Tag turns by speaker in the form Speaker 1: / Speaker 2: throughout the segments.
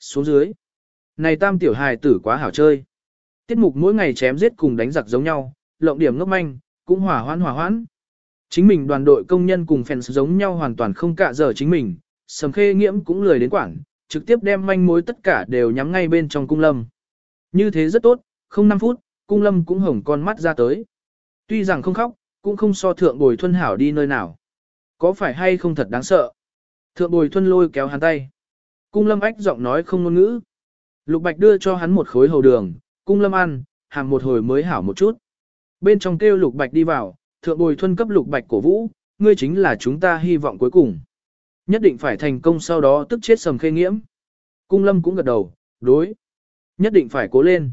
Speaker 1: xuống dưới. Này tam tiểu hài tử quá hảo chơi. Tiết mục mỗi ngày chém giết cùng đánh giặc giống nhau, lộng điểm ngốc manh, cũng hỏa hoãn hỏa hoãn. Chính mình đoàn đội công nhân cùng fans giống nhau hoàn toàn không cạ giờ chính mình, sầm khê nghiễm cũng lười đến quảng, trực tiếp đem manh mối tất cả đều nhắm ngay bên trong cung lâm. Như thế rất tốt, không 5 phút, cung lâm cũng hổng con mắt ra tới. Tuy rằng không khóc, cũng không so thượng bồi thuân hảo đi nơi nào. Có phải hay không thật đáng sợ? Thượng bồi thuân lôi kéo hắn tay. Cung lâm ách giọng nói không ngôn ngữ. Lục bạch đưa cho hắn một khối hầu đường, cung lâm ăn, hàng một hồi mới hảo một chút. Bên trong kêu lục bạch đi vào, thượng bồi thuân cấp lục bạch cổ vũ, ngươi chính là chúng ta hy vọng cuối cùng. Nhất định phải thành công sau đó tức chết sầm khê nghiễm. Cung lâm cũng gật đầu, đối. Nhất định phải cố lên.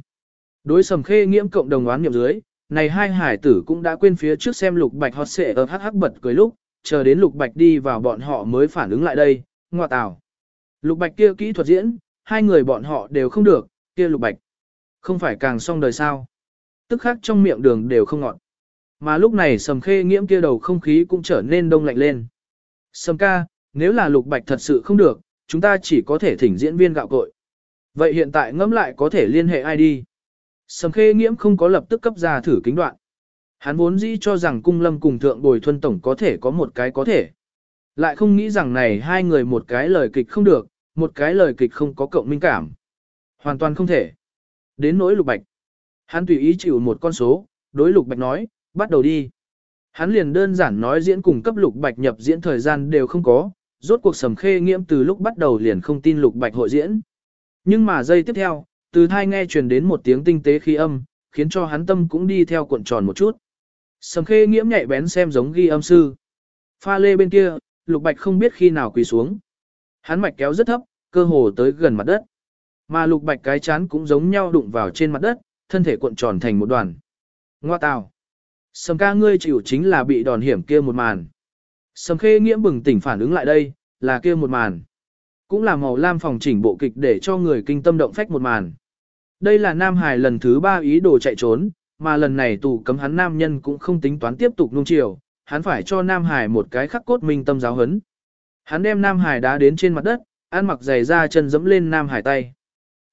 Speaker 1: Đối sầm khê nghiễm cộng đồng oán nghiệm dưới, này hai hải tử cũng đã quên phía trước xem lục bạch hot xệ ở hắc hắc bật cười lúc, chờ đến lục bạch đi vào bọn họ mới phản ứng lại đây, ngoa tào. Lục bạch kia kỹ thuật diễn, hai người bọn họ đều không được, kia lục bạch. Không phải càng xong đời sao. Tức khác trong miệng đường đều không ngọt. Mà lúc này sầm khê nghiễm kia đầu không khí cũng trở nên đông lạnh lên. Sầm ca, nếu là lục bạch thật sự không được, chúng ta chỉ có thể thỉnh diễn viên gạo cội. Vậy hiện tại ngẫm lại có thể liên hệ ai đi? Sầm khê nghiễm không có lập tức cấp ra thử kính đoạn. Hắn vốn dĩ cho rằng cung lâm cùng thượng bồi thuân tổng có thể có một cái có thể. Lại không nghĩ rằng này hai người một cái lời kịch không được, một cái lời kịch không có cộng minh cảm. Hoàn toàn không thể. Đến nỗi lục bạch. Hắn tùy ý chịu một con số, đối lục bạch nói, bắt đầu đi. Hắn liền đơn giản nói diễn cùng cấp lục bạch nhập diễn thời gian đều không có, rốt cuộc sầm khê nghiễm từ lúc bắt đầu liền không tin lục bạch hội diễn. Nhưng mà giây tiếp theo, từ thai nghe truyền đến một tiếng tinh tế khí âm, khiến cho hắn tâm cũng đi theo cuộn tròn một chút. Sầm khê nghiễm nhạy bén xem giống ghi âm sư. Pha lê bên kia, lục bạch không biết khi nào quỳ xuống. Hắn mạch kéo rất thấp, cơ hồ tới gần mặt đất. Mà lục bạch cái chán cũng giống nhau đụng vào trên mặt đất, thân thể cuộn tròn thành một đoàn. Ngoa tào. Sầm ca ngươi chịu chính là bị đòn hiểm kia một màn. Sầm khê nghiễm bừng tỉnh phản ứng lại đây, là kia một màn. Cũng là màu lam phòng chỉnh bộ kịch để cho người kinh tâm động phách một màn. Đây là Nam Hải lần thứ ba ý đồ chạy trốn, mà lần này tù cấm hắn nam nhân cũng không tính toán tiếp tục nung chiều, hắn phải cho Nam Hải một cái khắc cốt minh tâm giáo hấn. Hắn đem Nam Hải đá đến trên mặt đất, ăn mặc giày ra chân dẫm lên Nam Hải tay.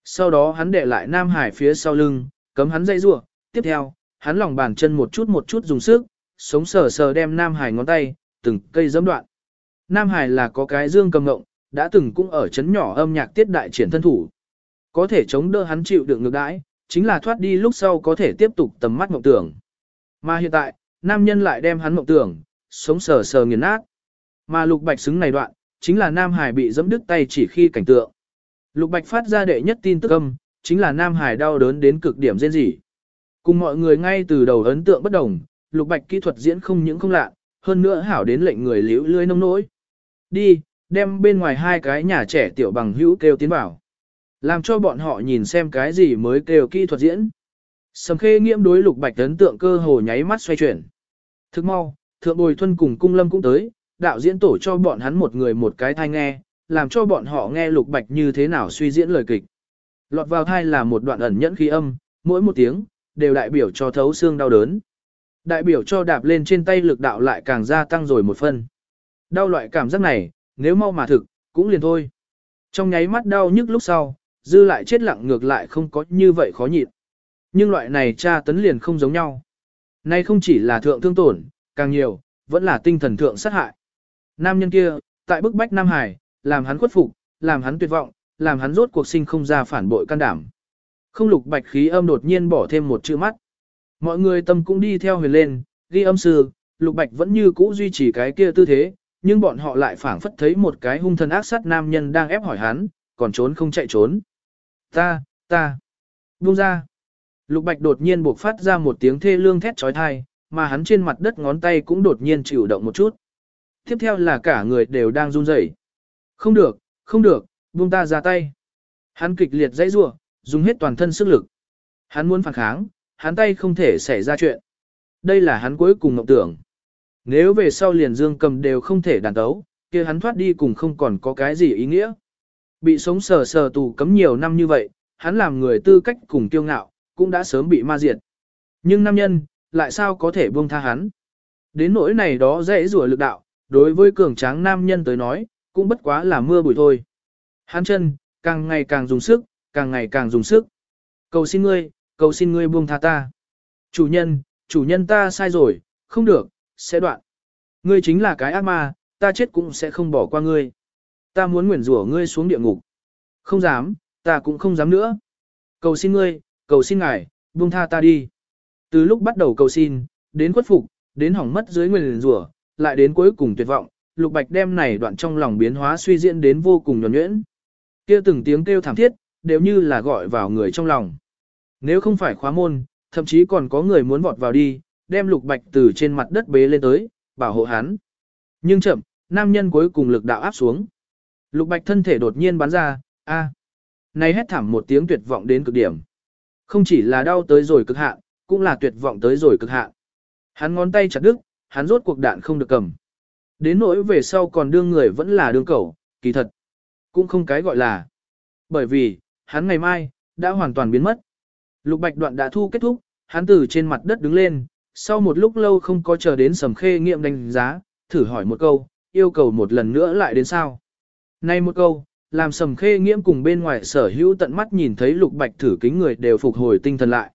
Speaker 1: Sau đó hắn để lại Nam Hải phía sau lưng, cấm hắn dây rủa. Tiếp theo, hắn lòng bàn chân một chút một chút dùng sức, sống sờ sờ đem Nam Hải ngón tay, từng cây dẫm đoạn. Nam Hải là có cái dương cầm ngộng, đã từng cũng ở chấn nhỏ âm nhạc tiết đại triển thân thủ. Có thể chống đỡ hắn chịu đựng ngược đãi, chính là thoát đi lúc sau có thể tiếp tục tầm mắt mộng tưởng. Mà hiện tại, nam nhân lại đem hắn mộng tưởng, sống sờ sờ nghiền nát. Mà lục bạch xứng này đoạn, chính là Nam Hải bị dẫm đứt tay chỉ khi cảnh tượng. Lục bạch phát ra đệ nhất tin tức âm, chính là Nam Hải đau đớn đến cực điểm rên rỉ. Cùng mọi người ngay từ đầu ấn tượng bất đồng, lục bạch kỹ thuật diễn không những không lạ, hơn nữa hảo đến lệnh người liễu lươi nông nỗi. Đi, đem bên ngoài hai cái nhà trẻ tiểu bằng hữu kêu tiến bảo. Làm cho bọn họ nhìn xem cái gì mới kêu kỹ thuật diễn. Sầm khê nghiễm đối lục bạch ấn tượng cơ hồ nháy mắt xoay chuyển. Thức mau, thượng bồi thuân cùng cung lâm cũng tới, đạo diễn tổ cho bọn hắn một người một cái thai nghe, làm cho bọn họ nghe lục bạch như thế nào suy diễn lời kịch. Lọt vào thai là một đoạn ẩn nhẫn khí âm, mỗi một tiếng, đều đại biểu cho thấu xương đau đớn. Đại biểu cho đạp lên trên tay lực đạo lại càng gia tăng rồi một phân. Đau loại cảm giác này, nếu mau mà thực, cũng liền thôi. Trong nháy mắt đau nhức lúc sau, dư lại chết lặng ngược lại không có như vậy khó nhịn. Nhưng loại này tra tấn liền không giống nhau. Nay không chỉ là thượng thương tổn, càng nhiều, vẫn là tinh thần thượng sát hại. Nam nhân kia, tại bức bách Nam Hải, làm hắn khuất phục, làm hắn tuyệt vọng, làm hắn rốt cuộc sinh không ra phản bội can đảm. Không lục bạch khí âm đột nhiên bỏ thêm một chữ mắt. Mọi người tâm cũng đi theo huyền lên, ghi âm sư, lục bạch vẫn như cũ duy trì cái kia tư thế, nhưng bọn họ lại phảng phất thấy một cái hung thần ác sát nam nhân đang ép hỏi hắn, còn trốn không chạy trốn. Ta, ta, buông ra. Lục bạch đột nhiên buộc phát ra một tiếng thê lương thét trói thai, mà hắn trên mặt đất ngón tay cũng đột nhiên chịu động một chút. Tiếp theo là cả người đều đang run rẩy. Không được, không được, buông ta ra tay. Hắn kịch liệt dãy rủa, dùng hết toàn thân sức lực. Hắn muốn phản kháng, hắn tay không thể xảy ra chuyện. Đây là hắn cuối cùng mộng tưởng. Nếu về sau liền dương cầm đều không thể đàn tấu, kia hắn thoát đi cùng không còn có cái gì ý nghĩa. Bị sống sờ sờ tù cấm nhiều năm như vậy, hắn làm người tư cách cùng kiêu ngạo, cũng đã sớm bị ma diệt. Nhưng nam nhân, lại sao có thể buông tha hắn? Đến nỗi này đó dễ rủa lực đạo, đối với cường tráng nam nhân tới nói, cũng bất quá là mưa bụi thôi. Hắn chân, càng ngày càng dùng sức, càng ngày càng dùng sức. Cầu xin ngươi, cầu xin ngươi buông tha ta. Chủ nhân, chủ nhân ta sai rồi, không được, sẽ đoạn. Ngươi chính là cái ác ma, ta chết cũng sẽ không bỏ qua ngươi. Ta muốn nguyền rủa ngươi xuống địa ngục. Không dám, ta cũng không dám nữa. Cầu xin ngươi, cầu xin ngài, buông tha ta đi. Từ lúc bắt đầu cầu xin, đến khuất phục, đến hỏng mất dưới nguyền rủa, lại đến cuối cùng tuyệt vọng, Lục Bạch đem này đoạn trong lòng biến hóa suy diễn đến vô cùng nhuần nhuyễn. Kia từng tiếng kêu thảm thiết, đều như là gọi vào người trong lòng. Nếu không phải khóa môn, thậm chí còn có người muốn vọt vào đi, đem Lục Bạch từ trên mặt đất bế lên tới, bảo hộ hắn. Nhưng chậm, nam nhân cuối cùng lực đạo áp xuống. Lục Bạch thân thể đột nhiên bắn ra, a. Này hét thảm một tiếng tuyệt vọng đến cực điểm. Không chỉ là đau tới rồi cực hạn, cũng là tuyệt vọng tới rồi cực hạn. Hắn ngón tay chặt đứt, hắn rốt cuộc đạn không được cầm. Đến nỗi về sau còn đương người vẫn là đương cẩu, kỳ thật. Cũng không cái gọi là. Bởi vì, hắn ngày mai, đã hoàn toàn biến mất. Lục bạch đoạn đã thu kết thúc, hắn từ trên mặt đất đứng lên, sau một lúc lâu không có chờ đến sầm khê nghiệm đánh giá, thử hỏi một câu, yêu cầu một lần nữa lại đến sao. Nay một câu, làm sầm khê nghiễm cùng bên ngoài sở hữu tận mắt nhìn thấy lục bạch thử kính người đều phục hồi tinh thần lại.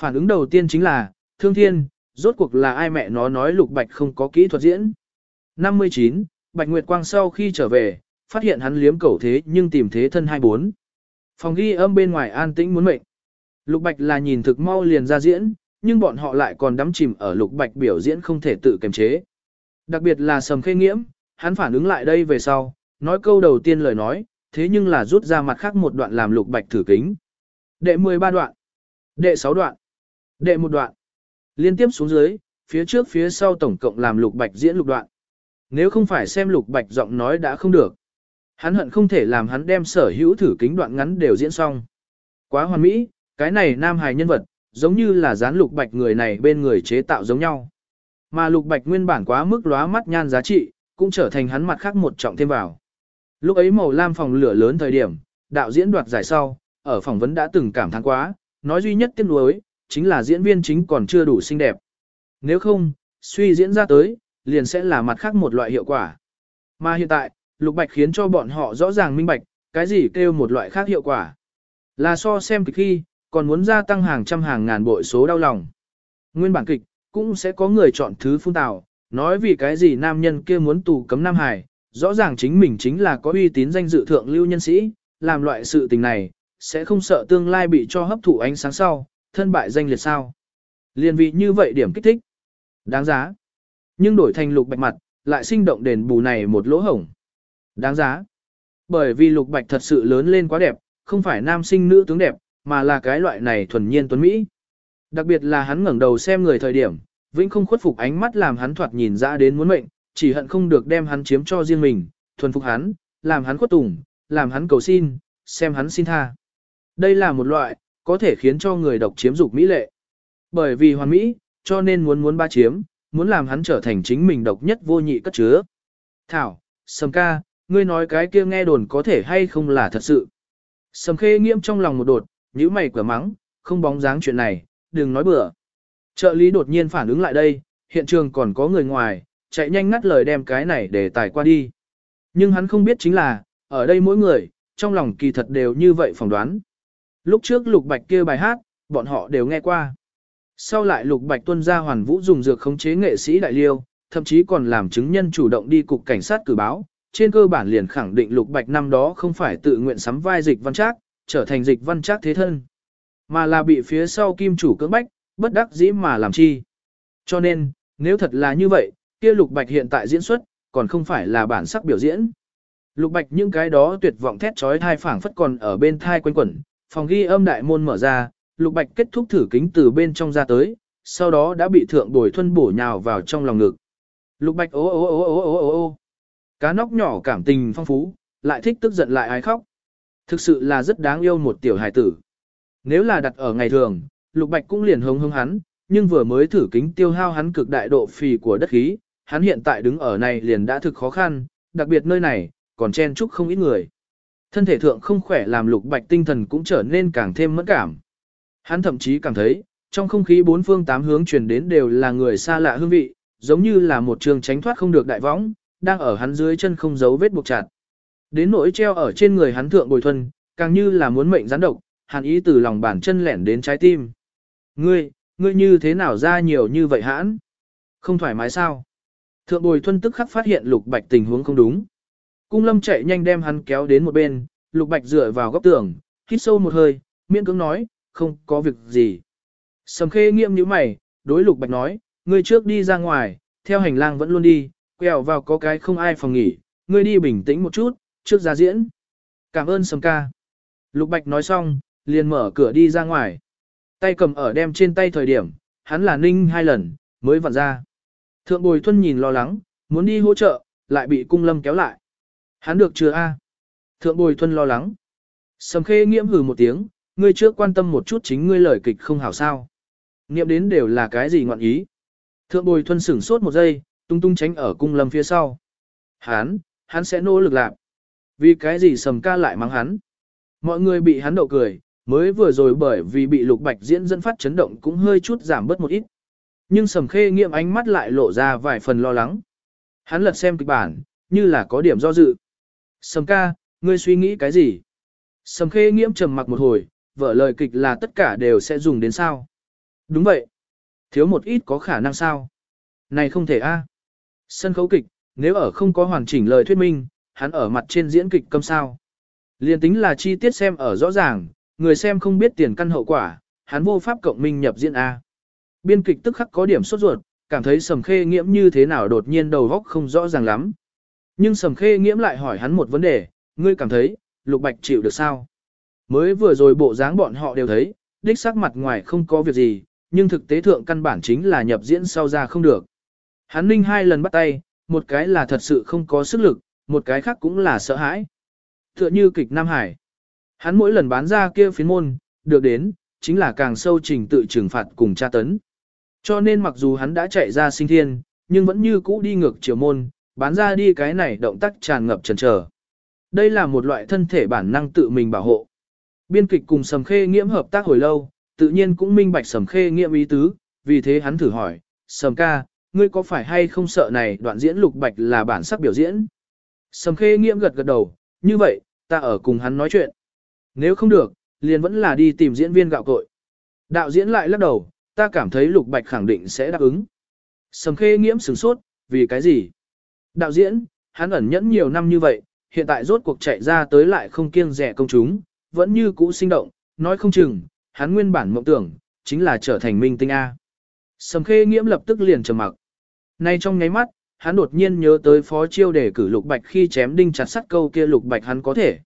Speaker 1: Phản ứng đầu tiên chính là, thương thiên, rốt cuộc là ai mẹ nó nói lục bạch không có kỹ thuật diễn. 59, Bạch Nguyệt Quang sau khi trở về, phát hiện hắn liếm cẩu thế nhưng tìm thế thân 24. Phòng ghi âm bên ngoài an tĩnh muốn mệnh. Lục Bạch là nhìn thực mau liền ra diễn, nhưng bọn họ lại còn đắm chìm ở Lục Bạch biểu diễn không thể tự kiềm chế. Đặc biệt là Sầm Khê Nghiễm, hắn phản ứng lại đây về sau, nói câu đầu tiên lời nói, thế nhưng là rút ra mặt khác một đoạn làm Lục Bạch thử kính. Đệ 13 đoạn, đệ 6 đoạn, đệ một đoạn. Liên tiếp xuống dưới, phía trước phía sau tổng cộng làm Lục Bạch diễn lục đoạn. Nếu không phải xem lục bạch giọng nói đã không được. Hắn hận không thể làm hắn đem sở hữu thử kính đoạn ngắn đều diễn xong. Quá hoàn mỹ, cái này nam hài nhân vật, giống như là dán lục bạch người này bên người chế tạo giống nhau. Mà lục bạch nguyên bản quá mức lóa mắt nhan giá trị, cũng trở thành hắn mặt khác một trọng thêm vào. Lúc ấy màu lam phòng lửa lớn thời điểm, đạo diễn đoạt giải sau, ở phỏng vấn đã từng cảm thán quá, nói duy nhất tiếc nuối, chính là diễn viên chính còn chưa đủ xinh đẹp. Nếu không, suy diễn ra tới, liền sẽ là mặt khác một loại hiệu quả. Mà hiện tại, lục bạch khiến cho bọn họ rõ ràng minh bạch, cái gì kêu một loại khác hiệu quả. Là so xem kịch khi, còn muốn gia tăng hàng trăm hàng ngàn bội số đau lòng. Nguyên bản kịch, cũng sẽ có người chọn thứ phun tào, nói vì cái gì nam nhân kia muốn tù cấm Nam Hải, rõ ràng chính mình chính là có uy tín danh dự thượng lưu nhân sĩ, làm loại sự tình này, sẽ không sợ tương lai bị cho hấp thụ ánh sáng sau, thân bại danh liệt sao. Liên vị như vậy điểm kích thích. Đáng giá. Nhưng đổi thành lục bạch mặt, lại sinh động đền bù này một lỗ hổng. Đáng giá. Bởi vì lục bạch thật sự lớn lên quá đẹp, không phải nam sinh nữ tướng đẹp, mà là cái loại này thuần nhiên tuấn Mỹ. Đặc biệt là hắn ngẩng đầu xem người thời điểm, vĩnh không khuất phục ánh mắt làm hắn thoạt nhìn ra đến muốn mệnh, chỉ hận không được đem hắn chiếm cho riêng mình, thuần phục hắn, làm hắn khuất tùng, làm hắn cầu xin, xem hắn xin tha. Đây là một loại, có thể khiến cho người độc chiếm dục mỹ lệ. Bởi vì hoàn mỹ, cho nên muốn muốn ba chiếm, muốn làm hắn trở thành chính mình độc nhất vô nhị cất chứa. Thảo, Sầm ca, ngươi nói cái kia nghe đồn có thể hay không là thật sự. Sầm khê nghiêm trong lòng một đột, nhíu mày cửa mắng, không bóng dáng chuyện này, đừng nói bừa. Trợ lý đột nhiên phản ứng lại đây, hiện trường còn có người ngoài, chạy nhanh ngắt lời đem cái này để tải qua đi. Nhưng hắn không biết chính là, ở đây mỗi người, trong lòng kỳ thật đều như vậy phỏng đoán. Lúc trước lục bạch kia bài hát, bọn họ đều nghe qua. Sau lại Lục Bạch tuân ra hoàn vũ dùng dược khống chế nghệ sĩ đại liêu, thậm chí còn làm chứng nhân chủ động đi cục cảnh sát cử báo, trên cơ bản liền khẳng định Lục Bạch năm đó không phải tự nguyện sắm vai dịch văn trác, trở thành dịch văn trác thế thân, mà là bị phía sau kim chủ cưỡng bách, bất đắc dĩ mà làm chi. Cho nên, nếu thật là như vậy, kia Lục Bạch hiện tại diễn xuất, còn không phải là bản sắc biểu diễn. Lục Bạch những cái đó tuyệt vọng thét trói thai phảng phất còn ở bên thai quanh quẩn, phòng ghi âm đại môn mở ra, Lục Bạch kết thúc thử kính từ bên trong ra tới, sau đó đã bị thượng bồi thuân bổ nhào vào trong lòng ngực. Lục Bạch ô ô ô ô ô ô ô Cá nóc nhỏ cảm tình phong phú, lại thích tức giận lại ái khóc. Thực sự là rất đáng yêu một tiểu hài tử. Nếu là đặt ở ngày thường, Lục Bạch cũng liền hống hống hắn, nhưng vừa mới thử kính tiêu hao hắn cực đại độ phì của đất khí, hắn hiện tại đứng ở này liền đã thực khó khăn, đặc biệt nơi này, còn chen chúc không ít người. Thân thể thượng không khỏe làm Lục Bạch tinh thần cũng trở nên càng thêm mẫn cảm. Hắn thậm chí cảm thấy, trong không khí bốn phương tám hướng truyền đến đều là người xa lạ hương vị, giống như là một trường tránh thoát không được đại võng, đang ở hắn dưới chân không giấu vết buộc chặt. Đến nỗi treo ở trên người hắn thượng bồi thuần, càng như là muốn mệnh gián độc, hàn ý từ lòng bàn chân lẻn đến trái tim. Ngươi, ngươi như thế nào ra nhiều như vậy hãn? Không thoải mái sao? Thượng bồi thuần tức khắc phát hiện lục bạch tình huống không đúng. Cung lâm chạy nhanh đem hắn kéo đến một bên, lục bạch dựa vào góc tường, hít sâu một hơi, miễn cưỡng nói, không có việc gì. Sầm khê nghiệm như mày, đối lục bạch nói, ngươi trước đi ra ngoài, theo hành lang vẫn luôn đi, quẹo vào có cái không ai phòng nghỉ, ngươi đi bình tĩnh một chút, trước ra diễn. Cảm ơn sầm ca. Lục bạch nói xong, liền mở cửa đi ra ngoài. Tay cầm ở đem trên tay thời điểm, hắn là ninh hai lần, mới vặn ra. Thượng bồi thuân nhìn lo lắng, muốn đi hỗ trợ, lại bị cung lâm kéo lại. Hắn được chưa a? Thượng bồi thuân lo lắng. Sầm khê nghiễm hừ một tiếng, ngươi trước quan tâm một chút chính ngươi lời kịch không hảo sao. Niệm đến đều là cái gì ngọn ý. Thượng bồi thuân sửng sốt một giây, tung tung tránh ở cung lâm phía sau. Hắn, hắn sẽ nỗ lực làm. Vì cái gì sầm ca lại mắng hắn. Mọi người bị hắn đậu cười, mới vừa rồi bởi vì bị lục bạch diễn dẫn phát chấn động cũng hơi chút giảm bớt một ít. Nhưng sầm khê nghiệm ánh mắt lại lộ ra vài phần lo lắng. Hắn lật xem kịch bản, như là có điểm do dự. Sầm ca, ngươi suy nghĩ cái gì? Sầm khê nghiễm trầm mặc một hồi, vở lời kịch là tất cả đều sẽ dùng đến sao? Đúng vậy. Thiếu một ít có khả năng sao? Này không thể a. À. Sân khấu kịch, nếu ở không có hoàn chỉnh lời thuyết minh, hắn ở mặt trên diễn kịch câm sao. Liên tính là chi tiết xem ở rõ ràng, người xem không biết tiền căn hậu quả, hắn vô pháp cộng minh nhập diễn A. Biên kịch tức khắc có điểm sốt ruột, cảm thấy sầm khê nghiễm như thế nào đột nhiên đầu góc không rõ ràng lắm. Nhưng sầm khê nghiễm lại hỏi hắn một vấn đề, ngươi cảm thấy, lục bạch chịu được sao? Mới vừa rồi bộ dáng bọn họ đều thấy, đích sắc mặt ngoài không có việc gì, nhưng thực tế thượng căn bản chính là nhập diễn sau ra không được. Hắn ninh hai lần bắt tay, một cái là thật sự không có sức lực, một cái khác cũng là sợ hãi. Tựa như kịch Nam Hải. Hắn mỗi lần bán ra kia phiến môn, được đến, chính là càng sâu trình tự trừng phạt cùng tra tấn. Cho nên mặc dù hắn đã chạy ra sinh thiên, nhưng vẫn như cũ đi ngược chiều môn, bán ra đi cái này động tác tràn ngập trần trở. Đây là một loại thân thể bản năng tự mình bảo hộ. Biên kịch cùng Sầm Khê Nghiễm hợp tác hồi lâu, tự nhiên cũng minh bạch Sầm Khê Nghiễm ý tứ, vì thế hắn thử hỏi, Sầm ca, ngươi có phải hay không sợ này đoạn diễn lục bạch là bản sắc biểu diễn? Sầm Khê Nghiễm gật gật đầu, như vậy, ta ở cùng hắn nói chuyện. Nếu không được, liền vẫn là đi tìm diễn viên gạo cội. Đạo diễn lại lắc đầu, ta cảm thấy lục bạch khẳng định sẽ đáp ứng. Sầm Khê Nghiễm sửng sốt, vì cái gì? Đạo diễn, hắn ẩn nhẫn nhiều năm như vậy, hiện tại rốt cuộc chạy ra tới lại không kiêng rẻ công chúng, vẫn như cũ sinh động, nói không chừng, hắn nguyên bản mộng tưởng, chính là trở thành minh tinh A. Sầm khê nghiễm lập tức liền trầm mặc. Nay trong nháy mắt, hắn đột nhiên nhớ tới phó chiêu để cử lục bạch khi chém đinh chặt sắt câu kia lục bạch hắn có thể.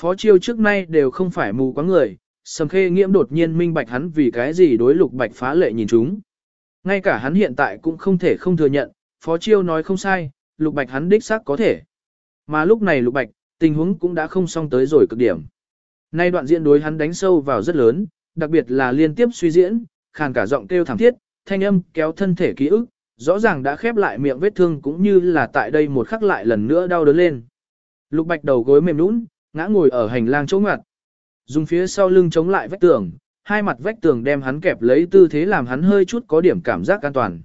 Speaker 1: Phó chiêu trước nay đều không phải mù quáng người, sầm khê nghiễm đột nhiên minh bạch hắn vì cái gì đối lục bạch phá lệ nhìn chúng. Ngay cả hắn hiện tại cũng không thể không thừa nhận, phó chiêu nói không sai, lục bạch hắn đích xác có thể. Mà lúc này lục bạch, tình huống cũng đã không xong tới rồi cực điểm. Nay đoạn diễn đối hắn đánh sâu vào rất lớn, đặc biệt là liên tiếp suy diễn, khàn cả giọng kêu thảm thiết, thanh âm kéo thân thể ký ức, rõ ràng đã khép lại miệng vết thương cũng như là tại đây một khắc lại lần nữa đau đớn lên. Lục bạch đầu gối mềm nũng, ngã ngồi ở hành lang chỗ ngoặt. Dùng phía sau lưng chống lại vách tường, hai mặt vách tường đem hắn kẹp lấy tư thế làm hắn hơi chút có điểm cảm giác an toàn.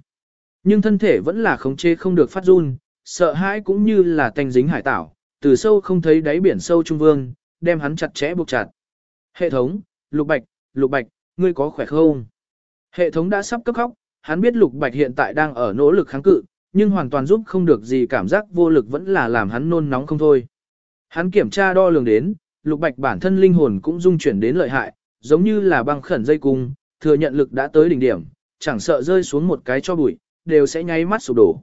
Speaker 1: Nhưng thân thể vẫn là khống chế không được phát run, sợ hãi cũng như là tanh dính hải tảo, từ sâu không thấy đáy biển sâu trung vương, đem hắn chặt chẽ buộc chặt. Hệ thống, lục bạch, lục bạch, ngươi có khỏe không? Hệ thống đã sắp cấp khóc, hắn biết lục bạch hiện tại đang ở nỗ lực kháng cự, nhưng hoàn toàn giúp không được gì cảm giác vô lực vẫn là làm hắn nôn nóng không thôi. Hắn kiểm tra đo lường đến, lục bạch bản thân linh hồn cũng dung chuyển đến lợi hại, giống như là băng khẩn dây cung, thừa nhận lực đã tới đỉnh điểm, chẳng sợ rơi xuống một cái cho bụi, đều sẽ nháy mắt sụp đổ.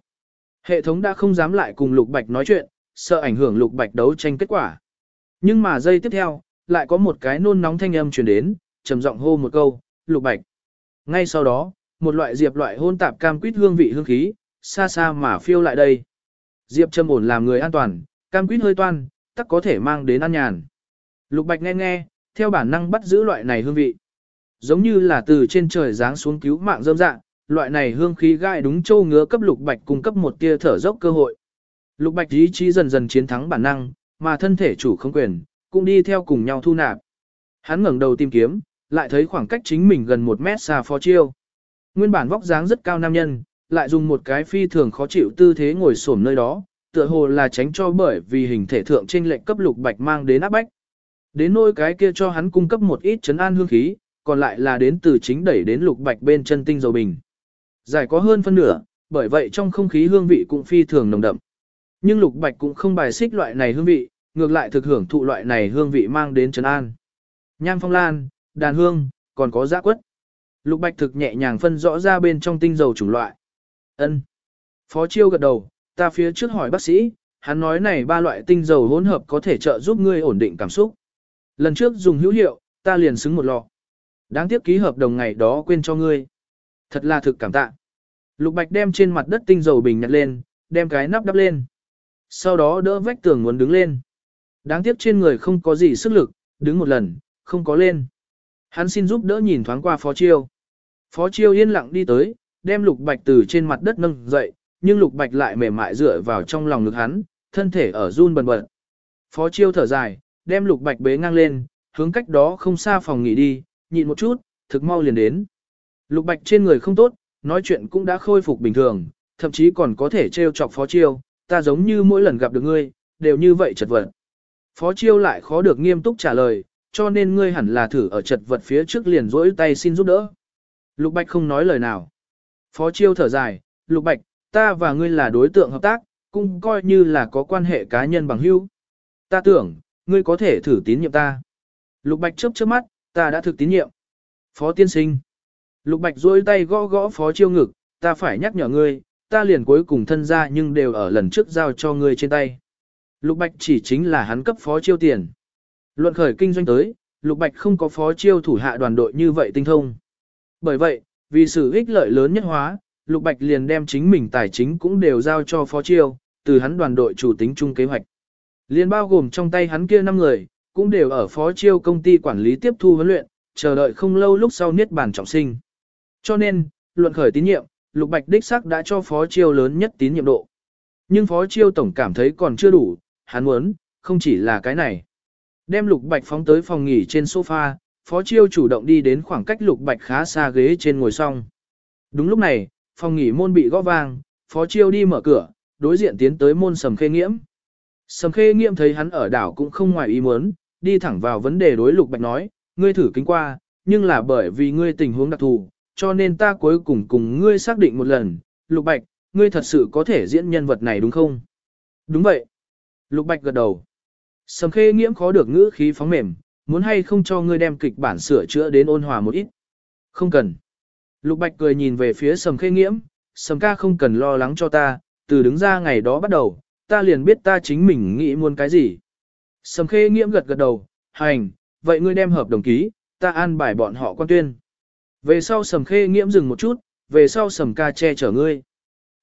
Speaker 1: Hệ thống đã không dám lại cùng lục bạch nói chuyện, sợ ảnh hưởng lục bạch đấu tranh kết quả. Nhưng mà giây tiếp theo, lại có một cái nôn nóng thanh âm truyền đến, trầm giọng hô một câu, lục bạch. Ngay sau đó, một loại diệp loại hôn tạp cam quýt hương vị hương khí, xa xa mà phiêu lại đây. Diệp châm ổn làm người an toàn, cam quýt hơi toan, tắc có thể mang đến an nhàn. Lục bạch nghe nghe, theo bản năng bắt giữ loại này hương vị. Giống như là từ trên trời giáng xuống cứu mạng dâm dạng, loại này hương khí gai đúng châu ngứa cấp lục bạch cung cấp một tia thở dốc cơ hội. Lục bạch ý chí dần dần chiến thắng bản năng, mà thân thể chủ không quyền, cũng đi theo cùng nhau thu nạp. Hắn ngẩng đầu tìm kiếm, lại thấy khoảng cách chính mình gần một mét xa phó chiêu. Nguyên bản vóc dáng rất cao nam nhân, lại dùng một cái phi thường khó chịu tư thế ngồi xổm nơi đó, tựa hồ là tránh cho bởi vì hình thể thượng trên lệnh cấp lục bạch mang đến áp bách. Đến nỗi cái kia cho hắn cung cấp một ít chấn an hương khí, còn lại là đến từ chính đẩy đến lục bạch bên chân tinh dầu bình. Giải có hơn phân nửa, bởi vậy trong không khí hương vị cũng phi thường nồng đậm. Nhưng lục bạch cũng không bài xích loại này hương vị, ngược lại thực hưởng thụ loại này hương vị mang đến trấn an. Nham phong lan, đàn hương, còn có giã quất. Lục bạch thực nhẹ nhàng phân rõ ra bên trong tinh dầu chủng loại. ân Phó chiêu gật đầu, ta phía trước hỏi bác sĩ, hắn nói này ba loại tinh dầu hỗn hợp có thể trợ giúp ngươi ổn định cảm xúc. Lần trước dùng hữu hiệu, ta liền xứng một lọ. Đáng tiếc ký hợp đồng ngày đó quên cho ngươi. Thật là thực cảm tạ. Lục Bạch đem trên mặt đất tinh dầu bình nhặt lên, đem cái nắp đắp lên. Sau đó đỡ vách tường muốn đứng lên. Đáng tiếc trên người không có gì sức lực, đứng một lần, không có lên. Hắn xin giúp đỡ nhìn thoáng qua Phó Chiêu. Phó Chiêu yên lặng đi tới, đem Lục Bạch từ trên mặt đất nâng dậy, nhưng Lục Bạch lại mềm mại dựa vào trong lòng ngực hắn, thân thể ở run bần bật. Phó Chiêu thở dài, đem Lục Bạch bế ngang lên, hướng cách đó không xa phòng nghỉ đi, nhịn một chút, thực mau liền đến. Lục Bạch trên người không tốt, nói chuyện cũng đã khôi phục bình thường, thậm chí còn có thể trêu chọc Phó Chiêu, ta giống như mỗi lần gặp được ngươi, đều như vậy chật vật. Phó Chiêu lại khó được nghiêm túc trả lời, cho nên ngươi hẳn là thử ở chật vật phía trước liền rỗi tay xin giúp đỡ. Lục Bạch không nói lời nào. Phó Chiêu thở dài, Lục Bạch, ta và ngươi là đối tượng hợp tác, cũng coi như là có quan hệ cá nhân bằng hữu. Ta tưởng, ngươi có thể thử tín nhiệm ta. Lục Bạch chớp chớp mắt, ta đã thực tín nhiệm. Phó tiên sinh. Lục Bạch duỗi tay gõ gõ phó chiêu ngực, ta phải nhắc nhở ngươi, ta liền cuối cùng thân ra nhưng đều ở lần trước giao cho ngươi trên tay. Lục Bạch chỉ chính là hắn cấp phó chiêu tiền. Luận khởi kinh doanh tới, Lục Bạch không có phó chiêu thủ hạ đoàn đội như vậy tinh thông. Bởi vậy, vì sự ích lợi lớn nhất hóa, Lục Bạch liền đem chính mình tài chính cũng đều giao cho phó chiêu, từ hắn đoàn đội chủ tính chung kế hoạch. Liên bao gồm trong tay hắn kia 5 người, cũng đều ở phó chiêu công ty quản lý tiếp thu huấn luyện, chờ đợi không lâu lúc sau niết bàn trọng sinh. Cho nên, luận khởi tín nhiệm, Lục Bạch đích sắc đã cho phó chiêu lớn nhất tín nhiệm độ. Nhưng phó chiêu tổng cảm thấy còn chưa đủ, hắn muốn, không chỉ là cái này. Đem Lục Bạch phóng tới phòng nghỉ trên sofa, phó chiêu chủ động đi đến khoảng cách Lục Bạch khá xa ghế trên ngồi xong. Đúng lúc này, phòng nghỉ môn bị gõ vang, phó chiêu đi mở cửa, đối diện tiến tới môn sầm khê nghiễm. Sầm khê nghiễm thấy hắn ở đảo cũng không ngoài ý muốn, đi thẳng vào vấn đề đối Lục Bạch nói, ngươi thử kính qua, nhưng là bởi vì ngươi tình huống đặc thù, cho nên ta cuối cùng cùng ngươi xác định một lần, Lục Bạch, ngươi thật sự có thể diễn nhân vật này đúng không? Đúng vậy. Lục Bạch gật đầu. Sầm khê nghiễm khó được ngữ khí phóng mềm, muốn hay không cho ngươi đem kịch bản sửa chữa đến ôn hòa một ít. Không cần. Lục Bạch cười nhìn về phía sầm khê nghiễm, sầm ca không cần lo lắng cho ta, từ đứng ra ngày đó bắt đầu, ta liền biết ta chính mình nghĩ muốn cái gì. Sầm khê nghiễm gật gật đầu, hành, vậy ngươi đem hợp đồng ký, ta an bài bọn họ quan tuyên. Về sau sầm khê nghiễm dừng một chút, về sau sầm ca che chở ngươi.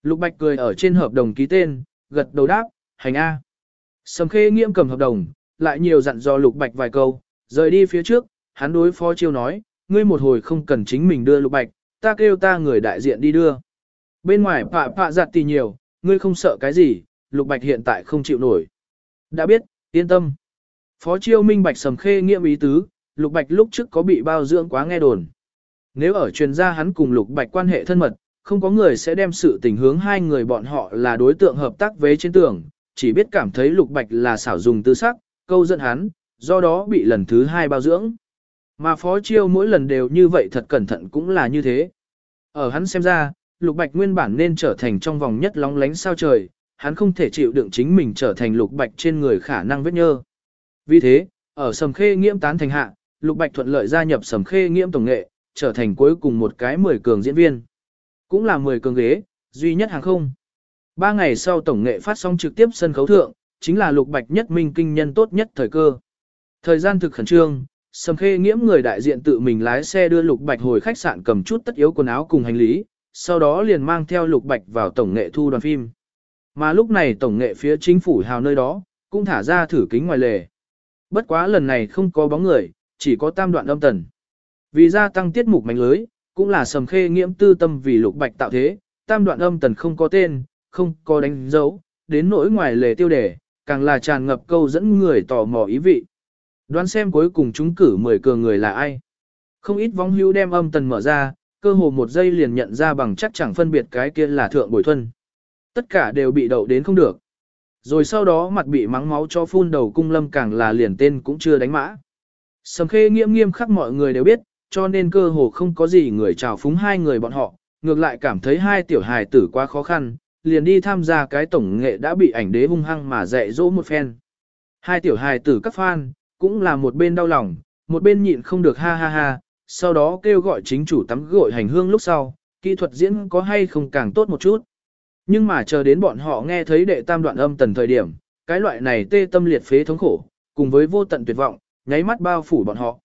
Speaker 1: Lục Bạch cười ở trên hợp đồng ký tên, gật đầu đáp, hành A. Sầm khê nghiễm cầm hợp đồng, lại nhiều dặn dò Lục Bạch vài câu, rời đi phía trước, hắn đối phó chiêu nói, ngươi một hồi không cần chính mình đưa Lục Bạch, ta kêu ta người đại diện đi đưa. Bên ngoài pạ pạ giặt tì nhiều, ngươi không sợ cái gì, Lục Bạch hiện tại không chịu nổi. Đã biết, yên tâm. Phó chiêu minh bạch sầm khê nghiệm ý tứ, Lục Bạch lúc trước có bị bao dưỡng quá nghe đồn. Nếu ở truyền gia hắn cùng Lục Bạch quan hệ thân mật, không có người sẽ đem sự tình hướng hai người bọn họ là đối tượng hợp tác với trên tường, chỉ biết cảm thấy Lục Bạch là xảo dùng tư sắc, câu dẫn hắn, do đó bị lần thứ hai bao dưỡng. Mà Phó Chiêu mỗi lần đều như vậy thật cẩn thận cũng là như thế. Ở hắn xem ra, Lục Bạch nguyên bản nên trở thành trong vòng nhất lóng lánh sao trời, hắn không thể chịu đựng chính mình trở thành Lục Bạch trên người khả năng vết nhơ. Vì thế, ở Sầm Khê Nghiễm tán thành hạ, Lục Bạch thuận lợi gia nhập Sầm Khê Nghiễm tổng nghệ, trở thành cuối cùng một cái 10 cường diễn viên. Cũng là 10 cường ghế, duy nhất hàng không. Ba ngày sau tổng nghệ phát sóng trực tiếp sân khấu thượng, chính là Lục Bạch nhất minh kinh nhân tốt nhất thời cơ. Thời gian thực khẩn trương, Sầm Khê Nghiễm người đại diện tự mình lái xe đưa Lục Bạch hồi khách sạn cầm chút tất yếu quần áo cùng hành lý, sau đó liền mang theo Lục Bạch vào tổng nghệ thu đoàn phim. Mà lúc này tổng nghệ phía chính phủ hào nơi đó, cũng thả ra thử kính ngoài lề. Bất quá lần này không có bóng người, chỉ có tam đoạn âm tần. Vì gia tăng tiết mục mạnh lưới, cũng là sầm khê nghiễm tư tâm vì lục bạch tạo thế, tam đoạn âm tần không có tên, không có đánh dấu, đến nỗi ngoài lề tiêu đề, càng là tràn ngập câu dẫn người tò mò ý vị. Đoán xem cuối cùng chúng cử 10 cường người là ai. Không ít vong hữu đem âm tần mở ra, cơ hồ một giây liền nhận ra bằng chắc chẳng phân biệt cái kia là thượng bồi thuần. Tất cả đều bị đậu đến không được. rồi sau đó mặt bị mắng máu cho phun đầu cung lâm càng là liền tên cũng chưa đánh mã. Sầm khê nghiêm nghiêm khắc mọi người đều biết, cho nên cơ hồ không có gì người chào phúng hai người bọn họ, ngược lại cảm thấy hai tiểu hài tử quá khó khăn, liền đi tham gia cái tổng nghệ đã bị ảnh đế hung hăng mà dạy dỗ một phen. Hai tiểu hài tử các fan, cũng là một bên đau lòng, một bên nhịn không được ha ha ha, sau đó kêu gọi chính chủ tắm gội hành hương lúc sau, kỹ thuật diễn có hay không càng tốt một chút. Nhưng mà chờ đến bọn họ nghe thấy đệ tam đoạn âm tần thời điểm, cái loại này tê tâm liệt phế thống khổ, cùng với vô tận tuyệt vọng, nháy mắt bao phủ bọn họ.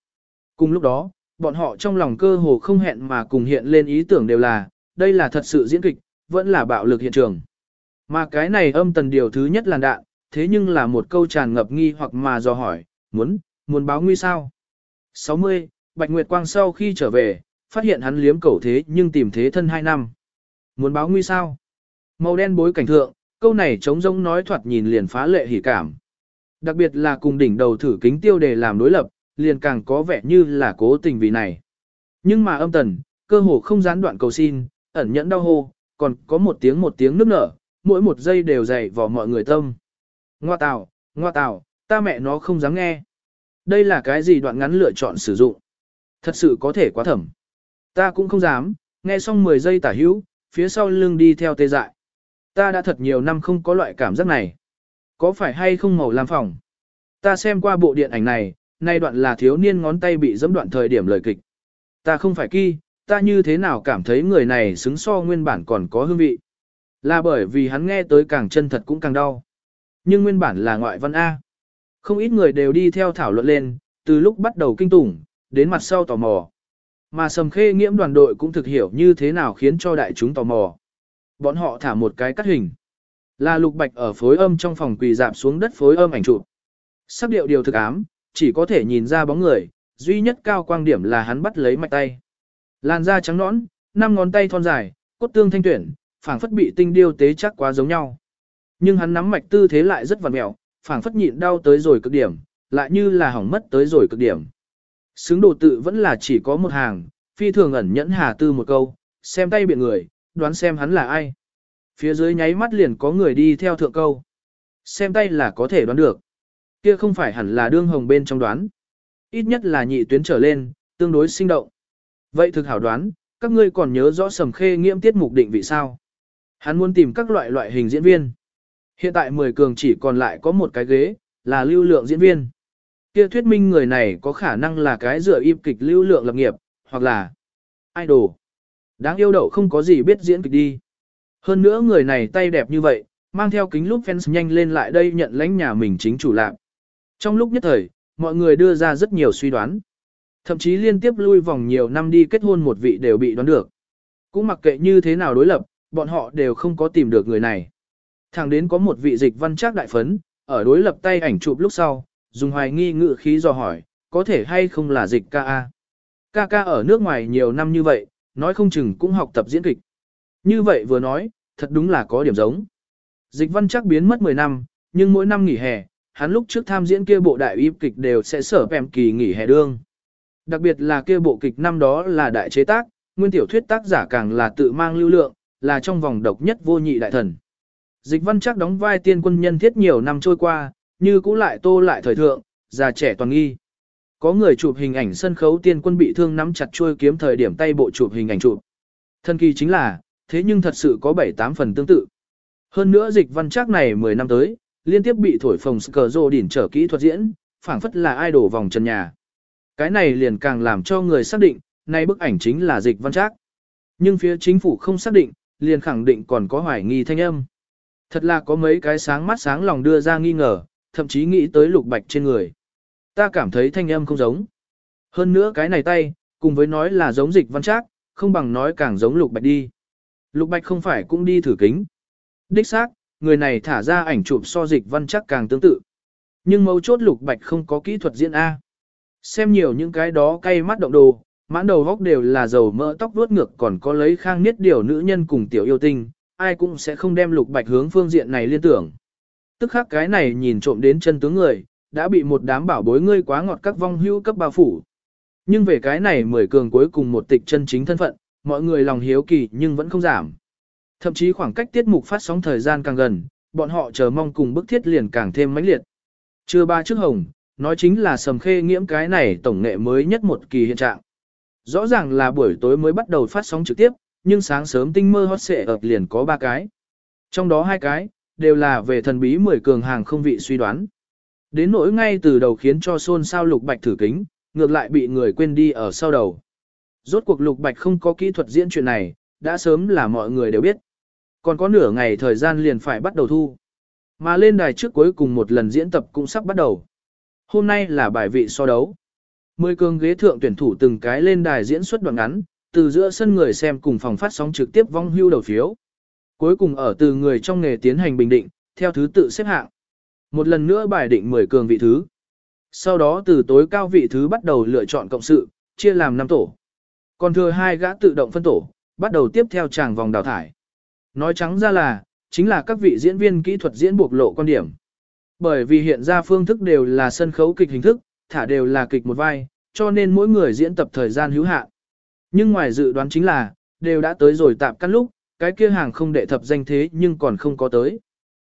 Speaker 1: Cùng lúc đó, bọn họ trong lòng cơ hồ không hẹn mà cùng hiện lên ý tưởng đều là, đây là thật sự diễn kịch, vẫn là bạo lực hiện trường. Mà cái này âm tần điều thứ nhất là đạn, thế nhưng là một câu tràn ngập nghi hoặc mà do hỏi, muốn, muốn báo nguy sao? 60, Bạch Nguyệt Quang sau khi trở về, phát hiện hắn liếm cẩu thế nhưng tìm thế thân hai năm. Muốn báo nguy sao? Màu đen bối cảnh thượng, câu này trống rỗng nói thoạt nhìn liền phá lệ hỉ cảm. Đặc biệt là cùng đỉnh đầu thử kính tiêu đề làm đối lập, liền càng có vẻ như là cố tình vì này. Nhưng mà âm tần, cơ hồ không gián đoạn cầu xin, ẩn nhẫn đau hô, còn có một tiếng một tiếng nức nở, mỗi một giây đều dày vào mọi người tâm. Ngoa tào, ngoa tào, ta mẹ nó không dám nghe. Đây là cái gì đoạn ngắn lựa chọn sử dụng? Thật sự có thể quá thẩm. Ta cũng không dám, nghe xong 10 giây tả hữu, phía sau lưng đi theo tê dại. Ta đã thật nhiều năm không có loại cảm giác này. Có phải hay không màu làm phòng? Ta xem qua bộ điện ảnh này, nay đoạn là thiếu niên ngón tay bị dẫm đoạn thời điểm lời kịch. Ta không phải kỳ, ta như thế nào cảm thấy người này xứng so nguyên bản còn có hương vị. Là bởi vì hắn nghe tới càng chân thật cũng càng đau. Nhưng nguyên bản là ngoại văn A. Không ít người đều đi theo thảo luận lên, từ lúc bắt đầu kinh tủng, đến mặt sau tò mò. Mà sầm khê nghiễm đoàn đội cũng thực hiểu như thế nào khiến cho đại chúng tò mò. Bọn họ thả một cái cắt hình. Là lục bạch ở phối âm trong phòng quỳ dạp xuống đất phối âm ảnh chụp. Sắc điệu điều thực ám, chỉ có thể nhìn ra bóng người, duy nhất cao quang điểm là hắn bắt lấy mạch tay. Làn da trắng nõn, năm ngón tay thon dài, cốt tương thanh tuyển, phảng phất bị tinh điêu tế chắc quá giống nhau. Nhưng hắn nắm mạch tư thế lại rất vặn mẹo, phảng phất nhịn đau tới rồi cực điểm, lại như là hỏng mất tới rồi cực điểm. Xứng đồ tự vẫn là chỉ có một hàng, phi thường ẩn nhẫn hà tư một câu, xem tay biện người, đoán xem hắn là ai. Phía dưới nháy mắt liền có người đi theo thượng câu. Xem tay là có thể đoán được. Kia không phải hẳn là đương hồng bên trong đoán. Ít nhất là nhị tuyến trở lên, tương đối sinh động. Vậy thực hảo đoán, các ngươi còn nhớ rõ sầm khê nghiễm tiết mục định vị sao? Hắn muốn tìm các loại loại hình diễn viên. Hiện tại 10 cường chỉ còn lại có một cái ghế, là lưu lượng diễn viên. Kia thuyết minh người này có khả năng là cái dựa im kịch lưu lượng lập nghiệp, hoặc là idol. Đáng yêu đậu không có gì biết diễn kịch đi. Hơn nữa người này tay đẹp như vậy, mang theo kính lúc fans nhanh lên lại đây nhận lãnh nhà mình chính chủ lạc. Trong lúc nhất thời, mọi người đưa ra rất nhiều suy đoán. Thậm chí liên tiếp lui vòng nhiều năm đi kết hôn một vị đều bị đoán được. Cũng mặc kệ như thế nào đối lập, bọn họ đều không có tìm được người này. Thẳng đến có một vị dịch văn trác đại phấn, ở đối lập tay ảnh chụp lúc sau, dùng hoài nghi ngự khí dò hỏi, có thể hay không là dịch ca a. Ca ca ở nước ngoài nhiều năm như vậy, nói không chừng cũng học tập diễn kịch. Như vậy vừa nói, thật đúng là có điểm giống. Dịch văn chắc biến mất 10 năm, nhưng mỗi năm nghỉ hè, hắn lúc trước tham diễn kia bộ đại y kịch đều sẽ sở bèm kỳ nghỉ hè đương. Đặc biệt là kia bộ kịch năm đó là đại chế tác, nguyên tiểu thuyết tác giả càng là tự mang lưu lượng, là trong vòng độc nhất vô nhị đại thần. Dịch văn chắc đóng vai tiên quân nhân thiết nhiều năm trôi qua, như cũ lại tô lại thời thượng, già trẻ toàn nghi. Có người chụp hình ảnh sân khấu tiên quân bị thương nắm chặt chuôi kiếm thời điểm tay bộ chụp hình ảnh chụp. Thân kỳ chính là, thế nhưng thật sự có 7-8 phần tương tự. Hơn nữa dịch văn chắc này 10 năm tới, liên tiếp bị thổi phồng cờ rô đỉnh trở kỹ thuật diễn, phảng phất là idol vòng trần nhà. Cái này liền càng làm cho người xác định, nay bức ảnh chính là dịch văn trác. Nhưng phía chính phủ không xác định, liền khẳng định còn có hoài nghi thanh âm. Thật là có mấy cái sáng mắt sáng lòng đưa ra nghi ngờ, thậm chí nghĩ tới lục bạch trên người. Ta cảm thấy thanh âm không giống. Hơn nữa cái này tay, cùng với nói là giống dịch văn trác, không bằng nói càng giống lục bạch đi. Lục bạch không phải cũng đi thử kính. Đích xác, người này thả ra ảnh chụp so dịch văn chắc càng tương tự. Nhưng mấu chốt lục bạch không có kỹ thuật diễn A. Xem nhiều những cái đó cay mắt động đồ, mãn đầu góc đều là dầu mỡ tóc vuốt ngược còn có lấy khang niết điều nữ nhân cùng tiểu yêu tinh, ai cũng sẽ không đem lục bạch hướng phương diện này liên tưởng. Tức khắc cái này nhìn trộm đến chân tướng người, đã bị một đám bảo bối ngươi quá ngọt các vong hưu cấp bao phủ. Nhưng về cái này mười cường cuối cùng một tịch chân chính thân phận, mọi người lòng hiếu kỳ nhưng vẫn không giảm. Thậm chí khoảng cách tiết mục phát sóng thời gian càng gần, bọn họ chờ mong cùng bức thiết liền càng thêm mãnh liệt. Chưa ba trước hồng, nói chính là sầm khê nghiễm cái này tổng nghệ mới nhất một kỳ hiện trạng. Rõ ràng là buổi tối mới bắt đầu phát sóng trực tiếp, nhưng sáng sớm tinh mơ hot xệ ập liền có ba cái. Trong đó hai cái, đều là về thần bí mười cường hàng không vị suy đoán. Đến nỗi ngay từ đầu khiến cho xôn sao lục bạch thử kính, ngược lại bị người quên đi ở sau đầu. Rốt cuộc lục bạch không có kỹ thuật diễn chuyện này, đã sớm là mọi người đều biết. Còn có nửa ngày thời gian liền phải bắt đầu thu. Mà lên đài trước cuối cùng một lần diễn tập cũng sắp bắt đầu. Hôm nay là bài vị so đấu. Mười cường ghế thượng tuyển thủ từng cái lên đài diễn xuất đoạn ngắn, từ giữa sân người xem cùng phòng phát sóng trực tiếp vong hưu đầu phiếu. Cuối cùng ở từ người trong nghề tiến hành bình định, theo thứ tự xếp hạng. Một lần nữa bài định 10 cường vị thứ. Sau đó từ tối cao vị thứ bắt đầu lựa chọn cộng sự, chia làm 5 tổ. Còn thừa hai gã tự động phân tổ, bắt đầu tiếp theo tràng vòng đào thải. Nói trắng ra là, chính là các vị diễn viên kỹ thuật diễn buộc lộ quan điểm. Bởi vì hiện ra phương thức đều là sân khấu kịch hình thức, thả đều là kịch một vai, cho nên mỗi người diễn tập thời gian hữu hạn. Nhưng ngoài dự đoán chính là, đều đã tới rồi tạm căn lúc, cái kia hàng không đệ thập danh thế nhưng còn không có tới.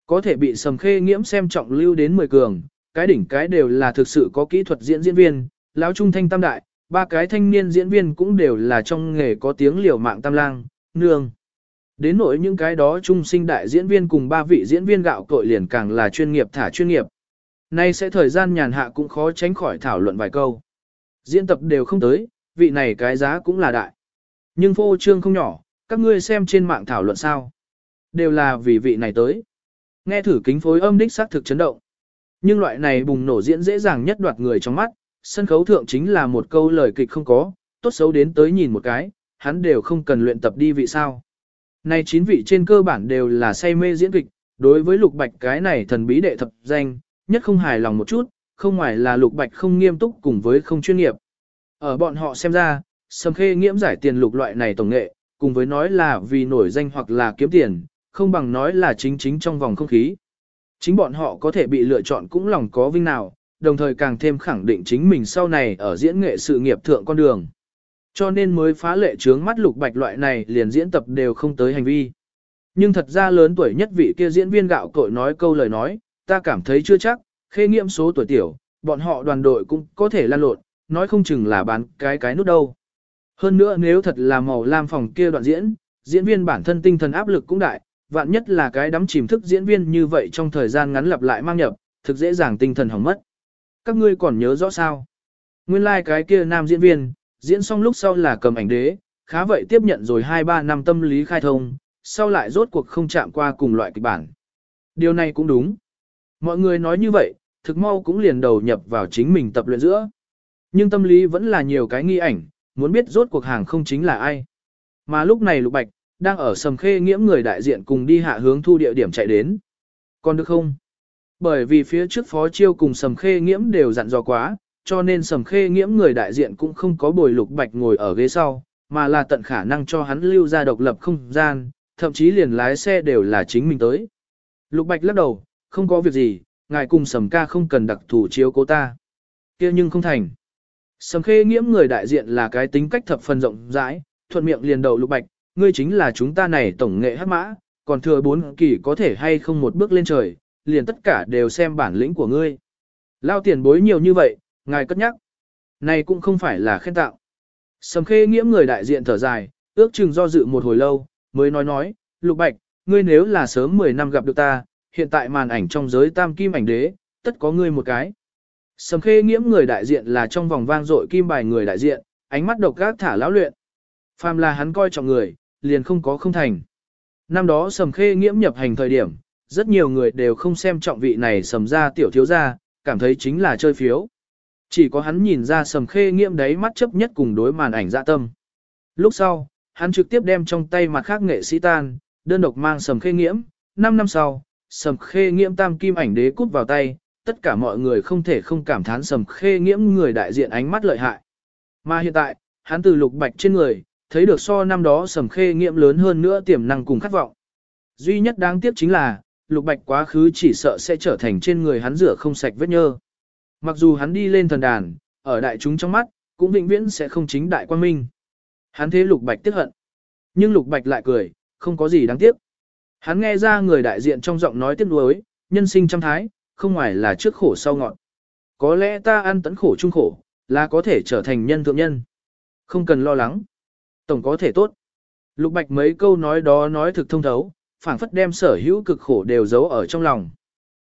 Speaker 1: Có thể bị sầm khê nghiễm xem trọng lưu đến 10 cường, cái đỉnh cái đều là thực sự có kỹ thuật diễn diễn viên, lão trung thanh tam đại, ba cái thanh niên diễn viên cũng đều là trong nghề có tiếng liều mạng tam lang, nương. Đến nỗi những cái đó trung sinh đại diễn viên cùng ba vị diễn viên gạo cội liền càng là chuyên nghiệp thả chuyên nghiệp. Nay sẽ thời gian nhàn hạ cũng khó tránh khỏi thảo luận vài câu. Diễn tập đều không tới, vị này cái giá cũng là đại. Nhưng phô trương không nhỏ, các ngươi xem trên mạng thảo luận sao. Đều là vì vị này tới. Nghe thử kính phối âm đích xác thực chấn động. Nhưng loại này bùng nổ diễn dễ dàng nhất đoạt người trong mắt, sân khấu thượng chính là một câu lời kịch không có, tốt xấu đến tới nhìn một cái, hắn đều không cần luyện tập đi vị sao. Này chín vị trên cơ bản đều là say mê diễn kịch, đối với lục bạch cái này thần bí đệ thập danh, nhất không hài lòng một chút, không ngoài là lục bạch không nghiêm túc cùng với không chuyên nghiệp. Ở bọn họ xem ra, sầm khê nghiễm giải tiền lục loại này tổng nghệ, cùng với nói là vì nổi danh hoặc là kiếm tiền, không bằng nói là chính chính trong vòng không khí. Chính bọn họ có thể bị lựa chọn cũng lòng có vinh nào, đồng thời càng thêm khẳng định chính mình sau này ở diễn nghệ sự nghiệp thượng con đường. Cho nên mới phá lệ trướng mắt lục bạch loại này liền diễn tập đều không tới hành vi. Nhưng thật ra lớn tuổi nhất vị kia diễn viên gạo cội nói câu lời nói, ta cảm thấy chưa chắc, khê nghiệm số tuổi tiểu, bọn họ đoàn đội cũng có thể lan lộn, nói không chừng là bán cái cái nút đâu. Hơn nữa nếu thật là màu lam phòng kia đoạn diễn, diễn viên bản thân tinh thần áp lực cũng đại, vạn nhất là cái đắm chìm thức diễn viên như vậy trong thời gian ngắn lặp lại mang nhập, thực dễ dàng tinh thần hỏng mất. Các ngươi còn nhớ rõ sao? Nguyên lai like cái kia nam diễn viên, diễn xong lúc sau là cầm ảnh đế, khá vậy tiếp nhận rồi 2-3 năm tâm lý khai thông, sau lại rốt cuộc không chạm qua cùng loại kịch bản. Điều này cũng đúng. Mọi người nói như vậy, thực mau cũng liền đầu nhập vào chính mình tập luyện giữa. Nhưng tâm lý vẫn là nhiều cái nghi ảnh, muốn biết rốt cuộc hàng không chính là ai. Mà lúc này Lục Bạch, đang ở sầm khê nghiễm người đại diện cùng đi hạ hướng thu địa điểm chạy đến. Còn được không? Bởi vì phía trước phó chiêu cùng sầm khê nghiễm đều dặn dò quá, cho nên sầm khê nghiễm người đại diện cũng không có bồi lục bạch ngồi ở ghế sau, mà là tận khả năng cho hắn lưu ra độc lập không gian, thậm chí liền lái xe đều là chính mình tới. Lục bạch lắc đầu, không có việc gì, ngài cùng sầm ca không cần đặc thủ chiếu cố ta. kia nhưng không thành. Sầm khê nghiễm người đại diện là cái tính cách thập phần rộng rãi, thuận miệng liền đầu lục bạch, ngươi chính là chúng ta này tổng nghệ hát mã, còn thừa bốn kỳ có thể hay không một bước lên trời, liền tất cả đều xem bản lĩnh của ngươi. Lao tiền bối nhiều như vậy, ngài cất nhắc. Này cũng không phải là khen tạo. Sầm khê nghiễm người đại diện thở dài, ước chừng do dự một hồi lâu, mới nói nói, Lục Bạch, ngươi nếu là sớm 10 năm gặp được ta, hiện tại màn ảnh trong giới tam kim ảnh đế, tất có ngươi một cái. Sầm khê nghiễm người đại diện là trong vòng vang dội kim bài người đại diện, ánh mắt độc gác thả lão luyện. Phàm là hắn coi trọng người, liền không có không thành. Năm đó sầm khê nghiễm nhập hành thời điểm, rất nhiều người đều không xem trọng vị này sầm ra tiểu thiếu gia, cảm thấy chính là chơi phiếu. Chỉ có hắn nhìn ra sầm khê nghiễm đấy mắt chấp nhất cùng đối màn ảnh dạ tâm. Lúc sau, hắn trực tiếp đem trong tay mặt khác nghệ sĩ tan, đơn độc mang sầm khê nghiễm, 5 năm sau, sầm khê nghiễm tam kim ảnh đế cút vào tay, tất cả mọi người không thể không cảm thán sầm khê nghiễm người đại diện ánh mắt lợi hại. Mà hiện tại, hắn từ lục bạch trên người, thấy được so năm đó sầm khê nghiễm lớn hơn nữa tiềm năng cùng khát vọng. Duy nhất đáng tiếc chính là, lục bạch quá khứ chỉ sợ sẽ trở thành trên người hắn rửa không sạch vết nhơ. Mặc dù hắn đi lên thần đàn, ở đại chúng trong mắt, cũng vĩnh viễn sẽ không chính đại quan minh. Hắn thế lục bạch tiếc hận. Nhưng lục bạch lại cười, không có gì đáng tiếc. Hắn nghe ra người đại diện trong giọng nói tiếc nuối, nhân sinh trăm thái, không ngoài là trước khổ sau ngọn. Có lẽ ta ăn tấn khổ chung khổ, là có thể trở thành nhân thượng nhân. Không cần lo lắng. Tổng có thể tốt. Lục Bạch mấy câu nói đó nói thực thông thấu, phảng phất đem sở hữu cực khổ đều giấu ở trong lòng.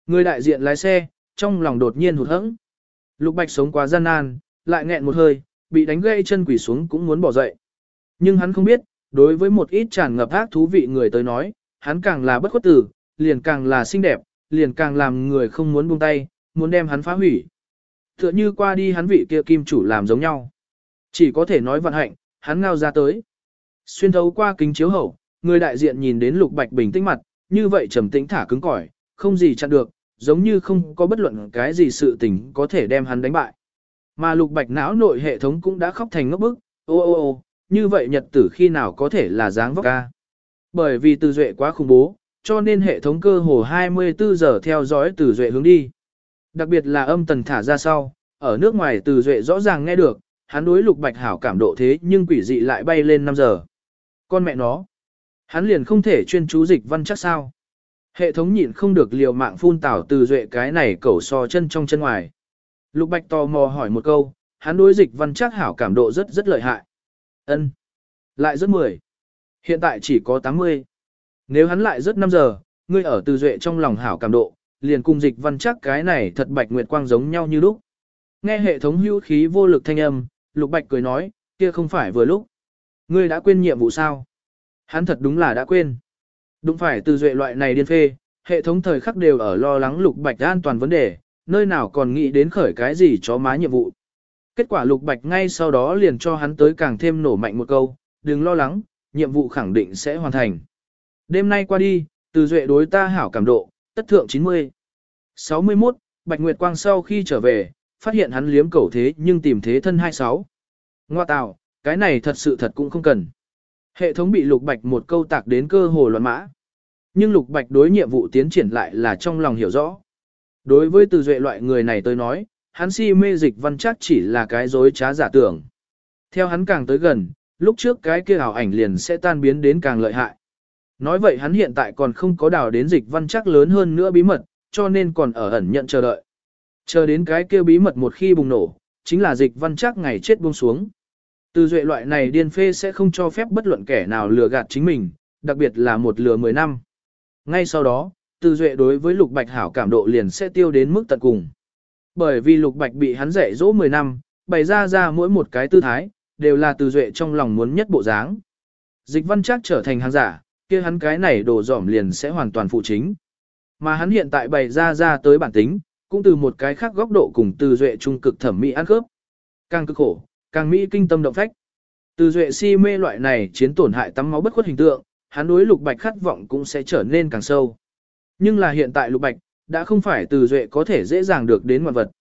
Speaker 1: Người đại diện lái xe, trong lòng đột nhiên hụt hẫng. Lục Bạch sống quá gian nan, lại nghẹn một hơi, bị đánh gãy chân quỷ xuống cũng muốn bỏ dậy. Nhưng hắn không biết, đối với một ít tràn ngập ác thú vị người tới nói, hắn càng là bất khuất tử, liền càng là xinh đẹp, liền càng làm người không muốn buông tay, muốn đem hắn phá hủy. Tựa như qua đi hắn vị kia kim chủ làm giống nhau. Chỉ có thể nói vận hạnh, hắn ngao ra tới. Xuyên thấu qua kính chiếu hậu, người đại diện nhìn đến Lục Bạch bình tĩnh mặt, như vậy trầm tĩnh thả cứng cỏi, không gì chặn được, giống như không có bất luận cái gì sự tình có thể đem hắn đánh bại. Mà Lục Bạch não nội hệ thống cũng đã khóc thành ngốc bức, ô ô ô, như vậy nhật tử khi nào có thể là dáng vóc ca. Bởi vì từ duệ quá khủng bố, cho nên hệ thống cơ hồ 24 giờ theo dõi từ duệ hướng đi. Đặc biệt là âm tần thả ra sau, ở nước ngoài từ duệ rõ ràng nghe được, hắn đối lục bạch hảo cảm độ thế nhưng quỷ dị lại bay lên 5 giờ. Con mẹ nó, hắn liền không thể chuyên chú dịch văn chắc sao. Hệ thống nhịn không được liều mạng phun tảo từ duệ cái này cẩu so chân trong chân ngoài. Lục bạch tò mò hỏi một câu, hắn đối dịch văn chắc hảo cảm độ rất rất lợi hại. ân Lại rất 10. Hiện tại chỉ có 80. Nếu hắn lại rất 5 giờ, ngươi ở từ duệ trong lòng hảo cảm độ, liền cùng dịch văn chắc cái này thật bạch nguyệt quang giống nhau như lúc. Nghe hệ thống hữu khí vô lực thanh âm, lục bạch cười nói, kia không phải vừa lúc. Ngươi đã quên nhiệm vụ sao? Hắn thật đúng là đã quên. Đúng phải từ duệ loại này điên phê, hệ thống thời khắc đều ở lo lắng lục bạch an toàn vấn đề, nơi nào còn nghĩ đến khởi cái gì chó má nhiệm vụ. Kết quả lục bạch ngay sau đó liền cho hắn tới càng thêm nổ mạnh một câu, đừng lo lắng, nhiệm vụ khẳng định sẽ hoàn thành. Đêm nay qua đi, từ duệ đối ta hảo cảm độ, tất thượng 90. 61, Bạch Nguyệt Quang sau khi trở về, phát hiện hắn liếm cầu thế nhưng tìm thế thân 26. Ngoa tạo, cái này thật sự thật cũng không cần. Hệ thống bị Lục Bạch một câu tạc đến cơ hồ loạn mã. Nhưng Lục Bạch đối nhiệm vụ tiến triển lại là trong lòng hiểu rõ. Đối với từ duệ loại người này tôi nói, hắn si mê dịch văn chắc chỉ là cái dối trá giả tưởng. Theo hắn càng tới gần, lúc trước cái kia ảo ảnh liền sẽ tan biến đến càng lợi hại. Nói vậy hắn hiện tại còn không có đào đến dịch văn chắc lớn hơn nữa bí mật, cho nên còn ở ẩn nhận chờ đợi. Chờ đến cái kia bí mật một khi bùng nổ, chính là dịch văn chắc ngày chết buông xuống. Từ duệ loại này điên phê sẽ không cho phép bất luận kẻ nào lừa gạt chính mình, đặc biệt là một lừa 10 năm. Ngay sau đó, từ duệ đối với lục bạch hảo cảm độ liền sẽ tiêu đến mức tận cùng. Bởi vì lục bạch bị hắn dạy dỗ 10 năm, bày ra ra mỗi một cái tư thái, đều là từ duệ trong lòng muốn nhất bộ dáng. Dịch văn chắc trở thành hàng giả, kia hắn cái này đồ dỏm liền sẽ hoàn toàn phụ chính. Mà hắn hiện tại bày ra ra tới bản tính, cũng từ một cái khác góc độ cùng từ duệ trung cực thẩm mỹ ăn khớp. Càng cực khổ, càng mỹ kinh tâm động phách. Từ duệ si mê loại này chiến tổn hại tắm máu bất khuất hình tượng, hắn đối lục bạch khát vọng cũng sẽ trở nên càng sâu. Nhưng là hiện tại lục bạch, đã không phải từ duệ có thể dễ dàng được đến ngoạn vật.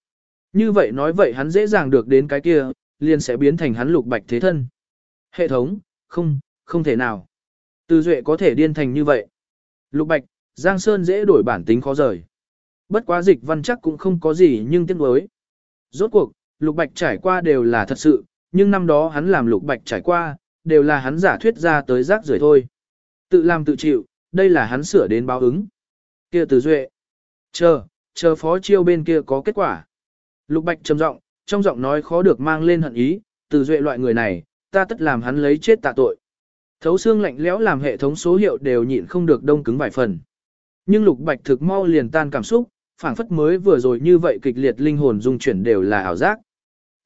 Speaker 1: Như vậy nói vậy hắn dễ dàng được đến cái kia, liền sẽ biến thành hắn lục bạch thế thân. Hệ thống, không, không thể nào. Từ duệ có thể điên thành như vậy. Lục bạch, Giang Sơn dễ đổi bản tính khó rời. Bất quá dịch văn chắc cũng không có gì nhưng tiếc nuối. Rốt cuộc, lục bạch trải qua đều là thật sự, nhưng năm đó hắn làm lục bạch trải qua, đều là hắn giả thuyết ra tới rác rưởi thôi. Tự làm tự chịu, đây là hắn sửa đến báo ứng. Kia từ duệ. Chờ, chờ phó chiêu bên kia có kết quả. Lục bạch trầm giọng, trong giọng nói khó được mang lên hận ý, từ duệ loại người này, ta tất làm hắn lấy chết tạ tội. Thấu xương lạnh lẽo làm hệ thống số hiệu đều nhịn không được đông cứng vài phần. Nhưng lục bạch thực mau liền tan cảm xúc, phảng phất mới vừa rồi như vậy kịch liệt linh hồn dung chuyển đều là ảo giác.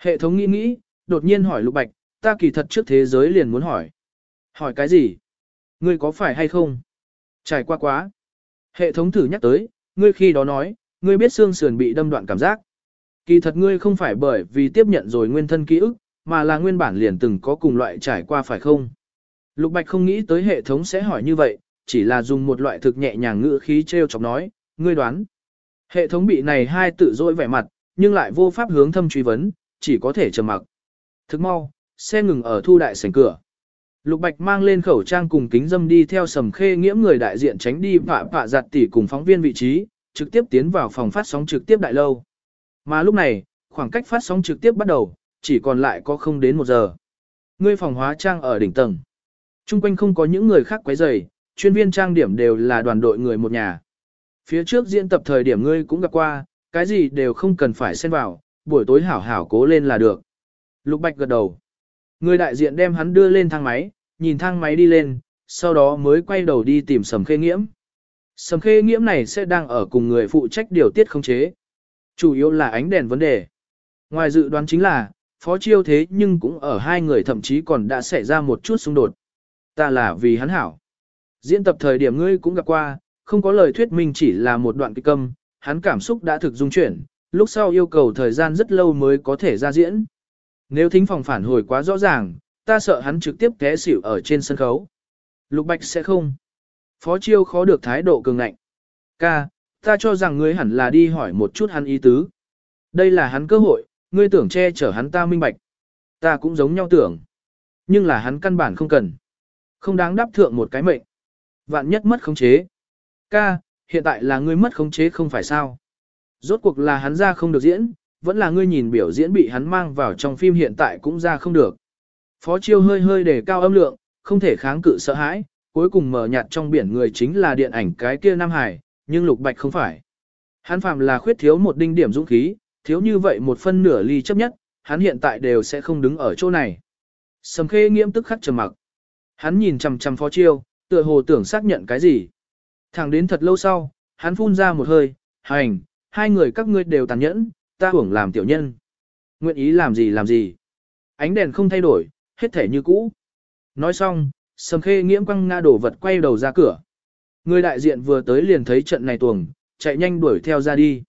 Speaker 1: Hệ thống nghĩ nghĩ, đột nhiên hỏi lục bạch, ta kỳ thật trước thế giới liền muốn hỏi. Hỏi cái gì? Ngươi có phải hay không? Trải qua quá. Hệ thống thử nhắc tới, ngươi khi đó nói, ngươi biết xương sườn bị đâm đoạn cảm giác. Kỳ thật ngươi không phải bởi vì tiếp nhận rồi nguyên thân ký ức, mà là nguyên bản liền từng có cùng loại trải qua phải không? Lục Bạch không nghĩ tới hệ thống sẽ hỏi như vậy, chỉ là dùng một loại thực nhẹ nhàng ngữ khí treo chọc nói, ngươi đoán. Hệ thống bị này hai tự dỗi vẻ mặt, nhưng lại vô pháp hướng thâm truy vấn, chỉ có thể trầm mặc. Thức mau, xe ngừng ở thu đại sảnh cửa. Lục Bạch mang lên khẩu trang cùng kính dâm đi theo sầm khê nghiễm người đại diện tránh đi vạ vạ giặt tỉ cùng phóng viên vị trí, trực tiếp tiến vào phòng phát sóng trực tiếp đại lâu. Mà lúc này, khoảng cách phát sóng trực tiếp bắt đầu, chỉ còn lại có không đến một giờ. Ngươi phòng hóa trang ở đỉnh tầng. Trung quanh không có những người khác quấy rầy, chuyên viên trang điểm đều là đoàn đội người một nhà. Phía trước diễn tập thời điểm ngươi cũng gặp qua, cái gì đều không cần phải xen vào, buổi tối hảo hảo cố lên là được. Lục Bạch gật đầu. Người đại diện đem hắn đưa lên thang máy, nhìn thang máy đi lên, sau đó mới quay đầu đi tìm sầm khê nghiễm. Sầm khê nghiễm này sẽ đang ở cùng người phụ trách điều tiết không chế. Chủ yếu là ánh đèn vấn đề. Ngoài dự đoán chính là, phó chiêu thế nhưng cũng ở hai người thậm chí còn đã xảy ra một chút xung đột. Ta là vì hắn hảo. Diễn tập thời điểm ngươi cũng gặp qua, không có lời thuyết minh chỉ là một đoạn kịch câm, hắn cảm xúc đã thực dung chuyển, lúc sau yêu cầu thời gian rất lâu mới có thể ra diễn. Nếu thính phòng phản hồi quá rõ ràng, ta sợ hắn trực tiếp té xỉu ở trên sân khấu. Lục Bạch sẽ không. Phó Chiêu khó được thái độ cường ngạnh. Ca, ta cho rằng ngươi hẳn là đi hỏi một chút hắn ý tứ. Đây là hắn cơ hội, ngươi tưởng che chở hắn ta minh bạch. Ta cũng giống nhau tưởng. Nhưng là hắn căn bản không cần. Không đáng đáp thượng một cái mệnh. Vạn nhất mất khống chế. Ca, hiện tại là ngươi mất khống chế không phải sao. Rốt cuộc là hắn ra không được diễn, vẫn là ngươi nhìn biểu diễn bị hắn mang vào trong phim hiện tại cũng ra không được. Phó chiêu hơi hơi để cao âm lượng, không thể kháng cự sợ hãi, cuối cùng mở nhạt trong biển người chính là điện ảnh cái kia Nam Hải, nhưng Lục Bạch không phải. Hắn phạm là khuyết thiếu một đinh điểm dũng khí, thiếu như vậy một phân nửa ly chấp nhất, hắn hiện tại đều sẽ không đứng ở chỗ này. Sầm khê nghiêm tức khắc trầm mặc. Hắn nhìn chằm chằm phó chiêu, tựa hồ tưởng xác nhận cái gì. Thẳng đến thật lâu sau, hắn phun ra một hơi, hành, hai người các ngươi đều tàn nhẫn, ta hưởng làm tiểu nhân. Nguyện ý làm gì làm gì. Ánh đèn không thay đổi, hết thể như cũ. Nói xong, sầm khê nghiễm quăng nga đổ vật quay đầu ra cửa. Người đại diện vừa tới liền thấy trận này tuồng, chạy nhanh đuổi theo ra đi.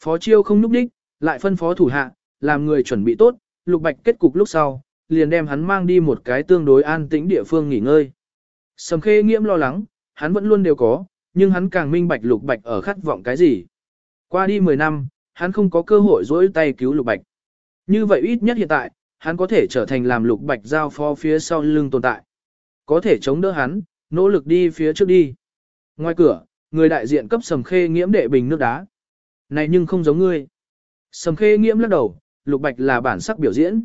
Speaker 1: Phó chiêu không núp đích, lại phân phó thủ hạ, làm người chuẩn bị tốt, lục bạch kết cục lúc sau, liền đem hắn mang đi một cái tương đối an tĩnh địa phương nghỉ ngơi. Sầm khê nghiễm lo lắng, hắn vẫn luôn đều có, nhưng hắn càng minh bạch lục bạch ở khát vọng cái gì. Qua đi 10 năm, hắn không có cơ hội dỗi tay cứu lục bạch. Như vậy ít nhất hiện tại, hắn có thể trở thành làm lục bạch giao phó phía sau lưng tồn tại. Có thể chống đỡ hắn, nỗ lực đi phía trước đi. Ngoài cửa, người đại diện cấp sầm khê nghiễm đệ bình nước đá. Này nhưng không giống ngươi. Sầm khê nghiễm lắc đầu, lục bạch là bản sắc biểu diễn.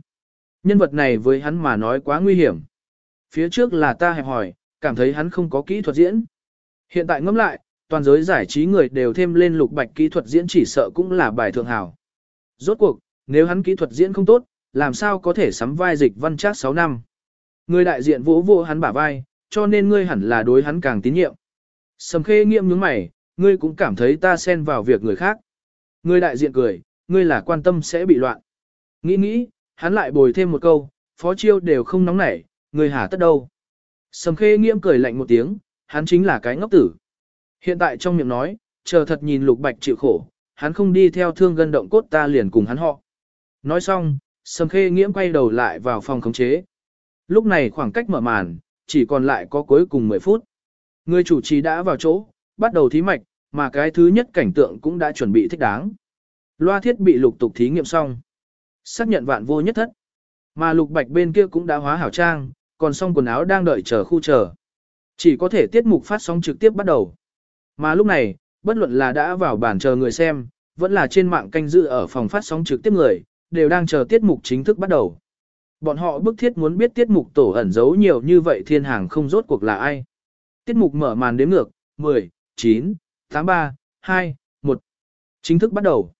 Speaker 1: Nhân vật này với hắn mà nói quá nguy hiểm. Phía trước là ta hẹp hỏi, cảm thấy hắn không có kỹ thuật diễn. Hiện tại ngẫm lại, toàn giới giải trí người đều thêm lên lục bạch kỹ thuật diễn chỉ sợ cũng là bài thượng hảo. Rốt cuộc, nếu hắn kỹ thuật diễn không tốt, làm sao có thể sắm vai dịch văn trác 6 năm. Người đại diện vỗ vỗ hắn bả vai, cho nên ngươi hẳn là đối hắn càng tín nhiệm. Sầm khê nghiệm nhướng mày, ngươi cũng cảm thấy ta xen vào việc người khác. Người đại diện cười, ngươi là quan tâm sẽ bị loạn. Nghĩ nghĩ, hắn lại bồi thêm một câu, phó chiêu đều không nóng nảy, ngươi hả tất đâu. Sầm khê nghiễm cười lạnh một tiếng, hắn chính là cái ngốc tử. Hiện tại trong miệng nói, chờ thật nhìn lục bạch chịu khổ, hắn không đi theo thương gân động cốt ta liền cùng hắn họ. Nói xong, sầm khê nghiễm quay đầu lại vào phòng khống chế. Lúc này khoảng cách mở màn, chỉ còn lại có cuối cùng 10 phút. Người chủ trì đã vào chỗ, bắt đầu thí mạch, mà cái thứ nhất cảnh tượng cũng đã chuẩn bị thích đáng. Loa thiết bị lục tục thí nghiệm xong. Xác nhận vạn vô nhất thất. Mà lục bạch bên kia cũng đã hóa hảo trang, còn xong quần áo đang đợi chờ khu chờ. Chỉ có thể tiết mục phát sóng trực tiếp bắt đầu. Mà lúc này, bất luận là đã vào bản chờ người xem, vẫn là trên mạng canh dự ở phòng phát sóng trực tiếp người, đều đang chờ tiết mục chính thức bắt đầu. Bọn họ bức thiết muốn biết tiết mục tổ ẩn giấu nhiều như vậy thiên hàng không rốt cuộc là ai. Tiết mục mở màn đếm ngược, 10, 9, 8, 3, 2, 1. Chính thức bắt đầu.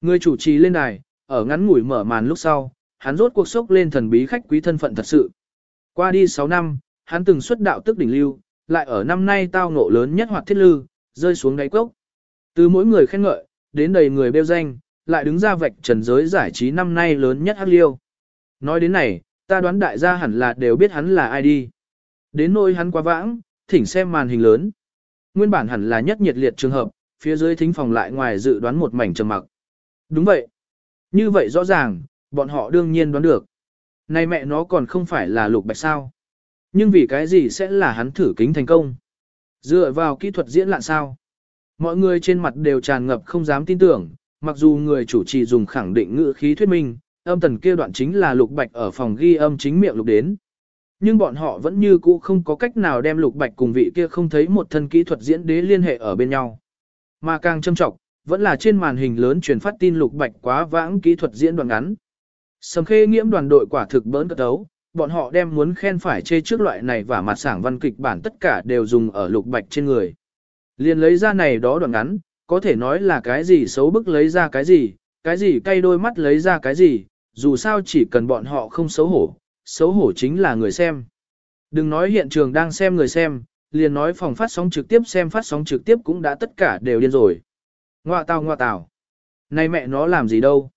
Speaker 1: Người chủ trì lên đài, ở ngắn ngủi mở màn lúc sau, hắn rốt cuộc sốc lên thần bí khách quý thân phận thật sự. Qua đi 6 năm, hắn từng xuất đạo tức đỉnh lưu, lại ở năm nay tao ngộ lớn nhất hoạt thiết lư, rơi xuống đáy cốc. Từ mỗi người khen ngợi, đến đầy người bêu danh, lại đứng ra vạch trần giới giải trí năm nay lớn nhất hắc liêu. Nói đến này, ta đoán đại gia hẳn là đều biết hắn là ai đi. Đến nôi hắn quá vãng, thỉnh xem màn hình lớn. Nguyên bản hẳn là nhất nhiệt liệt trường hợp, phía dưới thính phòng lại ngoài dự đoán một mảnh trầm mặc. Đúng vậy. Như vậy rõ ràng, bọn họ đương nhiên đoán được. Này mẹ nó còn không phải là lục bạch sao. Nhưng vì cái gì sẽ là hắn thử kính thành công? Dựa vào kỹ thuật diễn lạn sao? Mọi người trên mặt đều tràn ngập không dám tin tưởng, mặc dù người chủ trì dùng khẳng định ngữ khí thuyết minh, âm tần kia đoạn chính là lục bạch ở phòng ghi âm chính miệng lục đến. Nhưng bọn họ vẫn như cũ không có cách nào đem lục bạch cùng vị kia không thấy một thân kỹ thuật diễn đế liên hệ ở bên nhau. Mà càng châm trọng, vẫn là trên màn hình lớn truyền phát tin lục bạch quá vãng kỹ thuật diễn đoạn ngắn. Sầm khê nghiễm đoàn đội quả thực bỡn cất đấu, bọn họ đem muốn khen phải chê trước loại này và mặt sảng văn kịch bản tất cả đều dùng ở lục bạch trên người. Liền lấy ra này đó đoạn ngắn, có thể nói là cái gì xấu bức lấy ra cái gì, cái gì cay đôi mắt lấy ra cái gì, dù sao chỉ cần bọn họ không xấu hổ, xấu hổ chính là người xem. Đừng nói hiện trường đang xem người xem, liền nói phòng phát sóng trực tiếp xem phát sóng trực tiếp cũng đã tất cả đều điên rồi. Ngoạ tào ngoạ tào. Này mẹ nó làm gì đâu.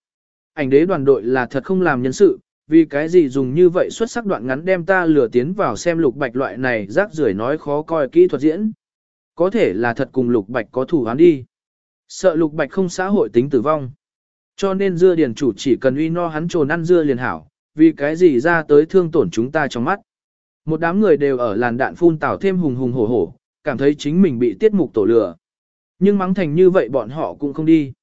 Speaker 1: Ảnh đế đoàn đội là thật không làm nhân sự, vì cái gì dùng như vậy xuất sắc đoạn ngắn đem ta lừa tiến vào xem lục bạch loại này rác rưởi nói khó coi kỹ thuật diễn. Có thể là thật cùng lục bạch có thủ án đi. Sợ lục bạch không xã hội tính tử vong. Cho nên dưa điền chủ chỉ cần uy no hắn trồn ăn dưa liền hảo, vì cái gì ra tới thương tổn chúng ta trong mắt. Một đám người đều ở làn đạn phun tảo thêm hùng hùng hổ hổ, cảm thấy chính mình bị tiết mục tổ lừa. Nhưng mắng thành như vậy bọn họ cũng không đi.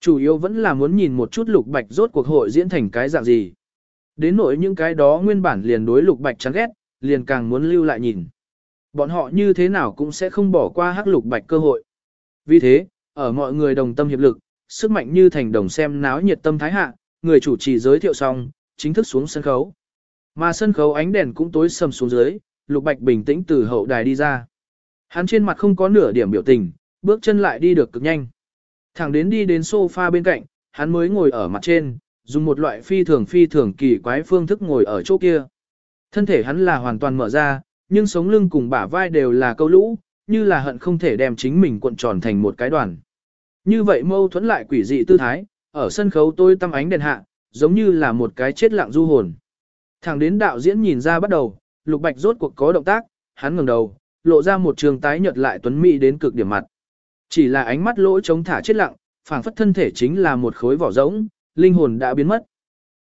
Speaker 1: Chủ yếu vẫn là muốn nhìn một chút lục bạch rốt cuộc hội diễn thành cái dạng gì. Đến nỗi những cái đó nguyên bản liền đối lục bạch chán ghét, liền càng muốn lưu lại nhìn. Bọn họ như thế nào cũng sẽ không bỏ qua hắc lục bạch cơ hội. Vì thế, ở mọi người đồng tâm hiệp lực, sức mạnh như thành đồng xem náo nhiệt tâm thái hạ, người chủ trì giới thiệu xong, chính thức xuống sân khấu. Mà sân khấu ánh đèn cũng tối sầm xuống dưới, Lục Bạch bình tĩnh từ hậu đài đi ra. Hắn trên mặt không có nửa điểm biểu tình, bước chân lại đi được cực nhanh. Thẳng đến đi đến sofa bên cạnh, hắn mới ngồi ở mặt trên, dùng một loại phi thường phi thường kỳ quái phương thức ngồi ở chỗ kia. Thân thể hắn là hoàn toàn mở ra, nhưng sống lưng cùng bả vai đều là câu lũ, như là hận không thể đem chính mình cuộn tròn thành một cái đoàn. Như vậy mâu thuẫn lại quỷ dị tư thái, ở sân khấu tôi tăm ánh đèn hạ, giống như là một cái chết lặng du hồn. Thẳng đến đạo diễn nhìn ra bắt đầu, Lục Bạch rốt cuộc có động tác, hắn ngẩng đầu, lộ ra một trường tái nhợt lại tuấn mỹ đến cực điểm mặt. Chỉ là ánh mắt lỗ trống thả chết lặng, phảng phất thân thể chính là một khối vỏ rỗng, linh hồn đã biến mất.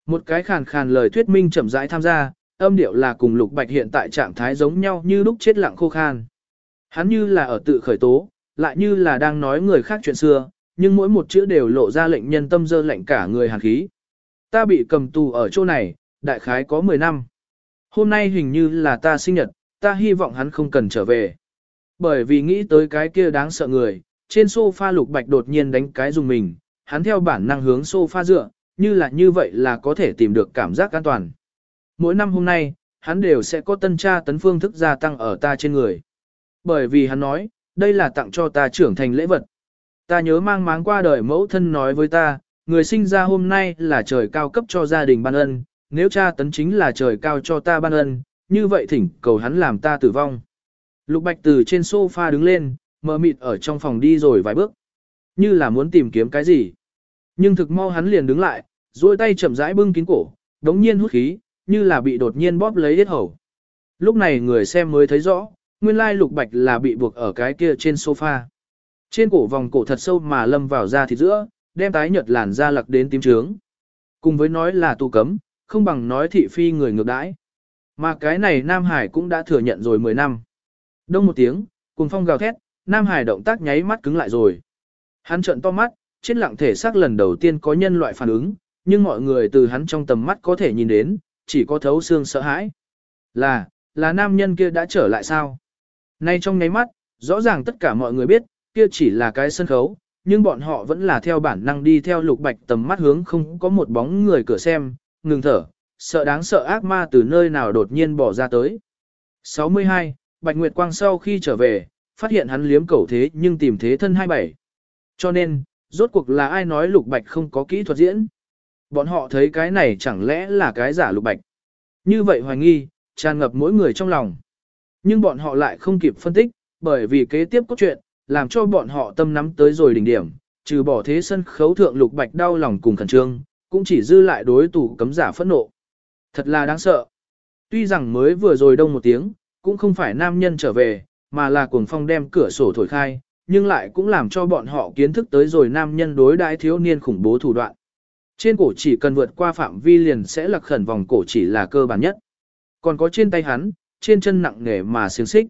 Speaker 1: Một cái khàn khàn lời thuyết minh chậm rãi tham gia, âm điệu là cùng Lục Bạch hiện tại trạng thái giống nhau như lúc chết lặng khô khan. Hắn như là ở tự khởi tố, lại như là đang nói người khác chuyện xưa, nhưng mỗi một chữ đều lộ ra lệnh nhân tâm dơ lệnh cả người hàn khí. Ta bị cầm tù ở chỗ này, đại khái có 10 năm. Hôm nay hình như là ta sinh nhật, ta hy vọng hắn không cần trở về. Bởi vì nghĩ tới cái kia đáng sợ người, trên sofa lục bạch đột nhiên đánh cái dùng mình, hắn theo bản năng hướng sofa dựa, như là như vậy là có thể tìm được cảm giác an toàn. Mỗi năm hôm nay, hắn đều sẽ có tân tra tấn phương thức gia tăng ở ta trên người. Bởi vì hắn nói, đây là tặng cho ta trưởng thành lễ vật. Ta nhớ mang máng qua đời mẫu thân nói với ta, người sinh ra hôm nay là trời cao cấp cho gia đình ban ân, nếu cha tấn chính là trời cao cho ta ban ân, như vậy thỉnh cầu hắn làm ta tử vong. Lục Bạch từ trên sofa đứng lên, mờ mịt ở trong phòng đi rồi vài bước, như là muốn tìm kiếm cái gì. Nhưng thực mau hắn liền đứng lại, duỗi tay chậm rãi bưng kín cổ, đống nhiên hút khí, như là bị đột nhiên bóp lấy hết hầu. Lúc này người xem mới thấy rõ, nguyên lai Lục Bạch là bị buộc ở cái kia trên sofa. Trên cổ vòng cổ thật sâu mà lâm vào da thịt giữa, đem tái nhợt làn da lặc đến tím trướng. Cùng với nói là tu cấm, không bằng nói thị phi người ngược đãi. Mà cái này Nam Hải cũng đã thừa nhận rồi 10 năm. Đông một tiếng, cùng phong gào thét, Nam Hải động tác nháy mắt cứng lại rồi. Hắn trợn to mắt, chết lặng thể xác lần đầu tiên có nhân loại phản ứng, nhưng mọi người từ hắn trong tầm mắt có thể nhìn đến, chỉ có thấu xương sợ hãi. Là, là nam nhân kia đã trở lại sao? Nay trong nháy mắt, rõ ràng tất cả mọi người biết, kia chỉ là cái sân khấu, nhưng bọn họ vẫn là theo bản năng đi theo lục bạch tầm mắt hướng không có một bóng người cửa xem, ngừng thở, sợ đáng sợ ác ma từ nơi nào đột nhiên bỏ ra tới. 62. Bạch Nguyệt Quang sau khi trở về, phát hiện hắn liếm cẩu thế nhưng tìm thế thân 27. Cho nên, rốt cuộc là ai nói lục bạch không có kỹ thuật diễn? Bọn họ thấy cái này chẳng lẽ là cái giả lục bạch? Như vậy hoài nghi, tràn ngập mỗi người trong lòng. Nhưng bọn họ lại không kịp phân tích, bởi vì kế tiếp có chuyện, làm cho bọn họ tâm nắm tới rồi đỉnh điểm, trừ bỏ thế sân khấu thượng lục bạch đau lòng cùng khẩn trương, cũng chỉ dư lại đối tủ cấm giả phẫn nộ. Thật là đáng sợ. Tuy rằng mới vừa rồi đông một tiếng, cũng không phải nam nhân trở về, mà là cuồng phong đem cửa sổ thổi khai, nhưng lại cũng làm cho bọn họ kiến thức tới rồi nam nhân đối đãi thiếu niên khủng bố thủ đoạn. Trên cổ chỉ cần vượt qua phạm vi liền sẽ lạc khẩn vòng cổ chỉ là cơ bản nhất. Còn có trên tay hắn, trên chân nặng nề mà xiềng xích.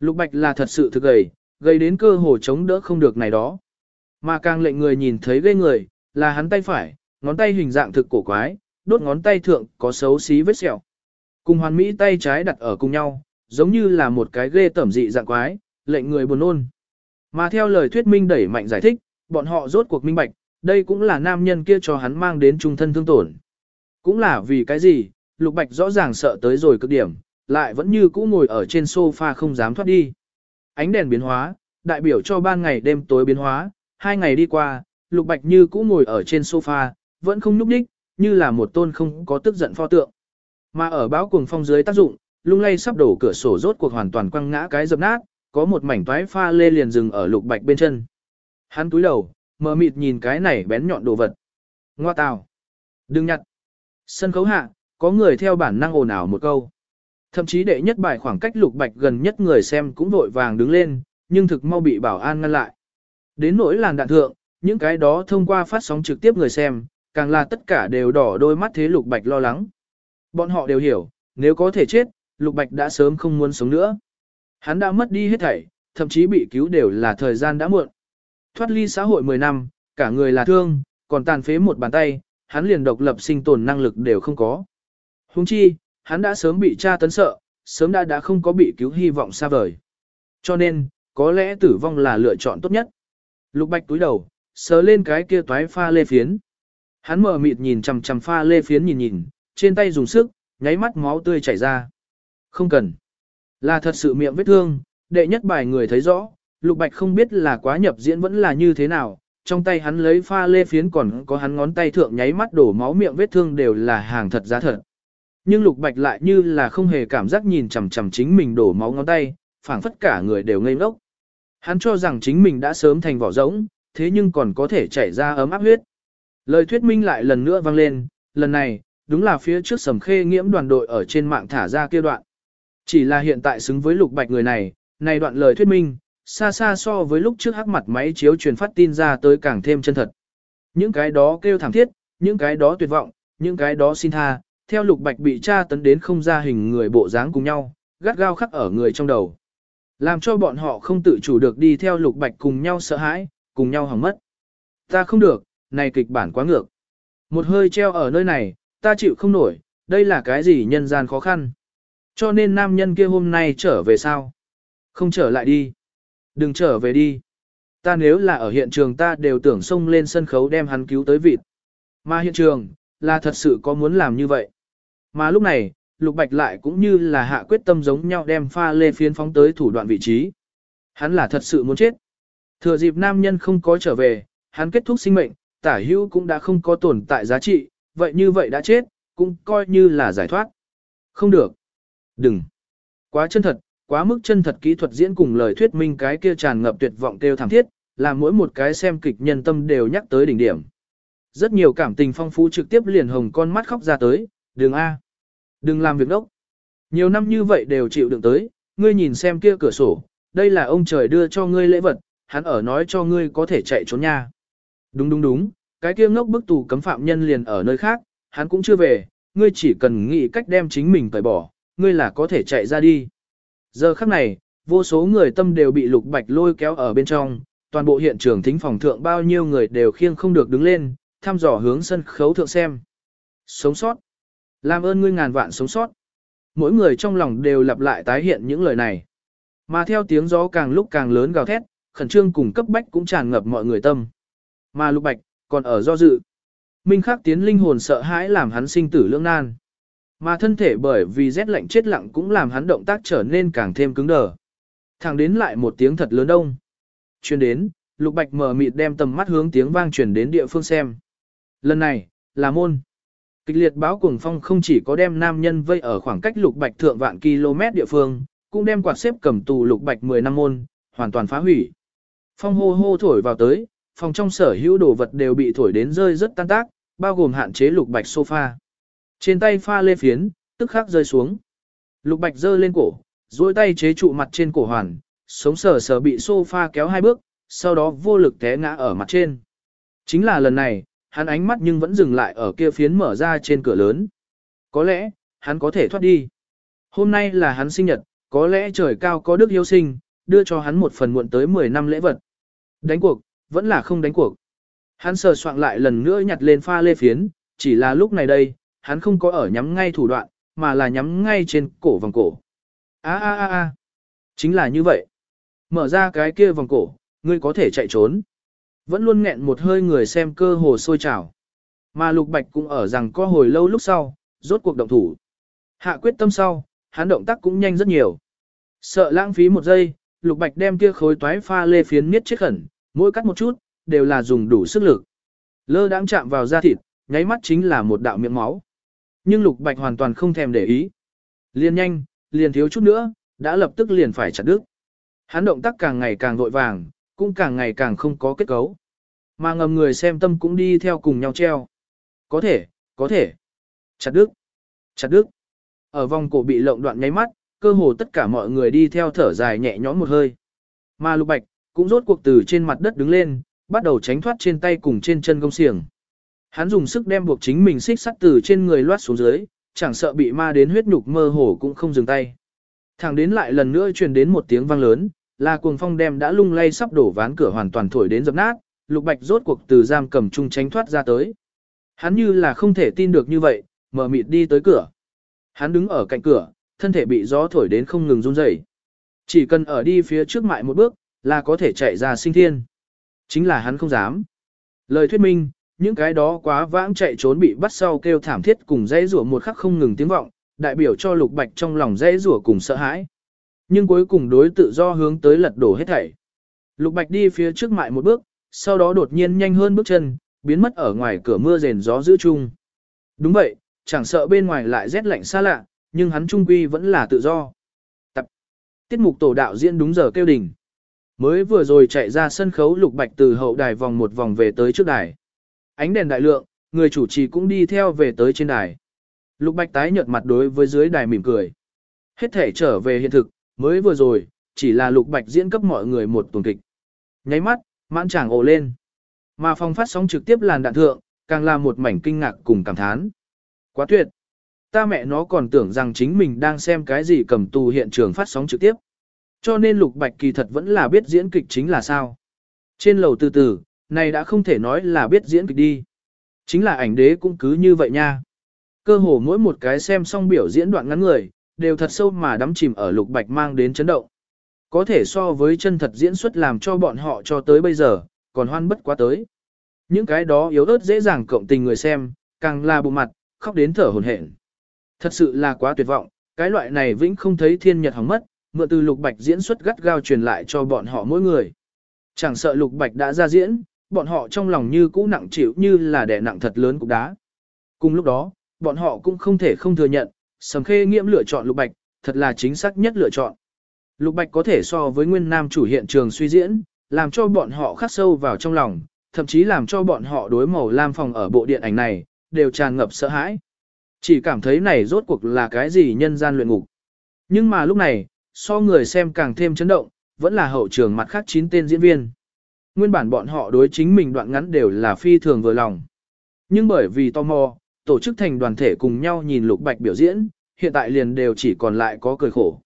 Speaker 1: Lục Bạch là thật sự thực gầy, gầy đến cơ hồ chống đỡ không được này đó. Mà càng lệnh người nhìn thấy ghê người, là hắn tay phải, ngón tay hình dạng thực cổ quái, đốt ngón tay thượng có xấu xí vết sẹo. Cùng hoàn mỹ tay trái đặt ở cùng nhau, giống như là một cái ghê tẩm dị dạng quái, lệnh người buồn nôn. Mà theo lời thuyết minh đẩy mạnh giải thích, bọn họ rốt cuộc minh bạch, đây cũng là nam nhân kia cho hắn mang đến trung thân thương tổn. Cũng là vì cái gì, Lục Bạch rõ ràng sợ tới rồi cực điểm, lại vẫn như cũ ngồi ở trên sofa không dám thoát đi. Ánh đèn biến hóa, đại biểu cho ban ngày đêm tối biến hóa, hai ngày đi qua, Lục Bạch như cũ ngồi ở trên sofa, vẫn không nhúc nhích, như là một tôn không có tức giận pho tượng. Mà ở báo cuồng phong dưới tác dụng, lung lay sắp đổ cửa sổ rốt cuộc hoàn toàn quăng ngã cái dập nát, có một mảnh toái pha lê liền dừng ở Lục Bạch bên chân. Hắn túi đầu, mờ mịt nhìn cái này bén nhọn đồ vật. Ngoa tào. Đừng nhặt. Sân khấu hạ, có người theo bản năng ồn ào một câu. Thậm chí đệ nhất bài khoảng cách lục bạch gần nhất người xem cũng vội vàng đứng lên, nhưng thực mau bị bảo an ngăn lại. Đến nỗi làn đạn thượng, những cái đó thông qua phát sóng trực tiếp người xem, càng là tất cả đều đỏ đôi mắt thế lục bạch lo lắng. Bọn họ đều hiểu, nếu có thể chết, lục bạch đã sớm không muốn sống nữa. Hắn đã mất đi hết thảy, thậm chí bị cứu đều là thời gian đã muộn. Thoát ly xã hội 10 năm, cả người là thương, còn tàn phế một bàn tay, hắn liền độc lập sinh tồn năng lực đều không có. Hùng chi, hắn đã sớm bị cha tấn sợ, sớm đã đã không có bị cứu hy vọng xa vời. Cho nên, có lẽ tử vong là lựa chọn tốt nhất. Lục Bạch túi đầu, sờ lên cái kia toái pha lê phiến. Hắn mở mịt nhìn chằm chằm pha lê phiến nhìn nhìn, trên tay dùng sức, nháy mắt máu tươi chảy ra. Không cần. Là thật sự miệng vết thương, đệ nhất bài người thấy rõ, Lục Bạch không biết là quá nhập diễn vẫn là như thế nào, trong tay hắn lấy pha lê phiến còn có hắn ngón tay thượng nháy mắt đổ máu miệng vết thương đều là hàng thật giá thật. Nhưng Lục Bạch lại như là không hề cảm giác nhìn chằm chằm chính mình đổ máu ngón tay, phảng phất cả người đều ngây ngốc. Hắn cho rằng chính mình đã sớm thành vỏ rỗng, thế nhưng còn có thể chảy ra ấm áp huyết. Lời thuyết minh lại lần nữa vang lên, lần này, đúng là phía trước sầm khê nghiễm đoàn đội ở trên mạng thả ra kia đoạn. Chỉ là hiện tại xứng với Lục Bạch người này, này đoạn lời thuyết minh, xa xa so với lúc trước hắc mặt máy chiếu truyền phát tin ra tới càng thêm chân thật. Những cái đó kêu thảm thiết, những cái đó tuyệt vọng, những cái đó xin tha, theo lục bạch bị tra tấn đến không ra hình người bộ dáng cùng nhau, gắt gao khắc ở người trong đầu. Làm cho bọn họ không tự chủ được đi theo lục bạch cùng nhau sợ hãi, cùng nhau hỏng mất. Ta không được, này kịch bản quá ngược. Một hơi treo ở nơi này, ta chịu không nổi, đây là cái gì nhân gian khó khăn. Cho nên nam nhân kia hôm nay trở về sao? Không trở lại đi. Đừng trở về đi. Ta nếu là ở hiện trường ta đều tưởng xông lên sân khấu đem hắn cứu tới vịt. Mà hiện trường, là thật sự có muốn làm như vậy. Mà lúc này, Lục Bạch lại cũng như là hạ quyết tâm giống nhau đem pha lê phiến phóng tới thủ đoạn vị trí. Hắn là thật sự muốn chết. Thừa dịp nam nhân không có trở về, hắn kết thúc sinh mệnh, tả hữu cũng đã không có tồn tại giá trị, vậy như vậy đã chết, cũng coi như là giải thoát. Không được. Đừng. Quá chân thật, quá mức chân thật kỹ thuật diễn cùng lời thuyết minh cái kia tràn ngập tuyệt vọng kêu thảm thiết, làm mỗi một cái xem kịch nhân tâm đều nhắc tới đỉnh điểm. Rất nhiều cảm tình phong phú trực tiếp liền hồng con mắt khóc ra tới, đường A. Đừng làm việc đốc. Nhiều năm như vậy đều chịu đựng tới, ngươi nhìn xem kia cửa sổ, đây là ông trời đưa cho ngươi lễ vật, hắn ở nói cho ngươi có thể chạy trốn nha. Đúng đúng đúng, cái kia ngốc bức tù cấm phạm nhân liền ở nơi khác, hắn cũng chưa về, ngươi chỉ cần nghĩ cách đem chính mình tẩy bỏ, ngươi là có thể chạy ra đi. Giờ khắc này, vô số người tâm đều bị lục bạch lôi kéo ở bên trong, toàn bộ hiện trường thính phòng thượng bao nhiêu người đều khiêng không được đứng lên, thăm dò hướng sân khấu thượng xem. Sống sót. Làm ơn ngươi ngàn vạn sống sót. Mỗi người trong lòng đều lặp lại tái hiện những lời này. Mà theo tiếng gió càng lúc càng lớn gào thét, khẩn trương cùng cấp bách cũng tràn ngập mọi người tâm. Mà lục bạch, còn ở do dự. Minh khắc tiến linh hồn sợ hãi làm hắn sinh tử lưỡng nan. Mà thân thể bởi vì rét lạnh chết lặng cũng làm hắn động tác trở nên càng thêm cứng đờ. Thẳng đến lại một tiếng thật lớn đông. Chuyên đến, lục bạch mở mịt đem tầm mắt hướng tiếng vang truyền đến địa phương xem. Lần này, là môn. Kịch liệt báo cuồng phong không chỉ có đem nam nhân vây ở khoảng cách lục bạch thượng vạn km địa phương, cũng đem quạt xếp cầm tù lục bạch 10 năm môn, hoàn toàn phá hủy. Phong hô hô thổi vào tới, phòng trong sở hữu đồ vật đều bị thổi đến rơi rất tan tác, bao gồm hạn chế lục bạch sofa. Trên tay pha lê phiến, tức khắc rơi xuống. Lục bạch giơ lên cổ, duỗi tay chế trụ mặt trên cổ hoàn, sống sờ sờ bị sofa kéo hai bước, sau đó vô lực té ngã ở mặt trên. Chính là lần này, hắn ánh mắt nhưng vẫn dừng lại ở kia phiến mở ra trên cửa lớn. Có lẽ, hắn có thể thoát đi. Hôm nay là hắn sinh nhật, có lẽ trời cao có đức yêu sinh, đưa cho hắn một phần muộn tới 10 năm lễ vật. Đánh cuộc, vẫn là không đánh cuộc. Hắn sờ soạn lại lần nữa nhặt lên pha lê phiến, chỉ là lúc này đây, hắn không có ở nhắm ngay thủ đoạn, mà là nhắm ngay trên cổ vòng cổ. A a a a, chính là như vậy. Mở ra cái kia vòng cổ, ngươi có thể chạy trốn. Vẫn luôn nghẹn một hơi người xem cơ hồ sôi trào. Mà Lục Bạch cũng ở rằng có hồi lâu lúc sau, rốt cuộc động thủ. Hạ quyết tâm sau, hắn động tác cũng nhanh rất nhiều. Sợ lãng phí một giây, Lục Bạch đem kia khối toái pha lê phiến miết chết khẩn, mỗi cắt một chút, đều là dùng đủ sức lực. Lơ đãng chạm vào da thịt, nháy mắt chính là một đạo miệng máu. Nhưng Lục Bạch hoàn toàn không thèm để ý. Liền nhanh, liền thiếu chút nữa, đã lập tức liền phải chặt đứt. Hắn động tác càng ngày càng vội vàng, cũng càng ngày càng không có kết cấu. Mà ngầm người xem tâm cũng đi theo cùng nhau treo. Có thể, có thể. Chặt đứt, chặt đứt. Ở vòng cổ bị lộng đoạn nháy mắt, cơ hồ tất cả mọi người đi theo thở dài nhẹ nhõm một hơi. Mà Lục Bạch cũng rốt cuộc từ trên mặt đất đứng lên, bắt đầu tránh thoát trên tay cùng trên chân gông xiềng. Hắn dùng sức đem buộc chính mình xích sắt từ trên người loát xuống dưới, chẳng sợ bị ma đến huyết nhục mơ hồ cũng không dừng tay. Thẳng đến lại lần nữa truyền đến một tiếng vang lớn, là cuồng phong đem đã lung lay sắp đổ ván cửa hoàn toàn thổi đến dập nát, Lục Bạch rốt cuộc từ giam cầm trung tránh thoát ra tới. Hắn như là không thể tin được như vậy, mở mịt đi tới cửa. Hắn đứng ở cạnh cửa, thân thể bị gió thổi đến không ngừng run rẩy. Chỉ cần ở đi phía trước mại một bước, là có thể chạy ra sinh thiên. Chính là hắn không dám. Lời thuyết minh, những cái đó quá vãng chạy trốn bị bắt sau kêu thảm thiết cùng dãy rủa một khắc không ngừng tiếng vọng, đại biểu cho lục bạch trong lòng dãy rủa cùng sợ hãi. Nhưng cuối cùng đối tự do hướng tới lật đổ hết thảy. Lục bạch đi phía trước mại một bước, sau đó đột nhiên nhanh hơn bước chân, biến mất ở ngoài cửa mưa rền gió giữ chung. Đúng vậy, chẳng sợ bên ngoài lại rét lạnh xa lạ, nhưng hắn trung quy vẫn là tự do. Tập. Tiết mục tổ đạo diễn đúng giờ kêu đỉnh. Mới vừa rồi chạy ra sân khấu lục bạch từ hậu đài vòng một vòng về tới trước đài. Ánh đèn đại lượng, người chủ trì cũng đi theo về tới trên đài. Lục bạch tái nhợt mặt đối với dưới đài mỉm cười. Hết thể trở về hiện thực, mới vừa rồi, chỉ là lục bạch diễn cấp mọi người một tuần kịch. Nháy mắt, mãn chàng ồ lên. Mà phong phát sóng trực tiếp làn đạn thượng, càng là một mảnh kinh ngạc cùng cảm thán. Quá tuyệt! Ta mẹ nó còn tưởng rằng chính mình đang xem cái gì cầm tù hiện trường phát sóng trực tiếp. Cho nên Lục Bạch kỳ thật vẫn là biết diễn kịch chính là sao. Trên lầu từ từ, này đã không thể nói là biết diễn kịch đi. Chính là ảnh đế cũng cứ như vậy nha. Cơ hồ mỗi một cái xem xong biểu diễn đoạn ngắn người, đều thật sâu mà đắm chìm ở Lục Bạch mang đến chấn động. Có thể so với chân thật diễn xuất làm cho bọn họ cho tới bây giờ, còn hoan bất quá tới. Những cái đó yếu ớt dễ dàng cộng tình người xem, càng là bụng mặt, khóc đến thở hồn hển. Thật sự là quá tuyệt vọng, cái loại này vĩnh không thấy thiên nhật hỏng mất, mượn từ lục bạch diễn xuất gắt gao truyền lại cho bọn họ mỗi người. Chẳng sợ lục bạch đã ra diễn, bọn họ trong lòng như cũ nặng chịu như là đè nặng thật lớn cục đá. Cùng lúc đó, bọn họ cũng không thể không thừa nhận, sầm khê nghiễm lựa chọn lục bạch, thật là chính xác nhất lựa chọn. Lục bạch có thể so với nguyên nam chủ hiện trường suy diễn, làm cho bọn họ khắc sâu vào trong lòng, thậm chí làm cho bọn họ đối màu lam phòng ở bộ điện ảnh này, đều tràn ngập sợ hãi. Chỉ cảm thấy này rốt cuộc là cái gì nhân gian luyện ngục. Nhưng mà lúc này, so người xem càng thêm chấn động, vẫn là hậu trường mặt khác chín tên diễn viên. Nguyên bản bọn họ đối chính mình đoạn ngắn đều là phi thường vừa lòng. Nhưng bởi vì tò mò, tổ chức thành đoàn thể cùng nhau nhìn lục bạch biểu diễn, hiện tại liền đều chỉ còn lại có cười khổ.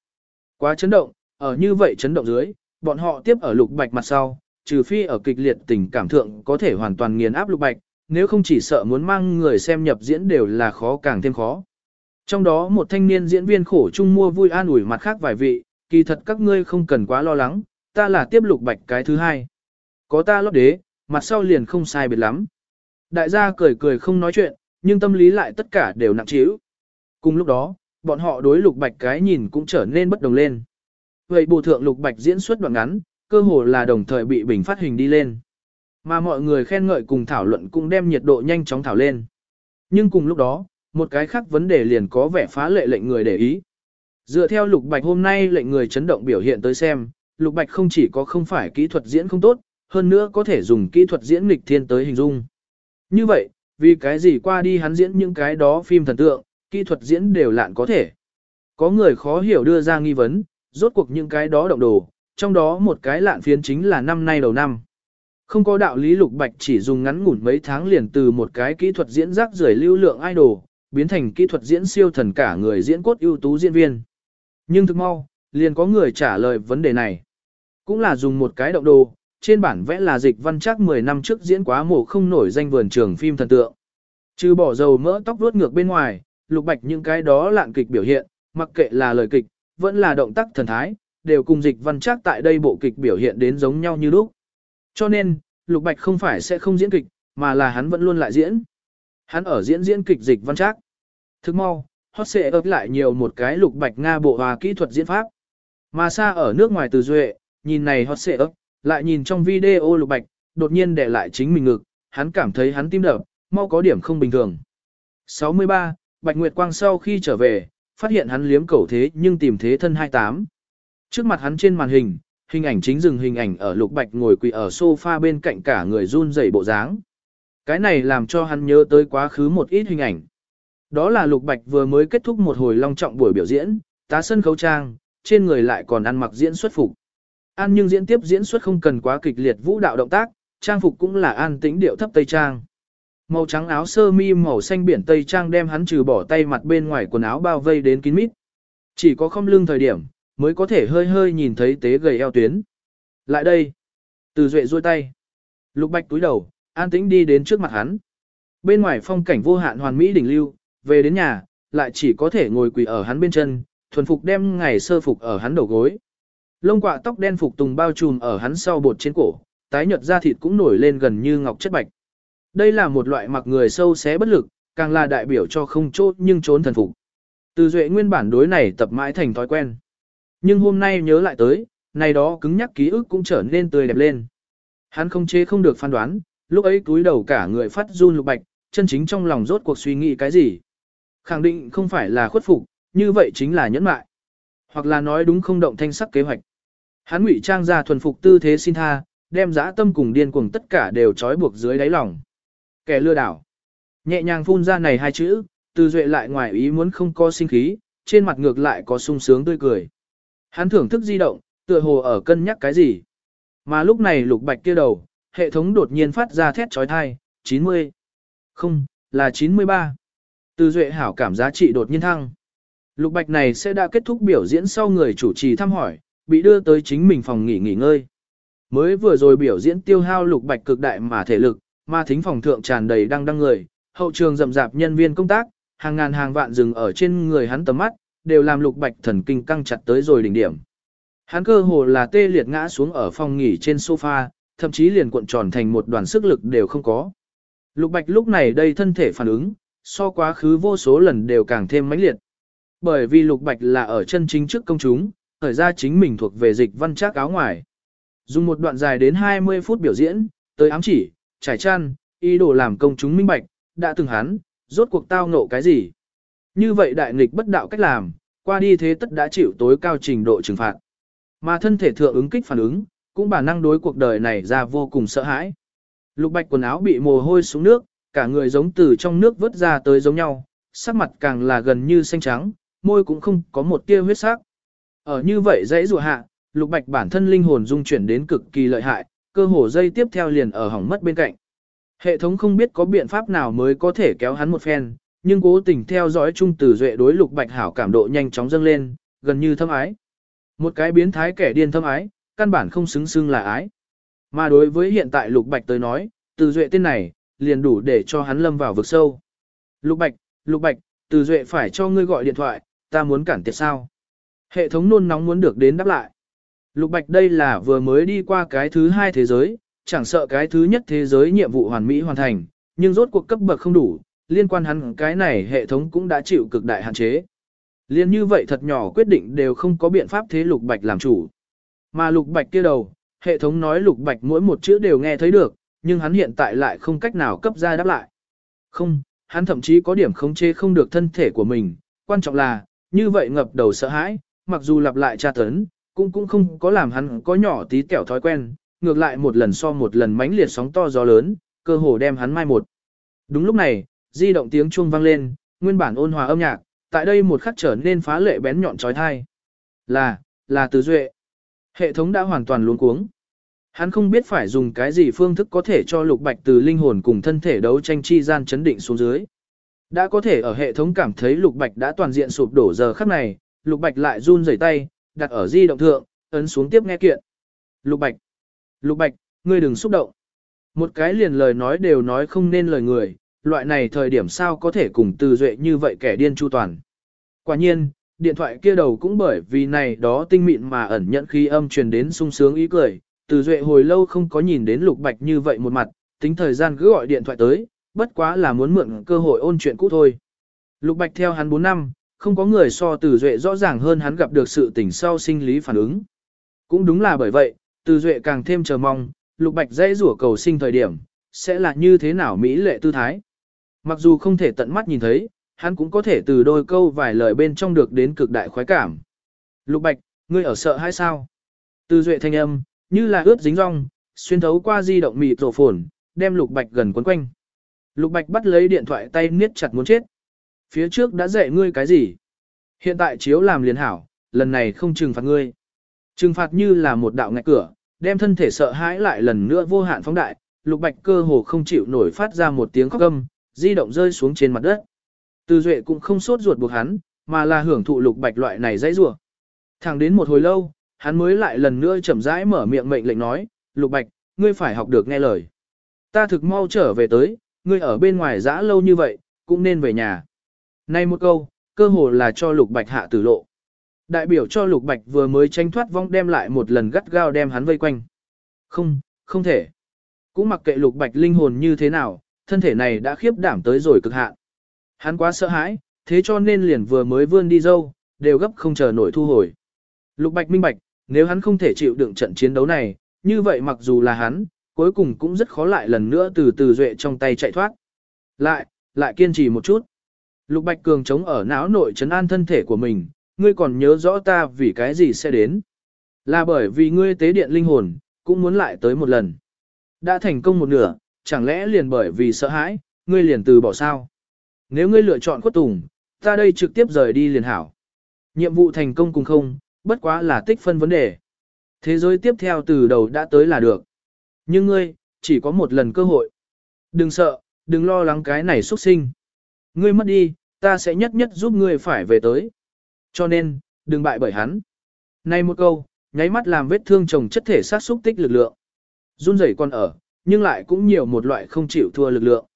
Speaker 1: Quá chấn động, ở như vậy chấn động dưới, bọn họ tiếp ở lục bạch mặt sau, trừ phi ở kịch liệt tình cảm thượng có thể hoàn toàn nghiền áp lục bạch, nếu không chỉ sợ muốn mang người xem nhập diễn đều là khó càng thêm khó. Trong đó một thanh niên diễn viên khổ chung mua vui an ủi mặt khác vài vị, kỳ thật các ngươi không cần quá lo lắng, ta là tiếp lục bạch cái thứ hai. Có ta lót đế, mặt sau liền không sai biệt lắm. Đại gia cười cười không nói chuyện, nhưng tâm lý lại tất cả đều nặng trĩu. Cùng lúc đó, bọn họ đối lục bạch cái nhìn cũng trở nên bất đồng lên. Vậy bộ thượng lục bạch diễn xuất đoạn ngắn, cơ hồ là đồng thời bị bình phát hình đi lên. Mà mọi người khen ngợi cùng thảo luận cũng đem nhiệt độ nhanh chóng thảo lên. Nhưng cùng lúc đó, một cái khác vấn đề liền có vẻ phá lệ lệnh người để ý. Dựa theo Lục Bạch hôm nay lệnh người chấn động biểu hiện tới xem, Lục Bạch không chỉ có không phải kỹ thuật diễn không tốt, hơn nữa có thể dùng kỹ thuật diễn nghịch thiên tới hình dung. Như vậy, vì cái gì qua đi hắn diễn những cái đó phim thần tượng, kỹ thuật diễn đều lạn có thể. Có người khó hiểu đưa ra nghi vấn, rốt cuộc những cái đó động đồ, trong đó một cái lạn phiến chính là năm nay đầu năm. Không có đạo lý lục bạch chỉ dùng ngắn ngủn mấy tháng liền từ một cái kỹ thuật diễn rác rưởi lưu lượng idol, biến thành kỹ thuật diễn siêu thần cả người diễn cốt ưu tú diễn viên. Nhưng thực mau, liền có người trả lời vấn đề này. Cũng là dùng một cái động đồ, trên bản vẽ là dịch văn chắc 10 năm trước diễn quá mổ không nổi danh vườn trường phim thần tượng. Trừ bỏ dầu mỡ tóc vuốt ngược bên ngoài, lục bạch những cái đó lạng kịch biểu hiện, mặc kệ là lời kịch, vẫn là động tác thần thái, đều cùng dịch văn chắc tại đây bộ kịch biểu hiện đến giống nhau như lúc. Cho nên, Lục Bạch không phải sẽ không diễn kịch, mà là hắn vẫn luôn lại diễn. Hắn ở diễn diễn kịch dịch văn trác. Thức mau, hot sẽ ấp lại nhiều một cái lục bạch Nga bộ hòa kỹ thuật diễn pháp. Mà xa ở nước ngoài từ duệ, nhìn này hot sẽ ấp, lại nhìn trong video lục bạch, đột nhiên để lại chính mình ngực, hắn cảm thấy hắn tim đập, mau có điểm không bình thường. 63, Bạch Nguyệt Quang sau khi trở về, phát hiện hắn liếm cẩu thế nhưng tìm thế thân 28. Trước mặt hắn trên màn hình, hình ảnh chính dừng hình ảnh ở lục bạch ngồi quỳ ở sofa bên cạnh cả người run rẩy bộ dáng. Cái này làm cho hắn nhớ tới quá khứ một ít hình ảnh. Đó là lục bạch vừa mới kết thúc một hồi long trọng buổi biểu diễn, tá sân khấu trang, trên người lại còn ăn mặc diễn xuất phục. An nhưng diễn tiếp diễn xuất không cần quá kịch liệt vũ đạo động tác, trang phục cũng là an tĩnh điệu thấp tây trang. Màu trắng áo sơ mi màu xanh biển tây trang đem hắn trừ bỏ tay mặt bên ngoài quần áo bao vây đến kín mít. Chỉ có không lưng thời điểm, mới có thể hơi hơi nhìn thấy tế gầy eo tuyến. Lại đây. Từ duệ duỗi tay. Lục bạch túi đầu, an tĩnh đi đến trước mặt hắn. Bên ngoài phong cảnh vô hạn hoàn mỹ đỉnh lưu, về đến nhà, lại chỉ có thể ngồi quỳ ở hắn bên chân, thuần phục đem ngày sơ phục ở hắn đầu gối. Lông quạ tóc đen phục tùng bao trùm ở hắn sau bột trên cổ, tái nhợt da thịt cũng nổi lên gần như ngọc chất bạch. Đây là một loại mặc người sâu xé bất lực, càng là đại biểu cho không chốt nhưng trốn thần phục. Từ duệ nguyên bản đối này tập mãi thành thói quen. Nhưng hôm nay nhớ lại tới, này đó cứng nhắc ký ức cũng trở nên tươi đẹp lên. Hắn không chế không được phán đoán, lúc ấy cúi đầu cả người phát run lục bạch, chân chính trong lòng rốt cuộc suy nghĩ cái gì. Khẳng định không phải là khuất phục, như vậy chính là nhẫn mại. Hoặc là nói đúng không động thanh sắc kế hoạch. Hắn ngụy trang ra thuần phục tư thế xin tha, đem dã tâm cùng điên cuồng tất cả đều trói buộc dưới đáy lòng. Kẻ lừa đảo. Nhẹ nhàng phun ra này hai chữ, từ duệ lại ngoài ý muốn không có sinh khí, trên mặt ngược lại có sung sướng tươi cười. Hắn thưởng thức di động, tựa hồ ở cân nhắc cái gì. Mà lúc này lục bạch kia đầu, hệ thống đột nhiên phát ra thét trói thai, 90. Không, là 93. Từ duệ hảo cảm giá trị đột nhiên thăng. Lục bạch này sẽ đã kết thúc biểu diễn sau người chủ trì thăm hỏi, bị đưa tới chính mình phòng nghỉ nghỉ ngơi. Mới vừa rồi biểu diễn tiêu hao lục bạch cực đại mà thể lực, mà thính phòng thượng tràn đầy đăng đăng người, hậu trường rậm rạp nhân viên công tác, hàng ngàn hàng vạn rừng ở trên người hắn tầm mắt, đều làm lục bạch thần kinh căng chặt tới rồi đỉnh điểm. Hắn cơ hồ là tê liệt ngã xuống ở phòng nghỉ trên sofa, thậm chí liền cuộn tròn thành một đoàn sức lực đều không có. Lục bạch lúc này đây thân thể phản ứng, so quá khứ vô số lần đều càng thêm mãnh liệt. Bởi vì lục bạch là ở chân chính trước công chúng, thời ra chính mình thuộc về dịch văn trác áo ngoài. Dùng một đoạn dài đến 20 phút biểu diễn, tới ám chỉ, trải chăn, ý đồ làm công chúng minh bạch, đã từng hắn, rốt cuộc tao ngộ cái gì. Như vậy đại nghịch bất đạo cách làm, qua đi thế tất đã chịu tối cao trình độ trừng phạt. Mà thân thể thượng ứng kích phản ứng, cũng bản năng đối cuộc đời này ra vô cùng sợ hãi. Lục bạch quần áo bị mồ hôi xuống nước, cả người giống từ trong nước vớt ra tới giống nhau, sắc mặt càng là gần như xanh trắng, môi cũng không có một tia huyết sắc. Ở như vậy dãy dụ hạ, lục bạch bản thân linh hồn dung chuyển đến cực kỳ lợi hại, cơ hồ dây tiếp theo liền ở hỏng mất bên cạnh. Hệ thống không biết có biện pháp nào mới có thể kéo hắn một phen, nhưng cố tình theo dõi trung tử duệ đối lục bạch hảo cảm độ nhanh chóng dâng lên, gần như thâm ái. Một cái biến thái kẻ điên thâm ái, căn bản không xứng xưng là ái. Mà đối với hiện tại lục bạch tới nói, từ duệ tên này, liền đủ để cho hắn lâm vào vực sâu. Lục bạch, lục bạch, từ duệ phải cho ngươi gọi điện thoại, ta muốn cản tiệt sao. Hệ thống nôn nóng muốn được đến đáp lại. Lục bạch đây là vừa mới đi qua cái thứ hai thế giới, chẳng sợ cái thứ nhất thế giới nhiệm vụ hoàn mỹ hoàn thành, nhưng rốt cuộc cấp bậc không đủ, liên quan hắn cái này hệ thống cũng đã chịu cực đại hạn chế. Liên như vậy thật nhỏ quyết định đều không có biện pháp thế lục bạch làm chủ. Mà lục bạch kia đầu, hệ thống nói lục bạch mỗi một chữ đều nghe thấy được, nhưng hắn hiện tại lại không cách nào cấp ra đáp lại. Không, hắn thậm chí có điểm khống chế không được thân thể của mình, quan trọng là, như vậy ngập đầu sợ hãi, mặc dù lặp lại tra tấn, cũng cũng không có làm hắn có nhỏ tí kẹo thói quen, ngược lại một lần so một lần mãnh liệt sóng to gió lớn, cơ hồ đem hắn mai một. Đúng lúc này, di động tiếng chuông vang lên, nguyên bản ôn hòa âm nhạc, tại đây một khắc trở nên phá lệ bén nhọn trói thai. Là, là từ duệ. Hệ thống đã hoàn toàn luống cuống. Hắn không biết phải dùng cái gì phương thức có thể cho lục bạch từ linh hồn cùng thân thể đấu tranh chi gian chấn định xuống dưới. Đã có thể ở hệ thống cảm thấy lục bạch đã toàn diện sụp đổ giờ khắc này, lục bạch lại run rẩy tay, đặt ở di động thượng, ấn xuống tiếp nghe kiện. Lục bạch, lục bạch, ngươi đừng xúc động. Một cái liền lời nói đều nói không nên lời người, loại này thời điểm sao có thể cùng từ duệ như vậy kẻ điên chu toàn. Quả nhiên, điện thoại kia đầu cũng bởi vì này đó tinh mịn mà ẩn nhận khi âm truyền đến sung sướng ý cười, từ duệ hồi lâu không có nhìn đến lục bạch như vậy một mặt, tính thời gian cứ gọi điện thoại tới, bất quá là muốn mượn cơ hội ôn chuyện cũ thôi. Lục bạch theo hắn 4 năm, không có người so từ duệ rõ ràng hơn hắn gặp được sự tình sau sinh lý phản ứng. Cũng đúng là bởi vậy, từ duệ càng thêm chờ mong, lục bạch dãy rủa cầu sinh thời điểm, sẽ là như thế nào mỹ lệ tư thái. Mặc dù không thể tận mắt nhìn thấy, hắn cũng có thể từ đôi câu vài lời bên trong được đến cực đại khoái cảm. Lục bạch, ngươi ở sợ hay sao? Từ duệ thanh âm, như là ướt dính rong, xuyên thấu qua di động mịt rổ phồn, đem lục bạch gần quấn quanh. Lục bạch bắt lấy điện thoại tay niết chặt muốn chết. Phía trước đã dạy ngươi cái gì? Hiện tại chiếu làm liền hảo, lần này không trừng phạt ngươi. Trừng phạt như là một đạo ngạch cửa, đem thân thể sợ hãi lại lần nữa vô hạn phóng đại, lục bạch cơ hồ không chịu nổi phát ra một tiếng khóc gầm di động rơi xuống trên mặt đất. Từ duệ cũng không sốt ruột buộc hắn, mà là hưởng thụ lục bạch loại này dãy rủa. Thẳng đến một hồi lâu, hắn mới lại lần nữa chậm rãi mở miệng mệnh lệnh nói, lục bạch, ngươi phải học được nghe lời. Ta thực mau trở về tới, ngươi ở bên ngoài dã lâu như vậy, cũng nên về nhà. Nay một câu, cơ hồ là cho lục bạch hạ tử lộ. Đại biểu cho lục bạch vừa mới tranh thoát vong đem lại một lần gắt gao đem hắn vây quanh. Không, không thể. Cũng mặc kệ lục bạch linh hồn như thế nào, thân thể này đã khiếp đảm tới rồi cực hạn. Hắn quá sợ hãi, thế cho nên liền vừa mới vươn đi dâu, đều gấp không chờ nổi thu hồi. Lục bạch minh bạch, nếu hắn không thể chịu đựng trận chiến đấu này, như vậy mặc dù là hắn, cuối cùng cũng rất khó lại lần nữa từ từ duệ trong tay chạy thoát. Lại, lại kiên trì một chút. Lục Bạch Cường chống ở não nội chấn an thân thể của mình, ngươi còn nhớ rõ ta vì cái gì sẽ đến. Là bởi vì ngươi tế điện linh hồn, cũng muốn lại tới một lần. Đã thành công một nửa, chẳng lẽ liền bởi vì sợ hãi, ngươi liền từ bỏ sao? Nếu ngươi lựa chọn khuất tùng, ta đây trực tiếp rời đi liền hảo. Nhiệm vụ thành công cùng không, bất quá là tích phân vấn đề. Thế giới tiếp theo từ đầu đã tới là được. Nhưng ngươi, chỉ có một lần cơ hội. Đừng sợ, đừng lo lắng cái này xuất sinh. Ngươi mất đi, ta sẽ nhất nhất giúp ngươi phải về tới. Cho nên, đừng bại bởi hắn. Này một câu, nháy mắt làm vết thương chồng chất thể sát xúc tích lực lượng. Run rẩy còn ở, nhưng lại cũng nhiều một loại không chịu thua lực lượng.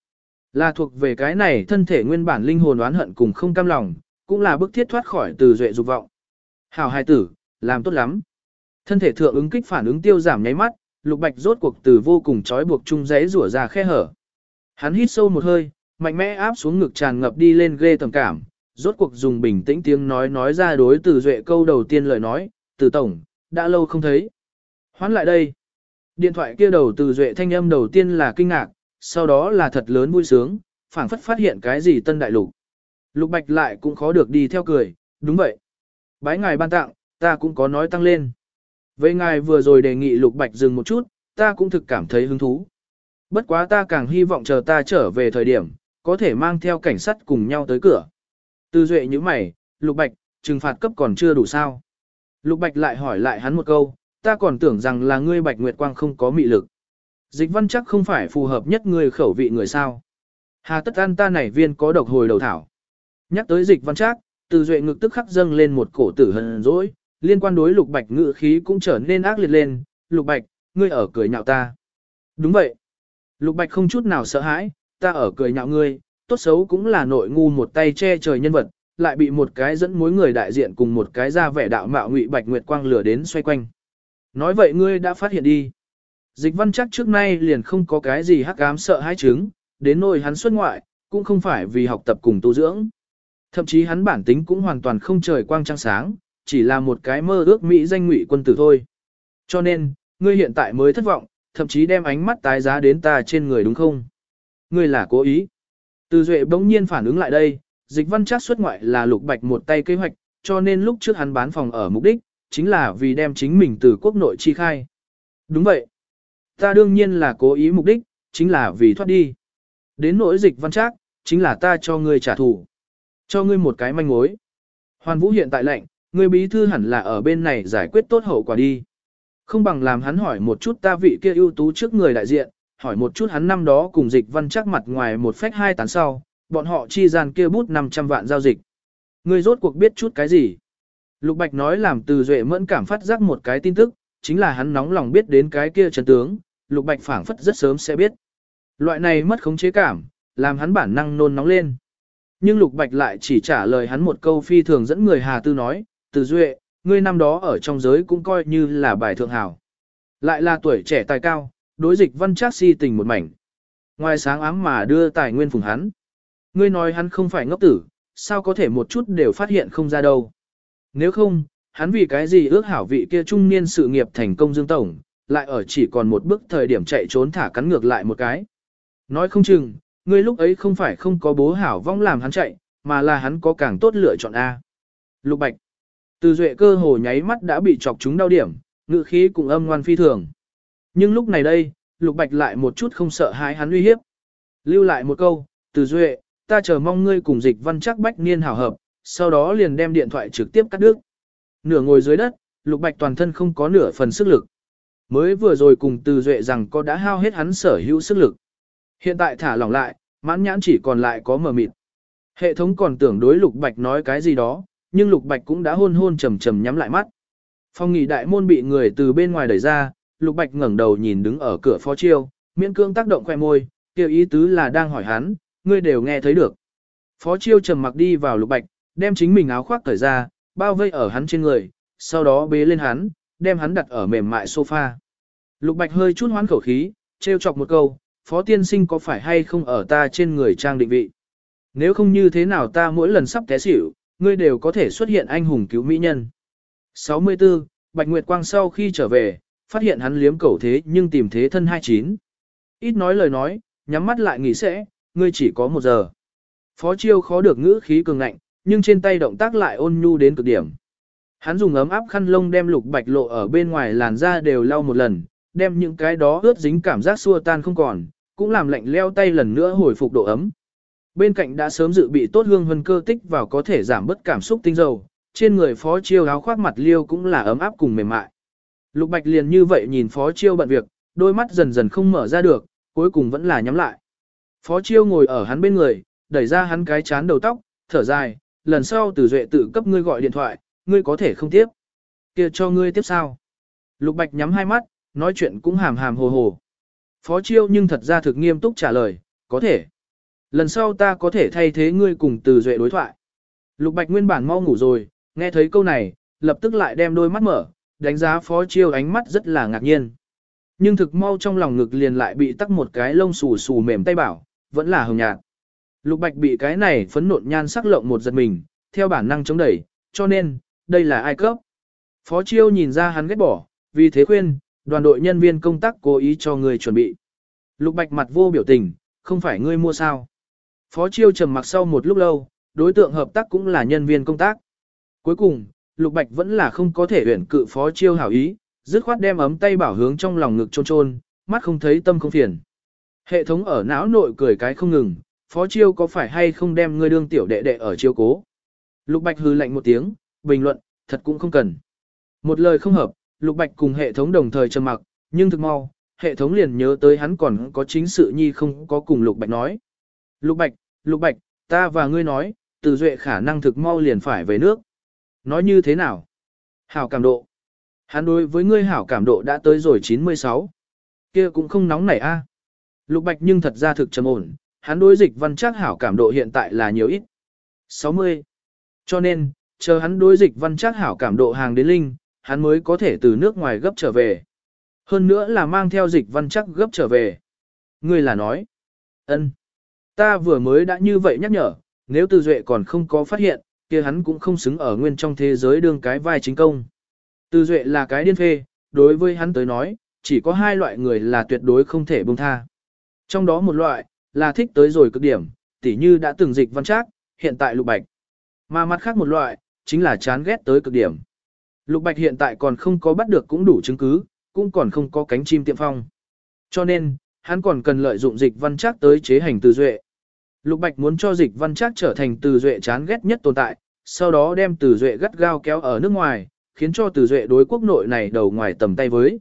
Speaker 1: Là thuộc về cái này thân thể nguyên bản linh hồn oán hận cùng không cam lòng, cũng là bức thiết thoát khỏi từ duệ dục vọng. Hảo hài tử, làm tốt lắm. Thân thể thượng ứng kích phản ứng tiêu giảm nháy mắt, lục bạch rốt cuộc từ vô cùng trói buộc chung giấy rủa ra khe hở. Hắn hít sâu một hơi, mạnh mẽ áp xuống ngực tràn ngập đi lên ghê tầm cảm, rốt cuộc dùng bình tĩnh tiếng nói nói ra đối từ duệ câu đầu tiên lời nói, từ tổng, đã lâu không thấy. Hoán lại đây. Điện thoại kia đầu từ duệ thanh âm đầu tiên là kinh ngạc, sau đó là thật lớn vui sướng, phảng phất phát hiện cái gì tân đại lục. Lục bạch lại cũng khó được đi theo cười, đúng vậy. Bái ngài ban tặng, ta cũng có nói tăng lên. Với ngài vừa rồi đề nghị lục bạch dừng một chút, ta cũng thực cảm thấy hứng thú. Bất quá ta càng hy vọng chờ ta trở về thời điểm, có thể mang theo cảnh sát cùng nhau tới cửa. Tư duệ như mày, lục bạch, trừng phạt cấp còn chưa đủ sao. Lục bạch lại hỏi lại hắn một câu, ta còn tưởng rằng là ngươi bạch nguyệt quang không có mị lực. Dịch văn chắc không phải phù hợp nhất người khẩu vị người sao. Hà tất An ta này viên có độc hồi đầu thảo. Nhắc tới dịch văn chắc, từ duệ ngực tức khắc dâng lên một cổ tử hận dỗi, liên quan đối lục bạch ngự khí cũng trở nên ác liệt lên, lục bạch, ngươi ở cười nhạo ta. Đúng vậy. Lục bạch không chút nào sợ hãi, ta ở cười nhạo ngươi, tốt xấu cũng là nội ngu một tay che trời nhân vật, lại bị một cái dẫn mối người đại diện cùng một cái ra vẻ đạo mạo ngụy bạch nguyệt quang lửa đến xoay quanh. Nói vậy ngươi đã phát hiện đi. Dịch văn chắc trước nay liền không có cái gì hắc ám sợ hãi chứng, đến nỗi hắn xuất ngoại, cũng không phải vì học tập cùng tu dưỡng. Thậm chí hắn bản tính cũng hoàn toàn không trời quang trăng sáng, chỉ là một cái mơ ước Mỹ danh ngụy quân tử thôi. Cho nên, ngươi hiện tại mới thất vọng, thậm chí đem ánh mắt tái giá đến ta trên người đúng không? Ngươi là cố ý. Từ Duệ bỗng nhiên phản ứng lại đây, dịch văn chắc xuất ngoại là lục bạch một tay kế hoạch, cho nên lúc trước hắn bán phòng ở mục đích, chính là vì đem chính mình từ quốc nội chi khai. Đúng vậy. Ta đương nhiên là cố ý mục đích, chính là vì thoát đi. Đến nỗi dịch văn chắc, chính là ta cho ngươi trả thù. Cho ngươi một cái manh mối. Hoàn vũ hiện tại lệnh, ngươi bí thư hẳn là ở bên này giải quyết tốt hậu quả đi. Không bằng làm hắn hỏi một chút ta vị kia ưu tú trước người đại diện, hỏi một chút hắn năm đó cùng dịch văn chắc mặt ngoài một phách hai tán sau, bọn họ chi gian kia bút 500 vạn giao dịch. Ngươi rốt cuộc biết chút cái gì? Lục Bạch nói làm từ duệ mẫn cảm phát giác một cái tin tức, chính là hắn nóng lòng biết đến cái kia chân tướng, Lục Bạch phảng phất rất sớm sẽ biết. Loại này mất khống chế cảm, làm hắn bản năng nôn nóng lên. Nhưng Lục Bạch lại chỉ trả lời hắn một câu phi thường dẫn người Hà Tư nói, từ duệ, ngươi năm đó ở trong giới cũng coi như là bài thượng hảo. Lại là tuổi trẻ tài cao, đối dịch văn trác si tình một mảnh. Ngoài sáng ám mà đưa tài nguyên phùng hắn. Ngươi nói hắn không phải ngốc tử, sao có thể một chút đều phát hiện không ra đâu. Nếu không, hắn vì cái gì ước hảo vị kia trung niên sự nghiệp thành công Dương Tổng, lại ở chỉ còn một bước thời điểm chạy trốn thả cắn ngược lại một cái. Nói không chừng, ngươi lúc ấy không phải không có bố hảo vong làm hắn chạy, mà là hắn có càng tốt lựa chọn A. Lục Bạch. Từ duệ cơ hồ nháy mắt đã bị chọc chúng đau điểm, ngự khí cũng âm ngoan phi thường. Nhưng lúc này đây, Lục Bạch lại một chút không sợ hãi hắn uy hiếp. Lưu lại một câu, từ duệ, ta chờ mong ngươi cùng dịch văn chắc bách niên hảo hợp, sau đó liền đem điện thoại trực tiếp cắt đứt. Nửa ngồi dưới đất, Lục Bạch toàn thân không có nửa phần sức lực. Mới vừa rồi cùng từ duệ rằng có đã hao hết hắn sở hữu sức lực. Hiện tại thả lỏng lại, mãn nhãn chỉ còn lại có mờ mịt. Hệ thống còn tưởng đối Lục Bạch nói cái gì đó, nhưng Lục Bạch cũng đã hôn hôn trầm trầm nhắm lại mắt. Phong nghỉ đại môn bị người từ bên ngoài đẩy ra, Lục Bạch ngẩng đầu nhìn đứng ở cửa phó chiêu, miễn cương tác động khoe môi, kêu ý tứ là đang hỏi hắn, ngươi đều nghe thấy được. Phó chiêu trầm mặc đi vào Lục Bạch, đem chính mình áo khoác cởi ra, bao vây ở hắn trên người, sau đó bế lên hắn, đem hắn đặt ở mềm mại sofa. Lục Bạch hơi chút hoán khẩu khí, trêu chọc một câu, phó tiên sinh có phải hay không ở ta trên người trang định vị. Nếu không như thế nào ta mỗi lần sắp té xỉu, ngươi đều có thể xuất hiện anh hùng cứu mỹ nhân. 64. Bạch Nguyệt Quang sau khi trở về, phát hiện hắn liếm cẩu thế nhưng tìm thế thân 29. Ít nói lời nói, nhắm mắt lại nghỉ sẽ, ngươi chỉ có một giờ. Phó chiêu khó được ngữ khí cường ngạnh, nhưng trên tay động tác lại ôn nhu đến cực điểm. Hắn dùng ấm áp khăn lông đem lục bạch lộ ở bên ngoài làn da đều lau một lần, đem những cái đó ướt dính cảm giác xua tan không còn, cũng làm lạnh leo tay lần nữa hồi phục độ ấm. Bên cạnh đã sớm dự bị tốt hương hân cơ tích vào có thể giảm bớt cảm xúc tinh dầu, trên người phó chiêu áo khoác mặt liêu cũng là ấm áp cùng mềm mại. Lục bạch liền như vậy nhìn phó chiêu bận việc, đôi mắt dần dần không mở ra được, cuối cùng vẫn là nhắm lại. Phó chiêu ngồi ở hắn bên người, đẩy ra hắn cái chán đầu tóc, thở dài, lần sau từ duệ tự cấp ngươi gọi điện thoại, ngươi có thể không tiếp. kia cho ngươi tiếp sao? Lục bạch nhắm hai mắt, nói chuyện cũng hàm hàm hồ hồ. Phó chiêu nhưng thật ra thực nghiêm túc trả lời, có thể. Lần sau ta có thể thay thế ngươi cùng từ duệ đối thoại. Lục Bạch nguyên bản mau ngủ rồi, nghe thấy câu này, lập tức lại đem đôi mắt mở, đánh giá phó chiêu ánh mắt rất là ngạc nhiên. Nhưng thực mau trong lòng ngực liền lại bị tắc một cái lông xù xù mềm tay bảo, vẫn là hồng nhạt. Lục Bạch bị cái này phấn nộn nhan sắc lộng một giật mình, theo bản năng chống đẩy, cho nên, đây là ai cấp. Phó chiêu nhìn ra hắn ghét bỏ, vì thế khuyên, đoàn đội nhân viên công tác cố ý cho người chuẩn bị. Lục Bạch mặt vô biểu tình, không phải ngươi mua sao. Phó chiêu trầm mặc sau một lúc lâu, đối tượng hợp tác cũng là nhân viên công tác. Cuối cùng, Lục Bạch vẫn là không có thể uyển cự phó chiêu hảo ý, dứt khoát đem ấm tay bảo hướng trong lòng ngực trôn trôn, mắt không thấy tâm không phiền. Hệ thống ở não nội cười cái không ngừng, phó chiêu có phải hay không đem ngươi đương tiểu đệ đệ ở chiêu cố. Lục Bạch hừ lạnh một tiếng, bình luận, thật cũng không cần. Một lời không hợp, Lục Bạch cùng hệ thống đồng thời trầm mặc, nhưng thực mau, hệ thống liền nhớ tới hắn còn có chính sự nhi không có cùng Lục Bạch nói. Lục Bạch, Lục Bạch, ta và ngươi nói, từ duệ khả năng thực mau liền phải về nước. Nói như thế nào? Hảo cảm độ. Hắn đối với ngươi hảo cảm độ đã tới rồi 96. kia cũng không nóng nảy a. Lục Bạch nhưng thật ra thực trầm ổn, hắn đối dịch văn chắc hảo cảm độ hiện tại là nhiều ít. 60. Cho nên, chờ hắn đối dịch văn chắc hảo cảm độ hàng đến linh, hắn mới có thể từ nước ngoài gấp trở về. Hơn nữa là mang theo dịch văn chắc gấp trở về. Ngươi là nói. ân Ta vừa mới đã như vậy nhắc nhở, nếu Từ Duệ còn không có phát hiện, kia hắn cũng không xứng ở nguyên trong thế giới đương cái vai chính công. Từ Duệ là cái điên phê, đối với hắn tới nói, chỉ có hai loại người là tuyệt đối không thể buông tha. Trong đó một loại, là thích tới rồi cực điểm, tỉ như đã từng dịch văn trác, hiện tại lục bạch. Mà mặt khác một loại, chính là chán ghét tới cực điểm. Lục bạch hiện tại còn không có bắt được cũng đủ chứng cứ, cũng còn không có cánh chim tiệm phong. Cho nên, hắn còn cần lợi dụng dịch văn trác tới chế hành từ duệ. Lục Bạch muốn cho dịch văn chắc trở thành từ duệ chán ghét nhất tồn tại, sau đó đem từ duệ gắt gao kéo ở nước ngoài, khiến cho từ duệ đối quốc nội này đầu ngoài tầm tay với.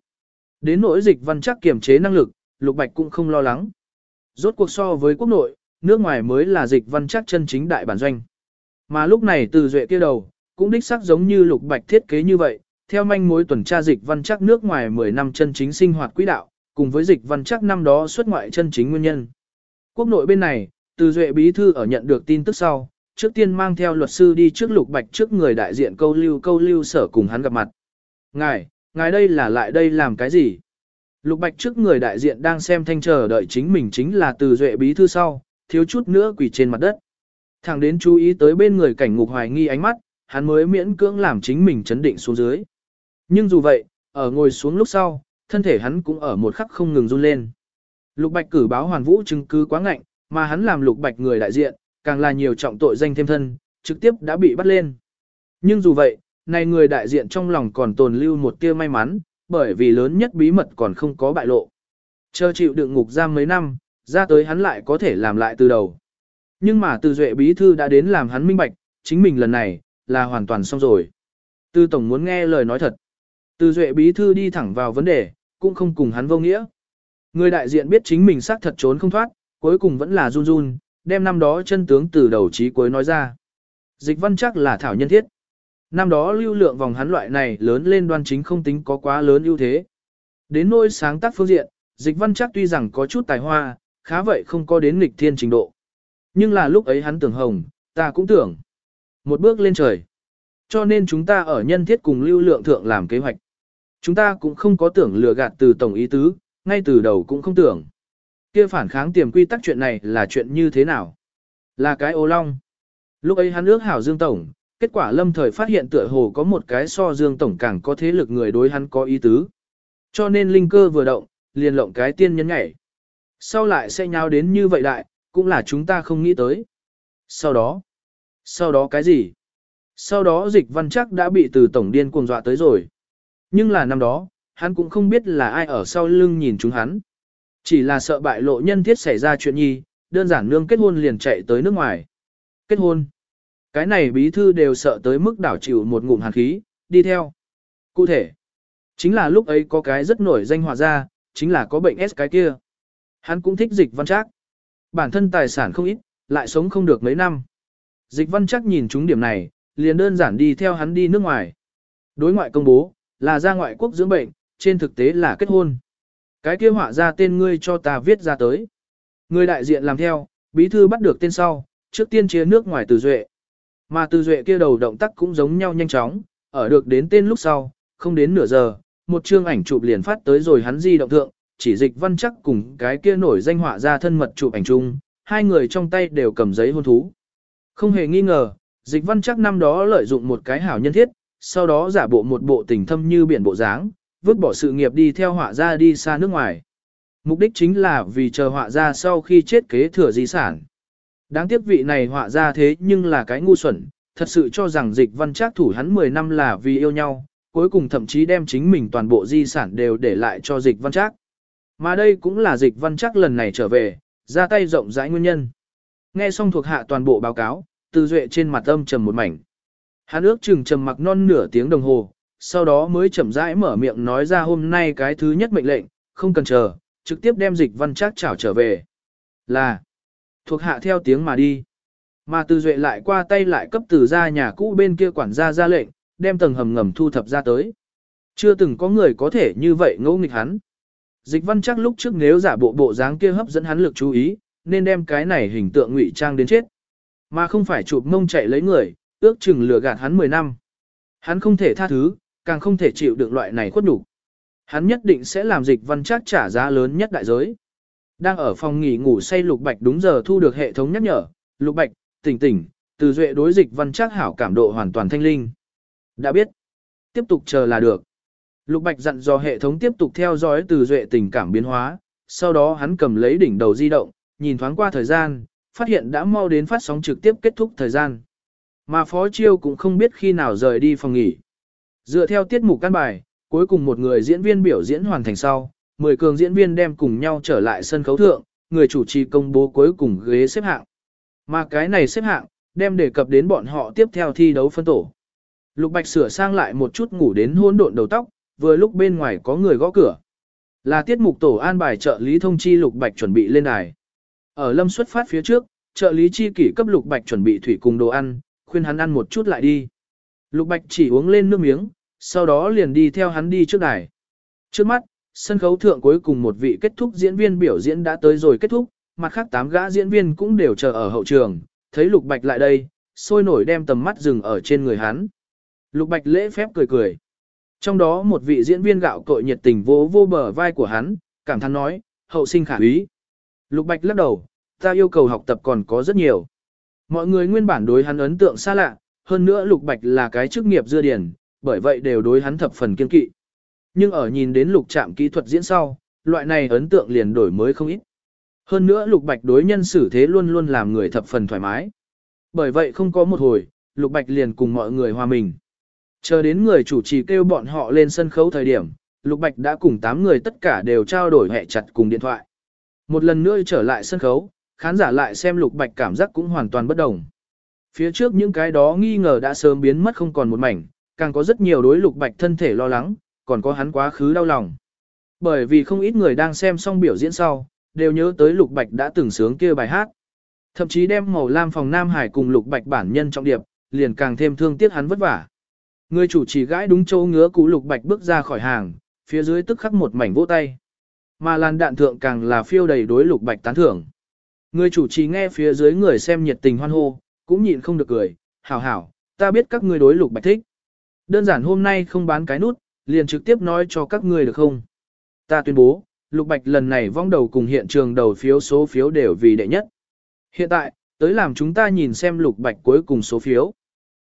Speaker 1: Đến nỗi dịch văn chắc kiềm chế năng lực, Lục Bạch cũng không lo lắng. Rốt cuộc so với quốc nội, nước ngoài mới là dịch văn chắc chân chính đại bản doanh. Mà lúc này từ duệ kia đầu, cũng đích xác giống như Lục Bạch thiết kế như vậy, theo manh mối tuần tra dịch văn chắc nước ngoài 10 năm chân chính sinh hoạt quỹ đạo, cùng với dịch văn chắc năm đó xuất ngoại chân chính nguyên nhân. Quốc nội bên này, từ duệ bí thư ở nhận được tin tức sau, trước tiên mang theo luật sư đi trước lục bạch trước người đại diện câu lưu câu lưu sở cùng hắn gặp mặt. Ngài, ngài đây là lại đây làm cái gì? Lục bạch trước người đại diện đang xem thanh chờ đợi chính mình chính là từ duệ bí thư sau, thiếu chút nữa quỳ trên mặt đất. thằng đến chú ý tới bên người cảnh ngục hoài nghi ánh mắt, hắn mới miễn cưỡng làm chính mình chấn định xuống dưới. Nhưng dù vậy, ở ngồi xuống lúc sau, thân thể hắn cũng ở một khắc không ngừng run lên. Lục Bạch cử báo hoàn vũ chứng cứ quá ngạnh, mà hắn làm Lục Bạch người đại diện, càng là nhiều trọng tội danh thêm thân, trực tiếp đã bị bắt lên. Nhưng dù vậy, này người đại diện trong lòng còn tồn lưu một tia may mắn, bởi vì lớn nhất bí mật còn không có bại lộ. Chờ chịu đựng ngục giam mấy năm, ra tới hắn lại có thể làm lại từ đầu. Nhưng mà từ duệ bí thư đã đến làm hắn minh bạch, chính mình lần này, là hoàn toàn xong rồi. Tư tổng muốn nghe lời nói thật. Từ duệ bí thư đi thẳng vào vấn đề, cũng không cùng hắn vô nghĩa. Người đại diện biết chính mình xác thật trốn không thoát, cuối cùng vẫn là run run, đem năm đó chân tướng từ đầu chí cuối nói ra. Dịch văn chắc là thảo nhân thiết. Năm đó lưu lượng vòng hắn loại này lớn lên đoan chính không tính có quá lớn ưu thế. Đến nỗi sáng tác phương diện, dịch văn chắc tuy rằng có chút tài hoa, khá vậy không có đến nghịch thiên trình độ. Nhưng là lúc ấy hắn tưởng hồng, ta cũng tưởng. Một bước lên trời. Cho nên chúng ta ở nhân thiết cùng lưu lượng thượng làm kế hoạch. Chúng ta cũng không có tưởng lừa gạt từ tổng ý tứ, ngay từ đầu cũng không tưởng kia phản kháng tiềm quy tắc chuyện này là chuyện như thế nào? Là cái ô long. Lúc ấy hắn ước hảo Dương Tổng, kết quả lâm thời phát hiện tựa hồ có một cái so Dương Tổng càng có thế lực người đối hắn có ý tứ. Cho nên linh cơ vừa động, liền lộng cái tiên nhân nhảy. Sau lại sẽ nháo đến như vậy đại, cũng là chúng ta không nghĩ tới. Sau đó, sau đó cái gì? Sau đó dịch văn chắc đã bị từ tổng điên cuồng dọa tới rồi. Nhưng là năm đó, hắn cũng không biết là ai ở sau lưng nhìn chúng hắn. Chỉ là sợ bại lộ nhân thiết xảy ra chuyện nhi, đơn giản nương kết hôn liền chạy tới nước ngoài. Kết hôn. Cái này bí thư đều sợ tới mức đảo chịu một ngụm hàn khí, đi theo. Cụ thể, chính là lúc ấy có cái rất nổi danh họa ra, chính là có bệnh S cái kia. Hắn cũng thích dịch văn trác. Bản thân tài sản không ít, lại sống không được mấy năm. Dịch văn chắc nhìn chúng điểm này, liền đơn giản đi theo hắn đi nước ngoài. Đối ngoại công bố, là ra ngoại quốc dưỡng bệnh, trên thực tế là kết hôn. Cái kia họa ra tên ngươi cho ta viết ra tới. Người đại diện làm theo, bí thư bắt được tên sau, trước tiên chia nước ngoài từ duệ. Mà từ duệ kia đầu động tác cũng giống nhau nhanh chóng, ở được đến tên lúc sau, không đến nửa giờ, một chương ảnh chụp liền phát tới rồi hắn di động thượng, chỉ dịch văn chắc cùng cái kia nổi danh họa ra thân mật chụp ảnh chung, hai người trong tay đều cầm giấy hôn thú. Không hề nghi ngờ, dịch văn chắc năm đó lợi dụng một cái hảo nhân thiết, sau đó giả bộ một bộ tình thâm như biển bộ dáng, vứt bỏ sự nghiệp đi theo họa gia đi xa nước ngoài. Mục đích chính là vì chờ họa gia sau khi chết kế thừa di sản. Đáng tiếc vị này họa gia thế nhưng là cái ngu xuẩn, thật sự cho rằng dịch văn Trác thủ hắn 10 năm là vì yêu nhau, cuối cùng thậm chí đem chính mình toàn bộ di sản đều để lại cho dịch văn Trác. Mà đây cũng là dịch văn Trác lần này trở về, ra tay rộng rãi nguyên nhân. Nghe xong thuộc hạ toàn bộ báo cáo, từ duệ trên mặt âm trầm một mảnh. Hắn ước chừng trầm mặc non nửa tiếng đồng hồ, sau đó mới chậm rãi mở miệng nói ra hôm nay cái thứ nhất mệnh lệnh, không cần chờ, trực tiếp đem dịch văn chắc chảo trở về. Là, thuộc hạ theo tiếng mà đi. Mà từ duệ lại qua tay lại cấp từ ra nhà cũ bên kia quản gia ra lệnh, đem tầng hầm ngầm thu thập ra tới. Chưa từng có người có thể như vậy ngẫu nghịch hắn. Dịch văn chắc lúc trước nếu giả bộ bộ dáng kia hấp dẫn hắn lực chú ý, nên đem cái này hình tượng ngụy trang đến chết. Mà không phải chụp mông chạy lấy người, ước chừng lừa gạt hắn 10 năm. Hắn không thể tha thứ, càng không thể chịu được loại này khuất nhục. Hắn nhất định sẽ làm dịch văn chắc trả giá lớn nhất đại giới. Đang ở phòng nghỉ ngủ say Lục Bạch đúng giờ thu được hệ thống nhắc nhở, Lục Bạch, tỉnh tỉnh, từ duệ đối dịch văn chắc hảo cảm độ hoàn toàn thanh linh. Đã biết, tiếp tục chờ là được. Lục Bạch dặn dò hệ thống tiếp tục theo dõi từ duệ tình cảm biến hóa, sau đó hắn cầm lấy đỉnh đầu di động, nhìn thoáng qua thời gian, phát hiện đã mau đến phát sóng trực tiếp kết thúc thời gian. Mà Phó Chiêu cũng không biết khi nào rời đi phòng nghỉ. Dựa theo tiết mục căn bài, cuối cùng một người diễn viên biểu diễn hoàn thành sau, 10 cường diễn viên đem cùng nhau trở lại sân khấu thượng, người chủ trì công bố cuối cùng ghế xếp hạng. Mà cái này xếp hạng, đem đề cập đến bọn họ tiếp theo thi đấu phân tổ. Lục Bạch sửa sang lại một chút ngủ đến hỗn độn đầu tóc, vừa lúc bên ngoài có người gõ cửa. Là tiết mục tổ an bài trợ lý thông chi Lục Bạch chuẩn bị lên đài. Ở lâm xuất phát phía trước, trợ lý chi kỷ cấp Lục Bạch chuẩn bị thủy cùng đồ ăn, khuyên hắn ăn một chút lại đi. Lục Bạch chỉ uống lên nước miếng, sau đó liền đi theo hắn đi trước đài. Trước mắt, sân khấu thượng cuối cùng một vị kết thúc diễn viên biểu diễn đã tới rồi kết thúc, mặt khác tám gã diễn viên cũng đều chờ ở hậu trường, thấy Lục Bạch lại đây, sôi nổi đem tầm mắt dừng ở trên người hắn. Lục Bạch lễ phép cười cười. Trong đó một vị diễn viên gạo cội nhiệt tình vô vô bờ vai của hắn, cảm thán nói, hậu sinh khả úy. Lục Bạch lắc đầu, ta yêu cầu học tập còn có rất nhiều. Mọi người nguyên bản đối hắn ấn tượng xa lạ, hơn nữa Lục Bạch là cái chức nghiệp dưa điển, bởi vậy đều đối hắn thập phần kiên kỵ. Nhưng ở nhìn đến Lục Trạm kỹ thuật diễn sau, loại này ấn tượng liền đổi mới không ít. Hơn nữa Lục Bạch đối nhân xử thế luôn luôn làm người thập phần thoải mái. Bởi vậy không có một hồi, Lục Bạch liền cùng mọi người hòa mình. Chờ đến người chủ trì kêu bọn họ lên sân khấu thời điểm, Lục Bạch đã cùng 8 người tất cả đều trao đổi hẹ chặt cùng điện thoại. Một lần nữa trở lại sân khấu, khán giả lại xem Lục Bạch cảm giác cũng hoàn toàn bất đồng. Phía trước những cái đó nghi ngờ đã sớm biến mất không còn một mảnh, càng có rất nhiều đối Lục Bạch thân thể lo lắng, còn có hắn quá khứ đau lòng. Bởi vì không ít người đang xem xong biểu diễn sau, đều nhớ tới Lục Bạch đã từng sướng kia bài hát. Thậm chí đem màu lam phòng Nam Hải cùng Lục Bạch bản nhân trọng điệp, liền càng thêm thương tiếc hắn vất vả. Người chủ trì gãi đúng chỗ ngứa cú Lục Bạch bước ra khỏi hàng, phía dưới tức khắc một mảnh vỗ tay. Mà làn đạn thượng càng là phiêu đầy đối Lục Bạch tán thưởng. Người chủ trì nghe phía dưới người xem nhiệt tình hoan hô, cũng nhịn không được cười, hảo hảo, ta biết các ngươi đối Lục Bạch thích. Đơn giản hôm nay không bán cái nút, liền trực tiếp nói cho các ngươi được không? Ta tuyên bố, Lục Bạch lần này vong đầu cùng hiện trường đầu phiếu số phiếu đều vì đệ nhất. Hiện tại, tới làm chúng ta nhìn xem Lục Bạch cuối cùng số phiếu.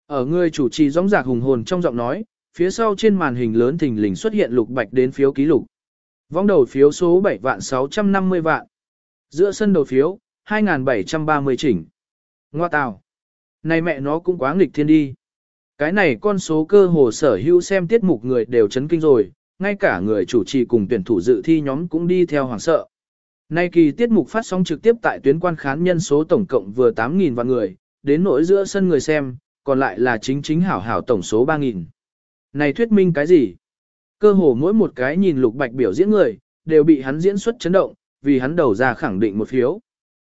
Speaker 1: Ở người chủ trì gióng giạc hùng hồn trong giọng nói, phía sau trên màn hình lớn thình lình xuất hiện Lục Bạch đến phiếu ký lục. Vong đầu phiếu số 7 vạn 650 vạn. Giữa sân đầu phiếu, 2.730 chỉnh. Ngoa tào. Này mẹ nó cũng quá nghịch thiên đi. Cái này con số cơ hồ sở hữu xem tiết mục người đều chấn kinh rồi, ngay cả người chủ trì cùng tuyển thủ dự thi nhóm cũng đi theo hoảng sợ. Nay kỳ tiết mục phát sóng trực tiếp tại tuyến quan khán nhân số tổng cộng vừa 8.000 vạn người, đến nỗi giữa sân người xem, còn lại là chính chính hảo hảo tổng số 3.000. Này thuyết minh cái gì? Cơ hồ mỗi một cái nhìn lục bạch biểu diễn người, đều bị hắn diễn xuất chấn động, vì hắn đầu ra khẳng định một phiếu.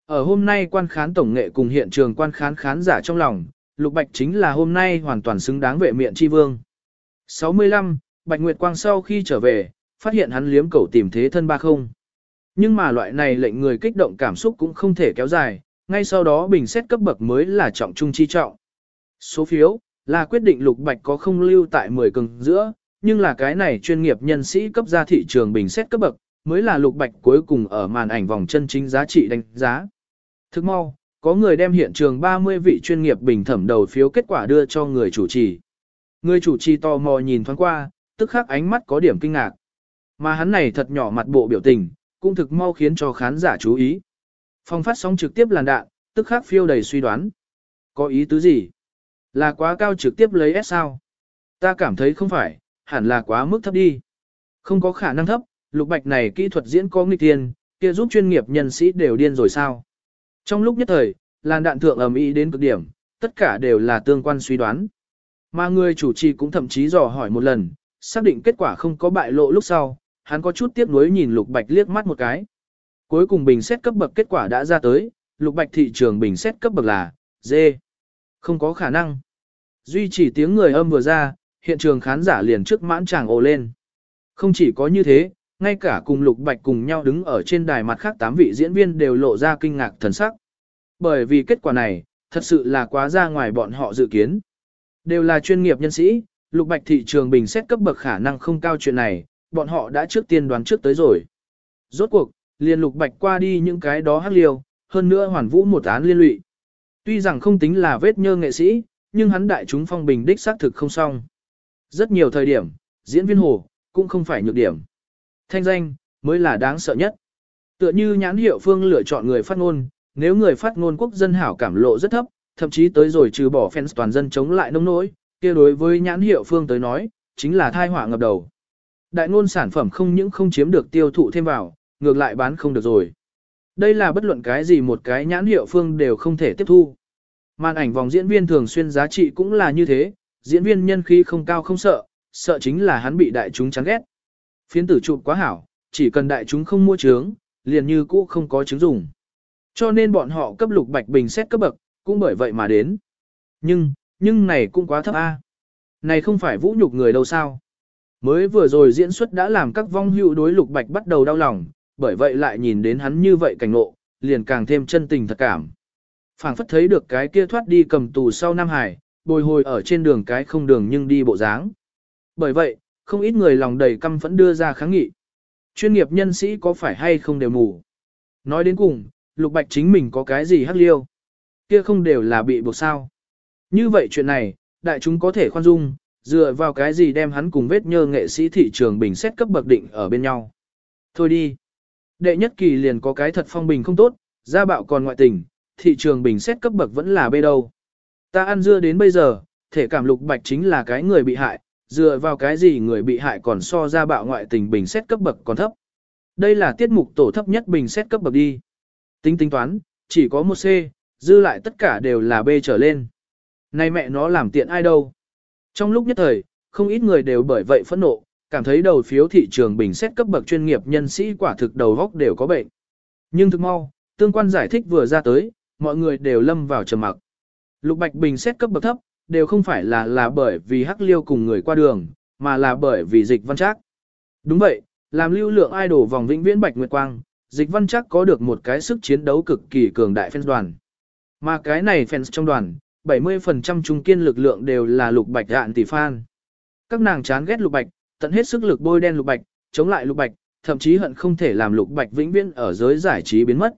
Speaker 1: Ở hôm nay quan khán tổng nghệ cùng hiện trường quan khán khán giả trong lòng, lục bạch chính là hôm nay hoàn toàn xứng đáng vệ miệng chi vương. 65, Bạch Nguyệt Quang sau khi trở về, phát hiện hắn liếm cầu tìm thế thân ba không. Nhưng mà loại này lệnh người kích động cảm xúc cũng không thể kéo dài, ngay sau đó bình xét cấp bậc mới là trọng trung chi trọng. Số phiếu, là quyết định lục bạch có không lưu tại 10 cường giữa, nhưng là cái này chuyên nghiệp nhân sĩ cấp ra thị trường bình xét cấp bậc, mới là lục bạch cuối cùng ở màn ảnh vòng chân chính giá trị đánh giá. Thức mau, có người đem hiện trường 30 vị chuyên nghiệp bình thẩm đầu phiếu kết quả đưa cho người chủ trì. Người chủ trì tò mò nhìn thoáng qua, tức khắc ánh mắt có điểm kinh ngạc. Mà hắn này thật nhỏ mặt bộ biểu tình, cũng thực mau khiến cho khán giả chú ý. Phong phát sóng trực tiếp làn đạn, tức khắc phiêu đầy suy đoán. Có ý tứ gì? Là quá cao trực tiếp lấy S sao? Ta cảm thấy không phải, hẳn là quá mức thấp đi. Không có khả năng thấp, lục bạch này kỹ thuật diễn có nghịch tiền, kia giúp chuyên nghiệp nhân sĩ đều điên rồi sao? Trong lúc nhất thời, làn đạn thượng ầm ĩ đến cực điểm, tất cả đều là tương quan suy đoán. Mà người chủ trì cũng thậm chí dò hỏi một lần, xác định kết quả không có bại lộ lúc sau, hắn có chút tiếc nuối nhìn Lục Bạch liếc mắt một cái. Cuối cùng bình xét cấp bậc kết quả đã ra tới, Lục Bạch thị trường bình xét cấp bậc là D. Không có khả năng. Duy chỉ tiếng người âm vừa ra, hiện trường khán giả liền trước mãn chàng ồ lên. Không chỉ có như thế, ngay cả cùng Lục Bạch cùng nhau đứng ở trên đài mặt khác tám vị diễn viên đều lộ ra kinh ngạc thần sắc. Bởi vì kết quả này, thật sự là quá ra ngoài bọn họ dự kiến. Đều là chuyên nghiệp nhân sĩ, lục bạch thị trường bình xét cấp bậc khả năng không cao chuyện này, bọn họ đã trước tiên đoán trước tới rồi. Rốt cuộc, liền lục bạch qua đi những cái đó hắc liêu, hơn nữa hoàn vũ một án liên lụy. Tuy rằng không tính là vết nhơ nghệ sĩ, nhưng hắn đại chúng phong bình đích xác thực không xong. Rất nhiều thời điểm, diễn viên hồ, cũng không phải nhược điểm. Thanh danh, mới là đáng sợ nhất. Tựa như nhãn hiệu phương lựa chọn người phát ngôn, nếu người phát ngôn quốc dân hảo cảm lộ rất thấp, thậm chí tới rồi trừ bỏ fans toàn dân chống lại nông nỗi, kia đối với nhãn hiệu phương tới nói, chính là thai họa ngập đầu. Đại ngôn sản phẩm không những không chiếm được tiêu thụ thêm vào, ngược lại bán không được rồi. Đây là bất luận cái gì một cái nhãn hiệu phương đều không thể tiếp thu. Màn ảnh vòng diễn viên thường xuyên giá trị cũng là như thế, diễn viên nhân khí không cao không sợ, sợ chính là hắn bị đại chúng chán ghét. Phiến tử chụp quá hảo, chỉ cần đại chúng không mua trướng, liền như cũ không có chứng dùng. Cho nên bọn họ cấp lục bạch bình xét cấp bậc, cũng bởi vậy mà đến. Nhưng, nhưng này cũng quá thấp a. Này không phải vũ nhục người đâu sao. Mới vừa rồi diễn xuất đã làm các vong hữu đối lục bạch bắt đầu đau lòng, bởi vậy lại nhìn đến hắn như vậy cảnh ngộ, liền càng thêm chân tình thật cảm. phảng phất thấy được cái kia thoát đi cầm tù sau Nam Hải, bồi hồi ở trên đường cái không đường nhưng đi bộ dáng. Bởi vậy, không ít người lòng đầy căm phẫn đưa ra kháng nghị. Chuyên nghiệp nhân sĩ có phải hay không đều mù. Nói đến cùng, Lục Bạch chính mình có cái gì hắc liêu. kia không đều là bị buộc sao. Như vậy chuyện này, đại chúng có thể khoan dung, dựa vào cái gì đem hắn cùng vết nhơ nghệ sĩ thị trường bình xét cấp bậc định ở bên nhau. Thôi đi. Đệ nhất kỳ liền có cái thật phong bình không tốt, gia bạo còn ngoại tình, thị trường bình xét cấp bậc vẫn là bê đâu. Ta ăn dưa đến bây giờ, thể cảm lục bạch chính là cái người bị hại, dựa vào cái gì người bị hại còn so ra bạo ngoại tình bình xét cấp bậc còn thấp. Đây là tiết mục tổ thấp nhất bình xét cấp bậc đi. Tính tính toán, chỉ có một C, dư lại tất cả đều là B trở lên. Này mẹ nó làm tiện ai đâu. Trong lúc nhất thời, không ít người đều bởi vậy phẫn nộ, cảm thấy đầu phiếu thị trường bình xét cấp bậc chuyên nghiệp nhân sĩ quả thực đầu góc đều có bệnh. Nhưng thực mau, tương quan giải thích vừa ra tới, mọi người đều lâm vào trầm mặc. Lục Bạch bình xét cấp bậc thấp, đều không phải là là bởi vì hắc liêu cùng người qua đường, mà là bởi vì dịch văn trác. Đúng vậy, làm lưu lượng idol vòng vĩnh viễn bạch nguyệt quang, dịch văn trác có được một cái sức chiến đấu cực kỳ cường đại fans đoàn. Mà cái này fans trong đoàn, 70% trung kiên lực lượng đều là lục bạch đạn tỷ fan. Các nàng chán ghét lục bạch, tận hết sức lực bôi đen lục bạch, chống lại lục bạch, thậm chí hận không thể làm lục bạch vĩnh viễn ở giới giải trí biến mất.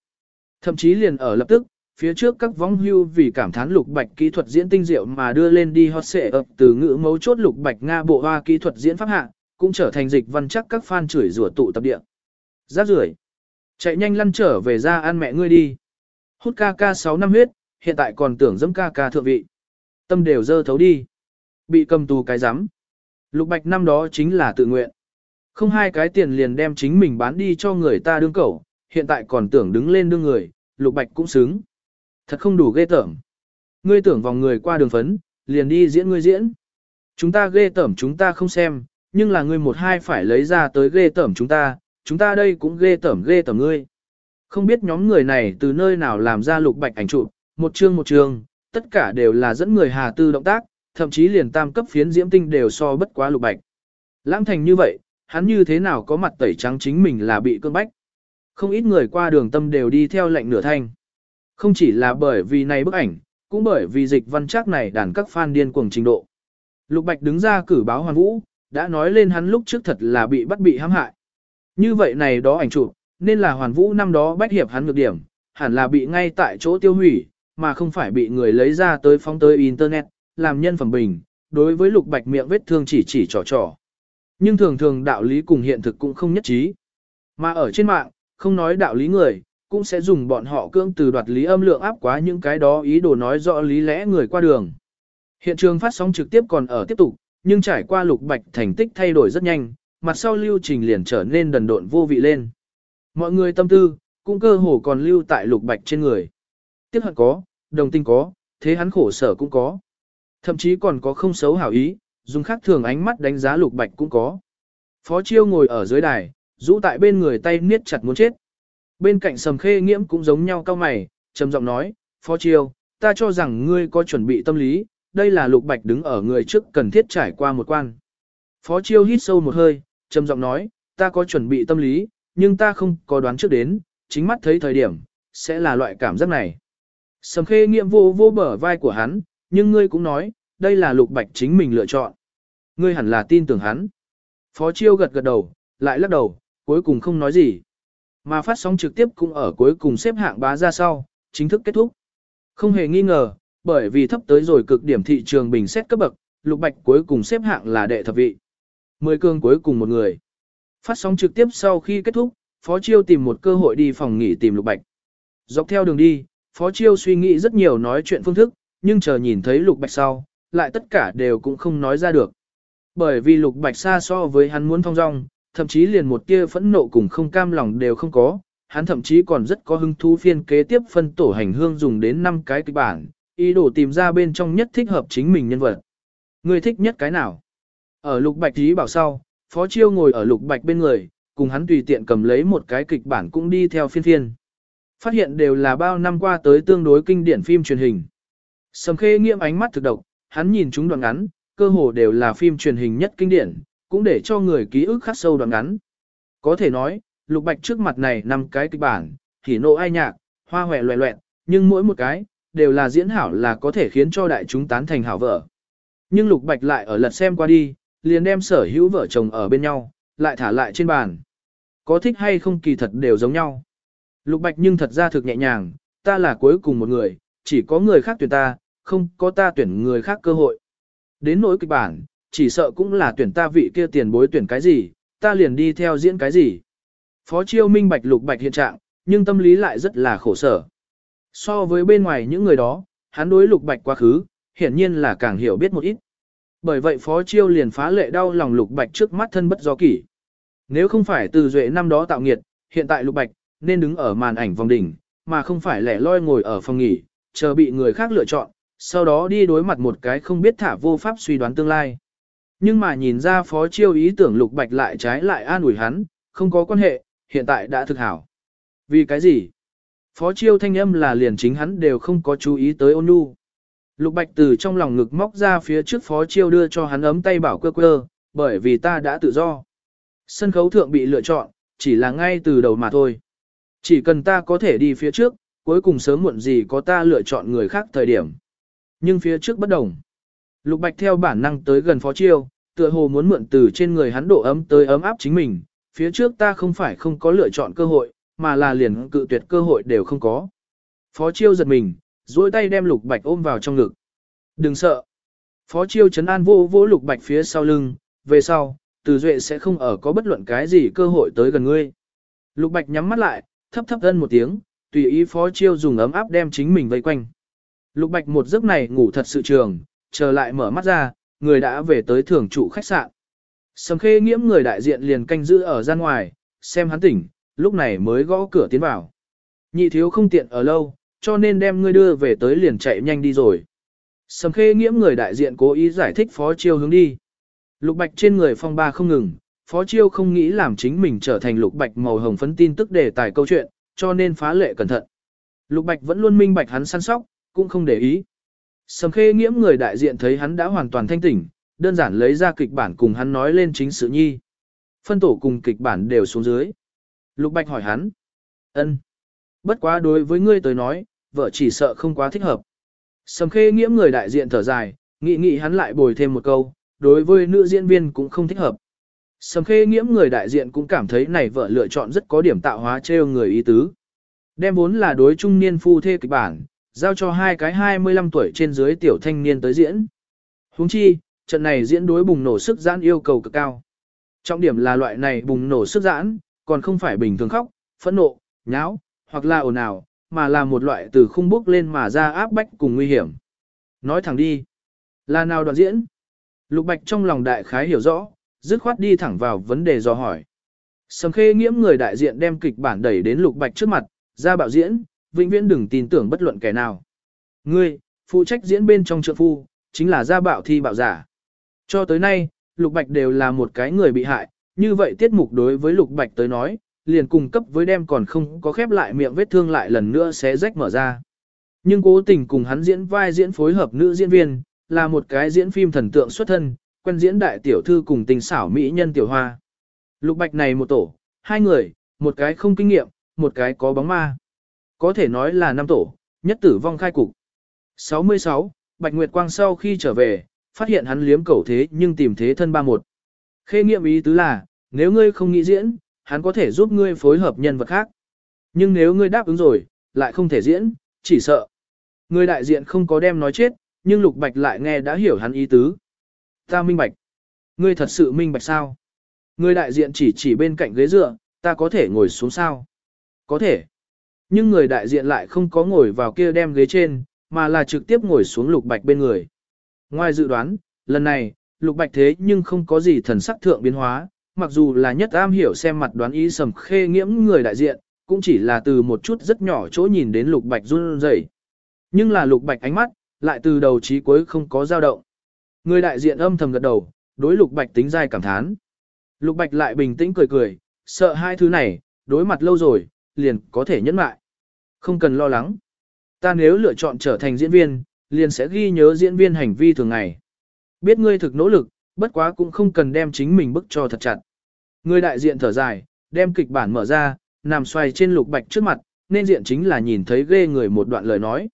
Speaker 1: Thậm chí liền ở lập tức, phía trước các vong hưu vì cảm thán lục bạch kỹ thuật diễn tinh diệu mà đưa lên đi hot xệ ập từ ngữ mấu chốt lục bạch Nga bộ hoa kỹ thuật diễn pháp hạ, cũng trở thành dịch văn chắc các fan chửi rủa tụ tập địa. Giáp rưởi Chạy nhanh lăn trở về ra ăn mẹ ngươi đi. Hút ca ca sáu năm huyết, hiện tại còn tưởng dẫm ca ca thượng vị. Tâm đều dơ thấu đi. Bị cầm tù cái rắm Lục bạch năm đó chính là tự nguyện. Không hai cái tiền liền đem chính mình bán đi cho người ta đương cẩu, hiện tại còn tưởng đứng lên đương người, lục bạch cũng xứng. Thật không đủ ghê tởm. Ngươi tưởng vòng người qua đường phấn, liền đi diễn ngươi diễn. Chúng ta ghê tởm chúng ta không xem, nhưng là ngươi một hai phải lấy ra tới ghê tởm chúng ta, chúng ta đây cũng ghê tởm ghê tởm ngươi. Không biết nhóm người này từ nơi nào làm ra lục bạch ảnh chụp, một chương một chương, tất cả đều là dẫn người hà tư động tác, thậm chí liền tam cấp phiến diễm tinh đều so bất quá lục bạch. Lãng thành như vậy, hắn như thế nào có mặt tẩy trắng chính mình là bị cơn bách. Không ít người qua đường tâm đều đi theo lệnh nửa thanh. Không chỉ là bởi vì này bức ảnh, cũng bởi vì dịch văn chắc này đàn các fan điên cuồng trình độ. Lục Bạch đứng ra cử báo Hoàn Vũ, đã nói lên hắn lúc trước thật là bị bắt bị hãm hại. Như vậy này đó ảnh chụp, nên là Hoàn Vũ năm đó bách hiệp hắn ngược điểm, hẳn là bị ngay tại chỗ tiêu hủy, mà không phải bị người lấy ra tới phóng tới Internet, làm nhân phẩm bình, đối với Lục Bạch miệng vết thương chỉ chỉ trò trò. Nhưng thường thường đạo lý cùng hiện thực cũng không nhất trí. Mà ở trên mạng, không nói đạo lý người, cũng sẽ dùng bọn họ cưỡng từ đoạt lý âm lượng áp quá những cái đó ý đồ nói rõ lý lẽ người qua đường. Hiện trường phát sóng trực tiếp còn ở tiếp tục, nhưng trải qua lục bạch thành tích thay đổi rất nhanh, mặt sau lưu trình liền trở nên đần độn vô vị lên. Mọi người tâm tư, cũng cơ hồ còn lưu tại lục bạch trên người. Tiếc hận có, đồng tình có, thế hắn khổ sở cũng có. Thậm chí còn có không xấu hảo ý, dùng khác thường ánh mắt đánh giá lục bạch cũng có. Phó chiêu ngồi ở dưới đài, rũ tại bên người tay niết chặt muốn chết. Bên cạnh sầm khê nghiễm cũng giống nhau cao mày, trầm giọng nói, Phó Chiêu, ta cho rằng ngươi có chuẩn bị tâm lý, đây là lục bạch đứng ở người trước cần thiết trải qua một quan. Phó Chiêu hít sâu một hơi, trầm giọng nói, ta có chuẩn bị tâm lý, nhưng ta không có đoán trước đến, chính mắt thấy thời điểm, sẽ là loại cảm giác này. Sầm khê nghiệm vô vô bờ vai của hắn, nhưng ngươi cũng nói, đây là lục bạch chính mình lựa chọn. Ngươi hẳn là tin tưởng hắn. Phó Chiêu gật gật đầu, lại lắc đầu, cuối cùng không nói gì. Mà phát sóng trực tiếp cũng ở cuối cùng xếp hạng bá ra sau, chính thức kết thúc. Không hề nghi ngờ, bởi vì thấp tới rồi cực điểm thị trường bình xét cấp bậc, lục bạch cuối cùng xếp hạng là đệ thập vị. Mười cương cuối cùng một người. Phát sóng trực tiếp sau khi kết thúc, Phó Chiêu tìm một cơ hội đi phòng nghỉ tìm lục bạch. Dọc theo đường đi, Phó Chiêu suy nghĩ rất nhiều nói chuyện phương thức, nhưng chờ nhìn thấy lục bạch sau, lại tất cả đều cũng không nói ra được. Bởi vì lục bạch xa so với hắn muốn thong dong, thậm chí liền một tia phẫn nộ cùng không cam lòng đều không có, hắn thậm chí còn rất có hứng thú phiên kế tiếp phân tổ hành hương dùng đến 5 cái kịch bản, ý đồ tìm ra bên trong nhất thích hợp chính mình nhân vật. Người thích nhất cái nào? Ở lục bạch ý bảo sau, phó chiêu ngồi ở lục bạch bên người, cùng hắn tùy tiện cầm lấy một cái kịch bản cũng đi theo phiên phiên. Phát hiện đều là bao năm qua tới tương đối kinh điển phim truyền hình. Sầm khê nghiệm ánh mắt thực độc, hắn nhìn chúng đoạn ngắn, cơ hồ đều là phim truyền hình nhất kinh điển, cũng để cho người ký ức khắc sâu đoạn ngắn. Có thể nói, lục bạch trước mặt này năm cái kịch bản, thì nộ ai nhạc, hoa hòe loẹ loẹt nhưng mỗi một cái, đều là diễn hảo là có thể khiến cho đại chúng tán thành hảo vợ. Nhưng lục bạch lại ở lật xem qua đi, liền đem sở hữu vợ chồng ở bên nhau, lại thả lại trên bàn. Có thích hay không kỳ thật đều giống nhau. Lục bạch nhưng thật ra thực nhẹ nhàng, ta là cuối cùng một người, chỉ có người khác tuyển ta, không có ta tuyển người khác cơ hội. Đến nỗi kịch bản, chỉ sợ cũng là tuyển ta vị kia tiền bối tuyển cái gì, ta liền đi theo diễn cái gì. Phó chiêu minh bạch lục bạch hiện trạng, nhưng tâm lý lại rất là khổ sở. So với bên ngoài những người đó, hắn đối lục bạch quá khứ, hiển nhiên là càng hiểu biết một ít. Bởi vậy phó chiêu liền phá lệ đau lòng lục bạch trước mắt thân bất do kỷ. Nếu không phải từ duệ năm đó tạo nghiệt, hiện tại lục bạch, nên đứng ở màn ảnh vòng đỉnh, mà không phải lẻ loi ngồi ở phòng nghỉ, chờ bị người khác lựa chọn, sau đó đi đối mặt một cái không biết thả vô pháp suy đoán tương lai. Nhưng mà nhìn ra phó chiêu ý tưởng lục bạch lại trái lại an ủi hắn, không có quan hệ, hiện tại đã thực hảo. Vì cái gì? Phó chiêu thanh âm là liền chính hắn đều không có chú ý tới ôn nhu. Lục bạch từ trong lòng ngực móc ra phía trước phó chiêu đưa cho hắn ấm tay bảo cơ cơ, bởi vì ta đã tự do. Sân khấu thượng bị lựa chọn, chỉ là ngay từ đầu mà thôi. Chỉ cần ta có thể đi phía trước, cuối cùng sớm muộn gì có ta lựa chọn người khác thời điểm. Nhưng phía trước bất đồng. Lục Bạch theo bản năng tới gần Phó Chiêu, tựa hồ muốn mượn từ trên người hắn độ ấm tới ấm áp chính mình, phía trước ta không phải không có lựa chọn cơ hội, mà là liền cự tuyệt cơ hội đều không có. Phó Chiêu giật mình, duỗi tay đem Lục Bạch ôm vào trong ngực. Đừng sợ. Phó Chiêu chấn an vô vô Lục Bạch phía sau lưng, về sau, Từ Duệ sẽ không ở có bất luận cái gì cơ hội tới gần ngươi. Lục Bạch nhắm mắt lại, thấp thấp thân một tiếng, tùy ý Phó Chiêu dùng ấm áp đem chính mình vây quanh. Lục Bạch một giấc này ngủ thật sự trường, chờ lại mở mắt ra, người đã về tới thưởng trụ khách sạn. Sầm khê nghiễm người đại diện liền canh giữ ở gian ngoài, xem hắn tỉnh, lúc này mới gõ cửa tiến vào. Nhị thiếu không tiện ở lâu, cho nên đem ngươi đưa về tới liền chạy nhanh đi rồi. Sầm khê nghiễm người đại diện cố ý giải thích phó chiêu hướng đi. Lục bạch trên người phong ba không ngừng, phó chiêu không nghĩ làm chính mình trở thành lục bạch màu hồng phấn tin tức đề tài câu chuyện, cho nên phá lệ cẩn thận. Lục bạch vẫn luôn minh bạch hắn săn sóc, cũng không để ý. Sầm khê nghiễm người đại diện thấy hắn đã hoàn toàn thanh tỉnh, đơn giản lấy ra kịch bản cùng hắn nói lên chính sự nhi. Phân tổ cùng kịch bản đều xuống dưới. Lục Bạch hỏi hắn. ân, Bất quá đối với ngươi tới nói, vợ chỉ sợ không quá thích hợp. Sầm khê nghiễm người đại diện thở dài, nghĩ nghĩ hắn lại bồi thêm một câu, đối với nữ diễn viên cũng không thích hợp. Sầm khê nghiễm người đại diện cũng cảm thấy này vợ lựa chọn rất có điểm tạo hóa trêu người ý tứ. Đem vốn là đối trung niên phu thê kịch bản, giao cho hai cái 25 tuổi trên dưới tiểu thanh niên tới diễn. Huống chi, trận này diễn đối bùng nổ sức giãn yêu cầu cực cao. Trọng điểm là loại này bùng nổ sức giãn, còn không phải bình thường khóc, phẫn nộ, nháo, hoặc là ồn ào, mà là một loại từ khung bốc lên mà ra áp bách cùng nguy hiểm. Nói thẳng đi. Là nào đoạn diễn? Lục Bạch trong lòng đại khái hiểu rõ, dứt khoát đi thẳng vào vấn đề do hỏi. Sầm khê nghiễm người đại diện đem kịch bản đẩy đến Lục Bạch trước mặt, ra bạo diễn, vĩnh viễn đừng tin tưởng bất luận kẻ nào. Ngươi, phụ trách diễn bên trong trượng phu, chính là gia bạo thi bạo giả. Cho tới nay, Lục Bạch đều là một cái người bị hại, như vậy tiết mục đối với Lục Bạch tới nói, liền cung cấp với đem còn không có khép lại miệng vết thương lại lần nữa sẽ rách mở ra. Nhưng cố tình cùng hắn diễn vai diễn phối hợp nữ diễn viên, là một cái diễn phim thần tượng xuất thân, quen diễn đại tiểu thư cùng tình xảo mỹ nhân tiểu hoa. Lục Bạch này một tổ, hai người, một cái không kinh nghiệm, một cái có bóng ma. Có thể nói là năm tổ, nhất tử vong khai cục. 66, Bạch Nguyệt Quang sau khi trở về, phát hiện hắn liếm cẩu thế nhưng tìm thế thân ba một. Khê nghiệm ý tứ là, nếu ngươi không nghĩ diễn, hắn có thể giúp ngươi phối hợp nhân vật khác. Nhưng nếu ngươi đáp ứng rồi, lại không thể diễn, chỉ sợ. Người đại diện không có đem nói chết, nhưng Lục Bạch lại nghe đã hiểu hắn ý tứ. Ta minh bạch. Ngươi thật sự minh bạch sao? Người đại diện chỉ chỉ bên cạnh ghế dựa, ta có thể ngồi xuống sao? Có thể. Nhưng người đại diện lại không có ngồi vào kia đem ghế trên, mà là trực tiếp ngồi xuống lục bạch bên người. Ngoài dự đoán, lần này, lục bạch thế nhưng không có gì thần sắc thượng biến hóa, mặc dù là nhất am hiểu xem mặt đoán ý sầm khê nghiễm người đại diện, cũng chỉ là từ một chút rất nhỏ chỗ nhìn đến lục bạch run rẩy. Nhưng là lục bạch ánh mắt, lại từ đầu chí cuối không có dao động. Người đại diện âm thầm gật đầu, đối lục bạch tính dai cảm thán. Lục bạch lại bình tĩnh cười cười, sợ hai thứ này, đối mặt lâu rồi, liền có thể nhẫn mại. Không cần lo lắng. Ta nếu lựa chọn trở thành diễn viên, liền sẽ ghi nhớ diễn viên hành vi thường ngày. Biết ngươi thực nỗ lực, bất quá cũng không cần đem chính mình bức cho thật chặt. Người đại diện thở dài, đem kịch bản mở ra, nằm xoay trên lục bạch trước mặt, nên diện chính là nhìn thấy ghê người một đoạn lời nói.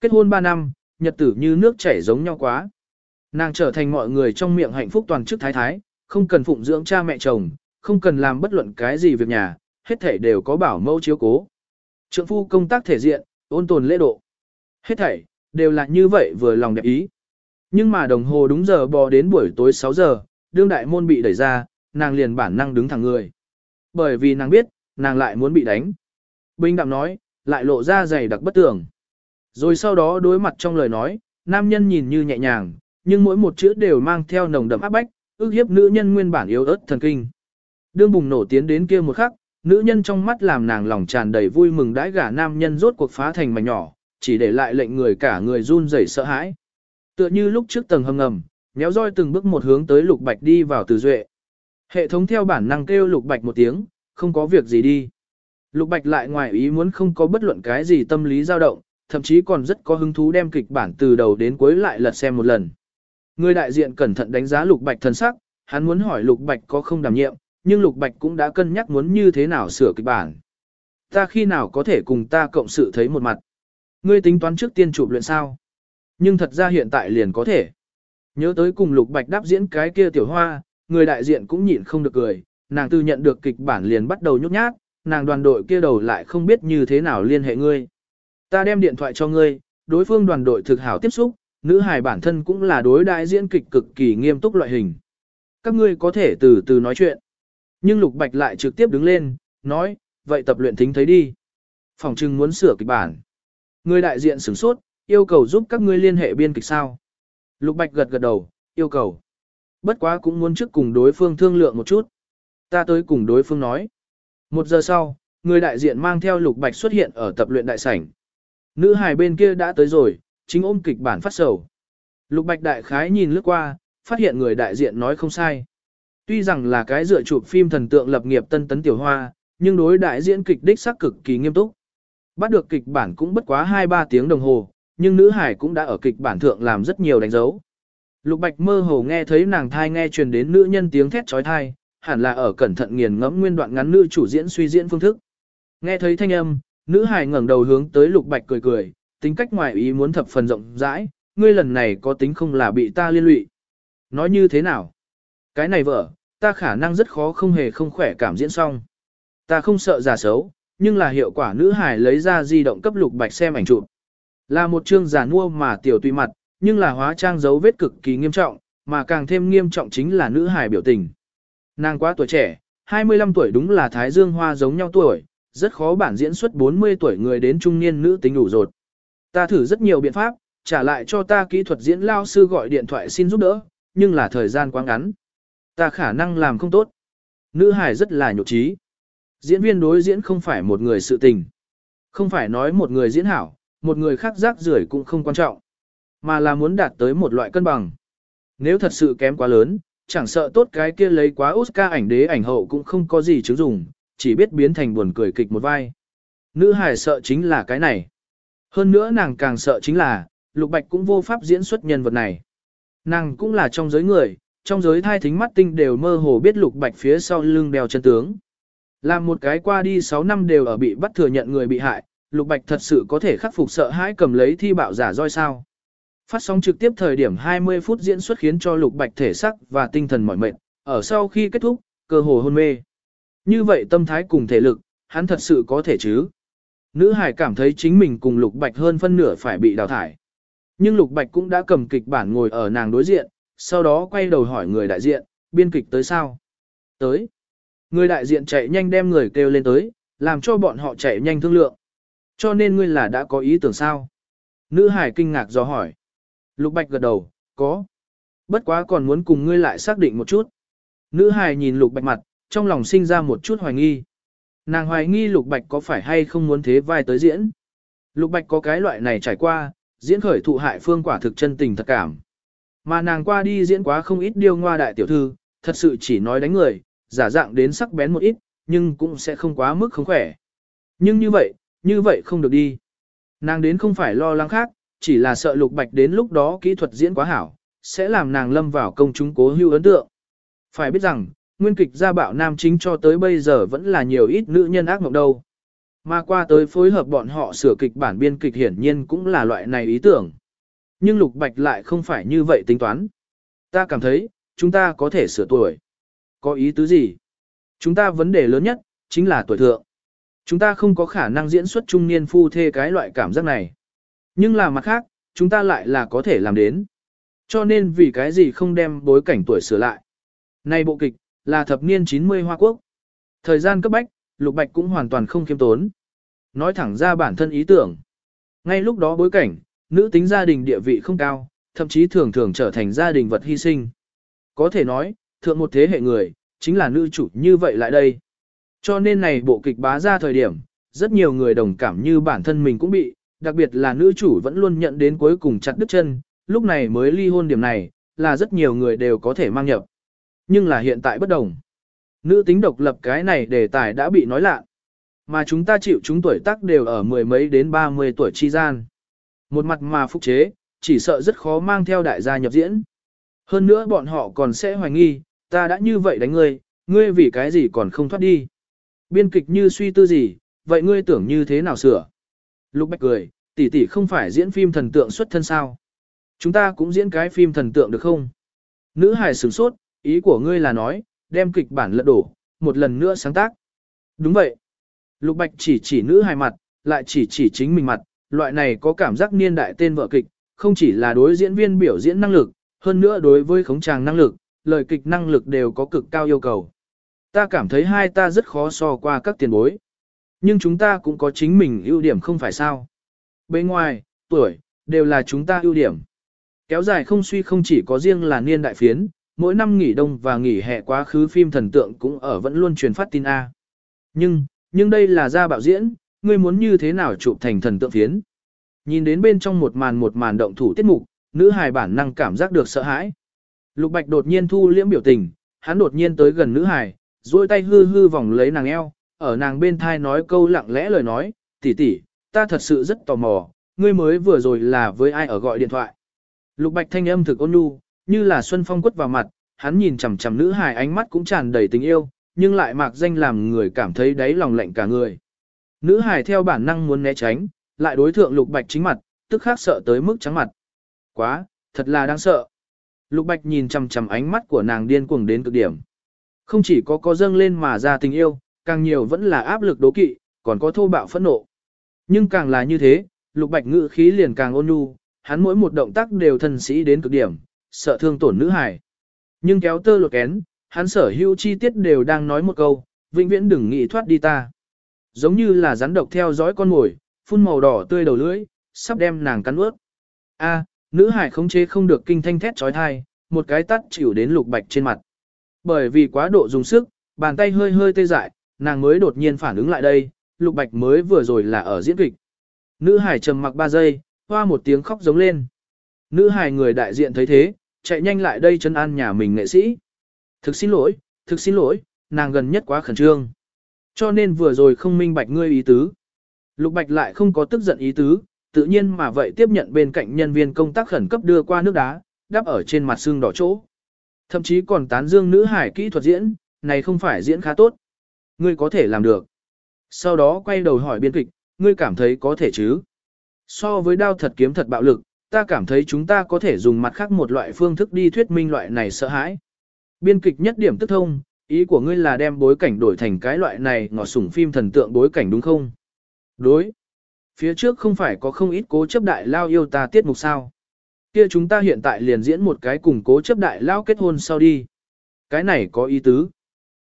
Speaker 1: Kết hôn 3 năm, nhật tử như nước chảy giống nhau quá. Nàng trở thành mọi người trong miệng hạnh phúc toàn chức thái thái, không cần phụng dưỡng cha mẹ chồng, không cần làm bất luận cái gì việc nhà, hết thảy đều có bảo mẫu chiếu cố. Trượng phu công tác thể diện, ôn tồn lễ độ. Hết thảy, đều là như vậy vừa lòng đẹp ý. Nhưng mà đồng hồ đúng giờ bò đến buổi tối 6 giờ, đương đại môn bị đẩy ra, nàng liền bản năng đứng thẳng người. Bởi vì nàng biết, nàng lại muốn bị đánh. Bình đạm nói, lại lộ ra dày đặc bất tường. Rồi sau đó đối mặt trong lời nói, nam nhân nhìn như nhẹ nhàng, nhưng mỗi một chữ đều mang theo nồng đậm áp bách, ước hiếp nữ nhân nguyên bản yếu ớt thần kinh. Đương bùng nổ tiến đến kia một khắc, nữ nhân trong mắt làm nàng lòng tràn đầy vui mừng đãi gả nam nhân rốt cuộc phá thành mảnh nhỏ, chỉ để lại lệnh người cả người run rẩy sợ hãi. Tựa như lúc trước tầng hầm ngầm, méo roi từng bước một hướng tới lục bạch đi vào từ duệ. Hệ thống theo bản năng kêu lục bạch một tiếng, không có việc gì đi. Lục bạch lại ngoài ý muốn không có bất luận cái gì tâm lý dao động, thậm chí còn rất có hứng thú đem kịch bản từ đầu đến cuối lại lật xem một lần. Người đại diện cẩn thận đánh giá lục bạch thần sắc, hắn muốn hỏi lục bạch có không đảm nhiệm, nhưng lục bạch cũng đã cân nhắc muốn như thế nào sửa kịch bản. Ta khi nào có thể cùng ta cộng sự thấy một mặt. Ngươi tính toán trước tiên chụp luyện sao? Nhưng thật ra hiện tại liền có thể. Nhớ tới cùng Lục Bạch đáp diễn cái kia tiểu hoa, người đại diện cũng nhịn không được cười, nàng từ nhận được kịch bản liền bắt đầu nhút nhát, nàng đoàn đội kia đầu lại không biết như thế nào liên hệ ngươi. Ta đem điện thoại cho ngươi, đối phương đoàn đội thực hảo tiếp xúc, nữ hài bản thân cũng là đối đại diễn kịch cực kỳ nghiêm túc loại hình. Các ngươi có thể từ từ nói chuyện. Nhưng Lục Bạch lại trực tiếp đứng lên, nói, vậy tập luyện thính thấy đi. Phòng trưng muốn sửa kịch bản. Người đại diện sửng sốt, yêu cầu giúp các ngươi liên hệ biên kịch sao. Lục Bạch gật gật đầu, yêu cầu. Bất quá cũng muốn trước cùng đối phương thương lượng một chút. Ta tới cùng đối phương nói. Một giờ sau, người đại diện mang theo Lục Bạch xuất hiện ở tập luyện đại sảnh. Nữ hài bên kia đã tới rồi, chính ôm kịch bản phát sầu. Lục Bạch đại khái nhìn lướt qua, phát hiện người đại diện nói không sai. Tuy rằng là cái dựa chụp phim thần tượng lập nghiệp tân tấn tiểu hoa, nhưng đối đại diễn kịch đích xác cực kỳ nghiêm túc. Bắt được kịch bản cũng bất quá 2-3 tiếng đồng hồ, nhưng nữ hải cũng đã ở kịch bản thượng làm rất nhiều đánh dấu. Lục Bạch mơ hồ nghe thấy nàng thai nghe truyền đến nữ nhân tiếng thét trói thai, hẳn là ở cẩn thận nghiền ngẫm nguyên đoạn ngắn nữ chủ diễn suy diễn phương thức. Nghe thấy thanh âm, nữ hải ngẩng đầu hướng tới Lục Bạch cười cười, tính cách ngoài ý muốn thập phần rộng rãi, ngươi lần này có tính không là bị ta liên lụy. Nói như thế nào? Cái này vợ, ta khả năng rất khó không hề không khỏe cảm diễn xong. Ta không sợ giả xấu, nhưng là hiệu quả nữ hải lấy ra di động cấp Lục Bạch xem ảnh chụp. Là một chương giả nua mà tiểu tùy mặt, nhưng là hóa trang dấu vết cực kỳ nghiêm trọng, mà càng thêm nghiêm trọng chính là nữ hải biểu tình. Nàng quá tuổi trẻ, 25 tuổi đúng là thái dương hoa giống nhau tuổi, rất khó bản diễn xuất 40 tuổi người đến trung niên nữ tính đủ rột. Ta thử rất nhiều biện pháp, trả lại cho ta kỹ thuật diễn lao sư gọi điện thoại xin giúp đỡ, nhưng là thời gian quá ngắn. Ta khả năng làm không tốt. Nữ hải rất là nhột trí. Diễn viên đối diễn không phải một người sự tình. Không phải nói một người diễn hảo, một người khác rác rưởi cũng không quan trọng, mà là muốn đạt tới một loại cân bằng. Nếu thật sự kém quá lớn, chẳng sợ tốt cái kia lấy quá Oscar ảnh đế ảnh hậu cũng không có gì chứng dùng, chỉ biết biến thành buồn cười kịch một vai. Nữ hải sợ chính là cái này. Hơn nữa nàng càng sợ chính là, Lục Bạch cũng vô pháp diễn xuất nhân vật này. Nàng cũng là trong giới người, trong giới thai thính mắt tinh đều mơ hồ biết Lục Bạch phía sau lưng đeo chân tướng. Làm một cái qua đi 6 năm đều ở bị bắt thừa nhận người bị hại, Lục Bạch thật sự có thể khắc phục sợ hãi cầm lấy thi bạo giả roi sao. Phát sóng trực tiếp thời điểm 20 phút diễn xuất khiến cho Lục Bạch thể sắc và tinh thần mỏi mệt, ở sau khi kết thúc, cơ hồ hôn mê. Như vậy tâm thái cùng thể lực, hắn thật sự có thể chứ. Nữ hải cảm thấy chính mình cùng Lục Bạch hơn phân nửa phải bị đào thải. Nhưng Lục Bạch cũng đã cầm kịch bản ngồi ở nàng đối diện, sau đó quay đầu hỏi người đại diện, biên kịch tới sao? Tới. Người đại diện chạy nhanh đem người kêu lên tới, làm cho bọn họ chạy nhanh thương lượng. Cho nên ngươi là đã có ý tưởng sao? Nữ hải kinh ngạc do hỏi. Lục Bạch gật đầu, có. Bất quá còn muốn cùng ngươi lại xác định một chút. Nữ hải nhìn Lục Bạch mặt, trong lòng sinh ra một chút hoài nghi. Nàng hoài nghi Lục Bạch có phải hay không muốn thế vai tới diễn. Lục Bạch có cái loại này trải qua, diễn khởi thụ hại phương quả thực chân tình thật cảm. Mà nàng qua đi diễn quá không ít điêu ngoa đại tiểu thư, thật sự chỉ nói đánh người, giả dạng đến sắc bén một ít, nhưng cũng sẽ không quá mức không khỏe. Nhưng như vậy, như vậy không được đi. Nàng đến không phải lo lắng khác, chỉ là sợ lục bạch đến lúc đó kỹ thuật diễn quá hảo, sẽ làm nàng lâm vào công chúng cố hữu ấn tượng. Phải biết rằng, nguyên kịch gia bạo nam chính cho tới bây giờ vẫn là nhiều ít nữ nhân ác mộng đâu. Mà qua tới phối hợp bọn họ sửa kịch bản biên kịch hiển nhiên cũng là loại này ý tưởng. Nhưng lục bạch lại không phải như vậy tính toán. Ta cảm thấy, chúng ta có thể sửa tuổi. Có ý tứ gì? Chúng ta vấn đề lớn nhất, chính là tuổi thượng. Chúng ta không có khả năng diễn xuất trung niên phu thê cái loại cảm giác này. Nhưng là mặt khác, chúng ta lại là có thể làm đến. Cho nên vì cái gì không đem bối cảnh tuổi sửa lại. nay bộ kịch, là thập niên 90 Hoa Quốc. Thời gian cấp bách, Lục Bạch cũng hoàn toàn không kiêm tốn. Nói thẳng ra bản thân ý tưởng. Ngay lúc đó bối cảnh, nữ tính gia đình địa vị không cao, thậm chí thường thường trở thành gia đình vật hy sinh. Có thể nói, thượng một thế hệ người, chính là nữ chủ như vậy lại đây. Cho nên này bộ kịch bá ra thời điểm, rất nhiều người đồng cảm như bản thân mình cũng bị, đặc biệt là nữ chủ vẫn luôn nhận đến cuối cùng chặt đứt chân, lúc này mới ly hôn điểm này, là rất nhiều người đều có thể mang nhập. Nhưng là hiện tại bất đồng. Nữ tính độc lập cái này đề tài đã bị nói lạ. Mà chúng ta chịu chúng tuổi tác đều ở mười mấy đến ba mươi tuổi chi gian. Một mặt mà phục chế, chỉ sợ rất khó mang theo đại gia nhập diễn. Hơn nữa bọn họ còn sẽ hoài nghi, ta đã như vậy đánh ngươi, ngươi vì cái gì còn không thoát đi. Biên kịch như suy tư gì, vậy ngươi tưởng như thế nào sửa? Lục Bạch cười, tỷ tỷ không phải diễn phim thần tượng xuất thân sao? Chúng ta cũng diễn cái phim thần tượng được không? Nữ hài sửng sốt, ý của ngươi là nói, đem kịch bản lật đổ, một lần nữa sáng tác. Đúng vậy. Lục Bạch chỉ chỉ nữ hài mặt, lại chỉ chỉ chính mình mặt, loại này có cảm giác niên đại tên vợ kịch, không chỉ là đối diễn viên biểu diễn năng lực, hơn nữa đối với khống tràng năng lực, lời kịch năng lực đều có cực cao yêu cầu. Ta cảm thấy hai ta rất khó so qua các tiền bối. Nhưng chúng ta cũng có chính mình ưu điểm không phải sao. Bên ngoài, tuổi, đều là chúng ta ưu điểm. Kéo dài không suy không chỉ có riêng là niên đại phiến, mỗi năm nghỉ đông và nghỉ hè quá khứ phim thần tượng cũng ở vẫn luôn truyền phát tin A. Nhưng, nhưng đây là ra bạo diễn, ngươi muốn như thế nào chụp thành thần tượng phiến. Nhìn đến bên trong một màn một màn động thủ tiết mục, nữ hài bản năng cảm giác được sợ hãi. Lục Bạch đột nhiên thu liễm biểu tình, hắn đột nhiên tới gần nữ hài, duỗi tay hư hư vòng lấy nàng eo, ở nàng bên thai nói câu lặng lẽ lời nói, tỷ tỷ, ta thật sự rất tò mò, ngươi mới vừa rồi là với ai ở gọi điện thoại. Lục Bạch thanh âm thực ôn nhu, như là xuân phong quất vào mặt, hắn nhìn chằm chằm nữ hài ánh mắt cũng tràn đầy tình yêu, nhưng lại mạc danh làm người cảm thấy đáy lòng lạnh cả người. Nữ hải theo bản năng muốn né tránh, lại đối thượng Lục Bạch chính mặt, tức khắc sợ tới mức trắng mặt. Quá, thật là đáng sợ. Lục Bạch nhìn chằm chằm ánh mắt của nàng điên cuồng đến cực điểm. Không chỉ có có dâng lên mà ra tình yêu, càng nhiều vẫn là áp lực đố kỵ, còn có thô bạo phẫn nộ. Nhưng càng là như thế, Lục Bạch ngự khí liền càng ôn nhu, hắn mỗi một động tác đều thân sĩ đến cực điểm, sợ thương tổn nữ hải. Nhưng kéo tơ lột kén, hắn sở hữu chi tiết đều đang nói một câu, vĩnh viễn đừng nghĩ thoát đi ta. Giống như là rắn độc theo dõi con mồi, phun màu đỏ tươi đầu lưỡi, sắp đem nàng cắn ướt. A, nữ hải khống chế không được kinh thanh thét chói tai, một cái tắt chịu đến lục bạch trên mặt. Bởi vì quá độ dùng sức, bàn tay hơi hơi tê dại, nàng mới đột nhiên phản ứng lại đây, lục bạch mới vừa rồi là ở diễn kịch. Nữ hải trầm mặc 3 giây, hoa một tiếng khóc giống lên. Nữ hải người đại diện thấy thế, chạy nhanh lại đây chân an nhà mình nghệ sĩ. Thực xin lỗi, thực xin lỗi, nàng gần nhất quá khẩn trương. Cho nên vừa rồi không minh bạch ngươi ý tứ. Lục bạch lại không có tức giận ý tứ, tự nhiên mà vậy tiếp nhận bên cạnh nhân viên công tác khẩn cấp đưa qua nước đá, đắp ở trên mặt xương đỏ chỗ. Thậm chí còn tán dương nữ hải kỹ thuật diễn, này không phải diễn khá tốt. Ngươi có thể làm được. Sau đó quay đầu hỏi biên kịch, ngươi cảm thấy có thể chứ? So với đao thật kiếm thật bạo lực, ta cảm thấy chúng ta có thể dùng mặt khác một loại phương thức đi thuyết minh loại này sợ hãi. Biên kịch nhất điểm tức thông, ý của ngươi là đem bối cảnh đổi thành cái loại này ngọt sủng phim thần tượng bối cảnh đúng không? Đối. Phía trước không phải có không ít cố chấp đại lao yêu ta tiết mục sao? Kia chúng ta hiện tại liền diễn một cái cùng cố chấp đại lao kết hôn sau đi. Cái này có ý tứ.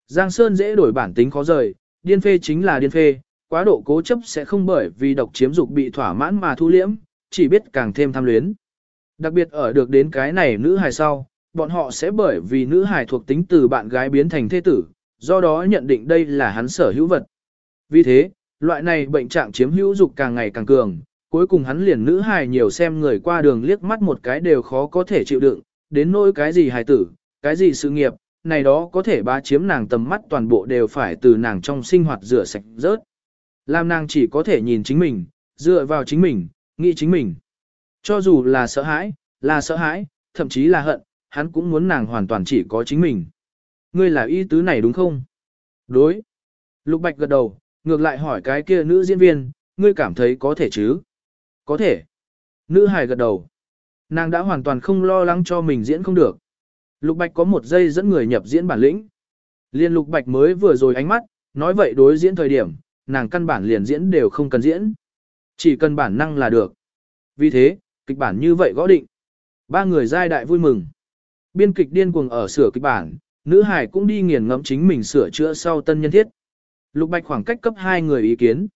Speaker 1: Giang Sơn dễ đổi bản tính khó rời, điên phê chính là điên phê, quá độ cố chấp sẽ không bởi vì độc chiếm dục bị thỏa mãn mà thu liễm, chỉ biết càng thêm tham luyến. Đặc biệt ở được đến cái này nữ hài sau, bọn họ sẽ bởi vì nữ hài thuộc tính từ bạn gái biến thành thế tử, do đó nhận định đây là hắn sở hữu vật. Vì thế, loại này bệnh trạng chiếm hữu dục càng ngày càng cường, cuối cùng hắn liền nữ hài nhiều xem người qua đường liếc mắt một cái đều khó có thể chịu đựng, đến nỗi cái gì hài tử, cái gì sự nghiệp, này đó có thể bá chiếm nàng tầm mắt toàn bộ đều phải từ nàng trong sinh hoạt rửa sạch rớt. Làm nàng chỉ có thể nhìn chính mình, dựa vào chính mình, nghĩ chính mình. Cho dù là sợ hãi, là sợ hãi, thậm chí là hận, hắn cũng muốn nàng hoàn toàn chỉ có chính mình. Ngươi là y tứ này đúng không? Đối. Lục Bạch gật đầu, ngược lại hỏi cái kia nữ diễn viên, ngươi cảm thấy có thể chứ? Có thể. Nữ hài gật đầu. Nàng đã hoàn toàn không lo lắng cho mình diễn không được. Lục Bạch có một giây dẫn người nhập diễn bản lĩnh. Liên Lục Bạch mới vừa rồi ánh mắt, nói vậy đối diễn thời điểm, nàng căn bản liền diễn đều không cần diễn. Chỉ cần bản năng là được. Vì thế, kịch bản như vậy gõ định. Ba người giai đại vui mừng. Biên kịch điên cuồng ở sửa kịch bản, nữ hải cũng đi nghiền ngẫm chính mình sửa chữa sau tân nhân thiết. Lục Bạch khoảng cách cấp hai người ý kiến.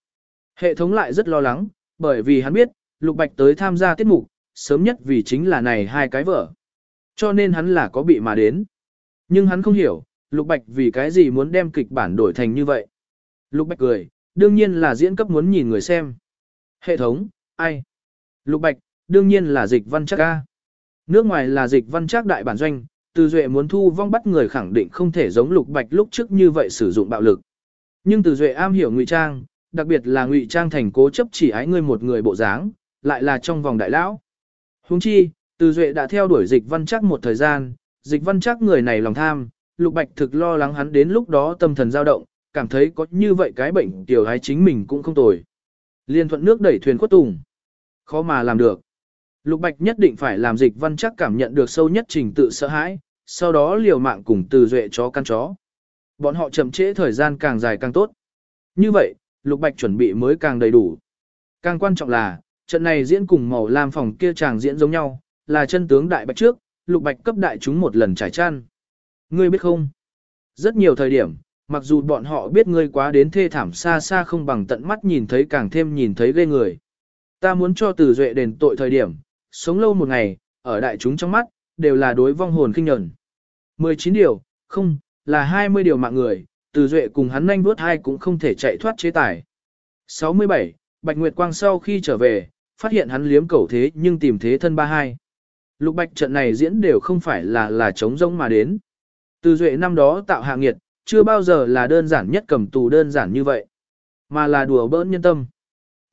Speaker 1: Hệ thống lại rất lo lắng, bởi vì hắn biết, Lục Bạch tới tham gia tiết mục, sớm nhất vì chính là này hai cái vợ. Cho nên hắn là có bị mà đến. Nhưng hắn không hiểu, Lục Bạch vì cái gì muốn đem kịch bản đổi thành như vậy. Lục Bạch cười, đương nhiên là diễn cấp muốn nhìn người xem. Hệ thống, ai? Lục Bạch, đương nhiên là dịch văn chắc ca. Nước ngoài là dịch văn trác đại bản doanh, từ duệ muốn thu vong bắt người khẳng định không thể giống Lục Bạch lúc trước như vậy sử dụng bạo lực. Nhưng từ duệ am hiểu ngụy trang, đặc biệt là ngụy trang thành cố chấp chỉ ái ngươi một người bộ dáng, lại là trong vòng đại lão. Huống chi, từ duệ đã theo đuổi dịch văn chắc một thời gian, dịch văn chắc người này lòng tham, lục bạch thực lo lắng hắn đến lúc đó tâm thần dao động, cảm thấy có như vậy cái bệnh tiểu hái chính mình cũng không tồi. Liên thuận nước đẩy thuyền khuất tùng. Khó mà làm được. Lục bạch nhất định phải làm dịch văn chắc cảm nhận được sâu nhất trình tự sợ hãi, sau đó liều mạng cùng từ duệ chó căn chó. Bọn họ chậm trễ thời gian càng dài càng tốt. Như vậy, lục bạch chuẩn bị mới càng đầy đủ. Càng quan trọng là, trận này diễn cùng màu lam phòng kia chàng diễn giống nhau, là chân tướng đại bạch trước, lục bạch cấp đại chúng một lần trải chăn. Ngươi biết không? Rất nhiều thời điểm, mặc dù bọn họ biết ngươi quá đến thê thảm xa xa không bằng tận mắt nhìn thấy càng thêm nhìn thấy ghê người. Ta muốn cho từ duệ đền tội thời điểm, sống lâu một ngày, ở đại chúng trong mắt, đều là đối vong hồn kinh nhẫn. 19 điều, không, là 20 điều mạng người, từ duệ cùng hắn nhanh bước hai cũng không thể chạy thoát chế tài. 67. Bạch Nguyệt Quang sau khi trở về, phát hiện hắn liếm cẩu thế nhưng tìm thế thân ba hai. Lục Bạch trận này diễn đều không phải là là chống rông mà đến. Từ duệ năm đó tạo hạ nghiệt, chưa bao giờ là đơn giản nhất cầm tù đơn giản như vậy, mà là đùa bỡn nhân tâm.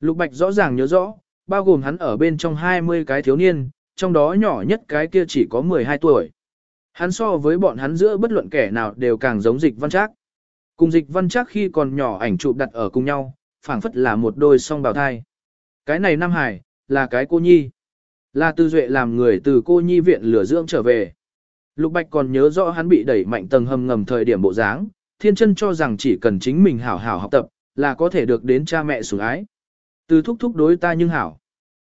Speaker 1: Lục Bạch rõ ràng nhớ rõ, bao gồm hắn ở bên trong 20 cái thiếu niên, trong đó nhỏ nhất cái kia chỉ có 12 tuổi. Hắn so với bọn hắn giữa bất luận kẻ nào đều càng giống dịch văn trác. Cùng dịch văn trác khi còn nhỏ ảnh chụp đặt ở cùng nhau, phảng phất là một đôi song bào thai. Cái này Nam Hải, là cái cô nhi. Là tư duệ làm người từ cô nhi viện lửa dưỡng trở về. Lục Bạch còn nhớ rõ hắn bị đẩy mạnh tầng hầm ngầm thời điểm bộ dáng, thiên chân cho rằng chỉ cần chính mình hảo hảo học tập, là có thể được đến cha mẹ sủng ái. Từ thúc thúc đối ta nhưng hảo.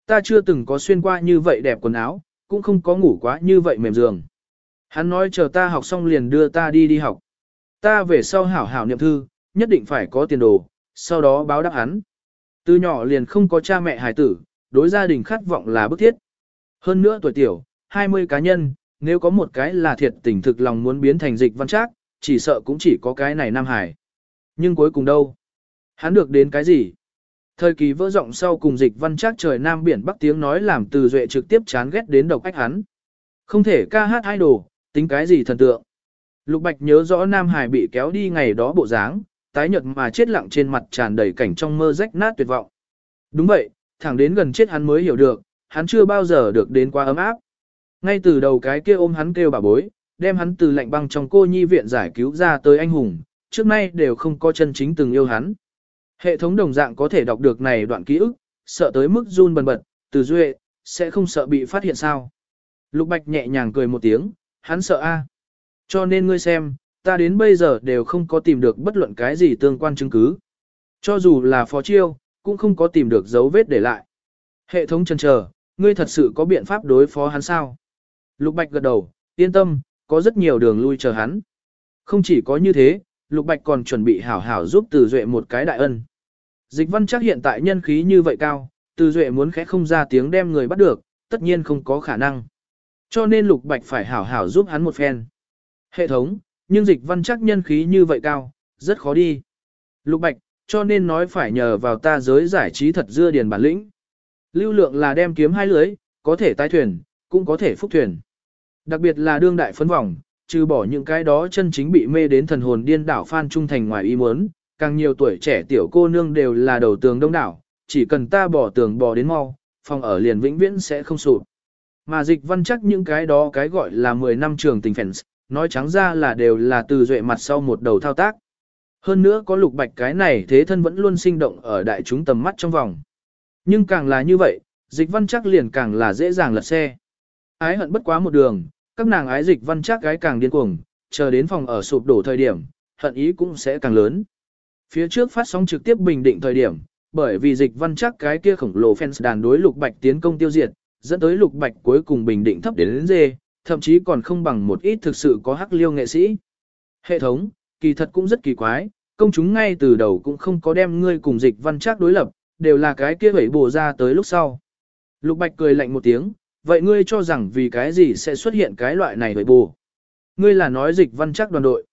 Speaker 1: Ta chưa từng có xuyên qua như vậy đẹp quần áo, cũng không có ngủ quá như vậy mềm giường. Hắn nói chờ ta học xong liền đưa ta đi đi học. Ta về sau hảo hảo niệm thư, nhất định phải có tiền đồ, sau đó báo đáp hắn. Từ nhỏ liền không có cha mẹ hài tử, đối gia đình khát vọng là bức thiết. Hơn nữa tuổi tiểu, 20 cá nhân, nếu có một cái là thiệt tình thực lòng muốn biến thành dịch văn trác, chỉ sợ cũng chỉ có cái này Nam Hải. Nhưng cuối cùng đâu? Hắn được đến cái gì? Thời kỳ vỡ rộng sau cùng dịch văn chắc trời Nam biển Bắc tiếng nói làm từ duệ trực tiếp chán ghét đến độc ách hắn. Không thể ca hát idol, tính cái gì thần tượng. Lục Bạch nhớ rõ Nam Hải bị kéo đi ngày đó bộ dáng, tái nhợt mà chết lặng trên mặt tràn đầy cảnh trong mơ rách nát tuyệt vọng. Đúng vậy, thẳng đến gần chết hắn mới hiểu được, hắn chưa bao giờ được đến quá ấm áp. Ngay từ đầu cái kia ôm hắn kêu bà bối, đem hắn từ lạnh băng trong cô nhi viện giải cứu ra tới anh hùng, trước nay đều không có chân chính từng yêu hắn. Hệ thống đồng dạng có thể đọc được này đoạn ký ức, sợ tới mức run bần bật, từ duệ, sẽ không sợ bị phát hiện sao. Lục Bạch nhẹ nhàng cười một tiếng, hắn sợ a. Cho nên ngươi xem, ta đến bây giờ đều không có tìm được bất luận cái gì tương quan chứng cứ. Cho dù là phó chiêu, cũng không có tìm được dấu vết để lại. Hệ thống chân chờ, ngươi thật sự có biện pháp đối phó hắn sao? Lục Bạch gật đầu, yên tâm, có rất nhiều đường lui chờ hắn. Không chỉ có như thế, Lục Bạch còn chuẩn bị hảo hảo giúp Từ Duệ một cái đại ân. Dịch văn chắc hiện tại nhân khí như vậy cao, Từ Duệ muốn khẽ không ra tiếng đem người bắt được, tất nhiên không có khả năng. Cho nên Lục Bạch phải hảo hảo giúp hắn một phen. Hệ thống, nhưng dịch văn chắc nhân khí như vậy cao, rất khó đi. Lục Bạch, cho nên nói phải nhờ vào ta giới giải trí thật dưa điền bản lĩnh. Lưu lượng là đem kiếm hai lưới, có thể tái thuyền, cũng có thể phúc thuyền. Đặc biệt là đương đại phấn vòng, trừ bỏ những cái đó chân chính bị mê đến thần hồn điên đảo phan trung thành ngoài ý muốn, càng nhiều tuổi trẻ tiểu cô nương đều là đầu tường đông đảo, chỉ cần ta bỏ tường bỏ đến mau, phòng ở liền vĩnh viễn sẽ không sụp. Mà dịch văn chắc những cái đó cái gọi là 10 năm trường tình fans, nói trắng ra là đều là từ duệ mặt sau một đầu thao tác. Hơn nữa có lục bạch cái này thế thân vẫn luôn sinh động ở đại chúng tầm mắt trong vòng. Nhưng càng là như vậy, dịch văn chắc liền càng là dễ dàng lật xe. Ái hận bất quá một đường, các nàng ái dịch văn chắc gái càng điên cuồng, chờ đến phòng ở sụp đổ thời điểm, hận ý cũng sẽ càng lớn. Phía trước phát sóng trực tiếp bình định thời điểm, bởi vì dịch văn chắc cái kia khổng lồ fans đàn đối lục bạch tiến công tiêu diệt, dẫn tới lục bạch cuối cùng bình định thấp đến, đến dê, thậm chí còn không bằng một ít thực sự có hắc liêu nghệ sĩ. Hệ thống, kỳ thật cũng rất kỳ quái, công chúng ngay từ đầu cũng không có đem ngươi cùng dịch văn chắc đối lập, đều là cái kia vẩy bổ ra tới lúc sau. Lục bạch cười lạnh một tiếng, vậy ngươi cho rằng vì cái gì sẽ xuất hiện cái loại này với bù. Ngươi là nói dịch văn chắc đoàn đội.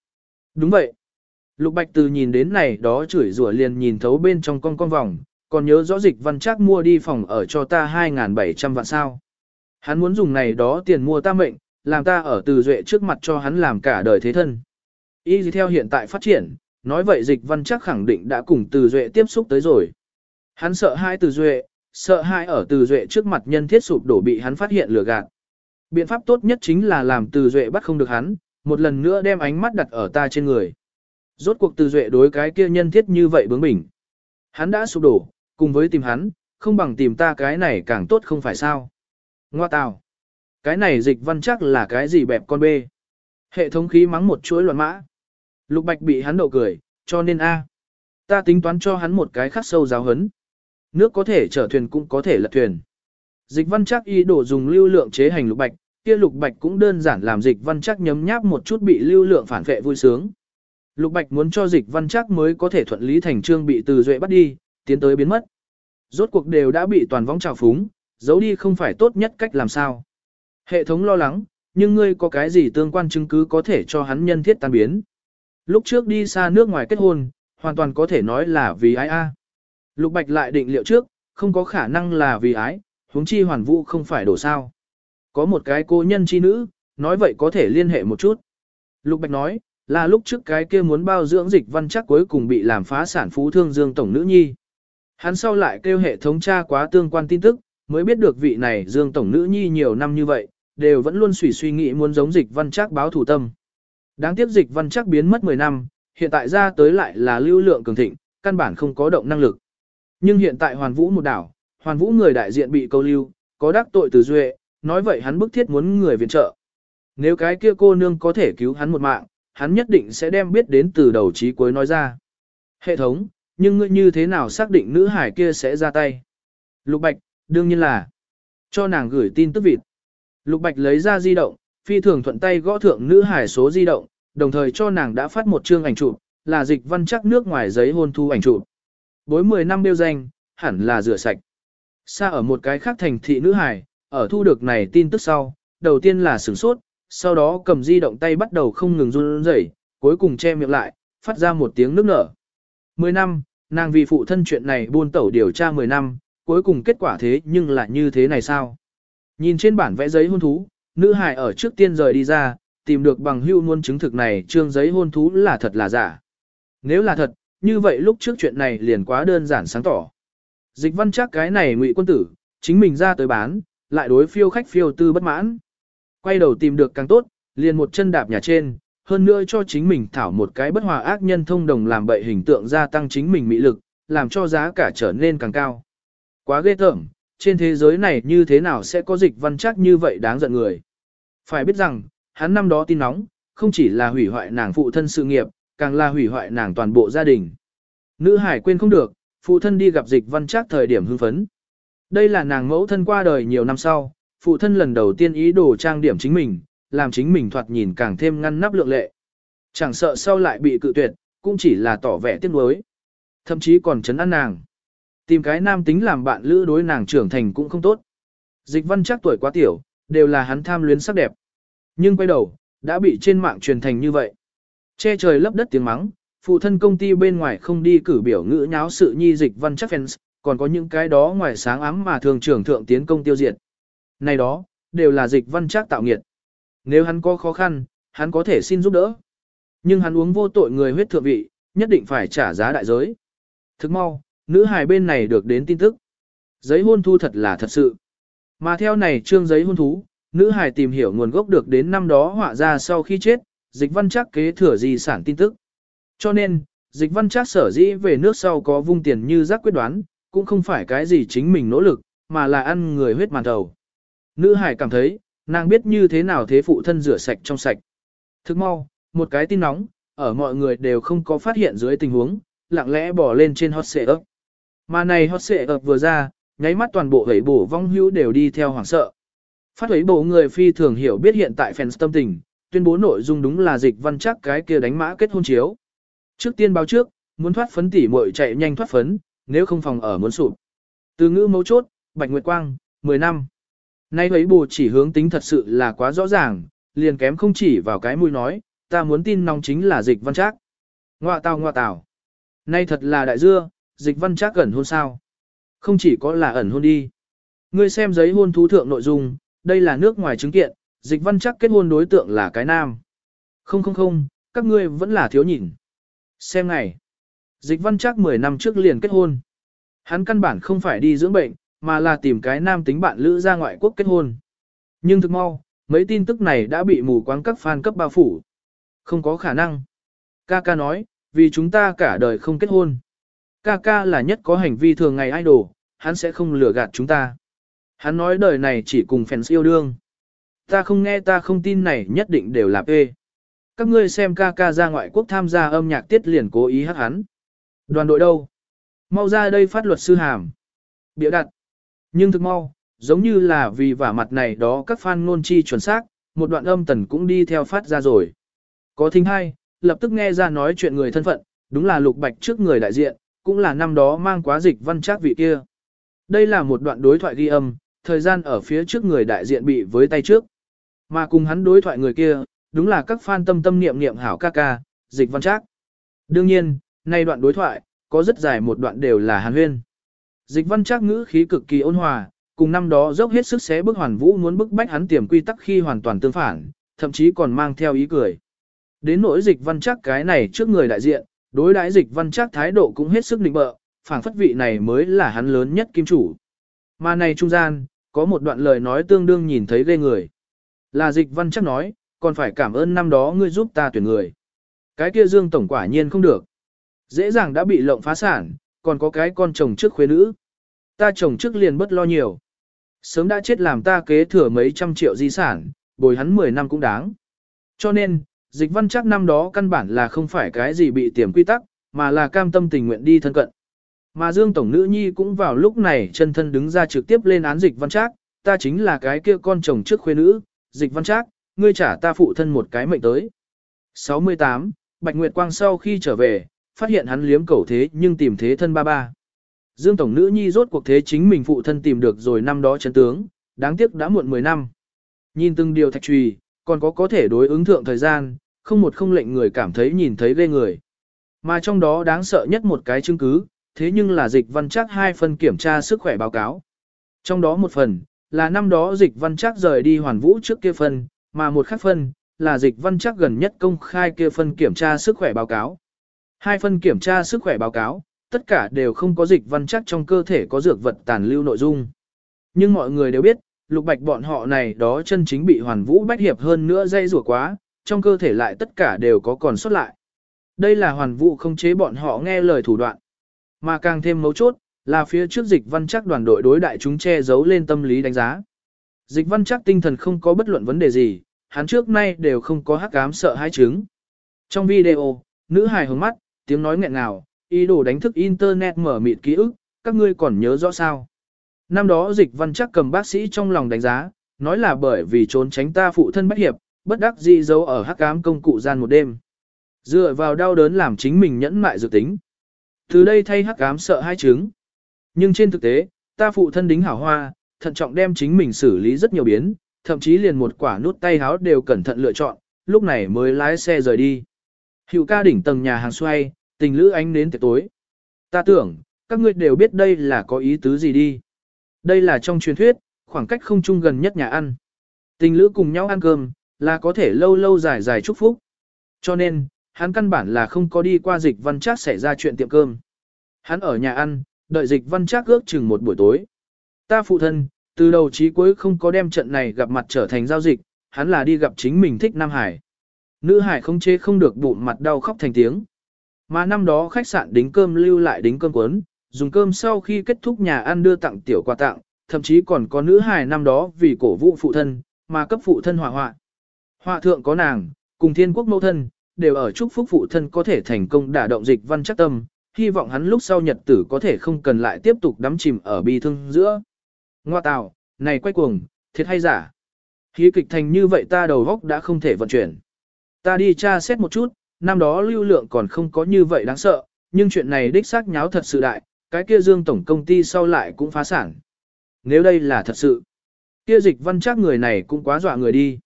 Speaker 1: Đúng vậy. Lục Bạch từ nhìn đến này đó chửi rủa liền nhìn thấu bên trong con con vòng, còn nhớ rõ dịch văn chắc mua đi phòng ở cho ta 2.700 vạn sao. Hắn muốn dùng này đó tiền mua ta mệnh, làm ta ở từ duệ trước mặt cho hắn làm cả đời thế thân. Y gì theo hiện tại phát triển, nói vậy dịch văn chắc khẳng định đã cùng từ duệ tiếp xúc tới rồi. Hắn sợ hai từ duệ, sợ hãi ở từ duệ trước mặt nhân thiết sụp đổ bị hắn phát hiện lừa gạt. Biện pháp tốt nhất chính là làm từ duệ bắt không được hắn, một lần nữa đem ánh mắt đặt ở ta trên người. Rốt cuộc từ duệ đối cái kia nhân thiết như vậy bướng bỉnh. Hắn đã sụp đổ, cùng với tìm hắn, không bằng tìm ta cái này càng tốt không phải sao. Ngoa tào. Cái này dịch văn chắc là cái gì bẹp con bê. Hệ thống khí mắng một chuỗi loạn mã. Lục bạch bị hắn đậu cười, cho nên A. Ta tính toán cho hắn một cái khắc sâu giáo hấn. Nước có thể chở thuyền cũng có thể lật thuyền. Dịch văn chắc y đổ dùng lưu lượng chế hành lục bạch, kia lục bạch cũng đơn giản làm dịch văn chắc nhấm nháp một chút bị lưu lượng phản vệ vui sướng. Lục bạch muốn cho dịch văn chắc mới có thể thuận lý thành trương bị từ duệ bắt đi, tiến tới biến mất. Rốt cuộc đều đã bị toàn vong trào phúng, giấu đi không phải tốt nhất cách làm sao. Hệ thống lo lắng, nhưng ngươi có cái gì tương quan chứng cứ có thể cho hắn nhân thiết tan biến. Lúc trước đi xa nước ngoài kết hôn, hoàn toàn có thể nói là vì ai a. Lục Bạch lại định liệu trước, không có khả năng là vì ái, huống chi hoàn vũ không phải đổ sao. Có một cái cô nhân chi nữ, nói vậy có thể liên hệ một chút. Lục Bạch nói, là lúc trước cái kia muốn bao dưỡng dịch văn chắc cuối cùng bị làm phá sản phú thương dương tổng nữ nhi. Hắn sau lại kêu hệ thống tra quá tương quan tin tức, mới biết được vị này dương tổng nữ nhi nhiều năm như vậy, đều vẫn luôn suy suy nghĩ muốn giống dịch văn chắc báo thủ tâm. Đáng tiếc dịch văn chắc biến mất 10 năm, hiện tại ra tới lại là lưu lượng cường thịnh, căn bản không có động năng lực. Nhưng hiện tại hoàn vũ một đảo, hoàn vũ người đại diện bị câu lưu, có đắc tội từ duệ, nói vậy hắn bức thiết muốn người viện trợ. Nếu cái kia cô nương có thể cứu hắn một mạng, hắn nhất định sẽ đem biết đến từ đầu chí cuối nói ra. Hệ thống, nhưng ngươi như thế nào xác định nữ hải kia sẽ ra tay? Lục Bạch, đương nhiên là cho nàng gửi tin tức vịt. Lục Bạch lấy ra di động, phi thường thuận tay gõ thượng nữ hải số di động, đồng thời cho nàng đã phát một chương ảnh chụp, là dịch văn chắc nước ngoài giấy hôn thu ảnh chụp. Bối 10 năm đeo danh, hẳn là rửa sạch. Xa ở một cái khác thành thị nữ hải, ở thu được này tin tức sau, đầu tiên là sửng sốt, sau đó cầm di động tay bắt đầu không ngừng run rẩy, cuối cùng che miệng lại, phát ra một tiếng nước nở. 10 năm, nàng vì phụ thân chuyện này buôn tẩu điều tra 10 năm, cuối cùng kết quả thế nhưng là như thế này sao? Nhìn trên bản vẽ giấy hôn thú, nữ hài ở trước tiên rời đi ra, tìm được bằng hưu muôn chứng thực này trương giấy hôn thú là thật là giả. Nếu là thật, như vậy lúc trước chuyện này liền quá đơn giản sáng tỏ. Dịch văn chắc cái này ngụy quân tử, chính mình ra tới bán, lại đối phiêu khách phiêu tư bất mãn. Quay đầu tìm được càng tốt, liền một chân đạp nhà trên, hơn nữa cho chính mình thảo một cái bất hòa ác nhân thông đồng làm bậy hình tượng gia tăng chính mình mỹ lực, làm cho giá cả trở nên càng cao. Quá ghê tởm, trên thế giới này như thế nào sẽ có dịch văn chắc như vậy đáng giận người. Phải biết rằng, hắn năm đó tin nóng, không chỉ là hủy hoại nàng phụ thân sự nghiệp, càng là hủy hoại nàng toàn bộ gia đình. Nữ hải quên không được, phụ thân đi gặp dịch văn chắc thời điểm hưng phấn. Đây là nàng mẫu thân qua đời nhiều năm sau, phụ thân lần đầu tiên ý đồ trang điểm chính mình, làm chính mình thoạt nhìn càng thêm ngăn nắp lượng lệ. Chẳng sợ sau lại bị cự tuyệt, cũng chỉ là tỏ vẻ tiếc nuối. Thậm chí còn chấn an nàng. Tìm cái nam tính làm bạn lữ đối nàng trưởng thành cũng không tốt. Dịch văn chắc tuổi quá tiểu, đều là hắn tham luyến sắc đẹp. Nhưng quay đầu, đã bị trên mạng truyền thành như vậy. Che trời lấp đất tiếng mắng, phụ thân công ty bên ngoài không đi cử biểu ngữ nháo sự nhi dịch văn chắc fans, còn có những cái đó ngoài sáng ám mà thường trưởng thượng tiến công tiêu diệt. Này đó, đều là dịch văn chắc tạo nghiệt. Nếu hắn có khó khăn, hắn có thể xin giúp đỡ. Nhưng hắn uống vô tội người huyết thượng vị, nhất định phải trả giá đại giới. Thức mau, nữ hài bên này được đến tin tức. Giấy hôn thu thật là thật sự. Mà theo này trương giấy hôn thú, nữ hài tìm hiểu nguồn gốc được đến năm đó họa ra sau khi chết, dịch văn chắc kế thừa di sản tin tức. Cho nên, dịch văn chắc sở dĩ về nước sau có vung tiền như giác quyết đoán, cũng không phải cái gì chính mình nỗ lực, mà là ăn người huyết màn đầu. Nữ hải cảm thấy, nàng biết như thế nào thế phụ thân rửa sạch trong sạch. Thức mau, một cái tin nóng, ở mọi người đều không có phát hiện dưới tình huống, lặng lẽ bỏ lên trên hot xệ ấp. Mà này hot xệ ấp vừa ra, nháy mắt toàn bộ hấy bổ vong hữu đều đi theo hoảng sợ. Phát hấy bộ người phi thường hiểu biết hiện tại fans tâm tình, tuyên bố nội dung đúng là dịch văn chắc cái kia đánh mã kết hôn chiếu. Trước tiên báo trước, muốn thoát phấn tỉ muội chạy nhanh thoát phấn, nếu không phòng ở muốn sụp. Từ ngữ mấu chốt, Bạch Nguyệt Quang, 10 năm. Nay ấy bù chỉ hướng tính thật sự là quá rõ ràng, liền kém không chỉ vào cái mũi nói, ta muốn tin nóng chính là dịch văn trác. Ngoạ tào ngoạ tào. Nay thật là đại dưa, dịch văn trác ẩn hôn sao. Không chỉ có là ẩn hôn đi. Ngươi xem giấy hôn thú thượng nội dung, đây là nước ngoài chứng kiện, dịch văn chắc kết hôn đối tượng là cái nam. Không không không, các ngươi vẫn là thiếu nhìn. Xem này. Dịch văn chắc 10 năm trước liền kết hôn. Hắn căn bản không phải đi dưỡng bệnh, mà là tìm cái nam tính bạn lữ ra ngoại quốc kết hôn. Nhưng thực mau, mấy tin tức này đã bị mù quáng các fan cấp bao phủ. Không có khả năng. Ca ca nói, vì chúng ta cả đời không kết hôn. Ca ca là nhất có hành vi thường ngày idol, hắn sẽ không lừa gạt chúng ta. Hắn nói đời này chỉ cùng fans yêu đương. Ta không nghe ta không tin này nhất định đều là P. Các ngươi xem ca ca ra ngoại quốc tham gia âm nhạc tiết liền cố ý hát hắn. Đoàn đội đâu? Mau ra đây phát luật sư hàm. Biểu đặt. Nhưng thực mau, giống như là vì vả mặt này đó các fan ngôn chi chuẩn xác, một đoạn âm tần cũng đi theo phát ra rồi. Có thính hay lập tức nghe ra nói chuyện người thân phận, đúng là lục bạch trước người đại diện, cũng là năm đó mang quá dịch văn trác vị kia. Đây là một đoạn đối thoại ghi âm, thời gian ở phía trước người đại diện bị với tay trước. Mà cùng hắn đối thoại người kia, đúng là các fan tâm tâm niệm niệm hảo ca ca, dịch văn trác. Đương nhiên, nay đoạn đối thoại, có rất dài một đoạn đều là hàn huyên. Dịch văn trác ngữ khí cực kỳ ôn hòa, cùng năm đó dốc hết sức xé bức hoàn vũ muốn bức bách hắn tiềm quy tắc khi hoàn toàn tương phản, thậm chí còn mang theo ý cười. Đến nỗi dịch văn trác cái này trước người đại diện, đối đãi dịch văn trác thái độ cũng hết sức định bợ, phảng phất vị này mới là hắn lớn nhất kim chủ. Mà này trung gian, có một đoạn lời nói tương đương nhìn thấy ghê người. Là dịch văn chắc nói, còn phải cảm ơn năm đó ngươi giúp ta tuyển người. Cái kia dương tổng quả nhiên không được. Dễ dàng đã bị lộng phá sản, còn có cái con chồng trước khuê nữ. Ta chồng trước liền bất lo nhiều. Sớm đã chết làm ta kế thừa mấy trăm triệu di sản, bồi hắn 10 năm cũng đáng. Cho nên, dịch văn chắc năm đó căn bản là không phải cái gì bị tiềm quy tắc, mà là cam tâm tình nguyện đi thân cận. Mà Dương Tổng Nữ Nhi cũng vào lúc này chân thân đứng ra trực tiếp lên án dịch văn trác, ta chính là cái kia con chồng trước khuê nữ, dịch văn trác, ngươi trả ta phụ thân một cái mệnh tới. 68. Bạch Nguyệt Quang sau khi trở về, phát hiện hắn liếm cầu thế nhưng tìm thế thân ba ba. Dương Tổng Nữ Nhi rốt cuộc thế chính mình phụ thân tìm được rồi năm đó chấn tướng, đáng tiếc đã muộn 10 năm. Nhìn từng điều thạch trùy, còn có có thể đối ứng thượng thời gian, không một không lệnh người cảm thấy nhìn thấy ghê người. Mà trong đó đáng sợ nhất một cái chứng cứ, thế nhưng là dịch văn chắc hai phần kiểm tra sức khỏe báo cáo. Trong đó một phần, là năm đó dịch văn chắc rời đi hoàn vũ trước kia phân mà một khác phân là dịch văn chắc gần nhất công khai kia phân kiểm tra sức khỏe báo cáo. Hai phân kiểm tra sức khỏe báo cáo, tất cả đều không có dịch văn chắc trong cơ thể có dược vật tàn lưu nội dung. Nhưng mọi người đều biết, lục bạch bọn họ này đó chân chính bị hoàn vũ bách hiệp hơn nữa dây rủa quá, trong cơ thể lại tất cả đều có còn sót lại. Đây là hoàn vũ không chế bọn họ nghe lời thủ đoạn. Mà càng thêm mấu chốt, là phía trước dịch văn chắc đoàn đội đối đại chúng che giấu lên tâm lý đánh giá. Dịch văn chắc tinh thần không có bất luận vấn đề gì, hắn trước nay đều không có hắc ám sợ hai chứng. Trong video, nữ hài hướng mắt, tiếng nói nghẹn ngào, ý đồ đánh thức internet mở mịt ký ức, các ngươi còn nhớ rõ sao. Năm đó dịch văn chắc cầm bác sĩ trong lòng đánh giá, nói là bởi vì trốn tránh ta phụ thân bất hiệp, bất đắc dĩ giấu ở hắc ám công cụ gian một đêm. Dựa vào đau đớn làm chính mình nhẫn mại dự tính. Từ đây thay hắc ám sợ hai chứng. Nhưng trên thực tế, ta phụ thân đính hảo hoa, thận trọng đem chính mình xử lý rất nhiều biến, thậm chí liền một quả nút tay háo đều cẩn thận lựa chọn, lúc này mới lái xe rời đi. Hiệu ca đỉnh tầng nhà hàng xoay, tình lữ ánh đến tiệc tối. Ta tưởng, các ngươi đều biết đây là có ý tứ gì đi. Đây là trong truyền thuyết, khoảng cách không chung gần nhất nhà ăn. Tình lữ cùng nhau ăn cơm, là có thể lâu lâu dài dài chúc phúc. Cho nên, hắn căn bản là không có đi qua dịch văn chắc xảy ra chuyện tiệm cơm. Hắn ở nhà ăn, đợi dịch văn trác ước chừng một buổi tối. Ta phụ thân, từ đầu chí cuối không có đem trận này gặp mặt trở thành giao dịch, hắn là đi gặp chính mình thích Nam Hải. Nữ Hải không chế không được bụng mặt đau khóc thành tiếng. Mà năm đó khách sạn đính cơm lưu lại đính cơm cuốn, dùng cơm sau khi kết thúc nhà ăn đưa tặng tiểu quà tặng, thậm chí còn có nữ hài năm đó vì cổ vũ phụ thân, mà cấp phụ thân hỏa họa. Họa thượng có nàng, cùng thiên quốc mẫu thân, đều ở chúc phúc phụ thân có thể thành công đả động dịch văn chắc tâm, hy vọng hắn lúc sau nhật tử có thể không cần lại tiếp tục đắm chìm ở bi thương giữa. Ngoa tào, này quay cuồng, thiệt hay giả? Khí kịch thành như vậy ta đầu góc đã không thể vận chuyển. Ta đi tra xét một chút, năm đó lưu lượng còn không có như vậy đáng sợ, nhưng chuyện này đích xác nháo thật sự đại, cái kia dương tổng công ty sau lại cũng phá sản. Nếu đây là thật sự, kia dịch văn chắc người này cũng quá dọa người đi.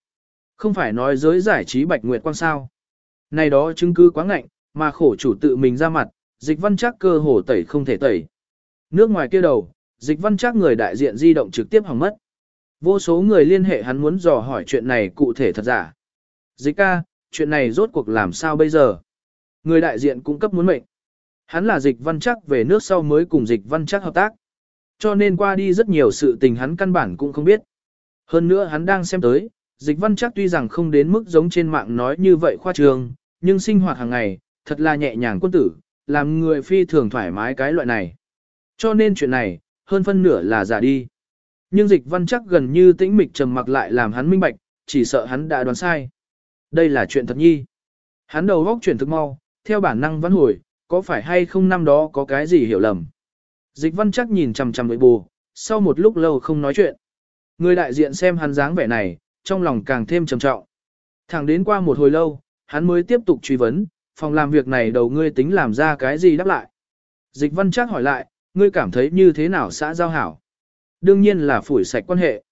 Speaker 1: Không phải nói giới giải trí bạch nguyệt quang sao. Này đó chứng cứ quá ngạnh, mà khổ chủ tự mình ra mặt, dịch văn chắc cơ hồ tẩy không thể tẩy. Nước ngoài kia đầu, dịch văn chắc người đại diện di động trực tiếp hỏng mất. Vô số người liên hệ hắn muốn dò hỏi chuyện này cụ thể thật giả. Dịch ca, chuyện này rốt cuộc làm sao bây giờ? Người đại diện cung cấp muốn mệnh. Hắn là dịch văn chắc về nước sau mới cùng dịch văn chắc hợp tác. Cho nên qua đi rất nhiều sự tình hắn căn bản cũng không biết. Hơn nữa hắn đang xem tới, dịch văn chắc tuy rằng không đến mức giống trên mạng nói như vậy khoa trường, nhưng sinh hoạt hàng ngày, thật là nhẹ nhàng quân tử, làm người phi thường thoải mái cái loại này. Cho nên chuyện này, hơn phân nửa là giả đi. Nhưng dịch văn chắc gần như tĩnh mịch trầm mặc lại làm hắn minh bạch, chỉ sợ hắn đã đoán sai. Đây là chuyện thật nhi. Hắn đầu góc chuyển thực mau, theo bản năng văn hồi, có phải hay không năm đó có cái gì hiểu lầm. Dịch văn chắc nhìn chằm chằm với bù, sau một lúc lâu không nói chuyện. Người đại diện xem hắn dáng vẻ này, trong lòng càng thêm trầm trọng. Thẳng đến qua một hồi lâu, hắn mới tiếp tục truy vấn, phòng làm việc này đầu ngươi tính làm ra cái gì đáp lại. Dịch văn chắc hỏi lại, ngươi cảm thấy như thế nào xã giao hảo? Đương nhiên là phủi sạch quan hệ.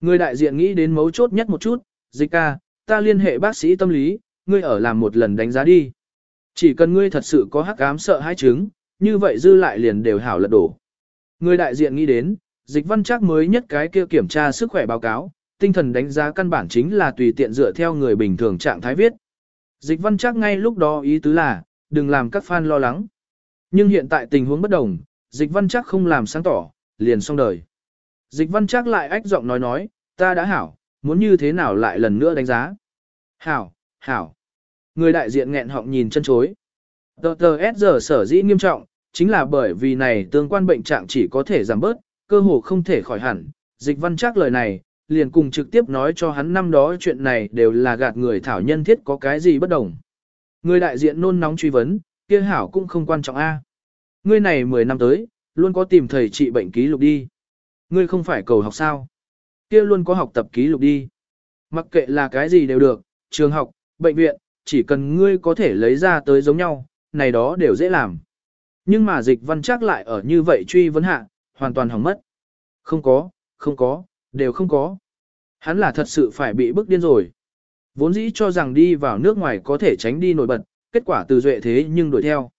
Speaker 1: Ngươi đại diện nghĩ đến mấu chốt nhất một chút, dịch ca, ta liên hệ bác sĩ tâm lý, ngươi ở làm một lần đánh giá đi. Chỉ cần ngươi thật sự có hắc ám sợ hai chứng, như vậy dư lại liền đều hảo lật đổ. Người đại diện nghĩ đến, dịch văn chắc mới nhất cái kia kiểm tra sức khỏe báo cáo, tinh thần đánh giá căn bản chính là tùy tiện dựa theo người bình thường trạng thái viết. Dịch văn chắc ngay lúc đó ý tứ là, đừng làm các fan lo lắng. Nhưng hiện tại tình huống bất đồng, dịch văn chắc không làm sáng tỏ, liền xong đời. Dịch văn chắc lại ách giọng nói nói, ta đã hảo, muốn như thế nào lại lần nữa đánh giá. Hảo, hảo. Người đại diện nghẹn họng nhìn chân chối. Tờ tờ S giờ sở dĩ nghiêm trọng, chính là bởi vì này tương quan bệnh trạng chỉ có thể giảm bớt, cơ hồ không thể khỏi hẳn. Dịch văn chắc lời này, liền cùng trực tiếp nói cho hắn năm đó chuyện này đều là gạt người thảo nhân thiết có cái gì bất đồng. Người đại diện nôn nóng truy vấn, kia hảo cũng không quan trọng a. Ngươi này 10 năm tới, luôn có tìm thầy trị bệnh ký lục đi. Ngươi không phải cầu học sao? Kia luôn có học tập ký lục đi. Mặc kệ là cái gì đều được, trường học, bệnh viện, chỉ cần ngươi có thể lấy ra tới giống nhau, này đó đều dễ làm. Nhưng mà dịch văn chắc lại ở như vậy truy vấn hạ, hoàn toàn hỏng mất. Không có, không có, đều không có. Hắn là thật sự phải bị bức điên rồi. Vốn dĩ cho rằng đi vào nước ngoài có thể tránh đi nổi bật, kết quả từ duệ thế nhưng đuổi theo.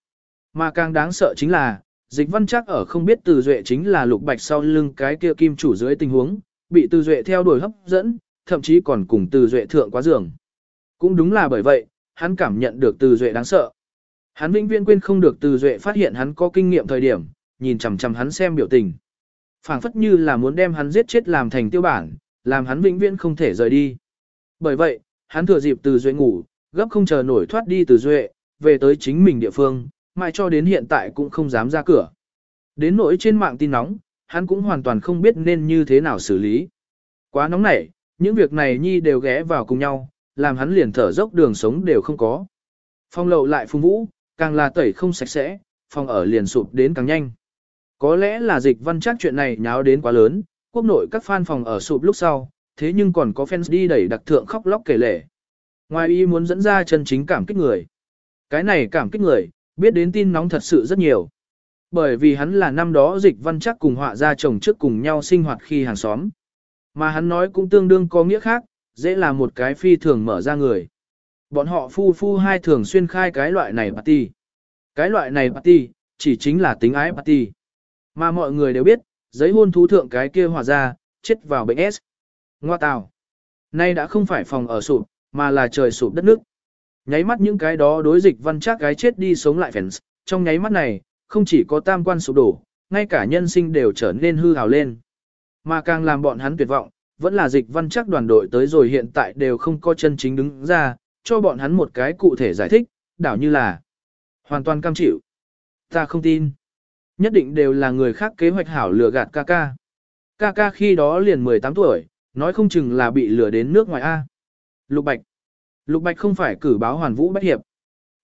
Speaker 1: Mà càng đáng sợ chính là, dịch văn chắc ở không biết từ duệ chính là lục bạch sau lưng cái kia kim chủ dưới tình huống, bị từ duệ theo đuổi hấp dẫn, thậm chí còn cùng từ duệ thượng quá giường. Cũng đúng là bởi vậy, hắn cảm nhận được từ duệ đáng sợ. Hắn vĩnh viễn quên không được từ duệ phát hiện hắn có kinh nghiệm thời điểm, nhìn chằm chằm hắn xem biểu tình phảng phất như là muốn đem hắn giết chết làm thành tiêu bản, làm hắn vĩnh viễn không thể rời đi. Bởi vậy, hắn thừa dịp từ duệ ngủ, gấp không chờ nổi thoát đi từ duệ, về tới chính mình địa phương, mãi cho đến hiện tại cũng không dám ra cửa. Đến nỗi trên mạng tin nóng, hắn cũng hoàn toàn không biết nên như thế nào xử lý. Quá nóng nảy, những việc này nhi đều ghé vào cùng nhau, làm hắn liền thở dốc đường sống đều không có. Phong lậu lại phung vũ, càng là tẩy không sạch sẽ, phong ở liền sụp đến càng nhanh. Có lẽ là dịch văn chắc chuyện này nháo đến quá lớn, quốc nội các fan phòng ở sụp lúc sau, thế nhưng còn có fans đi đẩy đặc thượng khóc lóc kể lể. Ngoài y muốn dẫn ra chân chính cảm kích người. Cái này cảm kích người, biết đến tin nóng thật sự rất nhiều. Bởi vì hắn là năm đó dịch văn chắc cùng họa ra chồng trước cùng nhau sinh hoạt khi hàng xóm. Mà hắn nói cũng tương đương có nghĩa khác, dễ là một cái phi thường mở ra người. Bọn họ phu phu hai thường xuyên khai cái loại này party. Cái loại này party, chỉ chính là tính ái party. Mà mọi người đều biết, giấy hôn thú thượng cái kia hòa ra, chết vào bệnh S. Ngoa tào. Nay đã không phải phòng ở sụp, mà là trời sụp đất nước. Nháy mắt những cái đó đối dịch văn chắc gái chết đi sống lại fans, trong nháy mắt này, không chỉ có tam quan sụp đổ, ngay cả nhân sinh đều trở nên hư hào lên. Mà càng làm bọn hắn tuyệt vọng, vẫn là dịch văn chắc đoàn đội tới rồi hiện tại đều không có chân chính đứng ra, cho bọn hắn một cái cụ thể giải thích, đảo như là hoàn toàn cam chịu. Ta không tin. Nhất định đều là người khác kế hoạch hảo lừa gạt ca ca. Ca ca khi đó liền 18 tuổi, nói không chừng là bị lừa đến nước ngoài A. Lục Bạch. Lục Bạch không phải cử báo hoàn vũ bách hiệp.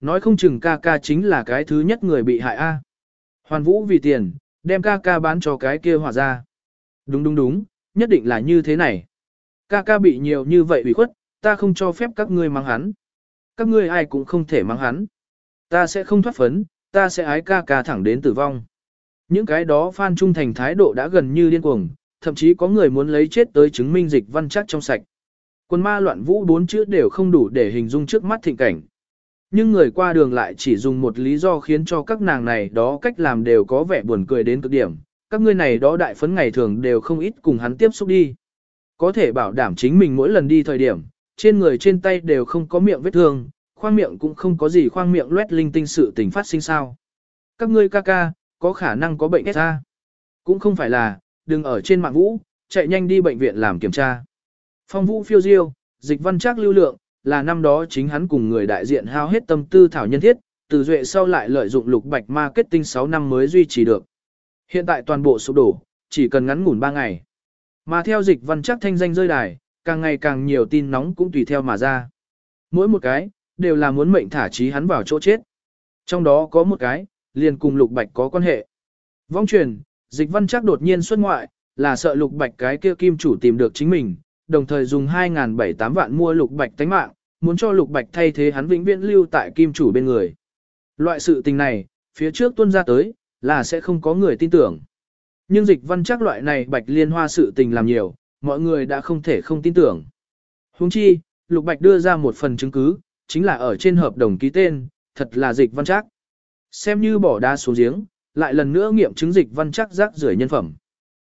Speaker 1: Nói không chừng ca ca chính là cái thứ nhất người bị hại A. Hoàn vũ vì tiền, đem ca ca bán cho cái kia hỏa ra. Đúng đúng đúng, nhất định là như thế này. Ca ca bị nhiều như vậy ủy khuất, ta không cho phép các ngươi mang hắn. Các ngươi ai cũng không thể mang hắn. Ta sẽ không thoát phấn, ta sẽ ái ca ca thẳng đến tử vong. Những cái đó Phan Trung Thành thái độ đã gần như điên cuồng, thậm chí có người muốn lấy chết tới chứng minh dịch văn chắc trong sạch. Quân ma loạn vũ bốn chữ đều không đủ để hình dung trước mắt thịnh cảnh. Nhưng người qua đường lại chỉ dùng một lý do khiến cho các nàng này đó cách làm đều có vẻ buồn cười đến cực điểm. Các ngươi này đó đại phấn ngày thường đều không ít cùng hắn tiếp xúc đi. Có thể bảo đảm chính mình mỗi lần đi thời điểm, trên người trên tay đều không có miệng vết thương, khoang miệng cũng không có gì khoang miệng loét linh tinh sự tình phát sinh sao. Các ngươi ca ca, có khả năng có bệnh SA. Cũng không phải là, đừng ở trên mạng vũ, chạy nhanh đi bệnh viện làm kiểm tra. Phong vũ phiêu diêu, dịch văn trác lưu lượng, là năm đó chính hắn cùng người đại diện hao hết tâm tư thảo nhân thiết, từ duệ sau lại lợi dụng lục bạch marketing 6 năm mới duy trì được. Hiện tại toàn bộ sụp đổ, chỉ cần ngắn ngủn 3 ngày. Mà theo dịch văn chắc thanh danh rơi đài, càng ngày càng nhiều tin nóng cũng tùy theo mà ra. Mỗi một cái, đều là muốn mệnh thả trí hắn vào chỗ chết. Trong đó có một cái, liền cùng lục bạch có quan hệ. Vong truyền, dịch văn chắc đột nhiên xuất ngoại, là sợ lục bạch cái kia kim chủ tìm được chính mình, đồng thời dùng 2.078 vạn mua lục bạch tánh mạng, muốn cho lục bạch thay thế hắn vĩnh viễn lưu tại kim chủ bên người. Loại sự tình này, phía trước tuân ra tới, là sẽ không có người tin tưởng. Nhưng dịch văn chắc loại này bạch liên hoa sự tình làm nhiều, mọi người đã không thể không tin tưởng. Huống chi, lục bạch đưa ra một phần chứng cứ, chính là ở trên hợp đồng ký tên, thật là dịch văn chắc. Xem như bỏ đá xuống giếng, lại lần nữa nghiệm chứng dịch văn chắc rác rưởi nhân phẩm.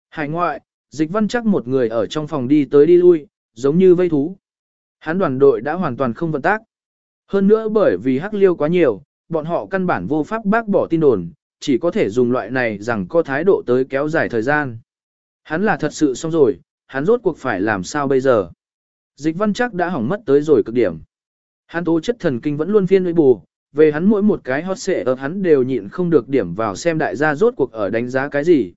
Speaker 1: Hải ngoại, dịch văn chắc một người ở trong phòng đi tới đi lui, giống như vây thú. Hắn đoàn đội đã hoàn toàn không vận tác. Hơn nữa bởi vì hắc liêu quá nhiều, bọn họ căn bản vô pháp bác bỏ tin đồn, chỉ có thể dùng loại này rằng có thái độ tới kéo dài thời gian. Hắn là thật sự xong rồi, hắn rốt cuộc phải làm sao bây giờ. Dịch văn chắc đã hỏng mất tới rồi cực điểm. Hắn tố chất thần kinh vẫn luôn phiên với bù, về hắn mỗi một cái hot xệ ở hắn đều nhịn không được điểm vào xem đại gia rốt cuộc ở đánh giá cái gì.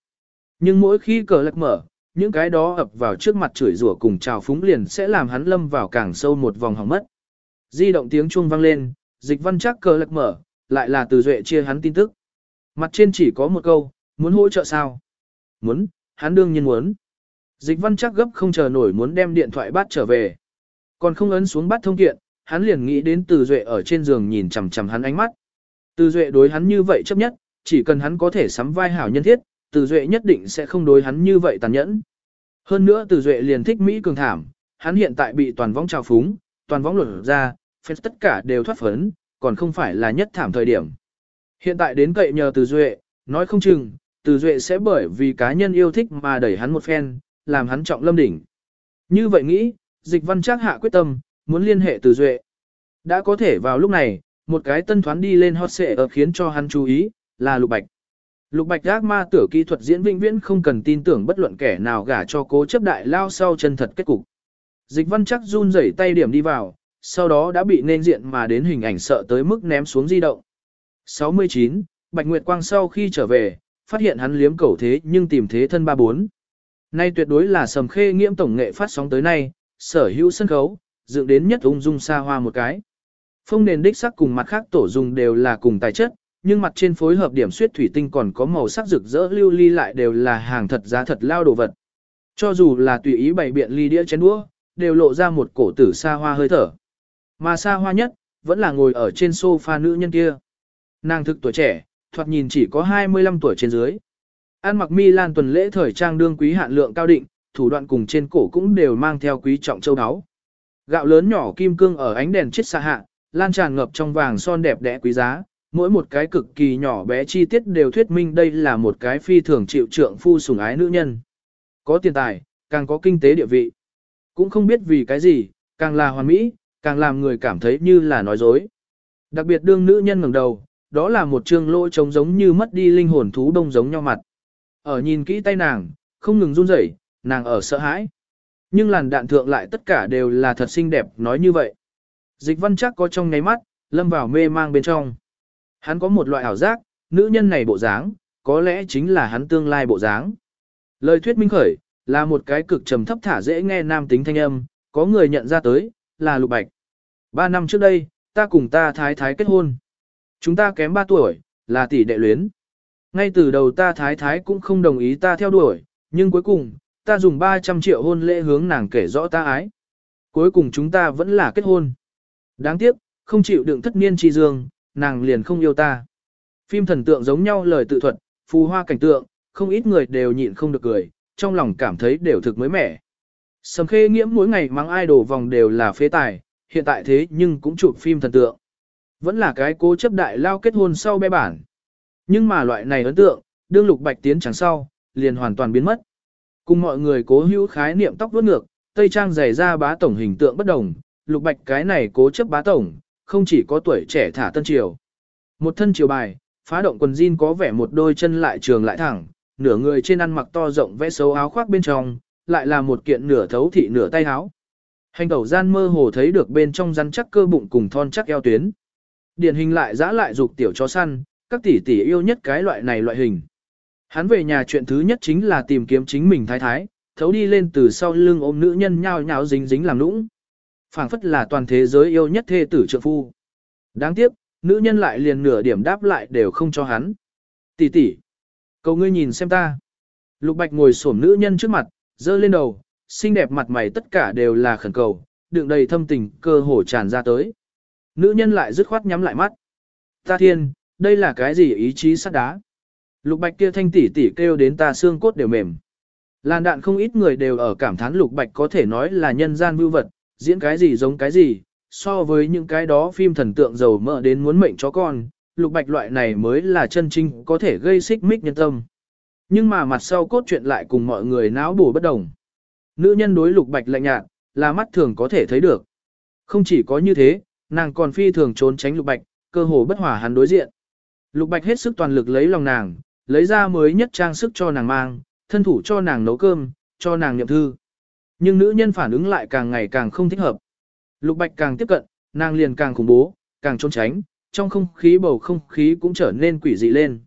Speaker 1: Nhưng mỗi khi cờ lật mở, những cái đó ập vào trước mặt chửi rủa cùng chào phúng liền sẽ làm hắn lâm vào càng sâu một vòng hỏng mất. Di động tiếng chuông vang lên, dịch văn chắc cờ lật mở, lại là từ duệ chia hắn tin tức. Mặt trên chỉ có một câu, muốn hỗ trợ sao? Muốn, hắn đương nhiên muốn. Dịch văn chắc gấp không chờ nổi muốn đem điện thoại bắt trở về. Còn không ấn xuống bắt thông kiện, hắn liền nghĩ đến từ duệ ở trên giường nhìn chằm chằm hắn ánh mắt. Từ duệ đối hắn như vậy chấp nhất, chỉ cần hắn có thể sắm vai hảo nhân thiết, từ duệ nhất định sẽ không đối hắn như vậy tàn nhẫn. Hơn nữa từ duệ liền thích Mỹ cường thảm, hắn hiện tại bị toàn võng trào phúng, toàn võng luận ra, phép tất cả đều thoát phấn, còn không phải là nhất thảm thời điểm. Hiện tại đến cậy nhờ từ duệ, nói không chừng, từ duệ sẽ bởi vì cá nhân yêu thích mà đẩy hắn một phen, làm hắn trọng lâm đỉnh. Như vậy nghĩ, dịch văn chắc hạ quyết tâm, muốn liên hệ từ duệ. Đã có thể vào lúc này, một cái tân thoán đi lên hot xệ ở khiến cho hắn chú ý, là lục bạch. Lục bạch ác ma tử kỹ thuật diễn vĩnh viễn không cần tin tưởng bất luận kẻ nào gả cho cố chấp đại lao sau chân thật kết cục. Dịch văn chắc run rẩy tay điểm đi vào, sau đó đã bị nên diện mà đến hình ảnh sợ tới mức ném xuống di động. 69, Bạch Nguyệt Quang sau khi trở về, phát hiện hắn liếm cầu thế nhưng tìm thế thân ba bốn. Nay tuyệt đối là sầm khê nghiễm tổng nghệ phát sóng tới nay, sở hữu sân khấu, dựng đến nhất ung dung xa hoa một cái. Phong nền đích sắc cùng mặt khác tổ dùng đều là cùng tài chất, nhưng mặt trên phối hợp điểm suyết thủy tinh còn có màu sắc rực rỡ lưu ly lại đều là hàng thật giá thật lao đồ vật. Cho dù là tùy ý bày biện ly đĩa chén đũa, đều lộ ra một cổ tử xa hoa hơi thở. Mà xa hoa nhất, vẫn là ngồi ở trên sofa nữ nhân kia. Nàng thực tuổi trẻ, thoạt nhìn chỉ có 25 tuổi trên dưới. An mặc Milan tuần lễ thời trang đương quý hạn lượng cao định, thủ đoạn cùng trên cổ cũng đều mang theo quý trọng châu áo. Gạo lớn nhỏ kim cương ở ánh đèn chết xa hạ, lan tràn ngập trong vàng son đẹp đẽ quý giá, mỗi một cái cực kỳ nhỏ bé chi tiết đều thuyết minh đây là một cái phi thường chịu trượng phu sủng ái nữ nhân. Có tiền tài, càng có kinh tế địa vị. Cũng không biết vì cái gì, càng là hoàn mỹ, càng làm người cảm thấy như là nói dối. Đặc biệt đương nữ nhân ngẩng đầu, đó là một trương lỗ trống giống như mất đi linh hồn thú đông giống nhau mặt. Ở nhìn kỹ tay nàng, không ngừng run rẩy, nàng ở sợ hãi. Nhưng làn đạn thượng lại tất cả đều là thật xinh đẹp nói như vậy. Dịch văn chắc có trong ngáy mắt, lâm vào mê mang bên trong. Hắn có một loại ảo giác, nữ nhân này bộ dáng, có lẽ chính là hắn tương lai bộ dáng. Lời thuyết minh khởi, là một cái cực trầm thấp thả dễ nghe nam tính thanh âm, có người nhận ra tới, là lục bạch. Ba năm trước đây, ta cùng ta thái thái kết hôn. Chúng ta kém ba tuổi, là tỷ đệ luyến. Ngay từ đầu ta thái thái cũng không đồng ý ta theo đuổi, nhưng cuối cùng, ta dùng 300 triệu hôn lễ hướng nàng kể rõ ta ái. Cuối cùng chúng ta vẫn là kết hôn. Đáng tiếc, không chịu đựng thất niên chi dương, nàng liền không yêu ta. Phim thần tượng giống nhau lời tự thuật, phù hoa cảnh tượng, không ít người đều nhịn không được cười, trong lòng cảm thấy đều thực mới mẻ. Sầm khê nghiễm mỗi ngày mang idol vòng đều là phế tài, hiện tại thế nhưng cũng chụp phim thần tượng. Vẫn là cái cố chấp đại lao kết hôn sau bê bản. Nhưng mà loại này ấn tượng, đương lục bạch tiến chẳng sau, liền hoàn toàn biến mất. Cùng mọi người cố hữu khái niệm tóc vuốt ngược, tây trang dày ra bá tổng hình tượng bất đồng, lục bạch cái này cố chấp bá tổng, không chỉ có tuổi trẻ thả tân triều. Một thân triều bài, phá động quần jean có vẻ một đôi chân lại trường lại thẳng, nửa người trên ăn mặc to rộng vẽ xấu áo khoác bên trong, lại là một kiện nửa thấu thị nửa tay áo. Hành tẩu gian mơ hồ thấy được bên trong rắn chắc cơ bụng cùng thon chắc eo tuyến. Điển hình lại dã lại dục tiểu chó săn, các tỷ tỷ yêu nhất cái loại này loại hình. Hắn về nhà chuyện thứ nhất chính là tìm kiếm chính mình thái thái, thấu đi lên từ sau lưng ôm nữ nhân nhao nhao dính dính làm nũng. phảng phất là toàn thế giới yêu nhất thê tử trượng phu. Đáng tiếc, nữ nhân lại liền nửa điểm đáp lại đều không cho hắn. Tỷ tỷ, cầu ngươi nhìn xem ta. Lục Bạch ngồi xổm nữ nhân trước mặt, dơ lên đầu, xinh đẹp mặt mày tất cả đều là khẩn cầu, đựng đầy thâm tình, cơ hồ tràn ra tới. Nữ nhân lại dứt khoát nhắm lại mắt. Ta thiên, đây là cái gì ý chí sắt đá? Lục Bạch kia thanh tỷ tỷ kêu đến ta xương cốt đều mềm. Làn đạn không ít người đều ở cảm thán Lục Bạch có thể nói là nhân gian vưu vật, diễn cái gì giống cái gì, so với những cái đó phim thần tượng giàu mỡ đến muốn mệnh chó con, Lục Bạch loại này mới là chân chính có thể gây xích mích nhân tâm. Nhưng mà mặt sau cốt truyện lại cùng mọi người náo bổ bất đồng. Nữ nhân đối Lục Bạch lạnh nhạt, là mắt thường có thể thấy được. Không chỉ có như thế, nàng còn phi thường trốn tránh Lục Bạch, cơ hồ bất hòa hắn đối diện. Lục Bạch hết sức toàn lực lấy lòng nàng, lấy ra mới nhất trang sức cho nàng mang, thân thủ cho nàng nấu cơm, cho nàng nhậm thư. Nhưng nữ nhân phản ứng lại càng ngày càng không thích hợp. Lục Bạch càng tiếp cận, nàng liền càng khủng bố, càng trốn tránh, trong không khí bầu không khí cũng trở nên quỷ dị lên.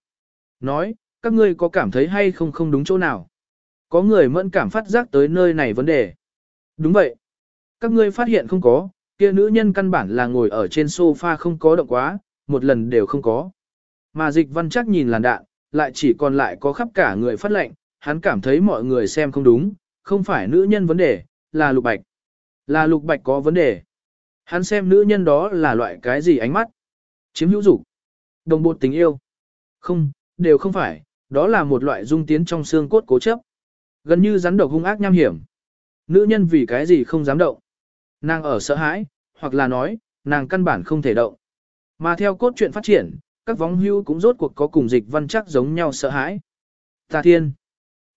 Speaker 1: Nói, các ngươi có cảm thấy hay không không đúng chỗ nào? Có người mẫn cảm phát giác tới nơi này vấn đề. Đúng vậy. Các ngươi phát hiện không có, kia nữ nhân căn bản là ngồi ở trên sofa không có động quá, một lần đều không có. Mà dịch văn chắc nhìn làn đạn, lại chỉ còn lại có khắp cả người phát lệnh, hắn cảm thấy mọi người xem không đúng, không phải nữ nhân vấn đề, là lục bạch. Là lục bạch có vấn đề. Hắn xem nữ nhân đó là loại cái gì ánh mắt. Chiếm hữu dục Đồng bột tình yêu. Không, đều không phải, đó là một loại dung tiến trong xương cốt cố chấp. Gần như rắn độc hung ác nham hiểm. Nữ nhân vì cái gì không dám động. Nàng ở sợ hãi, hoặc là nói, nàng căn bản không thể động. Mà theo cốt truyện phát triển, các vong hưu cũng rốt cuộc có cùng dịch văn chắc giống nhau sợ hãi. Ta thiên!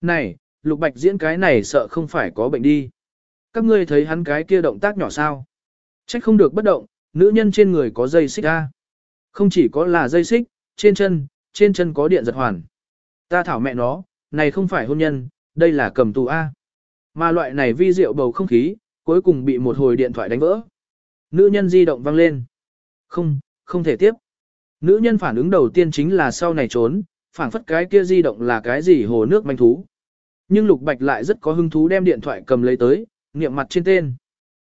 Speaker 1: Này, lục bạch diễn cái này sợ không phải có bệnh đi. Các ngươi thấy hắn cái kia động tác nhỏ sao? Trách không được bất động, nữ nhân trên người có dây xích ra. Không chỉ có là dây xích, trên chân, trên chân có điện giật hoàn. Ta thảo mẹ nó, này không phải hôn nhân, đây là cầm tù A. Mà loại này vi diệu bầu không khí, cuối cùng bị một hồi điện thoại đánh vỡ. Nữ nhân di động vang lên. Không, không thể tiếp. Nữ nhân phản ứng đầu tiên chính là sau này trốn, phản phất cái kia di động là cái gì hồ nước manh thú. Nhưng Lục Bạch lại rất có hứng thú đem điện thoại cầm lấy tới, niệm mặt trên tên.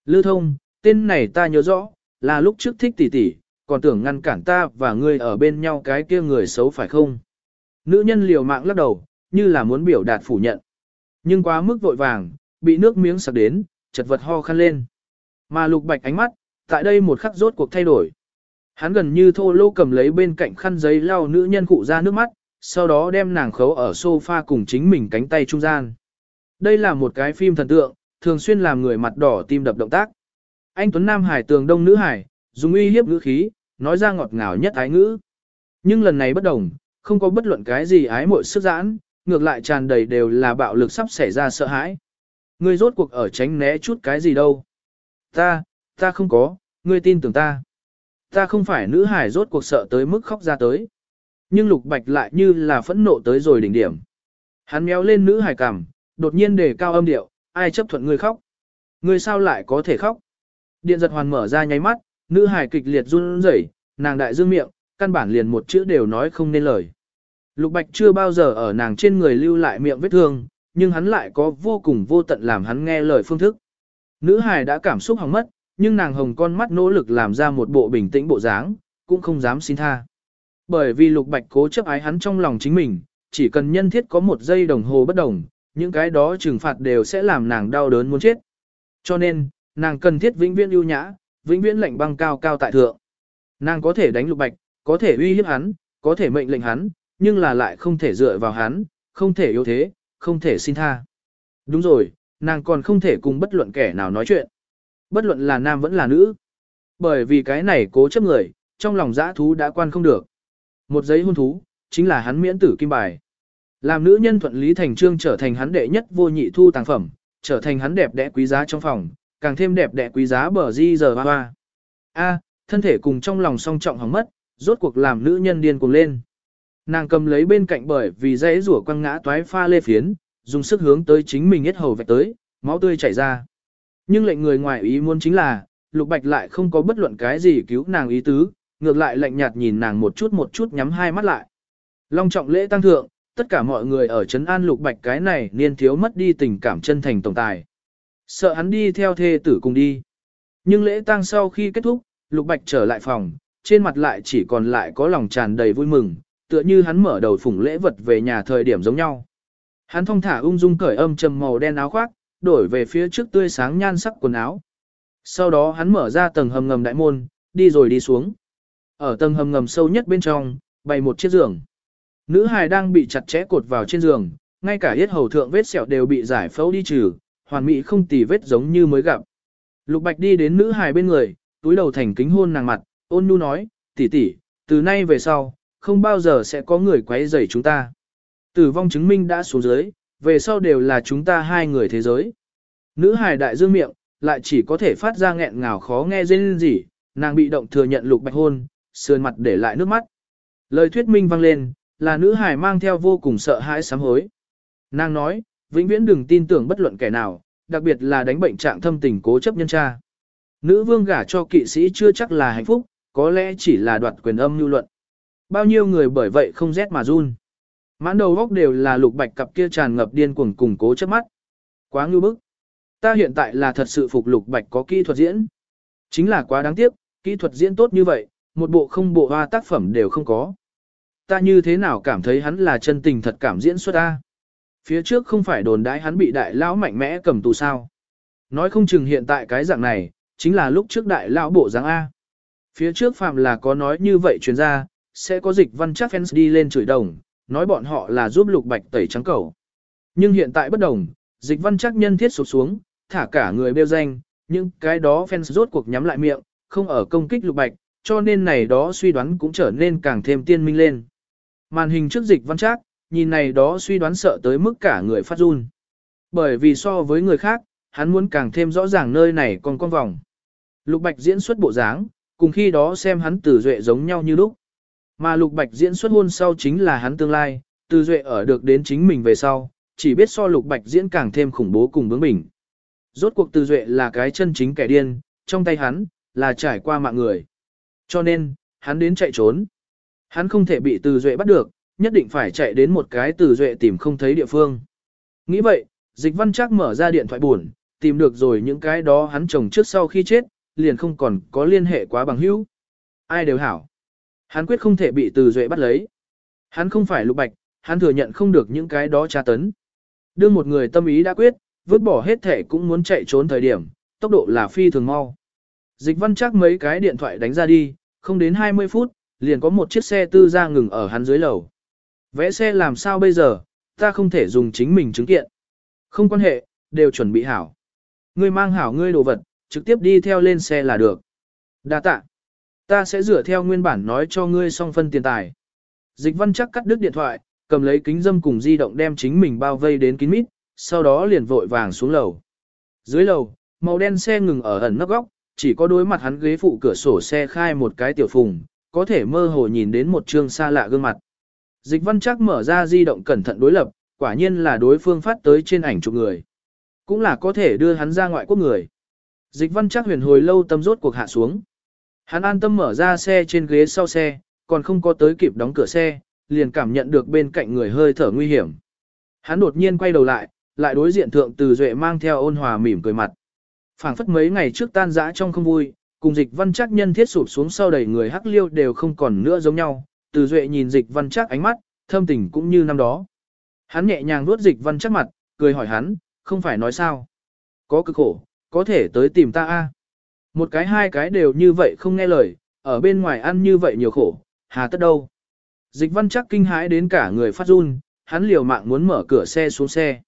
Speaker 1: Lưu thông, tên này ta nhớ rõ, là lúc trước thích tỷ tỷ, còn tưởng ngăn cản ta và ngươi ở bên nhau cái kia người xấu phải không? Nữ nhân liều mạng lắc đầu, như là muốn biểu đạt phủ nhận. Nhưng quá mức vội vàng, bị nước miếng sặc đến, chật vật ho khăn lên. Mà lục bạch ánh mắt, tại đây một khắc rốt cuộc thay đổi. Hắn gần như thô lô cầm lấy bên cạnh khăn giấy lau nữ nhân cụ ra nước mắt, sau đó đem nàng khấu ở sofa cùng chính mình cánh tay trung gian. Đây là một cái phim thần tượng, thường xuyên làm người mặt đỏ tim đập động tác. Anh Tuấn Nam Hải tường đông nữ hải, dùng uy hiếp ngữ khí, nói ra ngọt ngào nhất ái ngữ. Nhưng lần này bất đồng, không có bất luận cái gì ái muội sức giãn, ngược lại tràn đầy đều là bạo lực sắp xảy ra sợ hãi. Ngươi rốt cuộc ở tránh né chút cái gì đâu. Ta, ta không có, ngươi tin tưởng ta. Ta không phải nữ hải rốt cuộc sợ tới mức khóc ra tới. Nhưng lục bạch lại như là phẫn nộ tới rồi đỉnh điểm. Hắn méo lên nữ hải cằm, đột nhiên đề cao âm điệu, ai chấp thuận ngươi khóc. Ngươi sao lại có thể khóc? Điện giật hoàn mở ra nháy mắt, nữ hải kịch liệt run rẩy, nàng đại dương miệng, căn bản liền một chữ đều nói không nên lời. Lục Bạch chưa bao giờ ở nàng trên người lưu lại miệng vết thương, nhưng hắn lại có vô cùng vô tận làm hắn nghe lời phương thức. Nữ hài đã cảm xúc hỏng mất, nhưng nàng hồng con mắt nỗ lực làm ra một bộ bình tĩnh bộ dáng, cũng không dám xin tha. Bởi vì Lục Bạch cố chấp ái hắn trong lòng chính mình, chỉ cần nhân thiết có một giây đồng hồ bất đồng, những cái đó trừng phạt đều sẽ làm nàng đau đớn muốn chết. Cho nên, nàng cần thiết vĩnh viễn ưu nhã, vĩnh viễn lệnh băng cao cao tại thượng. Nàng có thể đánh Lục Bạch, có thể uy hiếp hắn, có thể mệnh lệnh hắn, nhưng là lại không thể dựa vào hắn, không thể yếu thế, không thể xin tha. Đúng rồi, nàng còn không thể cùng bất luận kẻ nào nói chuyện. Bất luận là nam vẫn là nữ. Bởi vì cái này cố chấp người, trong lòng dã thú đã quan không được. Một giấy hôn thú, chính là hắn miễn tử kim bài. Làm nữ nhân thuận lý thành trương trở thành hắn đệ nhất vô nhị thu tàng phẩm, trở thành hắn đẹp đẽ quý giá trong phòng, càng thêm đẹp đẽ quý giá bờ di giờ hoa hoa. A, thân thể cùng trong lòng song trọng hỏng mất, rốt cuộc làm nữ nhân điên cuồng lên. Nàng cầm lấy bên cạnh bởi vì dãy rủa quăng ngã toái pha lê phiến, dùng sức hướng tới chính mình hết hầu vạch tới, máu tươi chảy ra. Nhưng lệnh người ngoài ý muốn chính là, Lục Bạch lại không có bất luận cái gì cứu nàng ý tứ, ngược lại lạnh nhạt nhìn nàng một chút một chút nhắm hai mắt lại. Long trọng lễ tăng thượng, tất cả mọi người ở trấn an Lục Bạch cái này niên thiếu mất đi tình cảm chân thành tổng tài. Sợ hắn đi theo thê tử cùng đi. Nhưng lễ tang sau khi kết thúc, Lục Bạch trở lại phòng, trên mặt lại chỉ còn lại có lòng tràn đầy vui mừng, tựa như hắn mở đầu phủng lễ vật về nhà thời điểm giống nhau. Hắn thong thả ung dung cởi âm trầm màu đen áo khoác, đổi về phía trước tươi sáng nhan sắc quần áo. Sau đó hắn mở ra tầng hầm ngầm đại môn, đi rồi đi xuống. Ở tầng hầm ngầm sâu nhất bên trong, bày một chiếc giường. Nữ hài đang bị chặt chẽ cột vào trên giường, ngay cả yết hầu thượng vết sẹo đều bị giải phẫu đi trừ, hoàn mỹ không tì vết giống như mới gặp. Lục Bạch đi đến nữ hài bên người, túi đầu thành kính hôn nàng mặt, ôn nhu nói, tỷ tỷ, từ nay về sau, không bao giờ sẽ có người quấy rầy chúng ta. Tử vong chứng minh đã xuống dưới, về sau đều là chúng ta hai người thế giới. Nữ hài đại dương miệng, lại chỉ có thể phát ra nghẹn ngào khó nghe dên gì, nàng bị động thừa nhận lục bạch hôn, sườn mặt để lại nước mắt. Lời thuyết minh vang lên, là nữ hài mang theo vô cùng sợ hãi sám hối. Nàng nói, vĩnh viễn đừng tin tưởng bất luận kẻ nào, đặc biệt là đánh bệnh trạng thâm tình cố chấp nhân tra. Nữ vương gả cho kỵ sĩ chưa chắc là hạnh phúc, có lẽ chỉ là đoạt quyền âm lưu luận. Bao nhiêu người bởi vậy không rét mà run. Mãn đầu góc đều là lục bạch cặp kia tràn ngập điên cuồng cùng cố chấp mắt. Quá ngưu bức. Ta hiện tại là thật sự phục lục bạch có kỹ thuật diễn. Chính là quá đáng tiếc, kỹ thuật diễn tốt như vậy, một bộ không bộ hoa tác phẩm đều không có. Ta như thế nào cảm thấy hắn là chân tình thật cảm diễn xuất ta. Phía trước không phải đồn đãi hắn bị đại lão mạnh mẽ cầm tù sao. Nói không chừng hiện tại cái dạng này, chính là lúc trước đại lão bộ dáng A. Phía trước phạm là có nói như vậy chuyên gia, sẽ có dịch văn chắc fans đi lên chửi đồng, nói bọn họ là giúp lục bạch tẩy trắng cầu. Nhưng hiện tại bất đồng, dịch văn chắc nhân thiết sụt xuống, thả cả người bêu danh, nhưng cái đó fans rốt cuộc nhắm lại miệng, không ở công kích lục bạch, cho nên này đó suy đoán cũng trở nên càng thêm tiên minh lên. Màn hình trước dịch văn chắc, nhìn này đó suy đoán sợ tới mức cả người phát run. Bởi vì so với người khác, hắn muốn càng thêm rõ ràng nơi này còn con vòng. Lục bạch diễn xuất bộ dáng, cùng khi đó xem hắn tử duệ giống nhau như lúc. Mà Lục Bạch diễn xuất hôn sau chính là hắn tương lai, từ duệ ở được đến chính mình về sau, chỉ biết so Lục Bạch diễn càng thêm khủng bố cùng bướng bỉnh. Rốt cuộc từ duệ là cái chân chính kẻ điên, trong tay hắn, là trải qua mạng người. Cho nên, hắn đến chạy trốn. Hắn không thể bị từ duệ bắt được, nhất định phải chạy đến một cái từ duệ tìm không thấy địa phương. Nghĩ vậy, dịch văn chắc mở ra điện thoại buồn, tìm được rồi những cái đó hắn chồng trước sau khi chết, liền không còn có liên hệ quá bằng hữu. Ai đều hảo. Hắn quyết không thể bị từ duệ bắt lấy. Hắn không phải lục bạch, hắn thừa nhận không được những cái đó tra tấn. Đưa một người tâm ý đã quyết, vứt bỏ hết thể cũng muốn chạy trốn thời điểm, tốc độ là phi thường mau. Dịch văn chắc mấy cái điện thoại đánh ra đi, không đến 20 phút, liền có một chiếc xe tư ra ngừng ở hắn dưới lầu. Vẽ xe làm sao bây giờ, ta không thể dùng chính mình chứng kiện. Không quan hệ, đều chuẩn bị hảo. Ngươi mang hảo ngươi đồ vật, trực tiếp đi theo lên xe là được. Đa tạ. Ta sẽ rửa theo nguyên bản nói cho ngươi xong phân tiền tài. Dịch văn chắc cắt đứt điện thoại, cầm lấy kính dâm cùng di động đem chính mình bao vây đến kín mít, sau đó liền vội vàng xuống lầu. Dưới lầu, màu đen xe ngừng ở ẩn nấp góc, chỉ có đối mặt hắn ghế phụ cửa sổ xe khai một cái tiểu phùng, có thể mơ hồ nhìn đến một trương xa lạ gương mặt. Dịch văn chắc mở ra di động cẩn thận đối lập, quả nhiên là đối phương phát tới trên ảnh chụp người. Cũng là có thể đưa hắn ra ngoại quốc người. Dịch văn chắc huyền hồi lâu tâm rốt cuộc hạ xuống. Hắn an tâm mở ra xe trên ghế sau xe, còn không có tới kịp đóng cửa xe, liền cảm nhận được bên cạnh người hơi thở nguy hiểm. Hắn đột nhiên quay đầu lại, lại đối diện thượng từ duệ mang theo ôn hòa mỉm cười mặt. phảng phất mấy ngày trước tan dã trong không vui, cùng dịch văn chắc nhân thiết sụp xuống sau đầy người hắc liêu đều không còn nữa giống nhau, từ duệ nhìn dịch văn chắc ánh mắt, thâm tình cũng như năm đó. Hắn nhẹ nhàng nuốt dịch văn chắc mặt, cười hỏi hắn, không phải nói sao. Có cực khổ, có thể tới tìm ta a. Một cái hai cái đều như vậy không nghe lời, ở bên ngoài ăn như vậy nhiều khổ, hà tất đâu. Dịch văn chắc kinh hãi đến cả người phát run, hắn liều mạng muốn mở cửa xe xuống xe.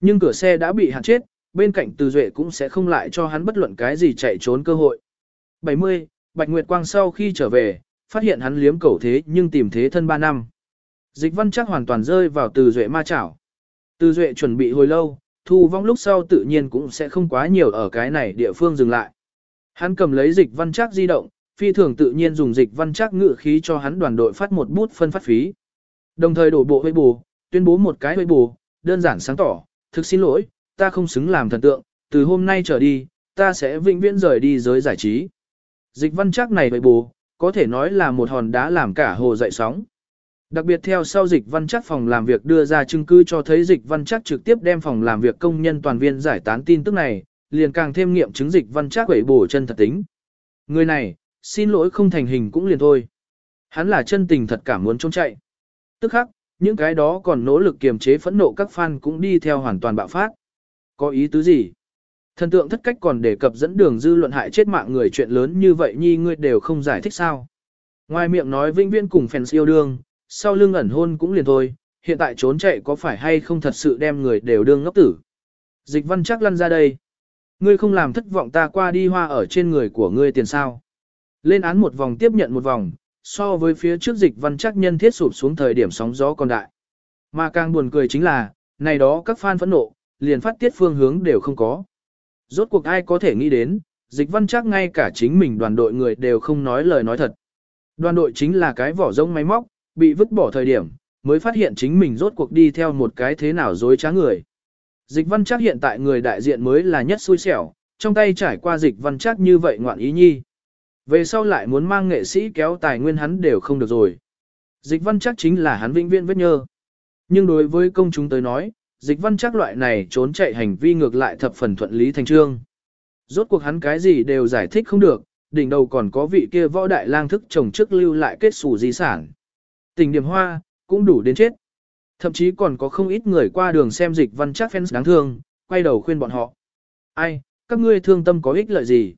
Speaker 1: Nhưng cửa xe đã bị hạn chết, bên cạnh từ duệ cũng sẽ không lại cho hắn bất luận cái gì chạy trốn cơ hội. 70, Bạch Nguyệt Quang sau khi trở về, phát hiện hắn liếm cầu thế nhưng tìm thế thân 3 năm. Dịch văn chắc hoàn toàn rơi vào từ duệ ma chảo. Từ duệ chuẩn bị hồi lâu, thu vong lúc sau tự nhiên cũng sẽ không quá nhiều ở cái này địa phương dừng lại. Hắn cầm lấy dịch văn chắc di động, phi thường tự nhiên dùng dịch văn chắc ngự khí cho hắn đoàn đội phát một bút phân phát phí. Đồng thời đổ bộ với bù, tuyên bố một cái với bù, đơn giản sáng tỏ, thực xin lỗi, ta không xứng làm thần tượng, từ hôm nay trở đi, ta sẽ vĩnh viễn rời đi giới giải trí. Dịch văn chắc này với bù, có thể nói là một hòn đá làm cả hồ dậy sóng. Đặc biệt theo sau dịch văn chắc phòng làm việc đưa ra chứng cứ cho thấy dịch văn chắc trực tiếp đem phòng làm việc công nhân toàn viên giải tán tin tức này, liền càng thêm nghiệm chứng dịch văn chắc quẩy bổ chân thật tính. Người này, xin lỗi không thành hình cũng liền thôi. Hắn là chân tình thật cảm muốn trốn chạy. Tức khắc, những cái đó còn nỗ lực kiềm chế phẫn nộ các fan cũng đi theo hoàn toàn bạo phát. Có ý tứ gì? Thần tượng thất cách còn đề cập dẫn đường dư luận hại chết mạng người chuyện lớn như vậy nhi ngươi đều không giải thích sao. Ngoài miệng nói vinh viên cùng fans yêu đương, sau lưng ẩn hôn cũng liền thôi, hiện tại trốn chạy có phải hay không thật sự đem người đều đương ngốc tử. Dịch văn chắc lăn ra đây. Ngươi không làm thất vọng ta qua đi hoa ở trên người của ngươi tiền sao. Lên án một vòng tiếp nhận một vòng, so với phía trước dịch văn chắc nhân thiết sụp xuống thời điểm sóng gió còn đại. Mà càng buồn cười chính là, này đó các fan phẫn nộ, liền phát tiết phương hướng đều không có. Rốt cuộc ai có thể nghĩ đến, dịch văn chắc ngay cả chính mình đoàn đội người đều không nói lời nói thật. Đoàn đội chính là cái vỏ rông máy móc, bị vứt bỏ thời điểm, mới phát hiện chính mình rốt cuộc đi theo một cái thế nào dối trá người. Dịch văn chắc hiện tại người đại diện mới là nhất xui xẻo, trong tay trải qua dịch văn chắc như vậy ngoạn ý nhi. Về sau lại muốn mang nghệ sĩ kéo tài nguyên hắn đều không được rồi. Dịch văn chắc chính là hắn vĩnh viễn vết nhơ. Nhưng đối với công chúng tới nói, dịch văn chắc loại này trốn chạy hành vi ngược lại thập phần thuận lý thành trương. Rốt cuộc hắn cái gì đều giải thích không được, đỉnh đầu còn có vị kia võ đại lang thức chồng trước lưu lại kết xù di sản. Tình điểm hoa, cũng đủ đến chết. Thậm chí còn có không ít người qua đường xem dịch văn chắc fans đáng thương, quay đầu khuyên bọn họ. Ai, các ngươi thương tâm có ích lợi gì?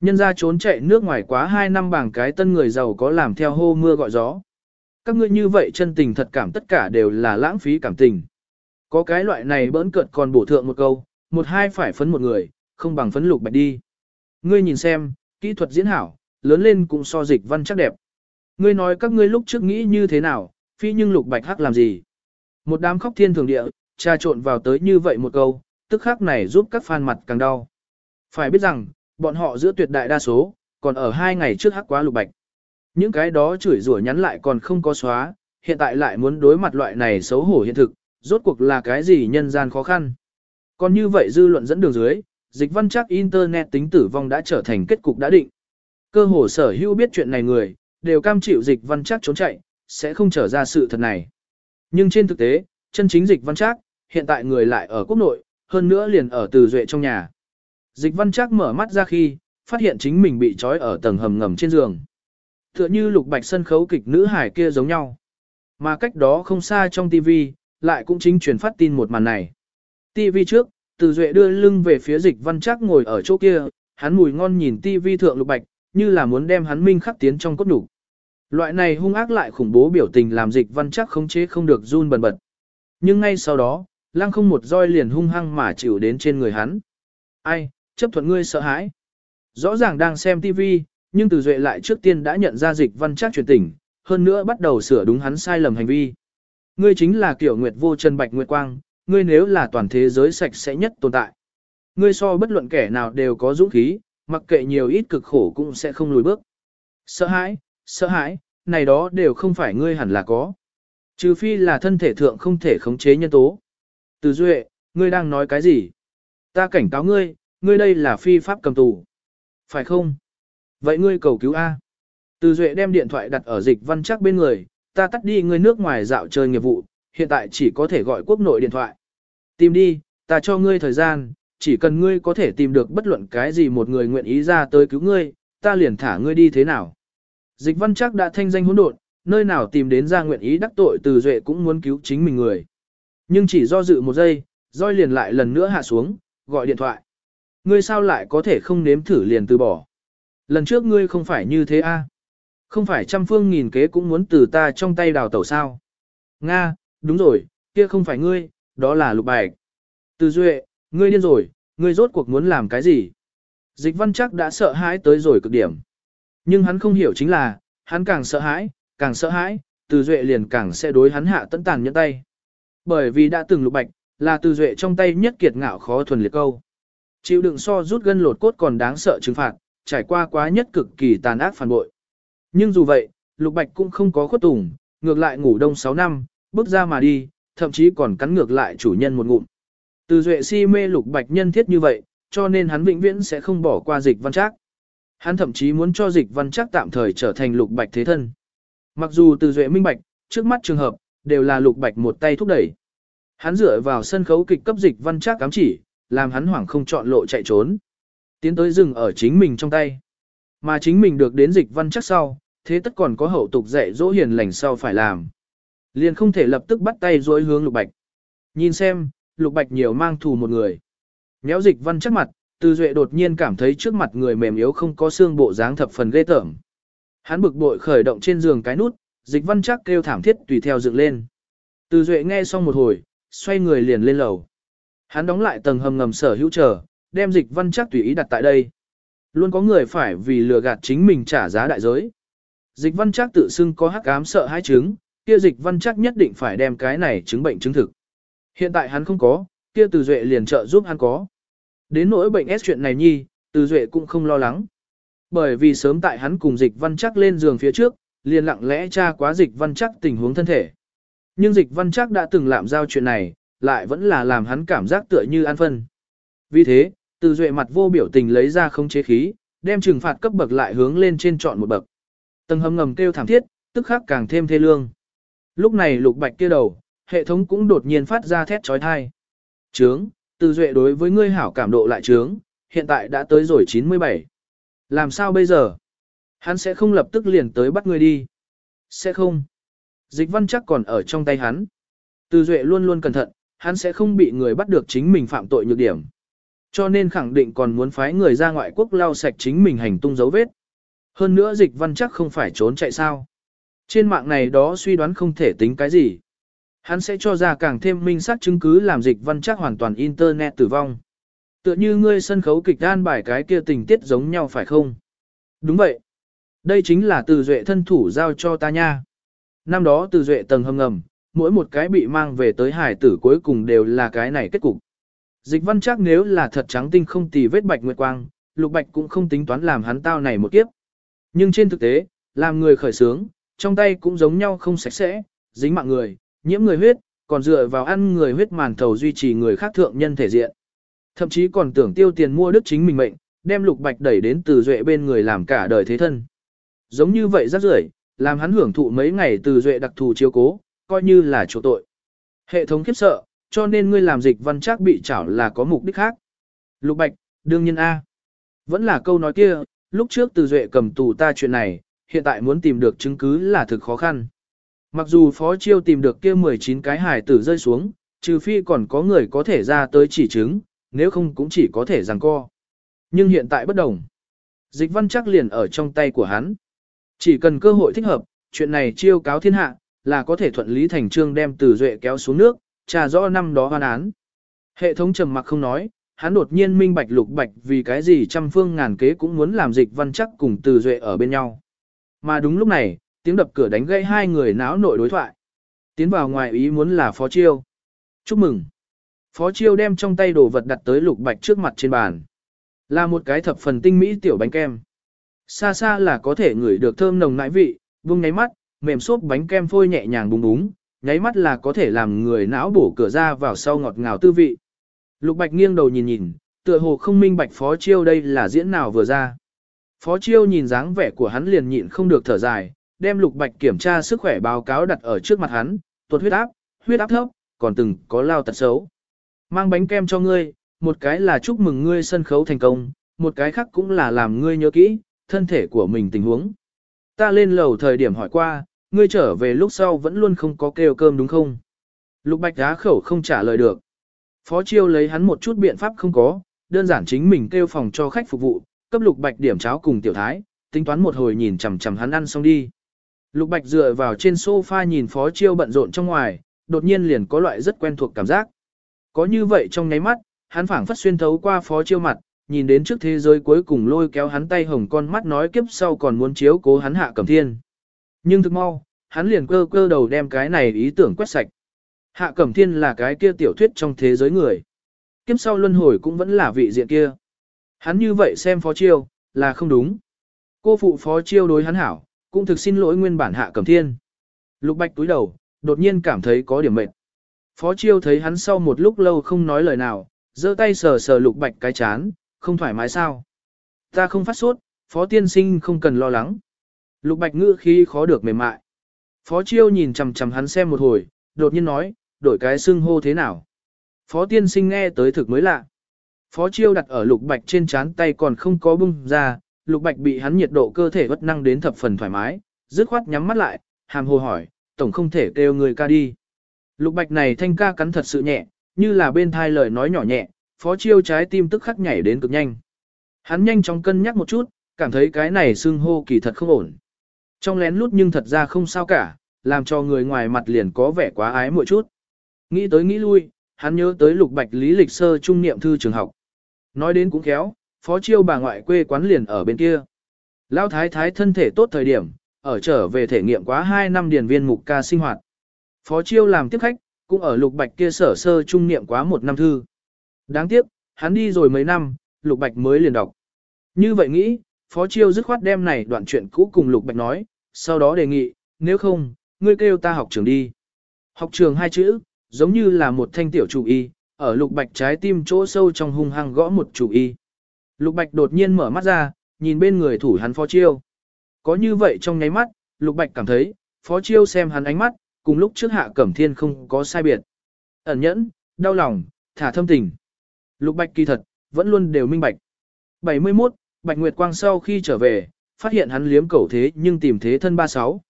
Speaker 1: Nhân ra trốn chạy nước ngoài quá 2 năm bảng cái tân người giàu có làm theo hô mưa gọi gió. Các ngươi như vậy chân tình thật cảm tất cả đều là lãng phí cảm tình. Có cái loại này bỡn cợt còn bổ thượng một câu, một hai phải phấn một người, không bằng phấn lục bạch đi. Ngươi nhìn xem, kỹ thuật diễn hảo, lớn lên cũng so dịch văn chắc đẹp. Ngươi nói các ngươi lúc trước nghĩ như thế nào, phi nhưng lục bạch hắc làm gì. Một đám khóc thiên thường địa, trà trộn vào tới như vậy một câu, tức khắc này giúp các fan mặt càng đau. Phải biết rằng, bọn họ giữa tuyệt đại đa số, còn ở hai ngày trước hắc quá lục bạch. Những cái đó chửi rủa nhắn lại còn không có xóa, hiện tại lại muốn đối mặt loại này xấu hổ hiện thực, rốt cuộc là cái gì nhân gian khó khăn. Còn như vậy dư luận dẫn đường dưới, dịch văn chắc Internet tính tử vong đã trở thành kết cục đã định. Cơ hồ sở hữu biết chuyện này người, đều cam chịu dịch văn chắc trốn chạy, sẽ không trở ra sự thật này. Nhưng trên thực tế, chân chính dịch văn chắc, hiện tại người lại ở quốc nội, hơn nữa liền ở từ duệ trong nhà. Dịch văn chắc mở mắt ra khi, phát hiện chính mình bị trói ở tầng hầm ngầm trên giường. Tựa như lục bạch sân khấu kịch nữ hải kia giống nhau. Mà cách đó không xa trong TV, lại cũng chính truyền phát tin một màn này. TV trước, từ duệ đưa lưng về phía dịch văn chắc ngồi ở chỗ kia, hắn mùi ngon nhìn TV thượng lục bạch, như là muốn đem hắn minh khắc tiến trong cốt đủ. Loại này hung ác lại khủng bố biểu tình làm dịch văn chắc khống chế không được run bần bật. Nhưng ngay sau đó, lăng không một roi liền hung hăng mà chịu đến trên người hắn. Ai, chấp thuận ngươi sợ hãi. Rõ ràng đang xem TV, nhưng từ duệ lại trước tiên đã nhận ra dịch văn chắc truyền tình, hơn nữa bắt đầu sửa đúng hắn sai lầm hành vi. Ngươi chính là kiểu nguyệt vô trần bạch nguyệt quang, ngươi nếu là toàn thế giới sạch sẽ nhất tồn tại. Ngươi so bất luận kẻ nào đều có dũng khí, mặc kệ nhiều ít cực khổ cũng sẽ không lùi bước. Sợ hãi, sợ hãi, này đó đều không phải ngươi hẳn là có. Trừ phi là thân thể thượng không thể khống chế nhân tố. Từ duệ, ngươi đang nói cái gì? Ta cảnh cáo ngươi, ngươi đây là phi pháp cầm tù. Phải không? Vậy ngươi cầu cứu A. Từ duệ đem điện thoại đặt ở dịch văn chắc bên người, ta tắt đi ngươi nước ngoài dạo chơi nghiệp vụ, hiện tại chỉ có thể gọi quốc nội điện thoại. Tìm đi, ta cho ngươi thời gian, chỉ cần ngươi có thể tìm được bất luận cái gì một người nguyện ý ra tới cứu ngươi, ta liền thả ngươi đi thế nào. Dịch văn chắc đã thanh danh hỗn độn, nơi nào tìm đến ra nguyện ý đắc tội từ duệ cũng muốn cứu chính mình người. Nhưng chỉ do dự một giây, roi liền lại lần nữa hạ xuống, gọi điện thoại. Ngươi sao lại có thể không nếm thử liền từ bỏ. Lần trước ngươi không phải như thế a? Không phải trăm phương nghìn kế cũng muốn từ ta trong tay đào tẩu sao. Nga, đúng rồi, kia không phải ngươi, đó là lục bạch. Từ duệ, ngươi điên rồi, ngươi rốt cuộc muốn làm cái gì? Dịch văn chắc đã sợ hãi tới rồi cực điểm. Nhưng hắn không hiểu chính là, hắn càng sợ hãi, càng sợ hãi, từ duệ liền càng sẽ đối hắn hạ tấn tàn nhẫn tay. Bởi vì đã từng lục bạch, là từ duệ trong tay nhất kiệt ngạo khó thuần liệt câu. Chịu đựng so rút gân lột cốt còn đáng sợ trừng phạt, trải qua quá nhất cực kỳ tàn ác phản bội. Nhưng dù vậy, lục bạch cũng không có khuất tùng, ngược lại ngủ đông 6 năm, bước ra mà đi, thậm chí còn cắn ngược lại chủ nhân một ngụm. Từ duệ si mê lục bạch nhân thiết như vậy, cho nên hắn vĩnh viễn sẽ không bỏ qua dịch văn trác. Hắn thậm chí muốn cho dịch văn trác tạm thời trở thành lục bạch thế thân. Mặc dù từ duệ minh bạch, trước mắt trường hợp, đều là lục bạch một tay thúc đẩy. Hắn dựa vào sân khấu kịch cấp dịch văn trác cám chỉ, làm hắn hoảng không chọn lộ chạy trốn. Tiến tới rừng ở chính mình trong tay. Mà chính mình được đến dịch văn trác sau, thế tất còn có hậu tục dạy dỗ hiền lành sau phải làm. Liền không thể lập tức bắt tay dối hướng lục bạch. Nhìn xem, lục bạch nhiều mang thù một người. Nhéo dịch văn chắc mặt, từ duệ đột nhiên cảm thấy trước mặt người mềm yếu không có xương bộ dáng thập phần ghê tởm. Hắn bực bội khởi động trên giường cái nút, dịch văn chắc kêu thảm thiết tùy theo dựng lên. Từ duệ nghe xong một hồi, xoay người liền lên lầu. Hắn đóng lại tầng hầm ngầm sở hữu chờ, đem dịch văn chắc tùy ý đặt tại đây. Luôn có người phải vì lừa gạt chính mình trả giá đại giới. Dịch văn chắc tự xưng có hắc ám sợ hai chứng, kia dịch văn chắc nhất định phải đem cái này chứng bệnh chứng thực. Hiện tại hắn không có, kia từ duệ liền trợ giúp hắn có. Đến nỗi bệnh S chuyện này nhi, từ duệ cũng không lo lắng. Bởi vì sớm tại hắn cùng dịch văn chắc lên giường phía trước, liền lặng lẽ tra quá dịch văn chắc tình huống thân thể. Nhưng dịch văn chắc đã từng làm giao chuyện này, lại vẫn là làm hắn cảm giác tựa như an phân. Vì thế, từ duệ mặt vô biểu tình lấy ra không chế khí, đem trừng phạt cấp bậc lại hướng lên trên chọn một bậc. Tầng hầm ngầm kêu thảm thiết, tức khắc càng thêm thê lương. Lúc này lục bạch kia đầu, hệ thống cũng đột nhiên phát ra thét trói thai. Trướng, từ duệ đối với ngươi hảo cảm độ lại trướng, hiện tại đã tới rồi 97. Làm sao bây giờ? Hắn sẽ không lập tức liền tới bắt ngươi đi. Sẽ không. Dịch văn chắc còn ở trong tay hắn. Từ duệ luôn luôn cẩn thận, hắn sẽ không bị người bắt được chính mình phạm tội nhược điểm. Cho nên khẳng định còn muốn phái người ra ngoại quốc lau sạch chính mình hành tung dấu vết. Hơn nữa dịch văn chắc không phải trốn chạy sao. Trên mạng này đó suy đoán không thể tính cái gì. Hắn sẽ cho ra càng thêm minh xác chứng cứ làm dịch văn chắc hoàn toàn internet tử vong. Tựa như ngươi sân khấu kịch đan bài cái kia tình tiết giống nhau phải không? Đúng vậy. Đây chính là từ duệ thân thủ giao cho ta nha. Năm đó từ duệ tầng hầm ngầm, mỗi một cái bị mang về tới hải tử cuối cùng đều là cái này kết cục. Dịch văn chắc nếu là thật trắng tinh không tì vết bạch nguyệt quang, lục bạch cũng không tính toán làm hắn tao này một kiếp. Nhưng trên thực tế, làm người khởi sướng, trong tay cũng giống nhau không sạch sẽ, dính mạng người, nhiễm người huyết, còn dựa vào ăn người huyết màn thầu duy trì người khác thượng nhân thể diện. Thậm chí còn tưởng tiêu tiền mua đức chính mình mệnh, đem lục bạch đẩy đến từ duệ bên người làm cả đời thế thân. Giống như vậy rất rưởi, làm hắn hưởng thụ mấy ngày từ duệ đặc thù chiếu cố, coi như là chỗ tội. Hệ thống khiếp sợ, cho nên ngươi làm dịch văn chắc bị chảo là có mục đích khác. Lục bạch, đương nhiên A. Vẫn là câu nói kia, lúc trước từ duệ cầm tù ta chuyện này, hiện tại muốn tìm được chứng cứ là thực khó khăn. Mặc dù Phó Chiêu tìm được kia 19 cái hải tử rơi xuống, trừ phi còn có người có thể ra tới chỉ chứng, nếu không cũng chỉ có thể giằng co. Nhưng hiện tại bất đồng. Dịch văn chắc liền ở trong tay của hắn. Chỉ cần cơ hội thích hợp, chuyện này chiêu cáo thiên hạ, là có thể thuận lý thành trương đem từ duệ kéo xuống nước, trà rõ năm đó hoan án. Hệ thống trầm mặc không nói, hắn đột nhiên minh bạch lục bạch vì cái gì trăm phương ngàn kế cũng muốn làm dịch văn chắc cùng từ duệ ở bên nhau. Mà đúng lúc này, tiếng đập cửa đánh gây hai người náo nội đối thoại. Tiến vào ngoài ý muốn là Phó Chiêu. Chúc mừng. Phó Chiêu đem trong tay đồ vật đặt tới lục bạch trước mặt trên bàn. Là một cái thập phần tinh mỹ tiểu bánh kem. Xa xa là có thể ngửi được thơm nồng nãi vị, vung nháy mắt, mềm xốp bánh kem phôi nhẹ nhàng búng búng, nháy mắt là có thể làm người não bổ cửa ra vào sau ngọt ngào tư vị. Lục bạch nghiêng đầu nhìn nhìn, tựa hồ không minh bạch Phó Chiêu đây là diễn nào vừa ra. Phó Chiêu nhìn dáng vẻ của hắn liền nhịn không được thở dài, đem Lục Bạch kiểm tra sức khỏe báo cáo đặt ở trước mặt hắn, tuột huyết áp, huyết áp thấp, còn từng có lao tật xấu. Mang bánh kem cho ngươi, một cái là chúc mừng ngươi sân khấu thành công, một cái khác cũng là làm ngươi nhớ kỹ, thân thể của mình tình huống. Ta lên lầu thời điểm hỏi qua, ngươi trở về lúc sau vẫn luôn không có kêu cơm đúng không? Lục Bạch đá khẩu không trả lời được. Phó Chiêu lấy hắn một chút biện pháp không có, đơn giản chính mình kêu phòng cho khách phục vụ, cấp Lục Bạch điểm cháo cùng tiểu thái, tính toán một hồi nhìn chằm chằm hắn ăn xong đi. Lục Bạch dựa vào trên sofa nhìn Phó Chiêu bận rộn trong ngoài, đột nhiên liền có loại rất quen thuộc cảm giác. Có như vậy trong nháy mắt, hắn phảng phất xuyên thấu qua Phó Chiêu mặt, nhìn đến trước thế giới cuối cùng lôi kéo hắn tay hồng con mắt nói kiếp sau còn muốn chiếu cố hắn hạ cẩm thiên. Nhưng thực mau, hắn liền cơ cơ đầu đem cái này ý tưởng quét sạch. Hạ cẩm thiên là cái kia tiểu thuyết trong thế giới người. Kiếp sau luân hồi cũng vẫn là vị diện kia. Hắn như vậy xem phó chiêu, là không đúng. Cô phụ phó chiêu đối hắn hảo, cũng thực xin lỗi nguyên bản hạ cẩm thiên. Lục bạch túi đầu, đột nhiên cảm thấy có điểm mệt. Phó chiêu thấy hắn sau một lúc lâu không nói lời nào, giơ tay sờ sờ lục bạch cái chán, không thoải mái sao? Ta không phát sốt, phó tiên sinh không cần lo lắng. Lục bạch ngữ khi khó được mềm mại. Phó chiêu nhìn chằm chằm hắn xem một hồi, đột nhiên nói, đổi cái xưng hô thế nào? Phó tiên sinh nghe tới thực mới lạ. Phó chiêu đặt ở lục bạch trên chán tay còn không có bung ra, lục bạch bị hắn nhiệt độ cơ thể bất năng đến thập phần thoải mái, dứt khoát nhắm mắt lại, hàm hồ hỏi, tổng không thể kêu người ca đi. Lục bạch này thanh ca cắn thật sự nhẹ, như là bên thai lời nói nhỏ nhẹ, phó chiêu trái tim tức khắc nhảy đến cực nhanh. Hắn nhanh chóng cân nhắc một chút, cảm thấy cái này xưng hô kỳ thật không ổn. Trong lén lút nhưng thật ra không sao cả, làm cho người ngoài mặt liền có vẻ quá ái một chút. Nghĩ tới nghĩ lui, hắn nhớ tới lục bạch lý lịch sơ trung niệm thư trường học. Nói đến cũng khéo, phó chiêu bà ngoại quê quán liền ở bên kia. Lão thái thái thân thể tốt thời điểm, ở trở về thể nghiệm quá 2 năm điền viên mục ca sinh hoạt. Phó chiêu làm tiếp khách, cũng ở lục bạch kia sở sơ trung niệm quá một năm thư. Đáng tiếc, hắn đi rồi mấy năm, Lục Bạch mới liền đọc. Như vậy nghĩ, Phó Chiêu dứt khoát đem này đoạn chuyện cũ cùng Lục Bạch nói, sau đó đề nghị, nếu không, ngươi kêu ta học trường đi. Học trường hai chữ, giống như là một thanh tiểu chủ y, ở Lục Bạch trái tim chỗ sâu trong hung hăng gõ một chủ y. Lục Bạch đột nhiên mở mắt ra, nhìn bên người thủ hắn Phó Chiêu. Có như vậy trong nháy mắt, Lục Bạch cảm thấy, Phó Chiêu xem hắn ánh mắt, cùng lúc trước Hạ Cẩm Thiên không có sai biệt. Ẩn nhẫn, đau lòng, thả thâm tình. Lục Bạch kỳ thật, vẫn luôn đều minh bạch. 71, Bạch Nguyệt Quang sau khi trở về, phát hiện hắn liếm cẩu thế nhưng tìm thế thân 36.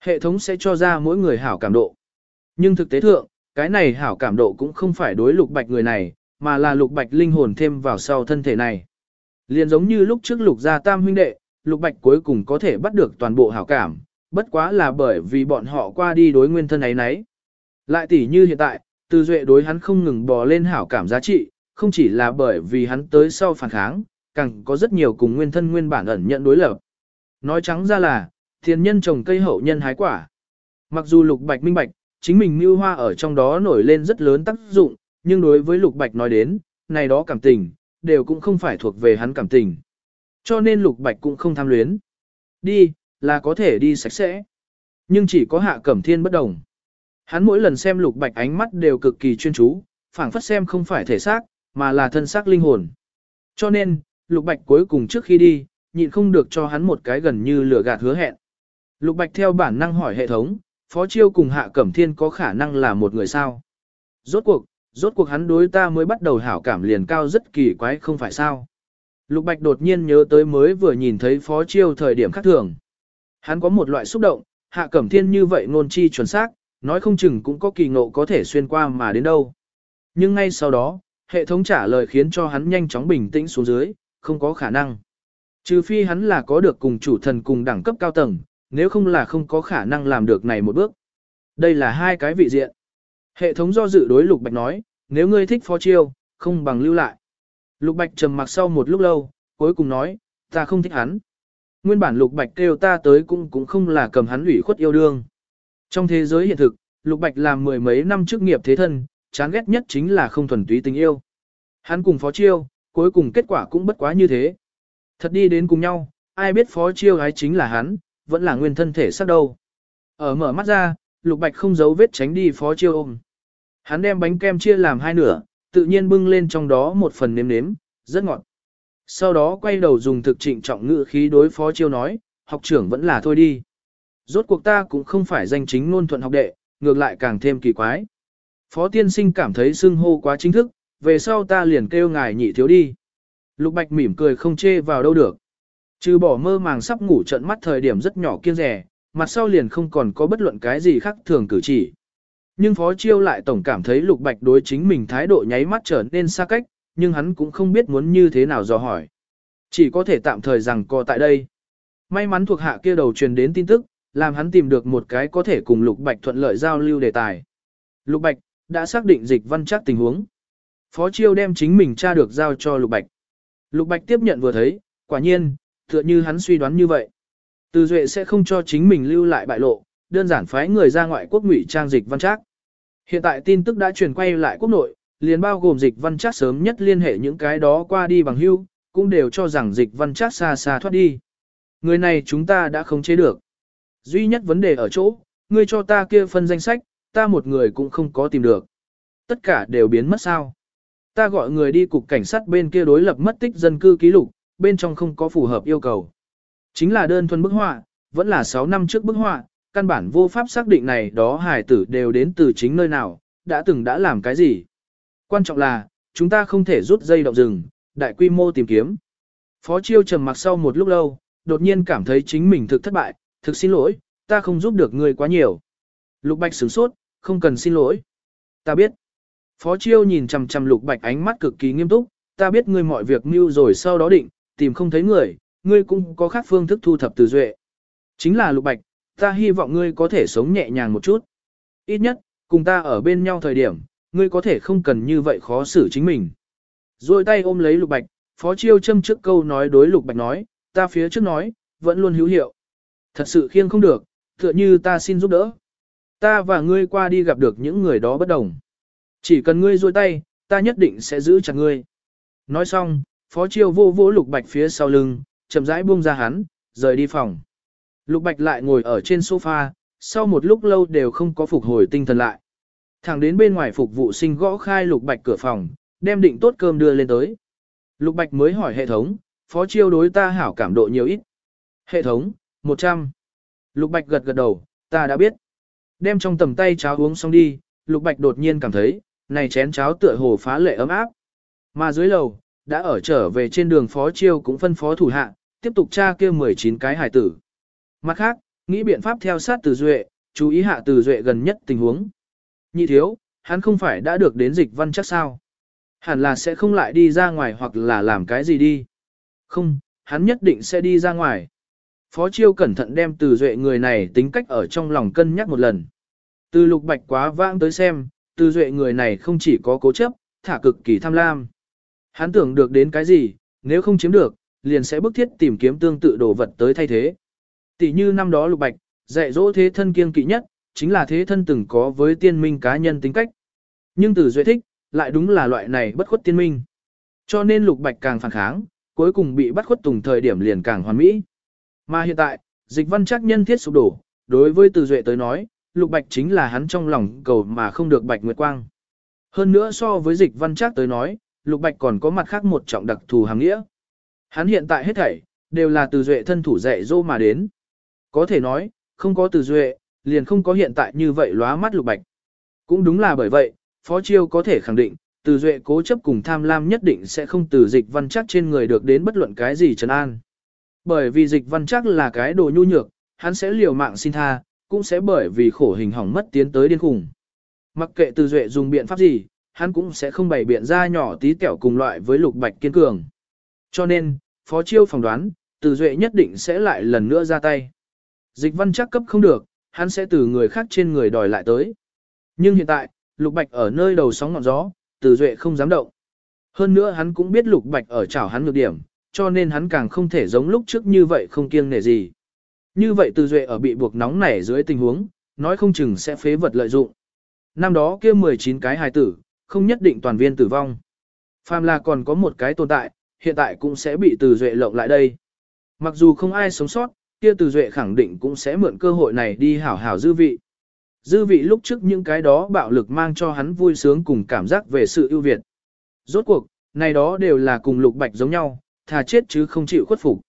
Speaker 1: Hệ thống sẽ cho ra mỗi người hảo cảm độ. Nhưng thực tế thượng, cái này hảo cảm độ cũng không phải đối Lục Bạch người này, mà là Lục Bạch linh hồn thêm vào sau thân thể này. Liền giống như lúc trước Lục gia tam huynh đệ, Lục Bạch cuối cùng có thể bắt được toàn bộ hảo cảm, bất quá là bởi vì bọn họ qua đi đối nguyên thân ấy nấy. Lại tỉ như hiện tại, từ duệ đối hắn không ngừng bò lên hảo cảm giá trị, không chỉ là bởi vì hắn tới sau phản kháng, càng có rất nhiều cùng nguyên thân nguyên bản ẩn nhận đối lập. Nói trắng ra là, thiên nhân trồng cây hậu nhân hái quả. Mặc dù lục bạch minh bạch, chính mình mưu hoa ở trong đó nổi lên rất lớn tác dụng, nhưng đối với lục bạch nói đến, này đó cảm tình, đều cũng không phải thuộc về hắn cảm tình. Cho nên lục bạch cũng không tham luyến. Đi, là có thể đi sạch sẽ. Nhưng chỉ có hạ cẩm thiên bất đồng. Hắn mỗi lần xem lục bạch ánh mắt đều cực kỳ chuyên chú, phảng phất xem không phải thể xác, mà là thân xác linh hồn. Cho nên, Lục Bạch cuối cùng trước khi đi, nhịn không được cho hắn một cái gần như lửa gạt hứa hẹn. Lục Bạch theo bản năng hỏi hệ thống, Phó Chiêu cùng Hạ Cẩm Thiên có khả năng là một người sao? Rốt cuộc, rốt cuộc hắn đối ta mới bắt đầu hảo cảm liền cao rất kỳ quái không phải sao? Lục Bạch đột nhiên nhớ tới mới vừa nhìn thấy Phó Chiêu thời điểm khác thường. Hắn có một loại xúc động, Hạ Cẩm Thiên như vậy ngôn chi chuẩn xác, nói không chừng cũng có kỳ ngộ có thể xuyên qua mà đến đâu. Nhưng ngay sau đó, Hệ thống trả lời khiến cho hắn nhanh chóng bình tĩnh xuống dưới, không có khả năng. Trừ phi hắn là có được cùng chủ thần cùng đẳng cấp cao tầng, nếu không là không có khả năng làm được này một bước. Đây là hai cái vị diện. Hệ thống do dự đối Lục Bạch nói, nếu ngươi thích phó chiêu, không bằng lưu lại. Lục Bạch trầm mặc sau một lúc lâu, cuối cùng nói, ta không thích hắn. Nguyên bản Lục Bạch kêu ta tới cũng cũng không là cầm hắn ủy khuất yêu đương. Trong thế giới hiện thực, Lục Bạch làm mười mấy năm trước nghiệp thế thân, chán ghét nhất chính là không thuần túy tình yêu. Hắn cùng phó chiêu, cuối cùng kết quả cũng bất quá như thế. Thật đi đến cùng nhau, ai biết phó chiêu gái chính là hắn, vẫn là nguyên thân thể sắc đâu. Ở mở mắt ra, lục bạch không giấu vết tránh đi phó chiêu ôm. Hắn đem bánh kem chia làm hai nửa, tự nhiên bưng lên trong đó một phần nếm nếm, rất ngọt. Sau đó quay đầu dùng thực trịnh trọng ngữ khí đối phó chiêu nói, học trưởng vẫn là thôi đi. Rốt cuộc ta cũng không phải danh chính ngôn thuận học đệ, ngược lại càng thêm kỳ quái. Phó tiên sinh cảm thấy xưng hô quá chính thức, về sau ta liền kêu ngài nhị thiếu đi. Lục Bạch mỉm cười không chê vào đâu được. Trừ bỏ mơ màng sắp ngủ trận mắt thời điểm rất nhỏ kiêng rẻ, mặt sau liền không còn có bất luận cái gì khác thường cử chỉ. Nhưng Phó Chiêu lại tổng cảm thấy Lục Bạch đối chính mình thái độ nháy mắt trở nên xa cách, nhưng hắn cũng không biết muốn như thế nào dò hỏi. Chỉ có thể tạm thời rằng co tại đây. May mắn thuộc hạ kia đầu truyền đến tin tức, làm hắn tìm được một cái có thể cùng Lục Bạch thuận lợi giao lưu đề tài. Lục Bạch đã xác định dịch văn chắc tình huống. Phó Chiêu đem chính mình tra được giao cho Lục Bạch. Lục Bạch tiếp nhận vừa thấy, quả nhiên, tựa như hắn suy đoán như vậy. Từ Duệ sẽ không cho chính mình lưu lại bại lộ, đơn giản phái người ra ngoại quốc ngụy trang dịch văn trác. Hiện tại tin tức đã truyền quay lại quốc nội, liền bao gồm dịch văn trác sớm nhất liên hệ những cái đó qua đi bằng hưu, cũng đều cho rằng dịch văn trác xa xa thoát đi. Người này chúng ta đã không chế được. Duy nhất vấn đề ở chỗ, ngươi cho ta kia phân danh sách, ta một người cũng không có tìm được. Tất cả đều biến mất sao. Ta gọi người đi cục cảnh sát bên kia đối lập mất tích dân cư ký lục, bên trong không có phù hợp yêu cầu. Chính là đơn thuần bức họa, vẫn là 6 năm trước bức họa, căn bản vô pháp xác định này đó hài tử đều đến từ chính nơi nào, đã từng đã làm cái gì. Quan trọng là, chúng ta không thể rút dây động rừng, đại quy mô tìm kiếm. Phó Chiêu trầm mặc sau một lúc lâu, đột nhiên cảm thấy chính mình thực thất bại, thực xin lỗi, ta không giúp được người quá nhiều. Lục Bạch sửng sốt, không cần xin lỗi. Ta biết. Phó Chiêu nhìn chằm chằm Lục Bạch ánh mắt cực kỳ nghiêm túc, ta biết ngươi mọi việc mưu rồi sau đó định, tìm không thấy người, ngươi cũng có khác phương thức thu thập từ duệ. Chính là Lục Bạch, ta hy vọng ngươi có thể sống nhẹ nhàng một chút. Ít nhất, cùng ta ở bên nhau thời điểm, ngươi có thể không cần như vậy khó xử chính mình. Rồi tay ôm lấy Lục Bạch, Phó Chiêu châm trước câu nói đối Lục Bạch nói, ta phía trước nói, vẫn luôn hữu hiệu. Thật sự khiêng không được, tựa như ta xin giúp đỡ. Ta và ngươi qua đi gặp được những người đó bất đồng. Chỉ cần ngươi duỗi tay, ta nhất định sẽ giữ chặt ngươi. Nói xong, Phó Chiêu vô vỗ Lục Bạch phía sau lưng, chậm rãi buông ra hắn, rời đi phòng. Lục Bạch lại ngồi ở trên sofa, sau một lúc lâu đều không có phục hồi tinh thần lại. Thẳng đến bên ngoài phục vụ sinh gõ khai Lục Bạch cửa phòng, đem định tốt cơm đưa lên tới. Lục Bạch mới hỏi hệ thống, Phó Chiêu đối ta hảo cảm độ nhiều ít. Hệ thống, 100. Lục Bạch gật gật đầu, ta đã biết. Đem trong tầm tay cháo uống xong đi, Lục Bạch đột nhiên cảm thấy, này chén cháo tựa hồ phá lệ ấm áp. Mà dưới lầu, đã ở trở về trên đường Phó Chiêu cũng phân phó thủ hạ, tiếp tục tra kia 19 cái hải tử. Mặt khác, nghĩ biện pháp theo sát từ duệ, chú ý hạ từ duệ gần nhất tình huống. Nhị thiếu, hắn không phải đã được đến dịch văn chắc sao? Hẳn là sẽ không lại đi ra ngoài hoặc là làm cái gì đi. Không, hắn nhất định sẽ đi ra ngoài. Phó Chiêu cẩn thận đem từ duệ người này tính cách ở trong lòng cân nhắc một lần. Từ lục bạch quá vãng tới xem, từ duệ người này không chỉ có cố chấp, thả cực kỳ tham lam. Hắn tưởng được đến cái gì, nếu không chiếm được, liền sẽ bức thiết tìm kiếm tương tự đồ vật tới thay thế. Tỷ như năm đó lục bạch, dạy dỗ thế thân kiêng kỵ nhất, chính là thế thân từng có với tiên minh cá nhân tính cách. Nhưng từ duệ thích, lại đúng là loại này bất khuất tiên minh. Cho nên lục bạch càng phản kháng, cuối cùng bị bắt khuất tùng thời điểm liền càng hoàn mỹ. Mà hiện tại, dịch văn chắc nhân thiết sụp đổ, đối với từ duệ tới nói, lục bạch chính là hắn trong lòng cầu mà không được bạch nguyệt quang. Hơn nữa so với dịch văn chắc tới nói, lục bạch còn có mặt khác một trọng đặc thù hàng nghĩa. Hắn hiện tại hết thảy, đều là từ duệ thân thủ dạy dỗ mà đến. Có thể nói, không có từ duệ, liền không có hiện tại như vậy lóa mắt lục bạch. Cũng đúng là bởi vậy, Phó Chiêu có thể khẳng định, từ duệ cố chấp cùng tham lam nhất định sẽ không từ dịch văn chắc trên người được đến bất luận cái gì trấn an. Bởi vì dịch văn chắc là cái đồ nhu nhược, hắn sẽ liều mạng xin tha, cũng sẽ bởi vì khổ hình hỏng mất tiến tới điên khủng. Mặc kệ từ duệ dùng biện pháp gì, hắn cũng sẽ không bày biện ra nhỏ tí kẹo cùng loại với lục bạch kiên cường. Cho nên, Phó Chiêu phỏng đoán, từ duệ nhất định sẽ lại lần nữa ra tay. Dịch văn chắc cấp không được, hắn sẽ từ người khác trên người đòi lại tới. Nhưng hiện tại, lục bạch ở nơi đầu sóng ngọn gió, từ duệ không dám động. Hơn nữa hắn cũng biết lục bạch ở chảo hắn ngược điểm, cho nên hắn càng không thể giống lúc trước như vậy không kiêng nể gì. Như vậy từ duệ ở bị buộc nóng nảy dưới tình huống, nói không chừng sẽ phế vật lợi dụng. Năm đó kia 19 cái hài tử, không nhất định toàn viên tử vong. Phàm là còn có một cái tồn tại, hiện tại cũng sẽ bị từ duệ lộng lại đây. Mặc dù không ai sống sót, kia từ duệ khẳng định cũng sẽ mượn cơ hội này đi hảo hảo dư vị. Dư vị lúc trước những cái đó bạo lực mang cho hắn vui sướng cùng cảm giác về sự ưu việt. Rốt cuộc, này đó đều là cùng lục bạch giống nhau, thà chết chứ không chịu khuất phục.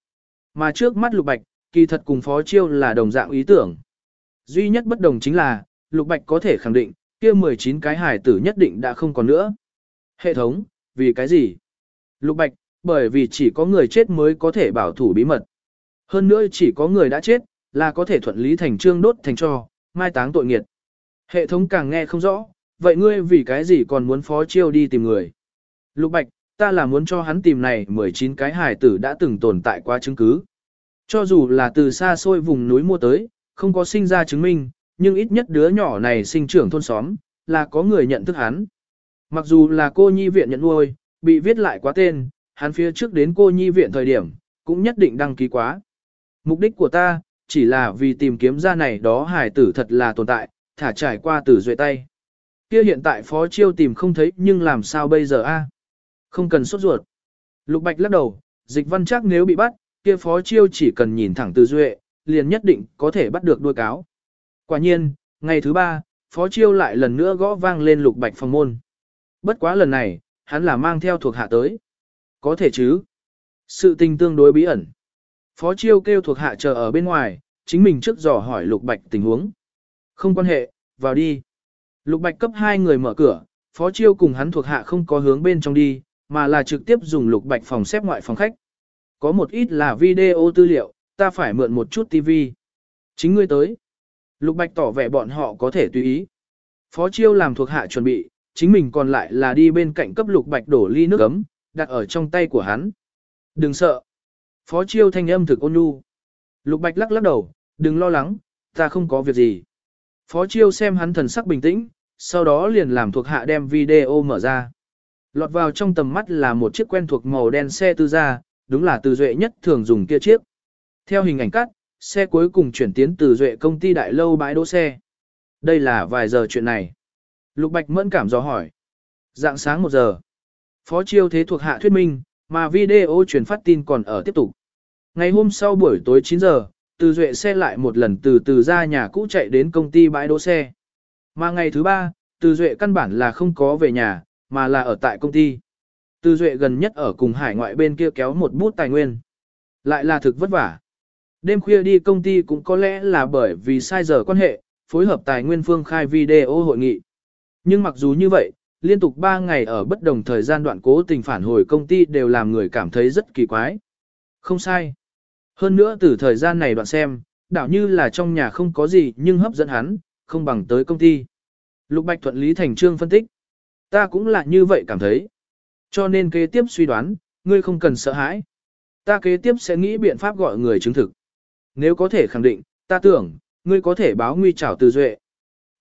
Speaker 1: Mà trước mắt lục bạch, kỳ thật cùng phó chiêu là đồng dạng ý tưởng. Duy nhất bất đồng chính là, lục bạch có thể khẳng định, kia 19 cái hải tử nhất định đã không còn nữa. Hệ thống, vì cái gì? Lục bạch, bởi vì chỉ có người chết mới có thể bảo thủ bí mật. Hơn nữa chỉ có người đã chết, là có thể thuận lý thành trương đốt thành cho, mai táng tội nghiệt. Hệ thống càng nghe không rõ, vậy ngươi vì cái gì còn muốn phó chiêu đi tìm người? Lục Bạch, ta là muốn cho hắn tìm này 19 cái hài tử đã từng tồn tại qua chứng cứ. Cho dù là từ xa xôi vùng núi mua tới, không có sinh ra chứng minh, nhưng ít nhất đứa nhỏ này sinh trưởng thôn xóm, là có người nhận thức hắn. Mặc dù là cô nhi viện nhận nuôi, bị viết lại quá tên, hắn phía trước đến cô nhi viện thời điểm, cũng nhất định đăng ký quá. Mục đích của ta, chỉ là vì tìm kiếm ra này đó hài tử thật là tồn tại, thả trải qua tử duệ tay. Kia hiện tại phó chiêu tìm không thấy nhưng làm sao bây giờ a? À? Không cần sốt ruột. Lục Bạch lắc đầu, dịch văn chắc nếu bị bắt, kia phó chiêu chỉ cần nhìn thẳng từ duệ, liền nhất định có thể bắt được đuôi cáo. Quả nhiên, ngày thứ ba, phó chiêu lại lần nữa gõ vang lên Lục Bạch phòng môn. Bất quá lần này, hắn là mang theo thuộc hạ tới. Có thể chứ. Sự tình tương đối bí ẩn. Phó chiêu kêu thuộc hạ chờ ở bên ngoài, chính mình trước dò hỏi Lục Bạch tình huống. Không quan hệ, vào đi. Lục Bạch cấp hai người mở cửa, Phó Chiêu cùng hắn thuộc hạ không có hướng bên trong đi, mà là trực tiếp dùng Lục Bạch phòng xếp ngoại phòng khách. Có một ít là video tư liệu, ta phải mượn một chút TV. Chính ngươi tới. Lục Bạch tỏ vẻ bọn họ có thể tùy ý. Phó Chiêu làm thuộc hạ chuẩn bị, chính mình còn lại là đi bên cạnh cấp Lục Bạch đổ ly nước ấm, đặt ở trong tay của hắn. Đừng sợ. Phó Chiêu thanh âm thực ôn nhu. Lục Bạch lắc lắc đầu, đừng lo lắng, ta không có việc gì. Phó Chiêu xem hắn thần sắc bình tĩnh, sau đó liền làm thuộc hạ đem video mở ra. Lọt vào trong tầm mắt là một chiếc quen thuộc màu đen xe tư gia, đúng là từ duệ nhất thường dùng kia chiếc. Theo hình ảnh cắt, xe cuối cùng chuyển tiến từ duệ công ty đại lâu bãi đỗ xe. Đây là vài giờ chuyện này. Lục Bạch mẫn cảm do hỏi. Dạng sáng một giờ. Phó Chiêu thế thuộc hạ thuyết minh, mà video truyền phát tin còn ở tiếp tục. Ngày hôm sau buổi tối 9 giờ, từ duệ xe lại một lần từ từ ra nhà cũ chạy đến công ty bãi đỗ xe. Mà ngày thứ ba, từ duệ căn bản là không có về nhà, mà là ở tại công ty. Từ duệ gần nhất ở cùng hải ngoại bên kia kéo một bút tài nguyên. Lại là thực vất vả. Đêm khuya đi công ty cũng có lẽ là bởi vì sai giờ quan hệ, phối hợp tài nguyên phương khai video hội nghị. Nhưng mặc dù như vậy, liên tục 3 ngày ở bất đồng thời gian đoạn cố tình phản hồi công ty đều làm người cảm thấy rất kỳ quái. Không sai. Hơn nữa từ thời gian này đoạn xem, đảo như là trong nhà không có gì nhưng hấp dẫn hắn, không bằng tới công ty. Lục Bạch thuận lý thành trương phân tích. Ta cũng là như vậy cảm thấy. Cho nên kế tiếp suy đoán, ngươi không cần sợ hãi. Ta kế tiếp sẽ nghĩ biện pháp gọi người chứng thực. Nếu có thể khẳng định, ta tưởng, ngươi có thể báo nguy trảo từ duệ.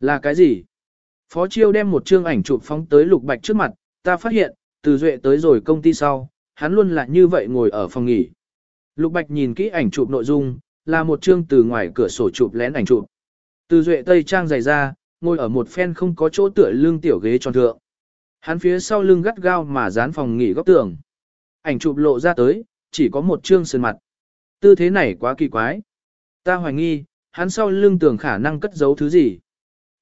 Speaker 1: Là cái gì? Phó Chiêu đem một chương ảnh chụp phóng tới Lục Bạch trước mặt, ta phát hiện, từ duệ tới rồi công ty sau, hắn luôn là như vậy ngồi ở phòng nghỉ. Lục Bạch nhìn kỹ ảnh chụp nội dung, là một chương từ ngoài cửa sổ chụp lén ảnh chụp. Từ duệ tây trang dày ra, ngồi ở một phen không có chỗ tựa lưng tiểu ghế tròn thượng. Hắn phía sau lưng gắt gao mà dán phòng nghỉ góc tường. Ảnh chụp lộ ra tới, chỉ có một chương sườn mặt. Tư thế này quá kỳ quái. Ta hoài nghi, hắn sau lưng tường khả năng cất giấu thứ gì.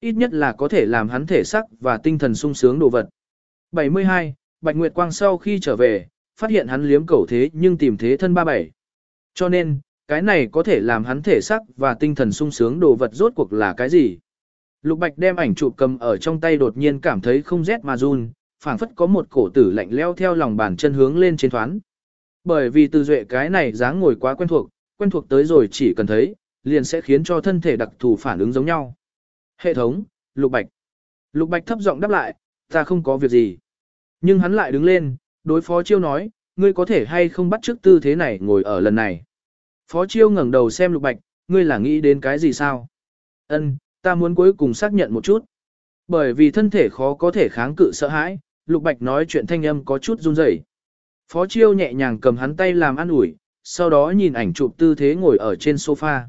Speaker 1: Ít nhất là có thể làm hắn thể sắc và tinh thần sung sướng đồ vật. 72. Bạch Nguyệt Quang sau khi trở về, phát hiện hắn liếm cẩu thế nhưng tìm thế thân 37. Cho nên, cái này có thể làm hắn thể sắc và tinh thần sung sướng đồ vật rốt cuộc là cái gì? Lục Bạch đem ảnh chụp cầm ở trong tay đột nhiên cảm thấy không rét mà run, phảng phất có một cổ tử lạnh leo theo lòng bàn chân hướng lên trên thoán. Bởi vì từ duệ cái này dáng ngồi quá quen thuộc, quen thuộc tới rồi chỉ cần thấy, liền sẽ khiến cho thân thể đặc thù phản ứng giống nhau. Hệ thống, Lục Bạch. Lục Bạch thấp giọng đáp lại, ta không có việc gì. Nhưng hắn lại đứng lên, đối phó chiêu nói, ngươi có thể hay không bắt trước tư thế này ngồi ở lần này. Phó chiêu ngẩng đầu xem Lục Bạch, ngươi là nghĩ đến cái gì sao? Ân, ta muốn cuối cùng xác nhận một chút. Bởi vì thân thể khó có thể kháng cự sợ hãi, Lục Bạch nói chuyện thanh âm có chút run rẩy. Phó Chiêu nhẹ nhàng cầm hắn tay làm an ủi, sau đó nhìn ảnh chụp tư thế ngồi ở trên sofa.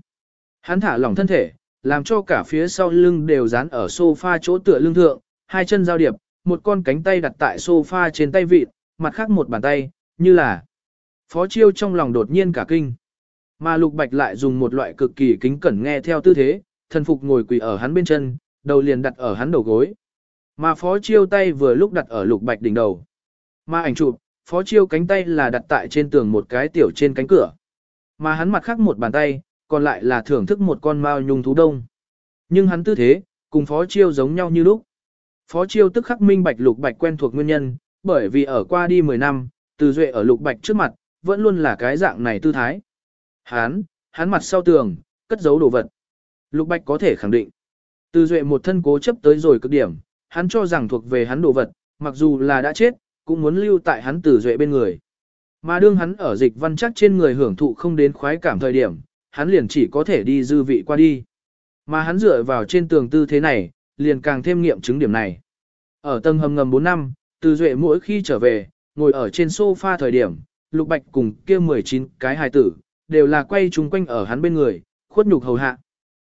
Speaker 1: Hắn thả lỏng thân thể, làm cho cả phía sau lưng đều dán ở sofa chỗ tựa lưng thượng, hai chân giao điệp, một con cánh tay đặt tại sofa trên tay vịt, mặt khác một bàn tay, như là. Phó Chiêu trong lòng đột nhiên cả kinh. Mà Lục Bạch lại dùng một loại cực kỳ kính cẩn nghe theo tư thế, thần phục ngồi quỳ ở hắn bên chân, đầu liền đặt ở hắn đầu gối. Mà phó chiêu tay vừa lúc đặt ở lục bạch đỉnh đầu. Mà ảnh chụp, phó chiêu cánh tay là đặt tại trên tường một cái tiểu trên cánh cửa. Mà hắn mặt khác một bàn tay, còn lại là thưởng thức một con mao nhung thú đông. Nhưng hắn tư thế, cùng phó chiêu giống nhau như lúc. Phó chiêu tức khắc minh bạch lục bạch quen thuộc nguyên nhân, bởi vì ở qua đi 10 năm, từ duệ ở lục bạch trước mặt, vẫn luôn là cái dạng này tư thái. Hắn, hắn mặt sau tường, cất giấu đồ vật. Lục Bạch có thể khẳng định. Từ duệ một thân cố chấp tới rồi cực điểm, hắn cho rằng thuộc về hắn đồ vật, mặc dù là đã chết, cũng muốn lưu tại hắn từ duệ bên người. Mà đương hắn ở dịch văn chắc trên người hưởng thụ không đến khoái cảm thời điểm, hắn liền chỉ có thể đi dư vị qua đi. Mà hắn dựa vào trên tường tư thế này, liền càng thêm nghiệm chứng điểm này. Ở tầng hầm ngầm 4 năm, từ duệ mỗi khi trở về, ngồi ở trên sofa thời điểm, lục bạch cùng kia 19 cái hài tử, đều là quay chung quanh ở hắn bên người, khuất nhục hầu hạ.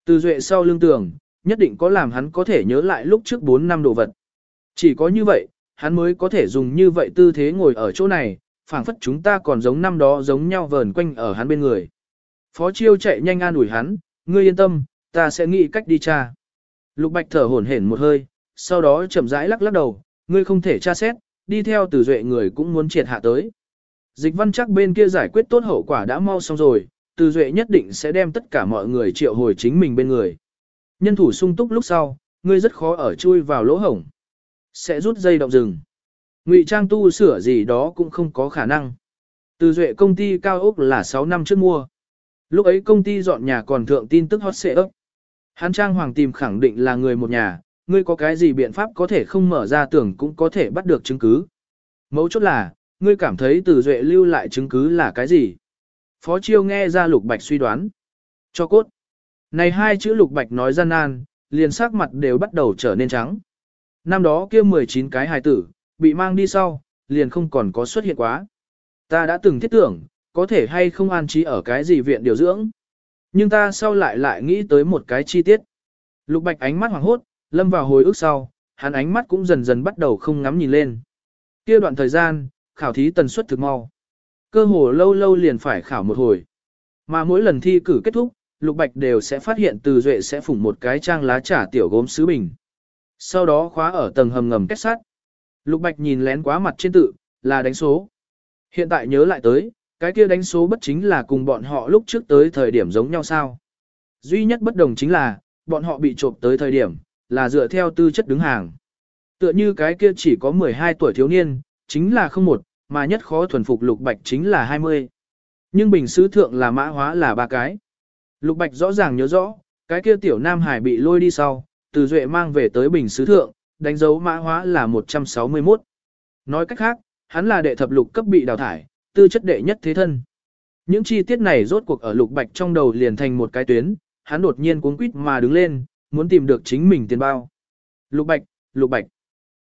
Speaker 1: Từ duệ sau lưng tường, nhất định có làm hắn có thể nhớ lại lúc trước 4 năm đồ vật. Chỉ có như vậy, hắn mới có thể dùng như vậy tư thế ngồi ở chỗ này, phảng phất chúng ta còn giống năm đó giống nhau vờn quanh ở hắn bên người. Phó chiêu chạy nhanh an ủi hắn, ngươi yên tâm, ta sẽ nghĩ cách đi tra. Lục bạch thở hổn hển một hơi, sau đó chậm rãi lắc lắc đầu, ngươi không thể tra xét, đi theo từ duệ người cũng muốn triệt hạ tới. Dịch văn chắc bên kia giải quyết tốt hậu quả đã mau xong rồi, từ duệ nhất định sẽ đem tất cả mọi người triệu hồi chính mình bên người. Nhân thủ sung túc lúc sau, ngươi rất khó ở chui vào lỗ hổng. Sẽ rút dây động rừng. Ngụy trang tu sửa gì đó cũng không có khả năng. Từ duệ công ty cao ốc là 6 năm trước mua. Lúc ấy công ty dọn nhà còn thượng tin tức hot xệ ấp. Hắn trang hoàng tìm khẳng định là người một nhà, ngươi có cái gì biện pháp có thể không mở ra tưởng cũng có thể bắt được chứng cứ. Mấu chốt là, ngươi cảm thấy từ duệ lưu lại chứng cứ là cái gì? Phó Chiêu nghe ra Lục Bạch suy đoán. Cho cốt. Này hai chữ Lục Bạch nói gian nan, liền sắc mặt đều bắt đầu trở nên trắng. Năm đó kia 19 cái hài tử, bị mang đi sau, liền không còn có xuất hiện quá. Ta đã từng thiết tưởng, có thể hay không an trí ở cái gì viện điều dưỡng. Nhưng ta sau lại lại nghĩ tới một cái chi tiết. Lục Bạch ánh mắt hoảng hốt, lâm vào hồi ức sau, hắn ánh mắt cũng dần dần bắt đầu không ngắm nhìn lên. Kia đoạn thời gian, khảo thí tần suất thực mau. Cơ hồ lâu lâu liền phải khảo một hồi. Mà mỗi lần thi cử kết thúc, Lục Bạch đều sẽ phát hiện từ duệ sẽ phủng một cái trang lá trà tiểu gốm sứ bình. Sau đó khóa ở tầng hầm ngầm kết sắt. Lục Bạch nhìn lén quá mặt trên tự, là đánh số. Hiện tại nhớ lại tới, cái kia đánh số bất chính là cùng bọn họ lúc trước tới thời điểm giống nhau sao. Duy nhất bất đồng chính là, bọn họ bị trộm tới thời điểm, là dựa theo tư chất đứng hàng. Tựa như cái kia chỉ có 12 tuổi thiếu niên, chính là không một, mà nhất khó thuần phục lục bạch chính là 20. Nhưng bình sứ thượng là mã hóa là ba cái. Lục bạch rõ ràng nhớ rõ, cái kia tiểu nam hải bị lôi đi sau, từ duệ mang về tới bình sứ thượng, đánh dấu mã hóa là 161. Nói cách khác, hắn là đệ thập lục cấp bị đào thải, tư chất đệ nhất thế thân. Những chi tiết này rốt cuộc ở lục bạch trong đầu liền thành một cái tuyến, hắn đột nhiên cuống quýt mà đứng lên, muốn tìm được chính mình tiền bao. Lục bạch, lục bạch.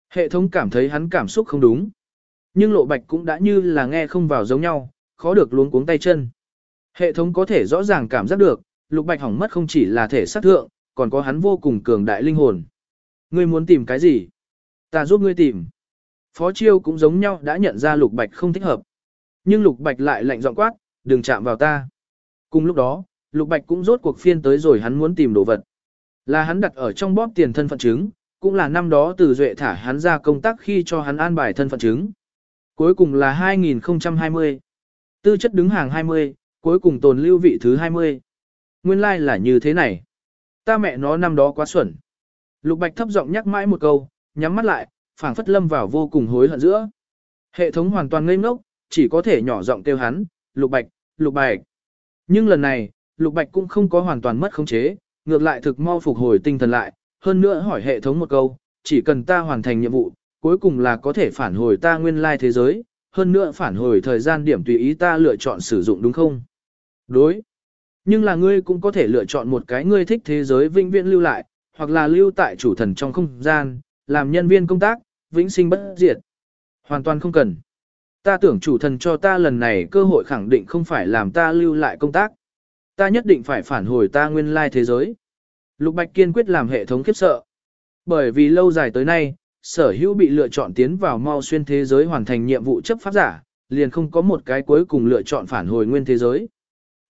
Speaker 1: Hệ thống cảm thấy hắn cảm xúc không đúng. Nhưng lộ bạch cũng đã như là nghe không vào giống nhau, khó được luống cuống tay chân. Hệ thống có thể rõ ràng cảm giác được, lục bạch hỏng mất không chỉ là thể sát thượng, còn có hắn vô cùng cường đại linh hồn. Ngươi muốn tìm cái gì? Ta giúp ngươi tìm. Phó chiêu cũng giống nhau đã nhận ra lục bạch không thích hợp. Nhưng lục bạch lại lạnh giọng quát, đừng chạm vào ta. Cùng lúc đó, lục bạch cũng rốt cuộc phiên tới rồi hắn muốn tìm đồ vật. Là hắn đặt ở trong bóp tiền thân phận chứng, cũng là năm đó từ duệ thả hắn ra công tác khi cho hắn an bài thân phận chứng. Cuối cùng là 2020. Tư chất đứng hàng 20, cuối cùng tồn lưu vị thứ 20. Nguyên lai like là như thế này. Ta mẹ nó năm đó quá xuẩn. Lục Bạch thấp giọng nhắc mãi một câu, nhắm mắt lại, phảng phất lâm vào vô cùng hối hận giữa. Hệ thống hoàn toàn ngây ngốc, chỉ có thể nhỏ giọng kêu hắn, Lục Bạch, Lục Bạch. Nhưng lần này, Lục Bạch cũng không có hoàn toàn mất khống chế, ngược lại thực mau phục hồi tinh thần lại, hơn nữa hỏi hệ thống một câu, chỉ cần ta hoàn thành nhiệm vụ, cuối cùng là có thể phản hồi ta nguyên lai thế giới, hơn nữa phản hồi thời gian điểm tùy ý ta lựa chọn sử dụng đúng không? Đối. Nhưng là ngươi cũng có thể lựa chọn một cái ngươi thích thế giới vĩnh viễn lưu lại, hoặc là lưu tại chủ thần trong không gian, làm nhân viên công tác, vĩnh sinh bất diệt. Hoàn toàn không cần. Ta tưởng chủ thần cho ta lần này cơ hội khẳng định không phải làm ta lưu lại công tác. Ta nhất định phải phản hồi ta nguyên lai thế giới. Lục Bạch kiên quyết làm hệ thống khiếp sợ. Bởi vì lâu dài tới nay, sở hữu bị lựa chọn tiến vào mau xuyên thế giới hoàn thành nhiệm vụ chấp pháp giả, liền không có một cái cuối cùng lựa chọn phản hồi nguyên thế giới.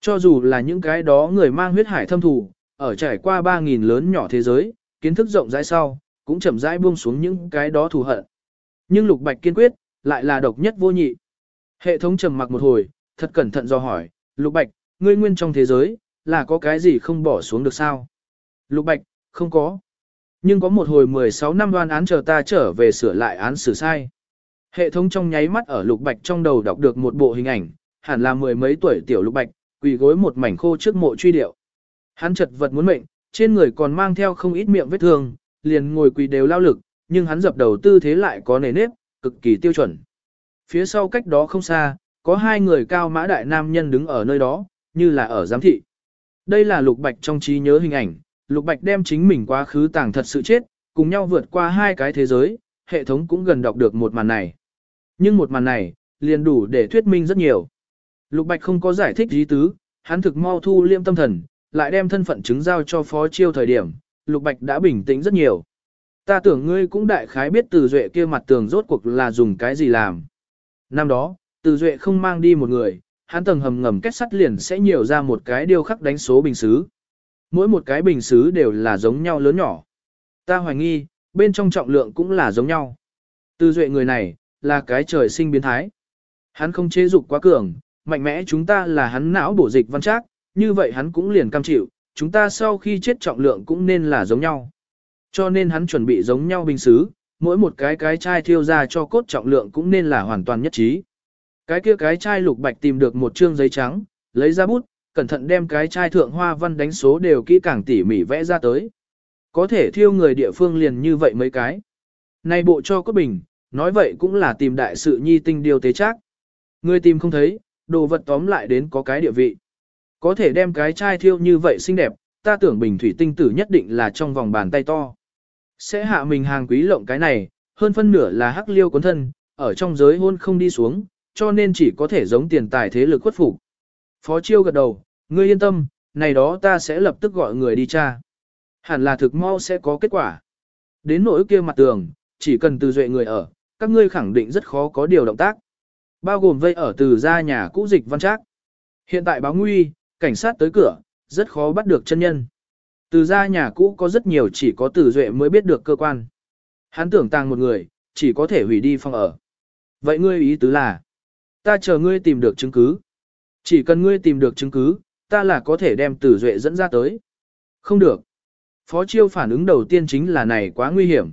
Speaker 1: Cho dù là những cái đó người mang huyết hải thâm thù, ở trải qua 3.000 lớn nhỏ thế giới, kiến thức rộng rãi sau, cũng chậm rãi buông xuống những cái đó thù hận. Nhưng Lục Bạch kiên quyết, lại là độc nhất vô nhị. Hệ thống trầm mặc một hồi, thật cẩn thận do hỏi, Lục Bạch, ngươi nguyên trong thế giới, là có cái gì không bỏ xuống được sao? Lục Bạch, không có. Nhưng có một hồi 16 năm đoan án chờ ta trở về sửa lại án xử sai. Hệ thống trong nháy mắt ở Lục Bạch trong đầu đọc được một bộ hình ảnh, hẳn là mười mấy tuổi tiểu Lục Bạch, quỳ gối một mảnh khô trước mộ truy điệu. Hắn chật vật muốn mệnh, trên người còn mang theo không ít miệng vết thương, liền ngồi quỳ đều lao lực, nhưng hắn dập đầu tư thế lại có nề nếp, cực kỳ tiêu chuẩn. Phía sau cách đó không xa, có hai người cao mã đại nam nhân đứng ở nơi đó, như là ở giám thị. Đây là Lục Bạch trong trí nhớ hình ảnh, Lục Bạch đem chính mình quá khứ tàng thật sự chết, cùng nhau vượt qua hai cái thế giới, hệ thống cũng gần đọc được một màn này. Nhưng một màn này, liền đủ để thuyết minh rất nhiều. Lục Bạch không có giải thích ý tứ, hắn thực mau thu liêm tâm thần, lại đem thân phận chứng giao cho phó chiêu thời điểm, Lục Bạch đã bình tĩnh rất nhiều. Ta tưởng ngươi cũng đại khái biết từ duệ kia mặt tường rốt cuộc là dùng cái gì làm. Năm đó, từ duệ không mang đi một người, hắn tầng hầm ngầm kết sắt liền sẽ nhiều ra một cái điêu khắc đánh số bình xứ. Mỗi một cái bình xứ đều là giống nhau lớn nhỏ. Ta hoài nghi, bên trong trọng lượng cũng là giống nhau. Từ duệ người này, là cái trời sinh biến thái. Hắn không chế dục quá cường, mạnh mẽ chúng ta là hắn não bổ dịch văn trác, như vậy hắn cũng liền cam chịu, chúng ta sau khi chết trọng lượng cũng nên là giống nhau. Cho nên hắn chuẩn bị giống nhau bình xứ, mỗi một cái cái chai thiêu ra cho cốt trọng lượng cũng nên là hoàn toàn nhất trí. Cái kia cái chai lục bạch tìm được một trương giấy trắng, lấy ra bút, cẩn thận đem cái chai thượng hoa văn đánh số đều kỹ càng tỉ mỉ vẽ ra tới. Có thể thiêu người địa phương liền như vậy mấy cái. Này bộ cho cốt bình, nói vậy cũng là tìm đại sự nhi tinh điều tế chắc. Người tìm không thấy, đồ vật tóm lại đến có cái địa vị. Có thể đem cái chai thiêu như vậy xinh đẹp, ta tưởng bình thủy tinh tử nhất định là trong vòng bàn tay to. Sẽ hạ mình hàng quý lộng cái này, hơn phân nửa là hắc liêu cuốn thân, ở trong giới hôn không đi xuống, cho nên chỉ có thể giống tiền tài thế lực khuất phục. Phó chiêu gật đầu, ngươi yên tâm, này đó ta sẽ lập tức gọi người đi tra. Hẳn là thực mau sẽ có kết quả. Đến nỗi kia mặt tường, chỉ cần từ duệ người ở, các ngươi khẳng định rất khó có điều động tác. Bao gồm vây ở từ ra nhà cũ dịch văn trác. Hiện tại báo nguy, cảnh sát tới cửa, rất khó bắt được chân nhân. Từ gia nhà cũ có rất nhiều chỉ có Tử duệ mới biết được cơ quan. Hắn tưởng tàng một người, chỉ có thể hủy đi phòng ở. Vậy ngươi ý tứ là, ta chờ ngươi tìm được chứng cứ. Chỉ cần ngươi tìm được chứng cứ, ta là có thể đem Tử duệ dẫn ra tới. Không được. Phó chiêu phản ứng đầu tiên chính là này quá nguy hiểm.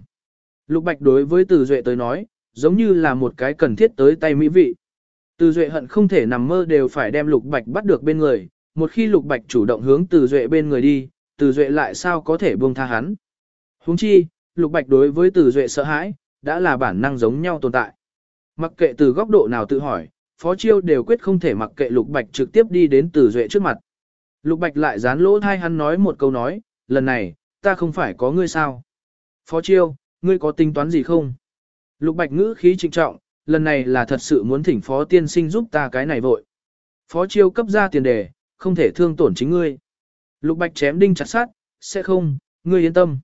Speaker 1: Lục Bạch đối với Tử duệ tới nói, giống như là một cái cần thiết tới tay mỹ vị. Từ duệ hận không thể nằm mơ đều phải đem Lục Bạch bắt được bên người, một khi Lục Bạch chủ động hướng từ duệ bên người đi, từ duệ lại sao có thể buông tha hắn. Huống chi, Lục Bạch đối với từ duệ sợ hãi, đã là bản năng giống nhau tồn tại. Mặc kệ từ góc độ nào tự hỏi, Phó Chiêu đều quyết không thể mặc kệ Lục Bạch trực tiếp đi đến từ duệ trước mặt. Lục Bạch lại dán lỗ thai hắn nói một câu nói, lần này, ta không phải có ngươi sao. Phó Chiêu, ngươi có tính toán gì không? Lục Bạch ngữ khí trịnh trọng, lần này là thật sự muốn thỉnh Phó Tiên Sinh giúp ta cái này vội. Phó Chiêu cấp ra tiền đề, không thể thương tổn chính ngươi. Lục Bạch chém đinh chặt sát, sẽ không, ngươi yên tâm.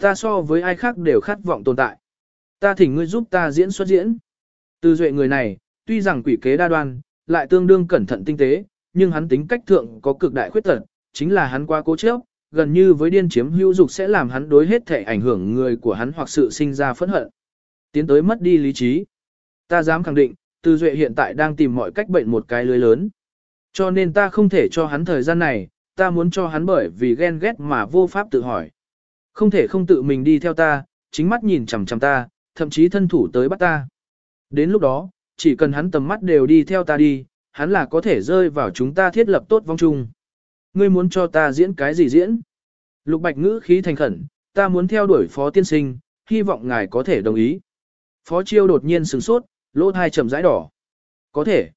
Speaker 1: Ta so với ai khác đều khát vọng tồn tại. Ta thỉnh ngươi giúp ta diễn xuất diễn. Từ duệ người này, tuy rằng quỷ kế đa đoan, lại tương đương cẩn thận tinh tế, nhưng hắn tính cách thượng có cực đại khuyết tật, chính là hắn quá cố chấp, gần như với điên chiếm hữu dục sẽ làm hắn đối hết thể ảnh hưởng người của hắn hoặc sự sinh ra phẫn hận. Tiến tới mất đi lý trí. Ta dám khẳng định, Từ Duệ hiện tại đang tìm mọi cách bệnh một cái lưới lớn. Cho nên ta không thể cho hắn thời gian này, ta muốn cho hắn bởi vì ghen ghét mà vô pháp tự hỏi. Không thể không tự mình đi theo ta, chính mắt nhìn chằm chằm ta, thậm chí thân thủ tới bắt ta. Đến lúc đó, chỉ cần hắn tầm mắt đều đi theo ta đi, hắn là có thể rơi vào chúng ta thiết lập tốt vong chung. Ngươi muốn cho ta diễn cái gì diễn? Lục Bạch ngữ khí thành khẩn, ta muốn theo đuổi phó tiên sinh, hy vọng ngài có thể đồng ý. Phó chiêu đột nhiên sừng sốt, lỗ thai trầm rãi đỏ. Có thể.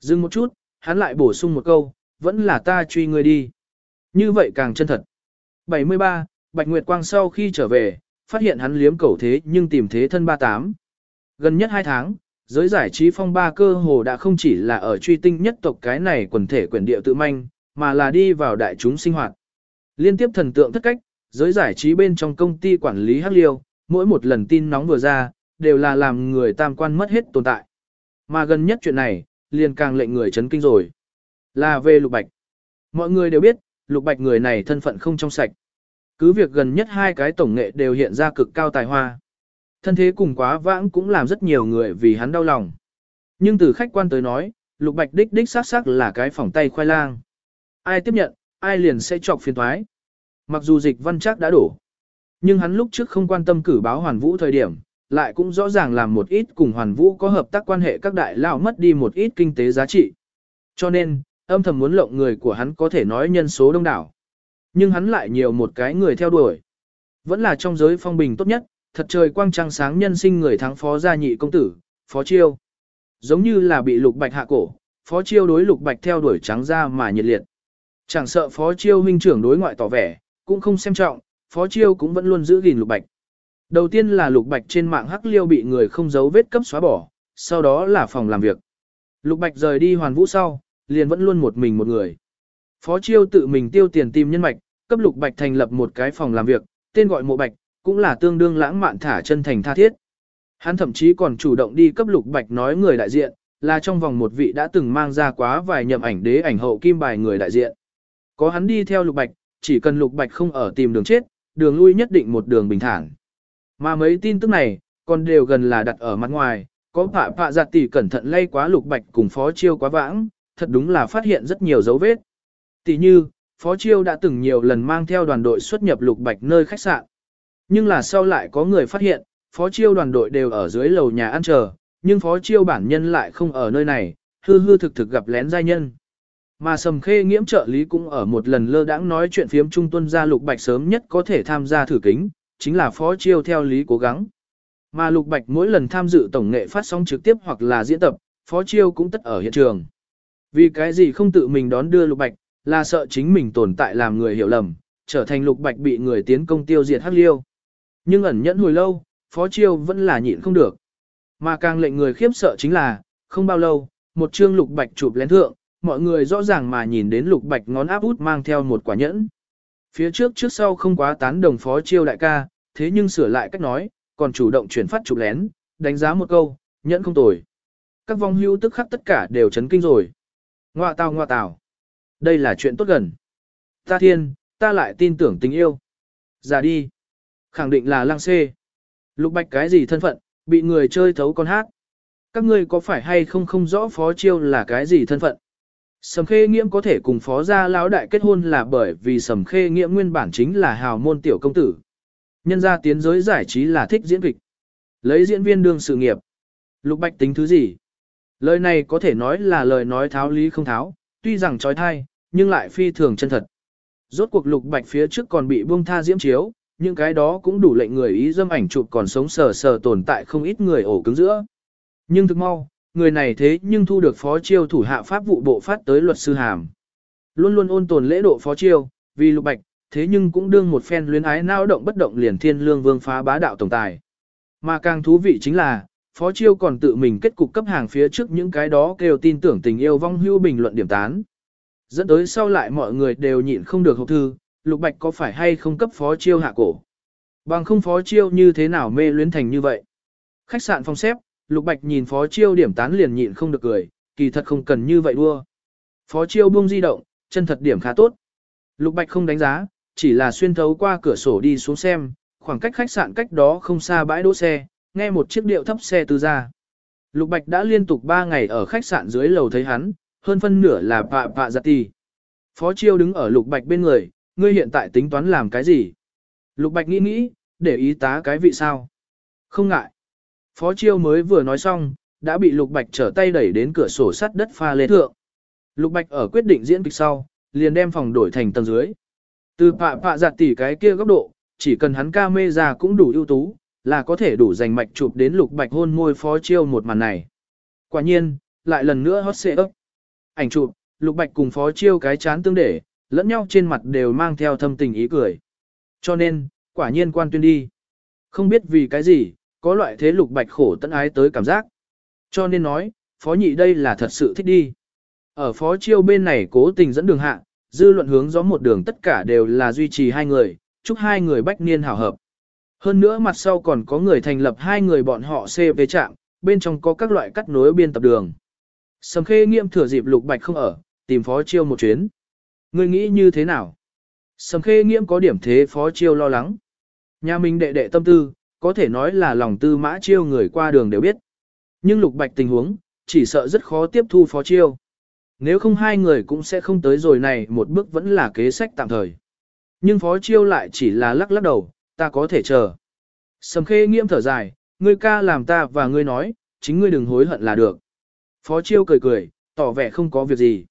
Speaker 1: Dừng một chút, hắn lại bổ sung một câu, vẫn là ta truy ngươi đi. Như vậy càng chân thật. 73, Bạch Nguyệt Quang sau khi trở về, phát hiện hắn liếm cẩu thế nhưng tìm thế thân 38. Gần nhất 2 tháng, giới giải trí phong ba cơ hồ đã không chỉ là ở truy tinh nhất tộc cái này quần thể quyền địa tự manh, mà là đi vào đại chúng sinh hoạt. Liên tiếp thần tượng thất cách, giới giải trí bên trong công ty quản lý Hắc Liêu, mỗi một lần tin nóng vừa ra, đều là làm người tam quan mất hết tồn tại. Mà gần nhất chuyện này, liền càng lệnh người chấn kinh rồi. Là về Lục Bạch. Mọi người đều biết, Lục Bạch người này thân phận không trong sạch. Cứ việc gần nhất hai cái tổng nghệ đều hiện ra cực cao tài hoa. Thân thế cùng quá vãng cũng làm rất nhiều người vì hắn đau lòng. Nhưng từ khách quan tới nói, Lục Bạch đích đích xác xác là cái phòng tay khoai lang. Ai tiếp nhận, ai liền sẽ chọc phiền thoái. Mặc dù dịch văn chắc đã đổ. Nhưng hắn lúc trước không quan tâm cử báo hoàn vũ thời điểm, lại cũng rõ ràng làm một ít cùng hoàn vũ có hợp tác quan hệ các đại lao mất đi một ít kinh tế giá trị. Cho nên, âm thầm muốn lộng người của hắn có thể nói nhân số đông đảo. Nhưng hắn lại nhiều một cái người theo đuổi. Vẫn là trong giới phong bình tốt nhất, thật trời quang trăng sáng nhân sinh người thắng phó gia nhị công tử, phó chiêu. Giống như là bị lục bạch hạ cổ, phó chiêu đối lục bạch theo đuổi trắng ra mà nhiệt liệt. Chẳng sợ phó chiêu huynh trưởng đối ngoại tỏ vẻ, cũng không xem trọng, phó chiêu cũng vẫn luôn giữ gìn lục bạch. Đầu tiên là lục bạch trên mạng hắc liêu bị người không giấu vết cấp xóa bỏ, sau đó là phòng làm việc. Lục bạch rời đi hoàn vũ sau, liền vẫn luôn một mình một người. Phó chiêu tự mình tiêu tiền tìm nhân mạch, cấp lục bạch thành lập một cái phòng làm việc, tên gọi mộ bạch, cũng là tương đương lãng mạn thả chân thành tha thiết. Hắn thậm chí còn chủ động đi cấp lục bạch nói người đại diện, là trong vòng một vị đã từng mang ra quá vài nhậm ảnh đế ảnh hậu kim bài người đại diện. Có hắn đi theo lục bạch, chỉ cần lục bạch không ở tìm đường chết, đường lui nhất định một đường bình thản. Mà mấy tin tức này, còn đều gần là đặt ở mặt ngoài, có phạ phạ giặt tỷ cẩn thận lay quá lục bạch cùng phó chiêu quá vãng, thật đúng là phát hiện rất nhiều dấu vết. Tỷ như, phó chiêu đã từng nhiều lần mang theo đoàn đội xuất nhập lục bạch nơi khách sạn. Nhưng là sau lại có người phát hiện, phó chiêu đoàn đội đều ở dưới lầu nhà ăn chờ, nhưng phó chiêu bản nhân lại không ở nơi này, hư hư thực thực gặp lén giai nhân. Mà sầm khê nghiễm trợ lý cũng ở một lần lơ đãng nói chuyện phiếm trung tuân gia lục bạch sớm nhất có thể tham gia thử kính, chính là phó chiêu theo lý cố gắng. Mà lục bạch mỗi lần tham dự tổng nghệ phát sóng trực tiếp hoặc là diễn tập, phó chiêu cũng tất ở hiện trường. Vì cái gì không tự mình đón đưa lục bạch, là sợ chính mình tồn tại làm người hiểu lầm, trở thành lục bạch bị người tiến công tiêu diệt hắc liêu. Nhưng ẩn nhẫn hồi lâu, phó chiêu vẫn là nhịn không được. Mà càng lệnh người khiếp sợ chính là, không bao lâu, một chương lục bạch chụp lén thượng, mọi người rõ ràng mà nhìn đến lục bạch ngón áp út mang theo một quả nhẫn. Phía trước trước sau không quá tán đồng phó chiêu đại ca, thế nhưng sửa lại cách nói, còn chủ động chuyển phát chụp lén, đánh giá một câu, nhẫn không tồi. Các vong hưu tức khắc tất cả đều chấn kinh rồi. Ngoạ tào ngoạ tào. Đây là chuyện tốt gần. Ta thiên, ta lại tin tưởng tình yêu. Ra đi. Khẳng định là Lang xê. Lục bạch cái gì thân phận, bị người chơi thấu con hát. Các ngươi có phải hay không không rõ phó chiêu là cái gì thân phận? Sầm khê nghiễm có thể cùng phó gia lão đại kết hôn là bởi vì sầm khê nghiễm nguyên bản chính là hào môn tiểu công tử. Nhân gia tiến giới giải trí là thích diễn kịch. Lấy diễn viên đương sự nghiệp. Lục bạch tính thứ gì? Lời này có thể nói là lời nói tháo lý không tháo, tuy rằng trói thai, nhưng lại phi thường chân thật. Rốt cuộc lục bạch phía trước còn bị buông tha diễm chiếu, những cái đó cũng đủ lệnh người ý dâm ảnh chụp còn sống sờ sờ tồn tại không ít người ổ cứng giữa. Nhưng thực mau, người này thế nhưng thu được phó chiêu thủ hạ pháp vụ bộ phát tới luật sư hàm. Luôn luôn ôn tồn lễ độ phó chiêu, vì lục bạch, thế nhưng cũng đương một phen luyến ái nao động bất động liền thiên lương vương phá bá đạo tổng tài. Mà càng thú vị chính là, phó chiêu còn tự mình kết cục cấp hàng phía trước những cái đó kêu tin tưởng tình yêu vong hưu bình luận điểm tán. Dẫn tới sau lại mọi người đều nhịn không được hộp thư, lục bạch có phải hay không cấp phó chiêu hạ cổ. Bằng không phó chiêu như thế nào mê luyến thành như vậy. Khách sạn phong xếp, Lục Bạch nhìn Phó Chiêu điểm tán liền nhịn không được cười, kỳ thật không cần như vậy đua. Phó Chiêu buông di động, chân thật điểm khá tốt. Lục Bạch không đánh giá, chỉ là xuyên thấu qua cửa sổ đi xuống xem, khoảng cách khách sạn cách đó không xa bãi đỗ xe, nghe một chiếc điệu thấp xe từ ra. Lục Bạch đã liên tục 3 ngày ở khách sạn dưới lầu thấy hắn, hơn phân nửa là pạ pạ giặt tì. Phó Chiêu đứng ở Lục Bạch bên người, ngươi hiện tại tính toán làm cái gì? Lục Bạch nghĩ nghĩ, để ý tá cái vị sao? Không ngại. Phó Chiêu mới vừa nói xong, đã bị Lục Bạch trở tay đẩy đến cửa sổ sắt đất pha lê thượng. Lục Bạch ở quyết định diễn kịch sau, liền đem phòng đổi thành tầng dưới. Từ pạ pạ giặt tỉ cái kia góc độ, chỉ cần hắn ca mê ra cũng đủ ưu tú, là có thể đủ giành mạch chụp đến Lục Bạch hôn môi Phó Chiêu một màn này. Quả nhiên, lại lần nữa hot xệ ấp. Ảnh chụp, Lục Bạch cùng Phó Chiêu cái chán tương để, lẫn nhau trên mặt đều mang theo thâm tình ý cười. Cho nên, quả nhiên quan tuyên đi. Không biết vì cái gì, có loại thế lục bạch khổ tận ái tới cảm giác. Cho nên nói, phó nhị đây là thật sự thích đi. Ở phó chiêu bên này cố tình dẫn đường hạ, dư luận hướng gió một đường tất cả đều là duy trì hai người, chúc hai người bách niên hảo hợp. Hơn nữa mặt sau còn có người thành lập hai người bọn họ CV trạm, bên trong có các loại cắt nối biên tập đường. Sầm khê nghiêm thừa dịp lục bạch không ở, tìm phó chiêu một chuyến. người nghĩ như thế nào? Sầm khê nghiêm có điểm thế phó chiêu lo lắng. Nhà mình đệ đệ tâm tư, có thể nói là lòng tư mã chiêu người qua đường đều biết. Nhưng lục bạch tình huống, chỉ sợ rất khó tiếp thu phó chiêu. Nếu không hai người cũng sẽ không tới rồi này một bước vẫn là kế sách tạm thời. Nhưng phó chiêu lại chỉ là lắc lắc đầu, ta có thể chờ. Sầm khê nghiêm thở dài, ngươi ca làm ta và ngươi nói, chính ngươi đừng hối hận là được. Phó chiêu cười cười, tỏ vẻ không có việc gì.